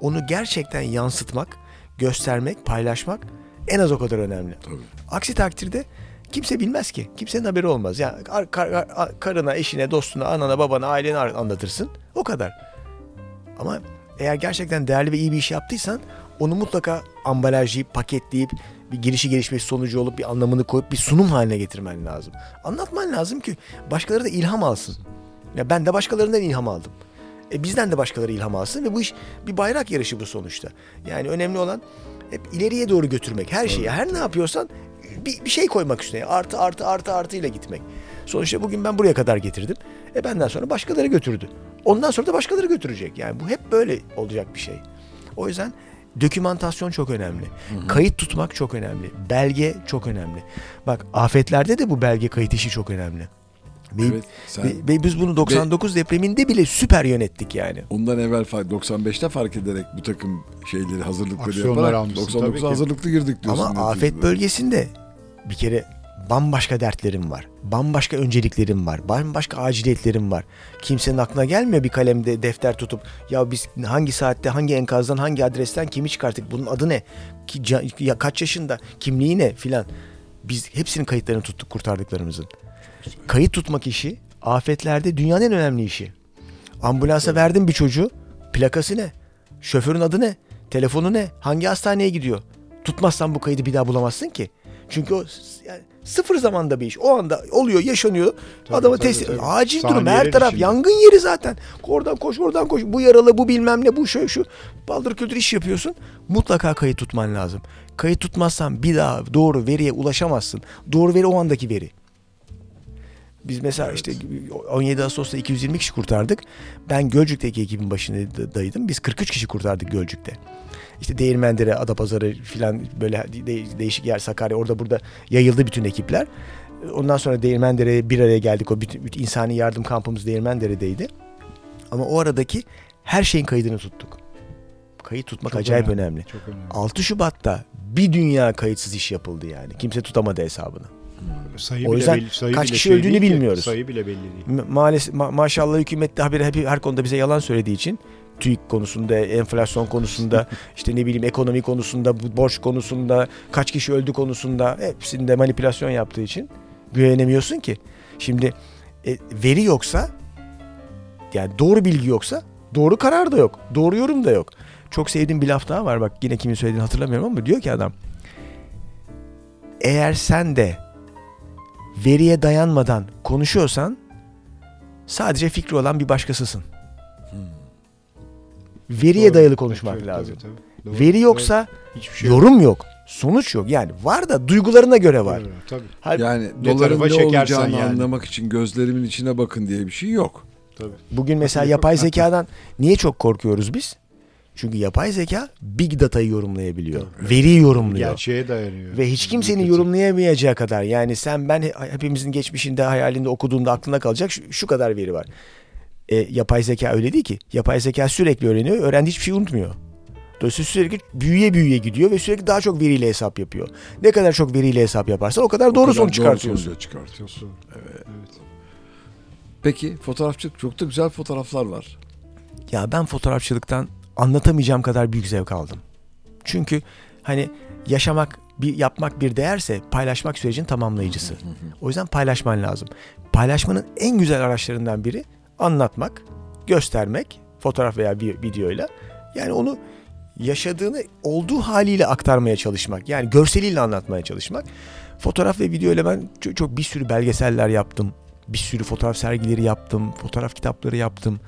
Speaker 4: onu gerçekten yansıtmak, göstermek, paylaşmak en az o kadar önemli.
Speaker 3: Tabii.
Speaker 4: Aksi takdirde kimse bilmez ki. Kimsenin haberi olmaz. Yani kar- kar- kar- karına, eşine, dostuna, anana, babana, ailene anlatırsın. O kadar. Ama eğer gerçekten değerli ve iyi bir iş yaptıysan onu mutlaka ambalajlayıp, paketleyip bir girişi gelişmesi sonucu olup bir anlamını koyup bir sunum haline getirmen lazım. Anlatman lazım ki başkaları da ilham alsın. Ya ben de başkalarından ilham aldım. E bizden de başkaları ilham alsın ve bu iş bir bayrak yarışı bu sonuçta. Yani önemli olan hep ileriye doğru götürmek her şeyi. Her ne yapıyorsan bir, bir şey koymak üstüne. Artı artı artı artı ile gitmek. Sonuçta bugün ben buraya kadar getirdim. E benden sonra başkaları götürdü. Ondan sonra da başkaları götürecek. Yani bu hep böyle olacak bir şey. O yüzden dokümantasyon çok önemli. Kayıt tutmak çok önemli. Belge çok önemli. Bak afetlerde de bu belge kayıt işi çok önemli. Ve,
Speaker 3: Evet. Sen
Speaker 4: ve, ve biz bunu 99 depreminde bile süper yönettik yani.
Speaker 3: ondan evvel fa- 95'te fark ederek bu takım şeyleri hazırlıkları
Speaker 2: Aksiyonlar
Speaker 3: yaparak
Speaker 2: almışsın, tabii
Speaker 3: 99'a
Speaker 2: ki.
Speaker 3: hazırlıklı girdik diyorsun.
Speaker 4: Ama afet bölgesinde bir kere bambaşka dertlerim var. Bambaşka önceliklerim var. Bambaşka aciliyetlerim var. Kimsenin aklına gelmiyor bir kalemde defter tutup ya biz hangi saatte hangi enkazdan hangi adresten kimi çıkarttık bunun adı ne? Ki, ya kaç yaşında? Kimliği ne filan. Biz hepsinin kayıtlarını tuttuk kurtardıklarımızın. Kayıt tutmak işi afetlerde dünyanın en önemli işi. Ambulansa verdin bir çocuğu. Plakası ne? Şoförün adı ne? Telefonu ne? Hangi hastaneye gidiyor? Tutmazsan bu kaydı bir daha bulamazsın ki. Çünkü o yani sıfır zamanda bir iş. O anda oluyor, yaşanıyor.
Speaker 2: Tabii,
Speaker 4: Adamı
Speaker 2: tabii,
Speaker 4: teslim.
Speaker 2: tabii.
Speaker 4: Acil durum.
Speaker 2: Saniyeler
Speaker 4: Her taraf
Speaker 2: içinde.
Speaker 4: yangın yeri zaten. Oradan koş, oradan koş. Bu yaralı, bu bilmem ne, bu şu şu. Baldır küldür iş yapıyorsun. Mutlaka kayıt tutman lazım. Kayıt tutmazsan bir daha doğru veriye ulaşamazsın. Doğru veri o andaki veri. Biz mesela işte 17 Ağustos'ta 220 kişi kurtardık. Ben Gölcük'teki ekibin başındaydım. Biz 43 kişi kurtardık Gölcük'te. İşte Değirmendere, Adapazarı filan böyle de- değişik yer Sakarya orada burada yayıldı bütün ekipler. Ondan sonra Değirmendere'ye bir araya geldik. O bütün, bütün insani yardım kampımız Değirmendere'deydi. Ama o aradaki her şeyin kaydını tuttuk. Kayıt tutmak
Speaker 2: Çok
Speaker 4: acayip
Speaker 2: önemli.
Speaker 4: önemli.
Speaker 2: Çok önemli.
Speaker 4: 6 Şubat'ta bir dünya kayıtsız iş yapıldı yani. Kimse tutamadı hesabını.
Speaker 2: Sayı
Speaker 4: O yüzden
Speaker 2: belli- sayı
Speaker 4: kaç kişi
Speaker 2: şey
Speaker 4: öldüğünü bilmiyoruz.
Speaker 2: Sayı bile belli değil.
Speaker 4: Ma- maalesef ma- maşallah hükümet de haberi hep her konuda bize yalan söylediği için TÜİK konusunda, enflasyon konusunda, işte ne bileyim ekonomi konusunda, borç konusunda, kaç kişi öldü konusunda hepsinde manipülasyon yaptığı için güvenemiyorsun ki. Şimdi e, veri yoksa yani doğru bilgi yoksa doğru karar da yok. Doğru yorum da yok. Çok sevdiğim bir laf daha var bak yine kimin söylediğini hatırlamıyorum ama diyor ki adam eğer sen de veriye dayanmadan konuşuyorsan sadece fikri olan bir başkasısın. Veriye
Speaker 2: Doğru.
Speaker 4: dayalı konuşmak
Speaker 2: Tabii,
Speaker 4: lazım.
Speaker 2: tabii, tabii. Doğru,
Speaker 4: Veri yoksa
Speaker 2: doğru. hiçbir şey yok.
Speaker 4: yorum yok. Sonuç yok. Yani var da duygularına göre var.
Speaker 2: Doğru, Tabii.
Speaker 4: Halbuki
Speaker 3: Yani doların ne olacağını
Speaker 2: yani.
Speaker 3: anlamak için gözlerimin içine bakın diye bir şey yok.
Speaker 2: tabii.
Speaker 4: bugün mesela yapay zekadan niye çok korkuyoruz biz? Çünkü yapay zeka big data'yı yorumlayabiliyor. Veriyi yorumluyor.
Speaker 2: Gerçeğe dayanıyor.
Speaker 4: Ve hiç kimsenin
Speaker 2: Kötü.
Speaker 4: yorumlayamayacağı kadar yani sen ben hepimizin geçmişinde hayalinde okuduğunda aklında kalacak şu, şu kadar veri var. E, yapay zeka öyle değil ki. Yapay zeka sürekli öğreniyor. Öğrendiği hiçbir şey unutmuyor. Dolayısıyla sürekli büyüye büyüye gidiyor ve sürekli daha çok veriyle hesap yapıyor. Ne kadar çok veriyle hesap yaparsan o kadar
Speaker 3: O
Speaker 4: doğru
Speaker 3: kadar
Speaker 4: sonuç çıkartıyorsun.
Speaker 3: sonucu çıkartıyorsun.
Speaker 2: Doğru. Evet.
Speaker 3: Peki fotoğrafçılık çok da güzel fotoğraflar var.
Speaker 4: Ya ben fotoğrafçılıktan anlatamayacağım kadar büyük zevk aldım. Çünkü hani yaşamak, bir yapmak bir değerse paylaşmak sürecin tamamlayıcısı. O yüzden paylaşman lazım. Paylaşmanın en güzel araçlarından biri anlatmak, göstermek, fotoğraf veya bir videoyla. Yani onu yaşadığını olduğu haliyle aktarmaya çalışmak. Yani görseliyle anlatmaya çalışmak. Fotoğraf ve video ile ben çok, çok bir sürü belgeseller yaptım. Bir sürü fotoğraf sergileri yaptım. Fotoğraf kitapları yaptım.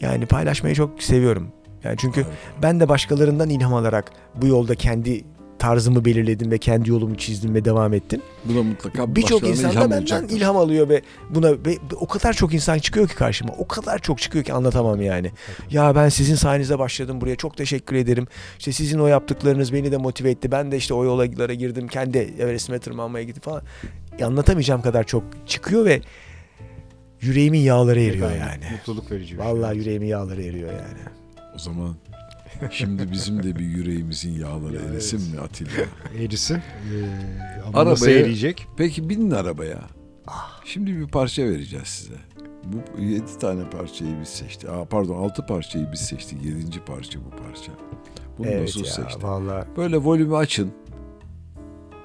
Speaker 4: Yani paylaşmayı çok seviyorum. Yani çünkü ben de başkalarından ilham alarak bu yolda kendi tarzımı belirledim ve kendi yolumu çizdim ve devam ettim.
Speaker 3: Buna mutlaka
Speaker 4: Birçok insan da benden
Speaker 3: olacaktır.
Speaker 4: ilham alıyor ve buna ve o kadar çok insan çıkıyor ki karşıma. O kadar çok çıkıyor ki anlatamam yani. Ya ben sizin sayenizde başladım buraya. Çok teşekkür ederim. İşte sizin o yaptıklarınız beni de motive etti. Ben de işte o yollara girdim. Kendi Everest'ime tırmanmaya gittim falan. Ya anlatamayacağım kadar çok çıkıyor ve yüreğimin yağları eriyor yani.
Speaker 2: Mutluluk verici bir
Speaker 4: Vallahi
Speaker 2: şey.
Speaker 4: yüreğimin yağları eriyor yani.
Speaker 3: O zaman şimdi bizim de bir yüreğimizin yağları
Speaker 2: Ya,
Speaker 3: erisin
Speaker 2: evet.
Speaker 3: mi Atilla?
Speaker 2: Erisin. Ee, ama
Speaker 3: Arabaya-
Speaker 2: nasıl eriyecek?
Speaker 3: Peki binin arabaya.
Speaker 4: Ah.
Speaker 3: Şimdi bir parça vereceğiz size. Bu yedi tane parçayı biz seçtik. Aa, pardon altı parçayı biz seçtik. Yedinci parça bu parça. Bunu
Speaker 4: evet
Speaker 3: nasıl seçtik?
Speaker 4: vallahi
Speaker 3: Böyle volümü açın.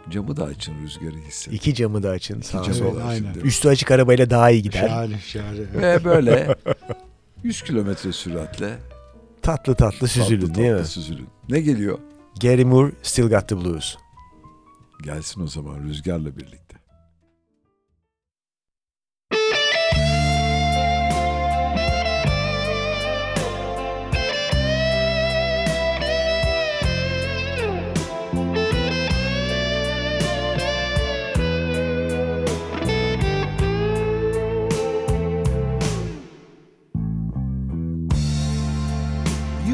Speaker 3: Camı da açın rüzgarı hissedin.
Speaker 4: iki camı da açın.
Speaker 3: İki camı
Speaker 2: Evet,
Speaker 3: da şimdi.
Speaker 4: Üstü açık arabayla daha iyi gider.
Speaker 2: Şahane şahane.
Speaker 3: Ve böyle 100 kilometre süratle
Speaker 4: Tatlı tatlı süzülün
Speaker 3: tatlı
Speaker 4: değil
Speaker 3: tatlı
Speaker 4: mi?
Speaker 3: süzülün. Ne geliyor?
Speaker 4: Gary Moore Still Got the Blues.
Speaker 3: Gelsin o zaman rüzgarla birlikte.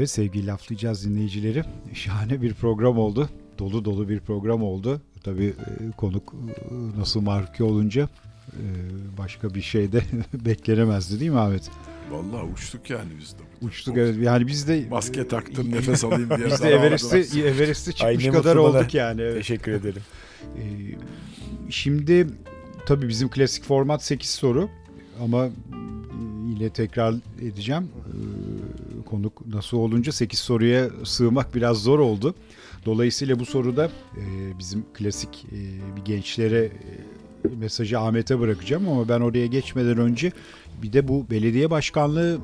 Speaker 2: Evet sevgili laflayacağız dinleyicileri. Şahane bir program oldu. Dolu dolu bir program oldu. Tabii e, konuk e, nasıl marki olunca e, başka bir şey de beklenemezdi değil mi Ahmet?
Speaker 3: Vallahi uçtuk yani biz de.
Speaker 2: Uçtuk evet. Yani biz de
Speaker 3: Maske taktım nefes alayım diye.
Speaker 2: biz de
Speaker 3: aldılar.
Speaker 2: Everest'e çıkmış
Speaker 4: Ay, ne
Speaker 2: kadar
Speaker 4: bana.
Speaker 2: olduk yani. Evet.
Speaker 4: Teşekkür ederim.
Speaker 2: Ee, şimdi tabii bizim klasik format 8 soru ama yine tekrar edeceğim. Ee, konuk nasıl olunca 8 soruya sığmak biraz zor oldu. Dolayısıyla bu soruda e, bizim klasik e, bir gençlere e, mesajı Ahmet'e bırakacağım ama ben oraya geçmeden önce bir de bu belediye başkanlığı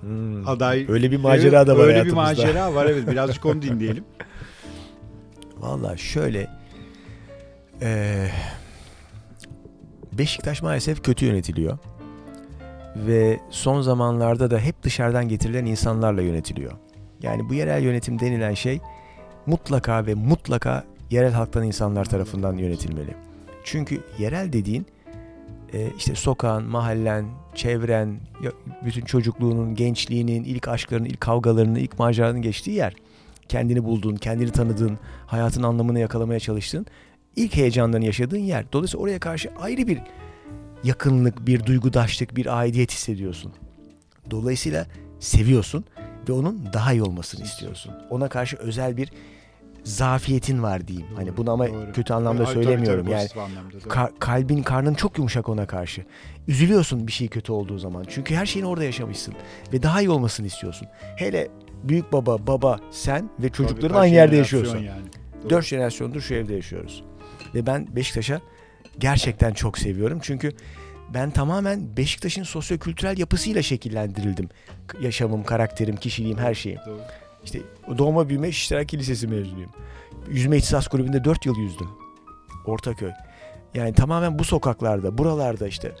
Speaker 4: Hmm.
Speaker 2: aday
Speaker 4: Öyle bir macera da var
Speaker 2: Öyle bir macera var evet birazcık onu dinleyelim.
Speaker 4: Valla şöyle eee, Beşiktaş maalesef kötü yönetiliyor. Ve son zamanlarda da hep dışarıdan getirilen insanlarla yönetiliyor. Yani bu yerel yönetim denilen şey mutlaka ve mutlaka yerel halktan insanlar tarafından yönetilmeli. Çünkü yerel dediğin e, işte sokağın, mahallen, çevren, bütün çocukluğunun, gençliğinin, ilk aşklarının, ilk kavgalarının, ilk maceralarının geçtiği yer. Kendini bulduğun, kendini tanıdığın, hayatın anlamını yakalamaya çalıştığın, ilk heyecanlarını yaşadığın yer. Dolayısıyla oraya karşı ayrı bir yakınlık, bir duygudaşlık, bir aidiyet hissediyorsun. Dolayısıyla seviyorsun ve onun daha iyi olmasını istiyorsun. Ona karşı özel bir zafiyetin var diyeyim. Hani bunu ama
Speaker 2: Doğru.
Speaker 4: kötü anlamda
Speaker 2: Ay,
Speaker 4: söylemiyorum.
Speaker 2: tabii,
Speaker 4: yani
Speaker 2: anlamda, doğru.
Speaker 4: Ka- kalbin, karnın çok yumuşak ona karşı. Üzülüyorsun bir şey kötü olduğu zaman. Çünkü her şeyini orada yaşamışsın. Ve daha iyi olmasını istiyorsun. Hele büyük baba, baba, sen ve çocukların
Speaker 2: Tabii,
Speaker 4: aynı yerde yaşıyorsun.
Speaker 2: Yani. Doğru.
Speaker 4: Dört jenerasyondur şu evde yaşıyoruz. Ve ben Beşiktaş'a gerçekten çok seviyorum. Çünkü ben tamamen Beşiktaş'ın sosyokültürel yapısıyla şekillendirildim. Yaşamım, karakterim, kişiliğim, her şeyim.
Speaker 2: Doğru.
Speaker 4: İşte doğma büyüme İştirak Lisesi mezunuyum. Yüzme İhtisas Kulübü'nde 4 yıl yüzdüm. Ortaköy. Yani tamamen bu sokaklarda, buralarda işte,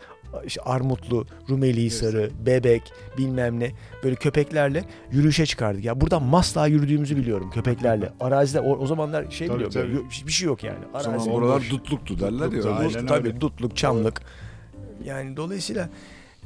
Speaker 4: işte Armutlu, Rumeli Hisarı, Bebek, bilmem ne böyle köpeklerle yürüyüşe çıkardık. Ya buradan Masla yürüdüğümüzü biliyorum köpeklerle. Arazide o, o zamanlar şey
Speaker 2: Tabii,
Speaker 4: biliyorum.
Speaker 2: tabii.
Speaker 4: yok, Bir şey yok yani.
Speaker 3: O zaman
Speaker 4: Arazi,
Speaker 3: oralar
Speaker 2: boş.
Speaker 3: dutluktu derler
Speaker 2: Dutluktu,
Speaker 3: ya.
Speaker 2: aynen.
Speaker 4: Dut,
Speaker 2: öyle.
Speaker 4: tabii dutluk, çamlık. Yani dolayısıyla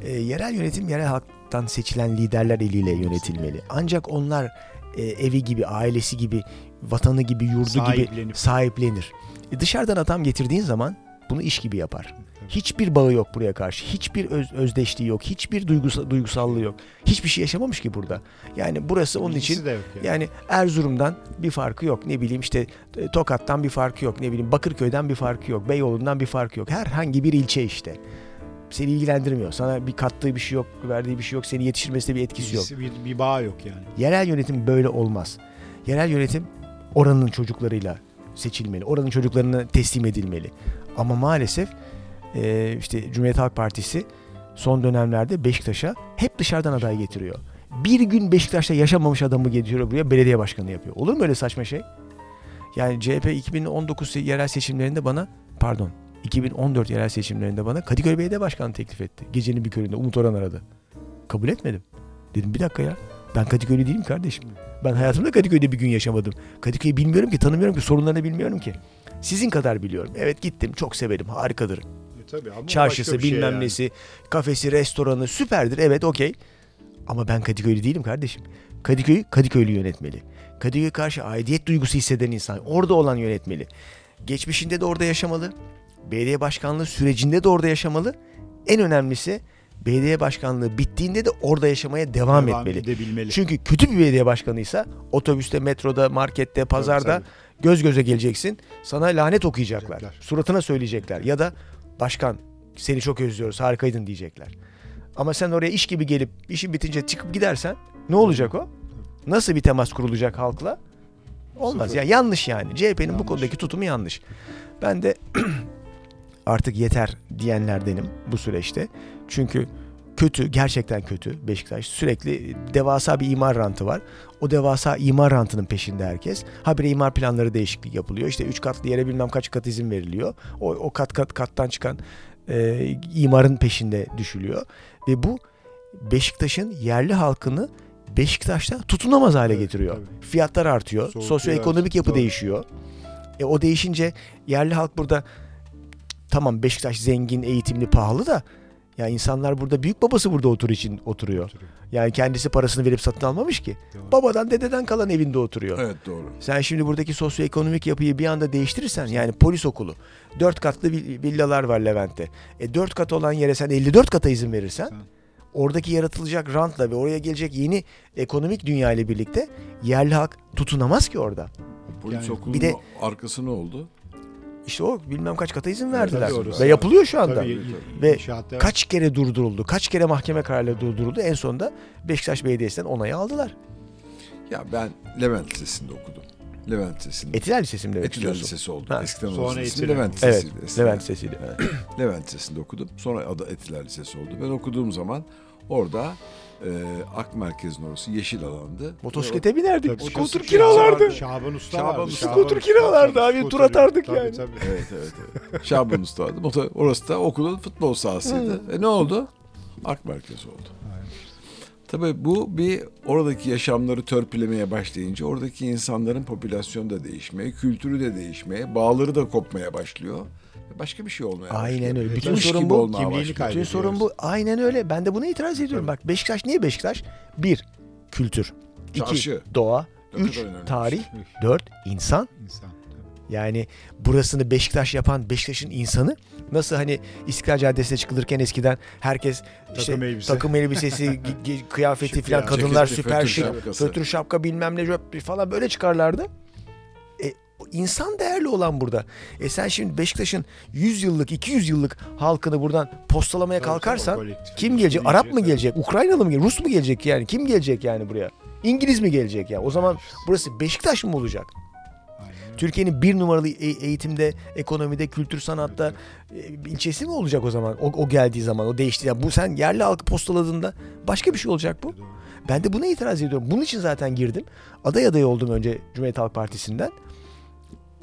Speaker 4: e, yerel yönetim yerel halktan seçilen liderler eliyle yönetilmeli. Ancak onlar e, evi gibi, ailesi gibi, vatanı gibi, yurdu gibi
Speaker 2: Sahiplenip.
Speaker 4: sahiplenir. E, dışarıdan adam getirdiğin zaman bunu iş gibi yapar. Hiçbir bağı yok buraya karşı. Hiçbir öz, özdeşliği yok. Hiçbir duygusa, duygusallığı yok. Hiçbir şey yaşamamış ki burada. Yani burası onun
Speaker 2: İlgisi
Speaker 4: için
Speaker 2: yani.
Speaker 4: yani Erzurum'dan bir farkı yok. Ne bileyim işte e, Tokat'tan bir farkı yok. Ne bileyim Bakırköy'den bir farkı yok. Beyoğlu'ndan bir farkı yok. Herhangi bir ilçe işte. Seni ilgilendirmiyor. Sana bir kattığı bir şey yok, verdiği bir şey yok. Seni yetiştirmesinde bir etkisi yok.
Speaker 2: Bir, bir bağ yok yani.
Speaker 4: Yerel yönetim böyle olmaz. Yerel yönetim oranın çocuklarıyla seçilmeli. Oranın çocuklarına teslim edilmeli. Ama maalesef e, işte Cumhuriyet Halk Partisi son dönemlerde Beşiktaş'a hep dışarıdan aday getiriyor. Bir gün Beşiktaş'ta yaşamamış adamı getiriyor buraya belediye başkanı yapıyor. Olur mu öyle saçma şey? Yani CHP 2019 yerel seçimlerinde bana pardon 2014 yerel seçimlerinde bana Kadıköy Belediye Başkanı teklif etti. Gecenin bir köründe Umut Orhan aradı. Kabul etmedim. Dedim bir dakika ya. Ben Kadıköylü değilim kardeşim. Ben hayatımda Kadıköy'de bir gün yaşamadım. Kadıköy'ü bilmiyorum ki, tanımıyorum ki, sorunlarını bilmiyorum ki. Sizin kadar biliyorum. Evet gittim, çok severim, harikadır.
Speaker 2: E, tabii ama
Speaker 4: Çarşısı,
Speaker 2: şey
Speaker 4: bilmem
Speaker 2: yani.
Speaker 4: nesi, kafesi, restoranı süperdir. Evet, okey. Ama ben Kadıköylü değilim kardeşim. Kadıköy'ü Kadıköylü yönetmeli. Kadıköy'e karşı aidiyet duygusu hisseden insan, orada olan yönetmeli. Geçmişinde de orada yaşamalı. Belediye başkanlığı sürecinde de orada yaşamalı. En önemlisi belediye başkanlığı bittiğinde de orada yaşamaya devam, etmeli.
Speaker 2: edebilmeli.
Speaker 4: Çünkü kötü bir belediye başkanıysa otobüste, metroda, markette, pazarda
Speaker 2: tabii.
Speaker 4: göz göze geleceksin. Sana lanet okuyacaklar. Suratına söyleyecekler. Ya da başkan seni çok özlüyoruz harikaydın diyecekler. Ama sen oraya iş gibi gelip işin bitince çıkıp gidersen ne olacak o? Nasıl bir temas kurulacak halkla? Olmaz.
Speaker 2: Sıfır.
Speaker 4: Ya yanlış yani. CHP'nin bu konudaki tutumu yanlış. Ben de artık yeter diyenlerdenim bu süreçte. Çünkü kötü, gerçekten kötü Beşiktaş. Sürekli devasa bir imar rantı var. O devasa imar rantının peşinde herkes. Habire imar planları değişiklik yapılıyor. İşte 3 katlı yere bilmem kaç kat izin veriliyor. O, o kat kat kattan çıkan e, imarın peşinde düşülüyor. Ve bu Beşiktaş'ın yerli halkını Beşiktaş'ta tutunamaz hale
Speaker 2: Evet,
Speaker 4: getiriyor.
Speaker 2: tabii.
Speaker 4: Fiyatlar artıyor.
Speaker 2: Soğutuyor,
Speaker 4: Sosyoekonomik yapı
Speaker 2: doğru.
Speaker 4: değişiyor. E, o değişince yerli halk burada tamam Beşiktaş zengin, eğitimli, pahalı da Ya insanlar burada büyük babası burada otur için oturuyor.
Speaker 2: Oturuyor.
Speaker 4: Yani kendisi parasını verip satın almamış ki.
Speaker 2: Doğru.
Speaker 4: Babadan dededen kalan evinde oturuyor.
Speaker 3: Evet doğru.
Speaker 4: Sen şimdi buradaki sosyoekonomik yapıyı bir anda değiştirirsen yani polis okulu. Dört katlı vil- villalar var Levent'te. E dört kat olan yere sen 54 kata izin verirsen
Speaker 2: Sen-
Speaker 4: oradaki yaratılacak rantla ve oraya gelecek yeni ekonomik dünya ile birlikte yerli halk tutunamaz ki orada.
Speaker 3: Polis
Speaker 2: Yani
Speaker 3: okulunun
Speaker 4: bir de-
Speaker 3: arkası ne oldu?
Speaker 4: İşte o bilmem kaç kata izin
Speaker 2: Evet,
Speaker 4: verdiler.
Speaker 2: tabii orası.
Speaker 4: Ve yapılıyor şu anda.
Speaker 2: Tabii,
Speaker 4: Ve
Speaker 2: inşaatlar-
Speaker 4: Kaç kere durduruldu, kaç kere mahkeme kararları durduruldu. En sonunda Beşiktaş Belediyesi'nden onayı aldılar.
Speaker 3: Ya ben Levent Lisesi'nde okudum. Levent Lisesi'nde.
Speaker 4: Etiler Lisesi mi demek
Speaker 3: Etiler
Speaker 4: istiyorsun?
Speaker 3: Lisesi oldu.
Speaker 4: Ha.
Speaker 3: Eskiden
Speaker 2: Sonra Etiler.
Speaker 3: Levent
Speaker 4: Evet,
Speaker 3: Lisesi'ydi. eskiden.
Speaker 4: Levent Lisesi'ydi. Evet.
Speaker 3: Levent Lisesi'nde okudum. Sonra adı Etiler Lisesi oldu. Ben okuduğum zaman orada e, Ak Merkez'in orası yeşil alandı.
Speaker 4: Motosiklete binerdik,
Speaker 2: Tabii,
Speaker 4: skuter
Speaker 2: Şaban-
Speaker 4: kiralardı.
Speaker 2: Şaban Usta
Speaker 3: Şaban
Speaker 2: vardı.
Speaker 3: Usta.
Speaker 4: Skuter kiralardı abi, tur atardık
Speaker 2: tabii,
Speaker 4: yani.
Speaker 2: Tabii.
Speaker 3: Evet evet evet. Şaban Usta vardı. Motor- Orası da okulun futbol sahasıydı. E ne oldu? Ak Merkez oldu. Tabii bu bir oradaki yaşamları törpülemeye başlayınca oradaki insanların popülasyonu da değişmeye, kültürü de değişmeye, bağları da kopmaya başlıyor. Başka bir şey olmaya başlıyor.
Speaker 4: Aynen öyle. Bütün sorun bu.
Speaker 2: Kimliğini.
Speaker 4: Bütün sorun bu. Aynen öyle. Ben de buna itiraz ediyorum. Bak Beşiktaş niye Beşiktaş? Bir, kültür. İki,
Speaker 3: Çarşı.
Speaker 4: doğa.
Speaker 3: Ne
Speaker 4: Üç, tarih.
Speaker 2: şey.
Speaker 4: Dört, insan.
Speaker 2: İnsan. tabii.
Speaker 4: Yani burasını Beşiktaş yapan Beşiktaş'ın insanı nasıl hani İstiklal Caddesi'ne çıkılırken eskiden herkes işte
Speaker 2: Takım elbise.
Speaker 4: takım elbisesi, kıyafeti falan kadınlar süper şık, fötr şapka bilmem ne falan böyle çıkarlardı. İnsan değerli olan burada. E sen şimdi Beşiktaş'ın 100 yıllık, 200 yıllık halkını buradan postalamaya
Speaker 2: Tabii, tabii,
Speaker 4: kalkarsan
Speaker 2: kolektif.
Speaker 4: kim gelecek?
Speaker 2: İyice,
Speaker 4: Arap mı
Speaker 2: tabii.
Speaker 4: gelecek? Ukraynalı mı gelecek? Rus mu gelecek yani? Kim gelecek yani buraya? İngiliz mi gelecek ya? O zaman burası Beşiktaş mı olacak? Türkiye'nin bir numaralı e- eğitimde, ekonomide, kültür sanatta e, ilçesi mi olacak o zaman? O, o geldiği zaman, o değişti. Yani bu sen yerli halkı postaladığında başka bir şey olacak bu. Ben de buna itiraz ediyorum. Bunun için zaten girdim. Aday adayı oldum önce Cumhuriyet Halk Partisi'nden.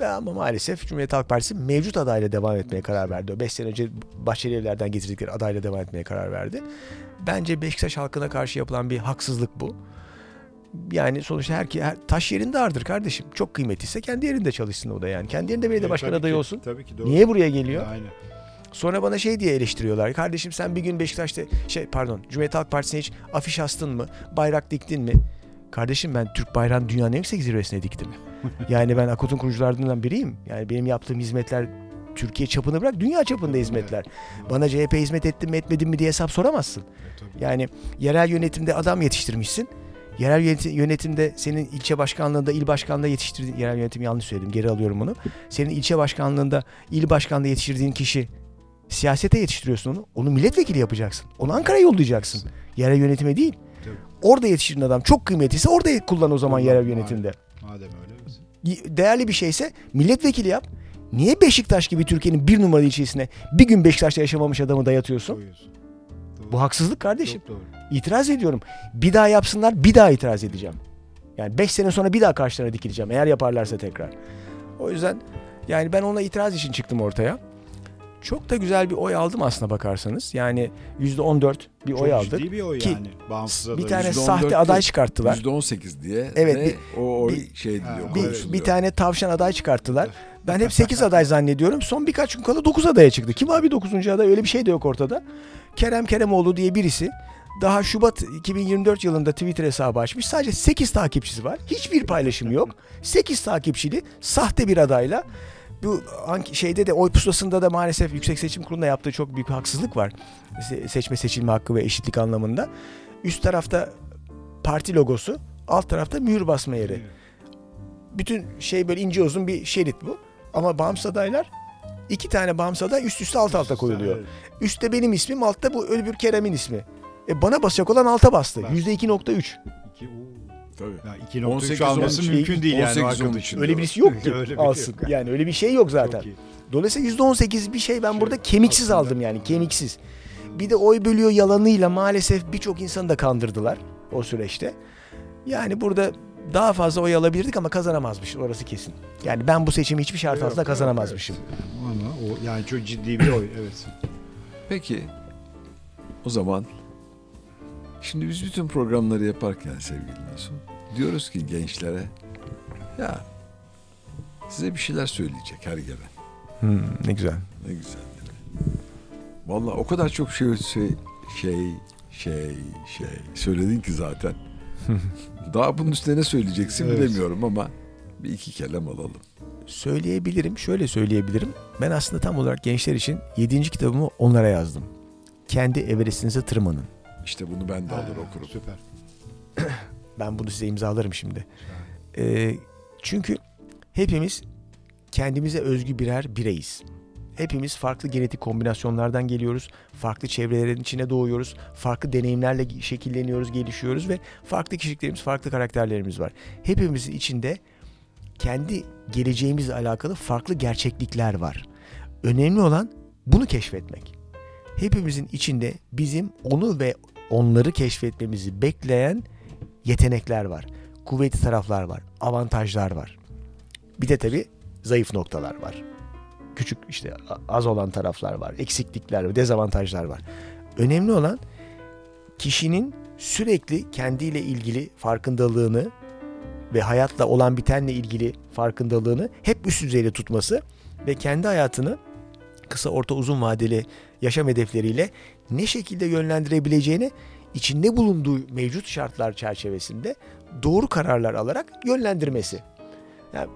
Speaker 4: Ama maalesef Cumhuriyet Halk Partisi mevcut adayla devam etmeye karar verdi. 5 sene önce Bahçeli Evler'den getirdikleri adayla devam etmeye karar verdi. Bence Beşiktaş halkına karşı yapılan bir haksızlık bu. Yani sonuçta her, her taş yerinde ağırdır kardeşim. Çok kıymetliyse kendi yerinde çalışsın o da yani. Kendi yerinde belediye başkan adayı olsun.
Speaker 2: Tabii ki doğru.
Speaker 4: Niye buraya geliyor?
Speaker 2: Aynen.
Speaker 4: Sonra bana şey diye eleştiriyorlar. Kardeşim sen bir gün Beşiktaş'ta şey pardon Cumhuriyet Halk Partisi'ne hiç afiş astın mı? Bayrak diktin mi? Kardeşim ben Türk bayrağını dünyanın en yüksek zirvesine diktim. Yani ben Akut'un kurucularından biriyim. Yani benim yaptığım hizmetler Türkiye çapını bırak dünya çapında hizmetler. Bana CHP hizmet ettim mi etmedim mi diye hesap soramazsın.
Speaker 2: Tabii.
Speaker 4: Yani yerel yönetimde adam yetiştirmişsin. Yerel yöneti- yönetimde senin ilçe başkanlığında, il başkanlığında yetiştirdiğin, yerel yönetim yanlış söyledim, geri alıyorum bunu. Senin ilçe başkanlığında, il başkanlığında yetiştirdiğin kişi siyasete yetiştiriyorsun onu. Onu milletvekili yapacaksın. Onu Ankara'ya yollayacaksın. Yerel yönetime değil.
Speaker 2: Tabii.
Speaker 4: Orada yetiştirdiğin adam çok kıymetliyse orada kullan o zaman
Speaker 2: Kullan,
Speaker 4: yerel yönetimde.
Speaker 2: Madem öyle.
Speaker 4: Değerli bir şeyse milletvekili yap. Niye Beşiktaş gibi Türkiye'nin bir numaralı ilçesine bir gün Beşiktaş'ta yaşamamış adamı dayatıyorsun?
Speaker 2: Doğru.
Speaker 4: Bu haksızlık kardeşim.
Speaker 2: Çok doğru.
Speaker 4: İtiraz ediyorum. Bir daha yapsınlar bir daha itiraz edeceğim. Yani 5 sene sonra bir daha karşılarına dikileceğim eğer yaparlarsa tekrar. O yüzden yani ben ona itiraz için çıktım ortaya. Çok da güzel bir oy aldım aslına bakarsanız. Yani %14 bir
Speaker 2: Çok
Speaker 4: oy aldık.
Speaker 2: ciddi bir oy
Speaker 4: Ki
Speaker 2: yani. Bağımsız
Speaker 4: Bir tane
Speaker 3: %14
Speaker 4: sahte aday çıkarttılar.
Speaker 3: %18 diye
Speaker 4: Evet,
Speaker 3: ve
Speaker 4: bir-
Speaker 3: o oy
Speaker 4: bir-
Speaker 3: şey diyor.
Speaker 4: Bir, bir tane tavşan aday çıkarttılar. Ben hep 8 aday zannediyorum. Son birkaç gün kala 9 adaya çıktı. Kim abi 9. aday? Öyle bir şey de yok ortada. Kerem Keremoğlu diye birisi daha Şubat 2024 yılında Twitter hesabı açmış. Sadece 8 takipçisi var. Hiçbir paylaşımı yok. 8 takipçili sahte bir adayla bu şeyde de oy pusulasında da maalesef Yüksek Seçim Kurulu'nda yaptığı çok büyük haksızlık var. Se- seçme seçilme hakkı ve eşitlik anlamında. Üst tarafta parti logosu, alt tarafta mühür basma yeri. Bütün şey böyle ince uzun bir şerit bu. Ama bağımsız adaylar iki tane bağımsız aday üst üste alt alta koyuluyor. Üstte benim ismim, altta bu Ölbür Kerem'in ismi. E bana basacak olan alta bastı.
Speaker 2: %2.3.
Speaker 3: Tabii.
Speaker 2: Ya 2.3
Speaker 3: 18,
Speaker 2: alması
Speaker 3: 13,
Speaker 2: mümkün değil yani.
Speaker 3: 18,
Speaker 2: arkadaş.
Speaker 3: 13.
Speaker 4: Öyle birisi yok ki
Speaker 2: Öyle bir şey
Speaker 4: alsın.
Speaker 2: yok.
Speaker 4: Yani öyle bir şey yok zaten. Dolayısıyla yüzde on sekiz bir şey ben
Speaker 2: Şey,
Speaker 4: burada kemiksiz
Speaker 2: aslında-
Speaker 4: aldım yani kemiksiz. Bir de oy bölüyor yalanıyla maalesef birçok insanı da kandırdılar o süreçte. Yani burada daha fazla oy alabilirdik ama kazanamazmışız orası kesin. Yani ben bu seçimi hiçbir şart
Speaker 2: Yok,
Speaker 4: altında kazanamazmışım.
Speaker 2: evet. Ama o yani çok ciddi bir oy evet.
Speaker 3: Peki o zaman şimdi biz bütün programları yaparken sevgili Nasuh diyoruz ki gençlere ya size bir şeyler söyleyecek her gelen.
Speaker 4: Hmm, ne güzel.
Speaker 3: Ne güzel? Vallahi o kadar çok şey şey şey şey, şey söyledin ki zaten. Daha bunun üstüne ne söyleyeceksin
Speaker 2: Evet.
Speaker 3: bilemiyorum ama bir iki kelam alalım.
Speaker 4: Söyleyebilirim, şöyle söyleyebilirim. Ben aslında tam olarak gençler için 7. kitabımı onlara yazdım. Kendi Everest'inize tırmanın.
Speaker 3: İşte bunu ben de alır
Speaker 2: Ha,
Speaker 3: okurum.
Speaker 2: Süper.
Speaker 4: Ben bunu size imzalarım şimdi. Ee, çünkü hepimiz kendimize özgü birer bireyiz. Hepimiz farklı genetik kombinasyonlardan geliyoruz. Farklı çevrelerin içine doğuyoruz. Farklı deneyimlerle şekilleniyoruz, gelişiyoruz ve farklı kişiliklerimiz, farklı karakterlerimiz var. Hepimizin içinde kendi geleceğimizle alakalı farklı gerçeklikler var. Önemli olan bunu keşfetmek. Hepimizin içinde bizim onu ve onları keşfetmemizi bekleyen yetenekler var. Kuvvetli taraflar var. Avantajlar var. Bir de tabii zayıf noktalar var. Küçük işte az olan taraflar var. Eksiklikler ve dezavantajlar var. Önemli olan kişinin sürekli kendiyle ilgili farkındalığını ve hayatla olan bitenle ilgili farkındalığını hep üst düzeyde tutması ve kendi hayatını kısa, orta, uzun vadeli yaşam hedefleriyle ne şekilde yönlendirebileceğini içinde bulunduğu mevcut şartlar çerçevesinde doğru kararlar alarak yönlendirmesi. Yani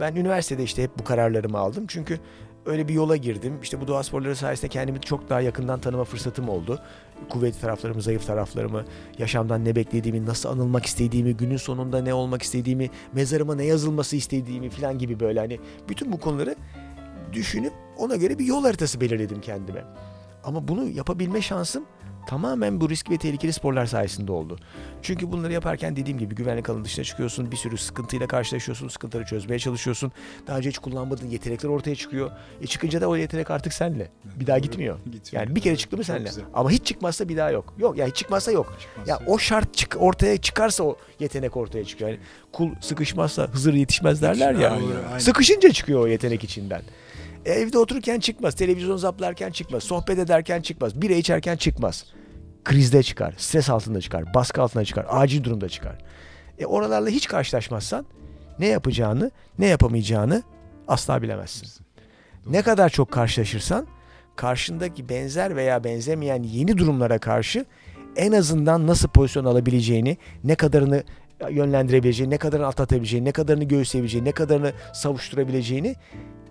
Speaker 4: ben üniversitede işte hep bu kararlarımı aldım. Çünkü öyle bir yola girdim. İşte bu doğa sporları sayesinde kendimi çok daha yakından tanıma fırsatım oldu. Kuvvetli taraflarımı, zayıf taraflarımı, yaşamdan ne beklediğimi, nasıl anılmak istediğimi, günün sonunda ne olmak istediğimi, mezarıma ne yazılması istediğimi falan gibi böyle hani bütün bu konuları düşünüp ona göre bir yol haritası belirledim kendime. Ama bunu yapabilme şansım tamamen bu risk ve tehlikeli sporlar sayesinde oldu. Çünkü bunları yaparken dediğim gibi güvenlik alanı dışına çıkıyorsun. Bir sürü sıkıntıyla karşılaşıyorsun. Sıkıntıları çözmeye çalışıyorsun. Daha önce hiç kullanmadığın yetenekler ortaya çıkıyor. E çıkınca da o yetenek artık senle. Bir daha gitmiyor.
Speaker 2: Gitmiyor.
Speaker 4: Yani bir kere çıktı mı senle. Ama hiç çıkmazsa bir daha yok. Yok ya hiç çıkmazsa yok.
Speaker 2: Çıkmazsa
Speaker 4: Ya o şart çık ortaya çıkarsa o yetenek ortaya çıkıyor. Yani kul sıkışmazsa Hızır yetişmez derler ya.
Speaker 3: Aynen.
Speaker 4: Sıkışınca çıkıyor o yetenek içinden. E, Evde otururken çıkmaz, televizyon zaplarken çıkmaz, sohbet ederken çıkmaz, bira içerken çıkmaz. Krizde çıkar, stres altında çıkar, baskı altında çıkar, acil durumda çıkar. E oralarla hiç karşılaşmazsan ne yapacağını, ne yapamayacağını asla bilemezsin. Ne kadar çok karşılaşırsan karşındaki benzer veya benzemeyen yeni durumlara karşı en azından nasıl pozisyon alabileceğini, ne kadarını yönlendirebileceğini, ne kadarını atlatabileceğini, ne kadarını göğüsleyebileceğini, ne kadarını savuşturabileceğini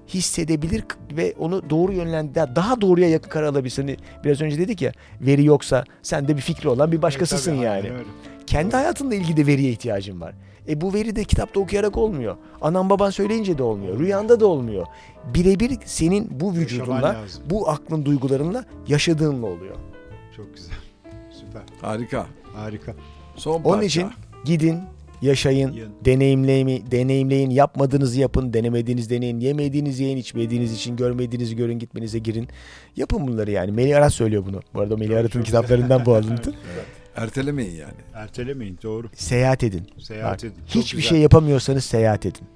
Speaker 4: hissedebilir ve onu doğru yönlendir, daha doğruya yakın karar alabilsin. Hani Biraz önce dedik ya veri yoksa sen de bir fikri olan bir başkasısın
Speaker 2: Tabii, aynen
Speaker 4: yani.
Speaker 2: öyle.
Speaker 4: Kendi hayatınla ilgili de veriye ihtiyacın var. E bu veri de kitapta okuyarak olmuyor. Anan baban söyleyince de olmuyor. Rüyanda da olmuyor. Birebir senin bu vücudunla, bu aklın duygularınla yaşadığınla oluyor.
Speaker 2: Çok güzel. Süper.
Speaker 3: Harika.
Speaker 2: Harika.
Speaker 3: Son
Speaker 4: Onun
Speaker 3: parça.
Speaker 4: için gidin, yaşayın,
Speaker 2: Yın.
Speaker 4: deneyimleyin, deneyimleyin, yapmadığınızı yapın, denemediğiniz deneyin, yemediğiniz yiyin, içmediğiniz için görmediğinizi görün, gitmenize girin. Yapın bunları yani. Melih söylüyor bunu. Bu arada Melih
Speaker 2: çok
Speaker 4: kitaplarından bu alıntı.
Speaker 3: Ertelemeyin yani.
Speaker 2: Ertelemeyin doğru.
Speaker 4: Seyahat edin.
Speaker 2: Seyahat
Speaker 4: Bak,
Speaker 2: edin. Çok
Speaker 4: hiçbir
Speaker 2: güzel.
Speaker 4: şey yapamıyorsanız seyahat edin.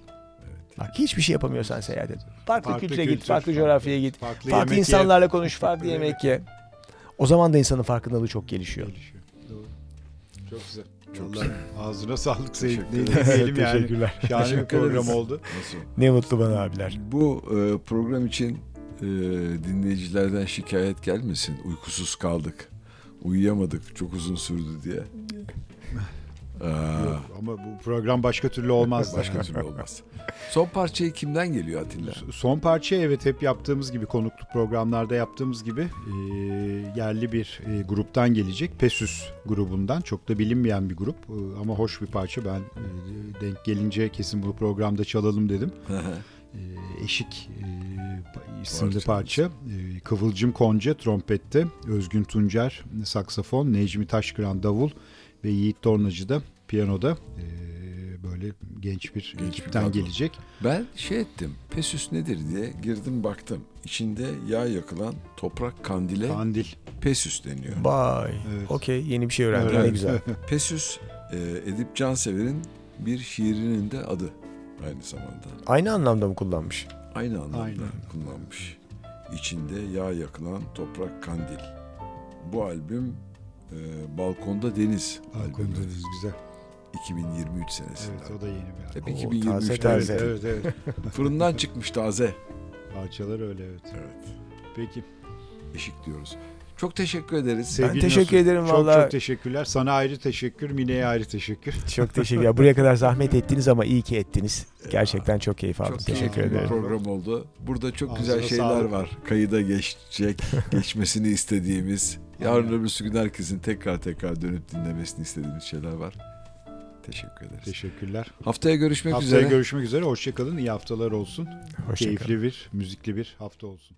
Speaker 4: Bak hiçbir şey yapamıyorsan seyahat et. Farklı,
Speaker 2: Farklı
Speaker 4: kültüre git,
Speaker 2: kültür,
Speaker 4: farklı coğrafyaya git,
Speaker 2: Farklı,
Speaker 4: farklı
Speaker 2: yemek ye.
Speaker 4: insanlarla konuş, farklı
Speaker 2: Farklı
Speaker 4: yemek ye. O zaman da insanın farkındalığı çok gelişiyor.
Speaker 2: Gelişiyor. Doğru. Çok güzel.
Speaker 3: Çok
Speaker 2: Vallahi Ağzına sağlık
Speaker 3: ederiz.
Speaker 2: diyelim yani.
Speaker 4: Teşekkürler.
Speaker 2: Şahane bir program oldu.
Speaker 3: Nasıl?
Speaker 4: Ne mutlu bana abiler.
Speaker 3: Bu e, program için e, dinleyicilerden şikayet gelmesin. Uykusuz kaldık. Uyuyamadık. Çok uzun sürdü diye. Aa,
Speaker 2: Yok, ama bu program başka türlü olmaz.
Speaker 3: başka türlü olmaz. Son parçayı kimden geliyor Atilla?
Speaker 2: Son parça evet hep yaptığımız gibi konukluk programlarda yaptığımız gibi e, yerli bir e, gruptan gelecek. Pesüs grubundan çok da bilinmeyen bir grup e, ama hoş bir parça. Ben e, denk gelince kesin bu programda çalalım dedim. E, Eşik e, isimli
Speaker 3: Parça.
Speaker 2: parça. E, Kıvılcım Konca trompette, Özgün Tuncer saksafon, Necmi Taşkıran davul ve Yiğit Tornacı da piyanoda. E, böyle genç bir
Speaker 3: Genç bir
Speaker 2: ekipten
Speaker 3: kadro.
Speaker 2: gelecek.
Speaker 3: Ben şey ettim. Pesüs nedir diye girdim baktım. İçinde yağ yakılan toprak kandile
Speaker 2: Kandil.
Speaker 3: pesüs deniyor.
Speaker 4: Vay.
Speaker 2: Evet.
Speaker 4: Okey yeni bir şey öğrendim. Ne
Speaker 2: Evet.
Speaker 4: güzel.
Speaker 3: Pesüs e, Edip Cansever'in bir şiirinin de adı aynı zamanda.
Speaker 4: Aynı anlamda mı kullanmış?
Speaker 3: Aynı anlamda
Speaker 2: Aynen.
Speaker 3: kullanmış. İçinde yağ yakılan toprak kandil. Bu albüm e, Balkonda Deniz albümü.
Speaker 2: Balkondayız güzel.
Speaker 3: 2023 senesinde.
Speaker 2: Evet o da yeni bir
Speaker 3: Hep
Speaker 4: Oo,
Speaker 3: 2023'te
Speaker 4: taze
Speaker 2: Evet,
Speaker 4: taze.
Speaker 2: evet, evet.
Speaker 3: fırından çıkmış taze.
Speaker 2: Parçalar öyle evet.
Speaker 3: Evet.
Speaker 2: Peki.
Speaker 3: eşik diyoruz. Çok teşekkür ederiz.
Speaker 2: Sevgili
Speaker 4: teşekkür
Speaker 2: Nasuh,
Speaker 4: ederim
Speaker 2: çok,
Speaker 4: vallahi.
Speaker 2: Çok teşekkürler. Sana ayrı teşekkür, Mine'ye ayrı teşekkür.
Speaker 4: Çok teşekkür Buraya kadar zahmet ettiniz ama iyi ki ettiniz. Gerçekten çok keyif aldım.
Speaker 3: Çok
Speaker 4: teşekkür ederim.
Speaker 3: program oldu. Burada çok
Speaker 2: Ağzına
Speaker 3: güzel şeyler
Speaker 2: sağlık.
Speaker 3: var. Kayıda geçecek, geçmesini istediğimiz. Yarın öbürsü gün herkesin tekrar tekrar dönüp dinlemesini istediğimiz şeyler var. Teşekkür ederiz.
Speaker 2: Teşekkürler.
Speaker 3: Haftaya görüşmek
Speaker 2: Haftaya
Speaker 3: üzere.
Speaker 2: görüşmek üzere. Hoşçakalın. İyi haftalar olsun.
Speaker 4: Hoşçakalın.
Speaker 2: Keyifli bir, müzikli bir hafta olsun.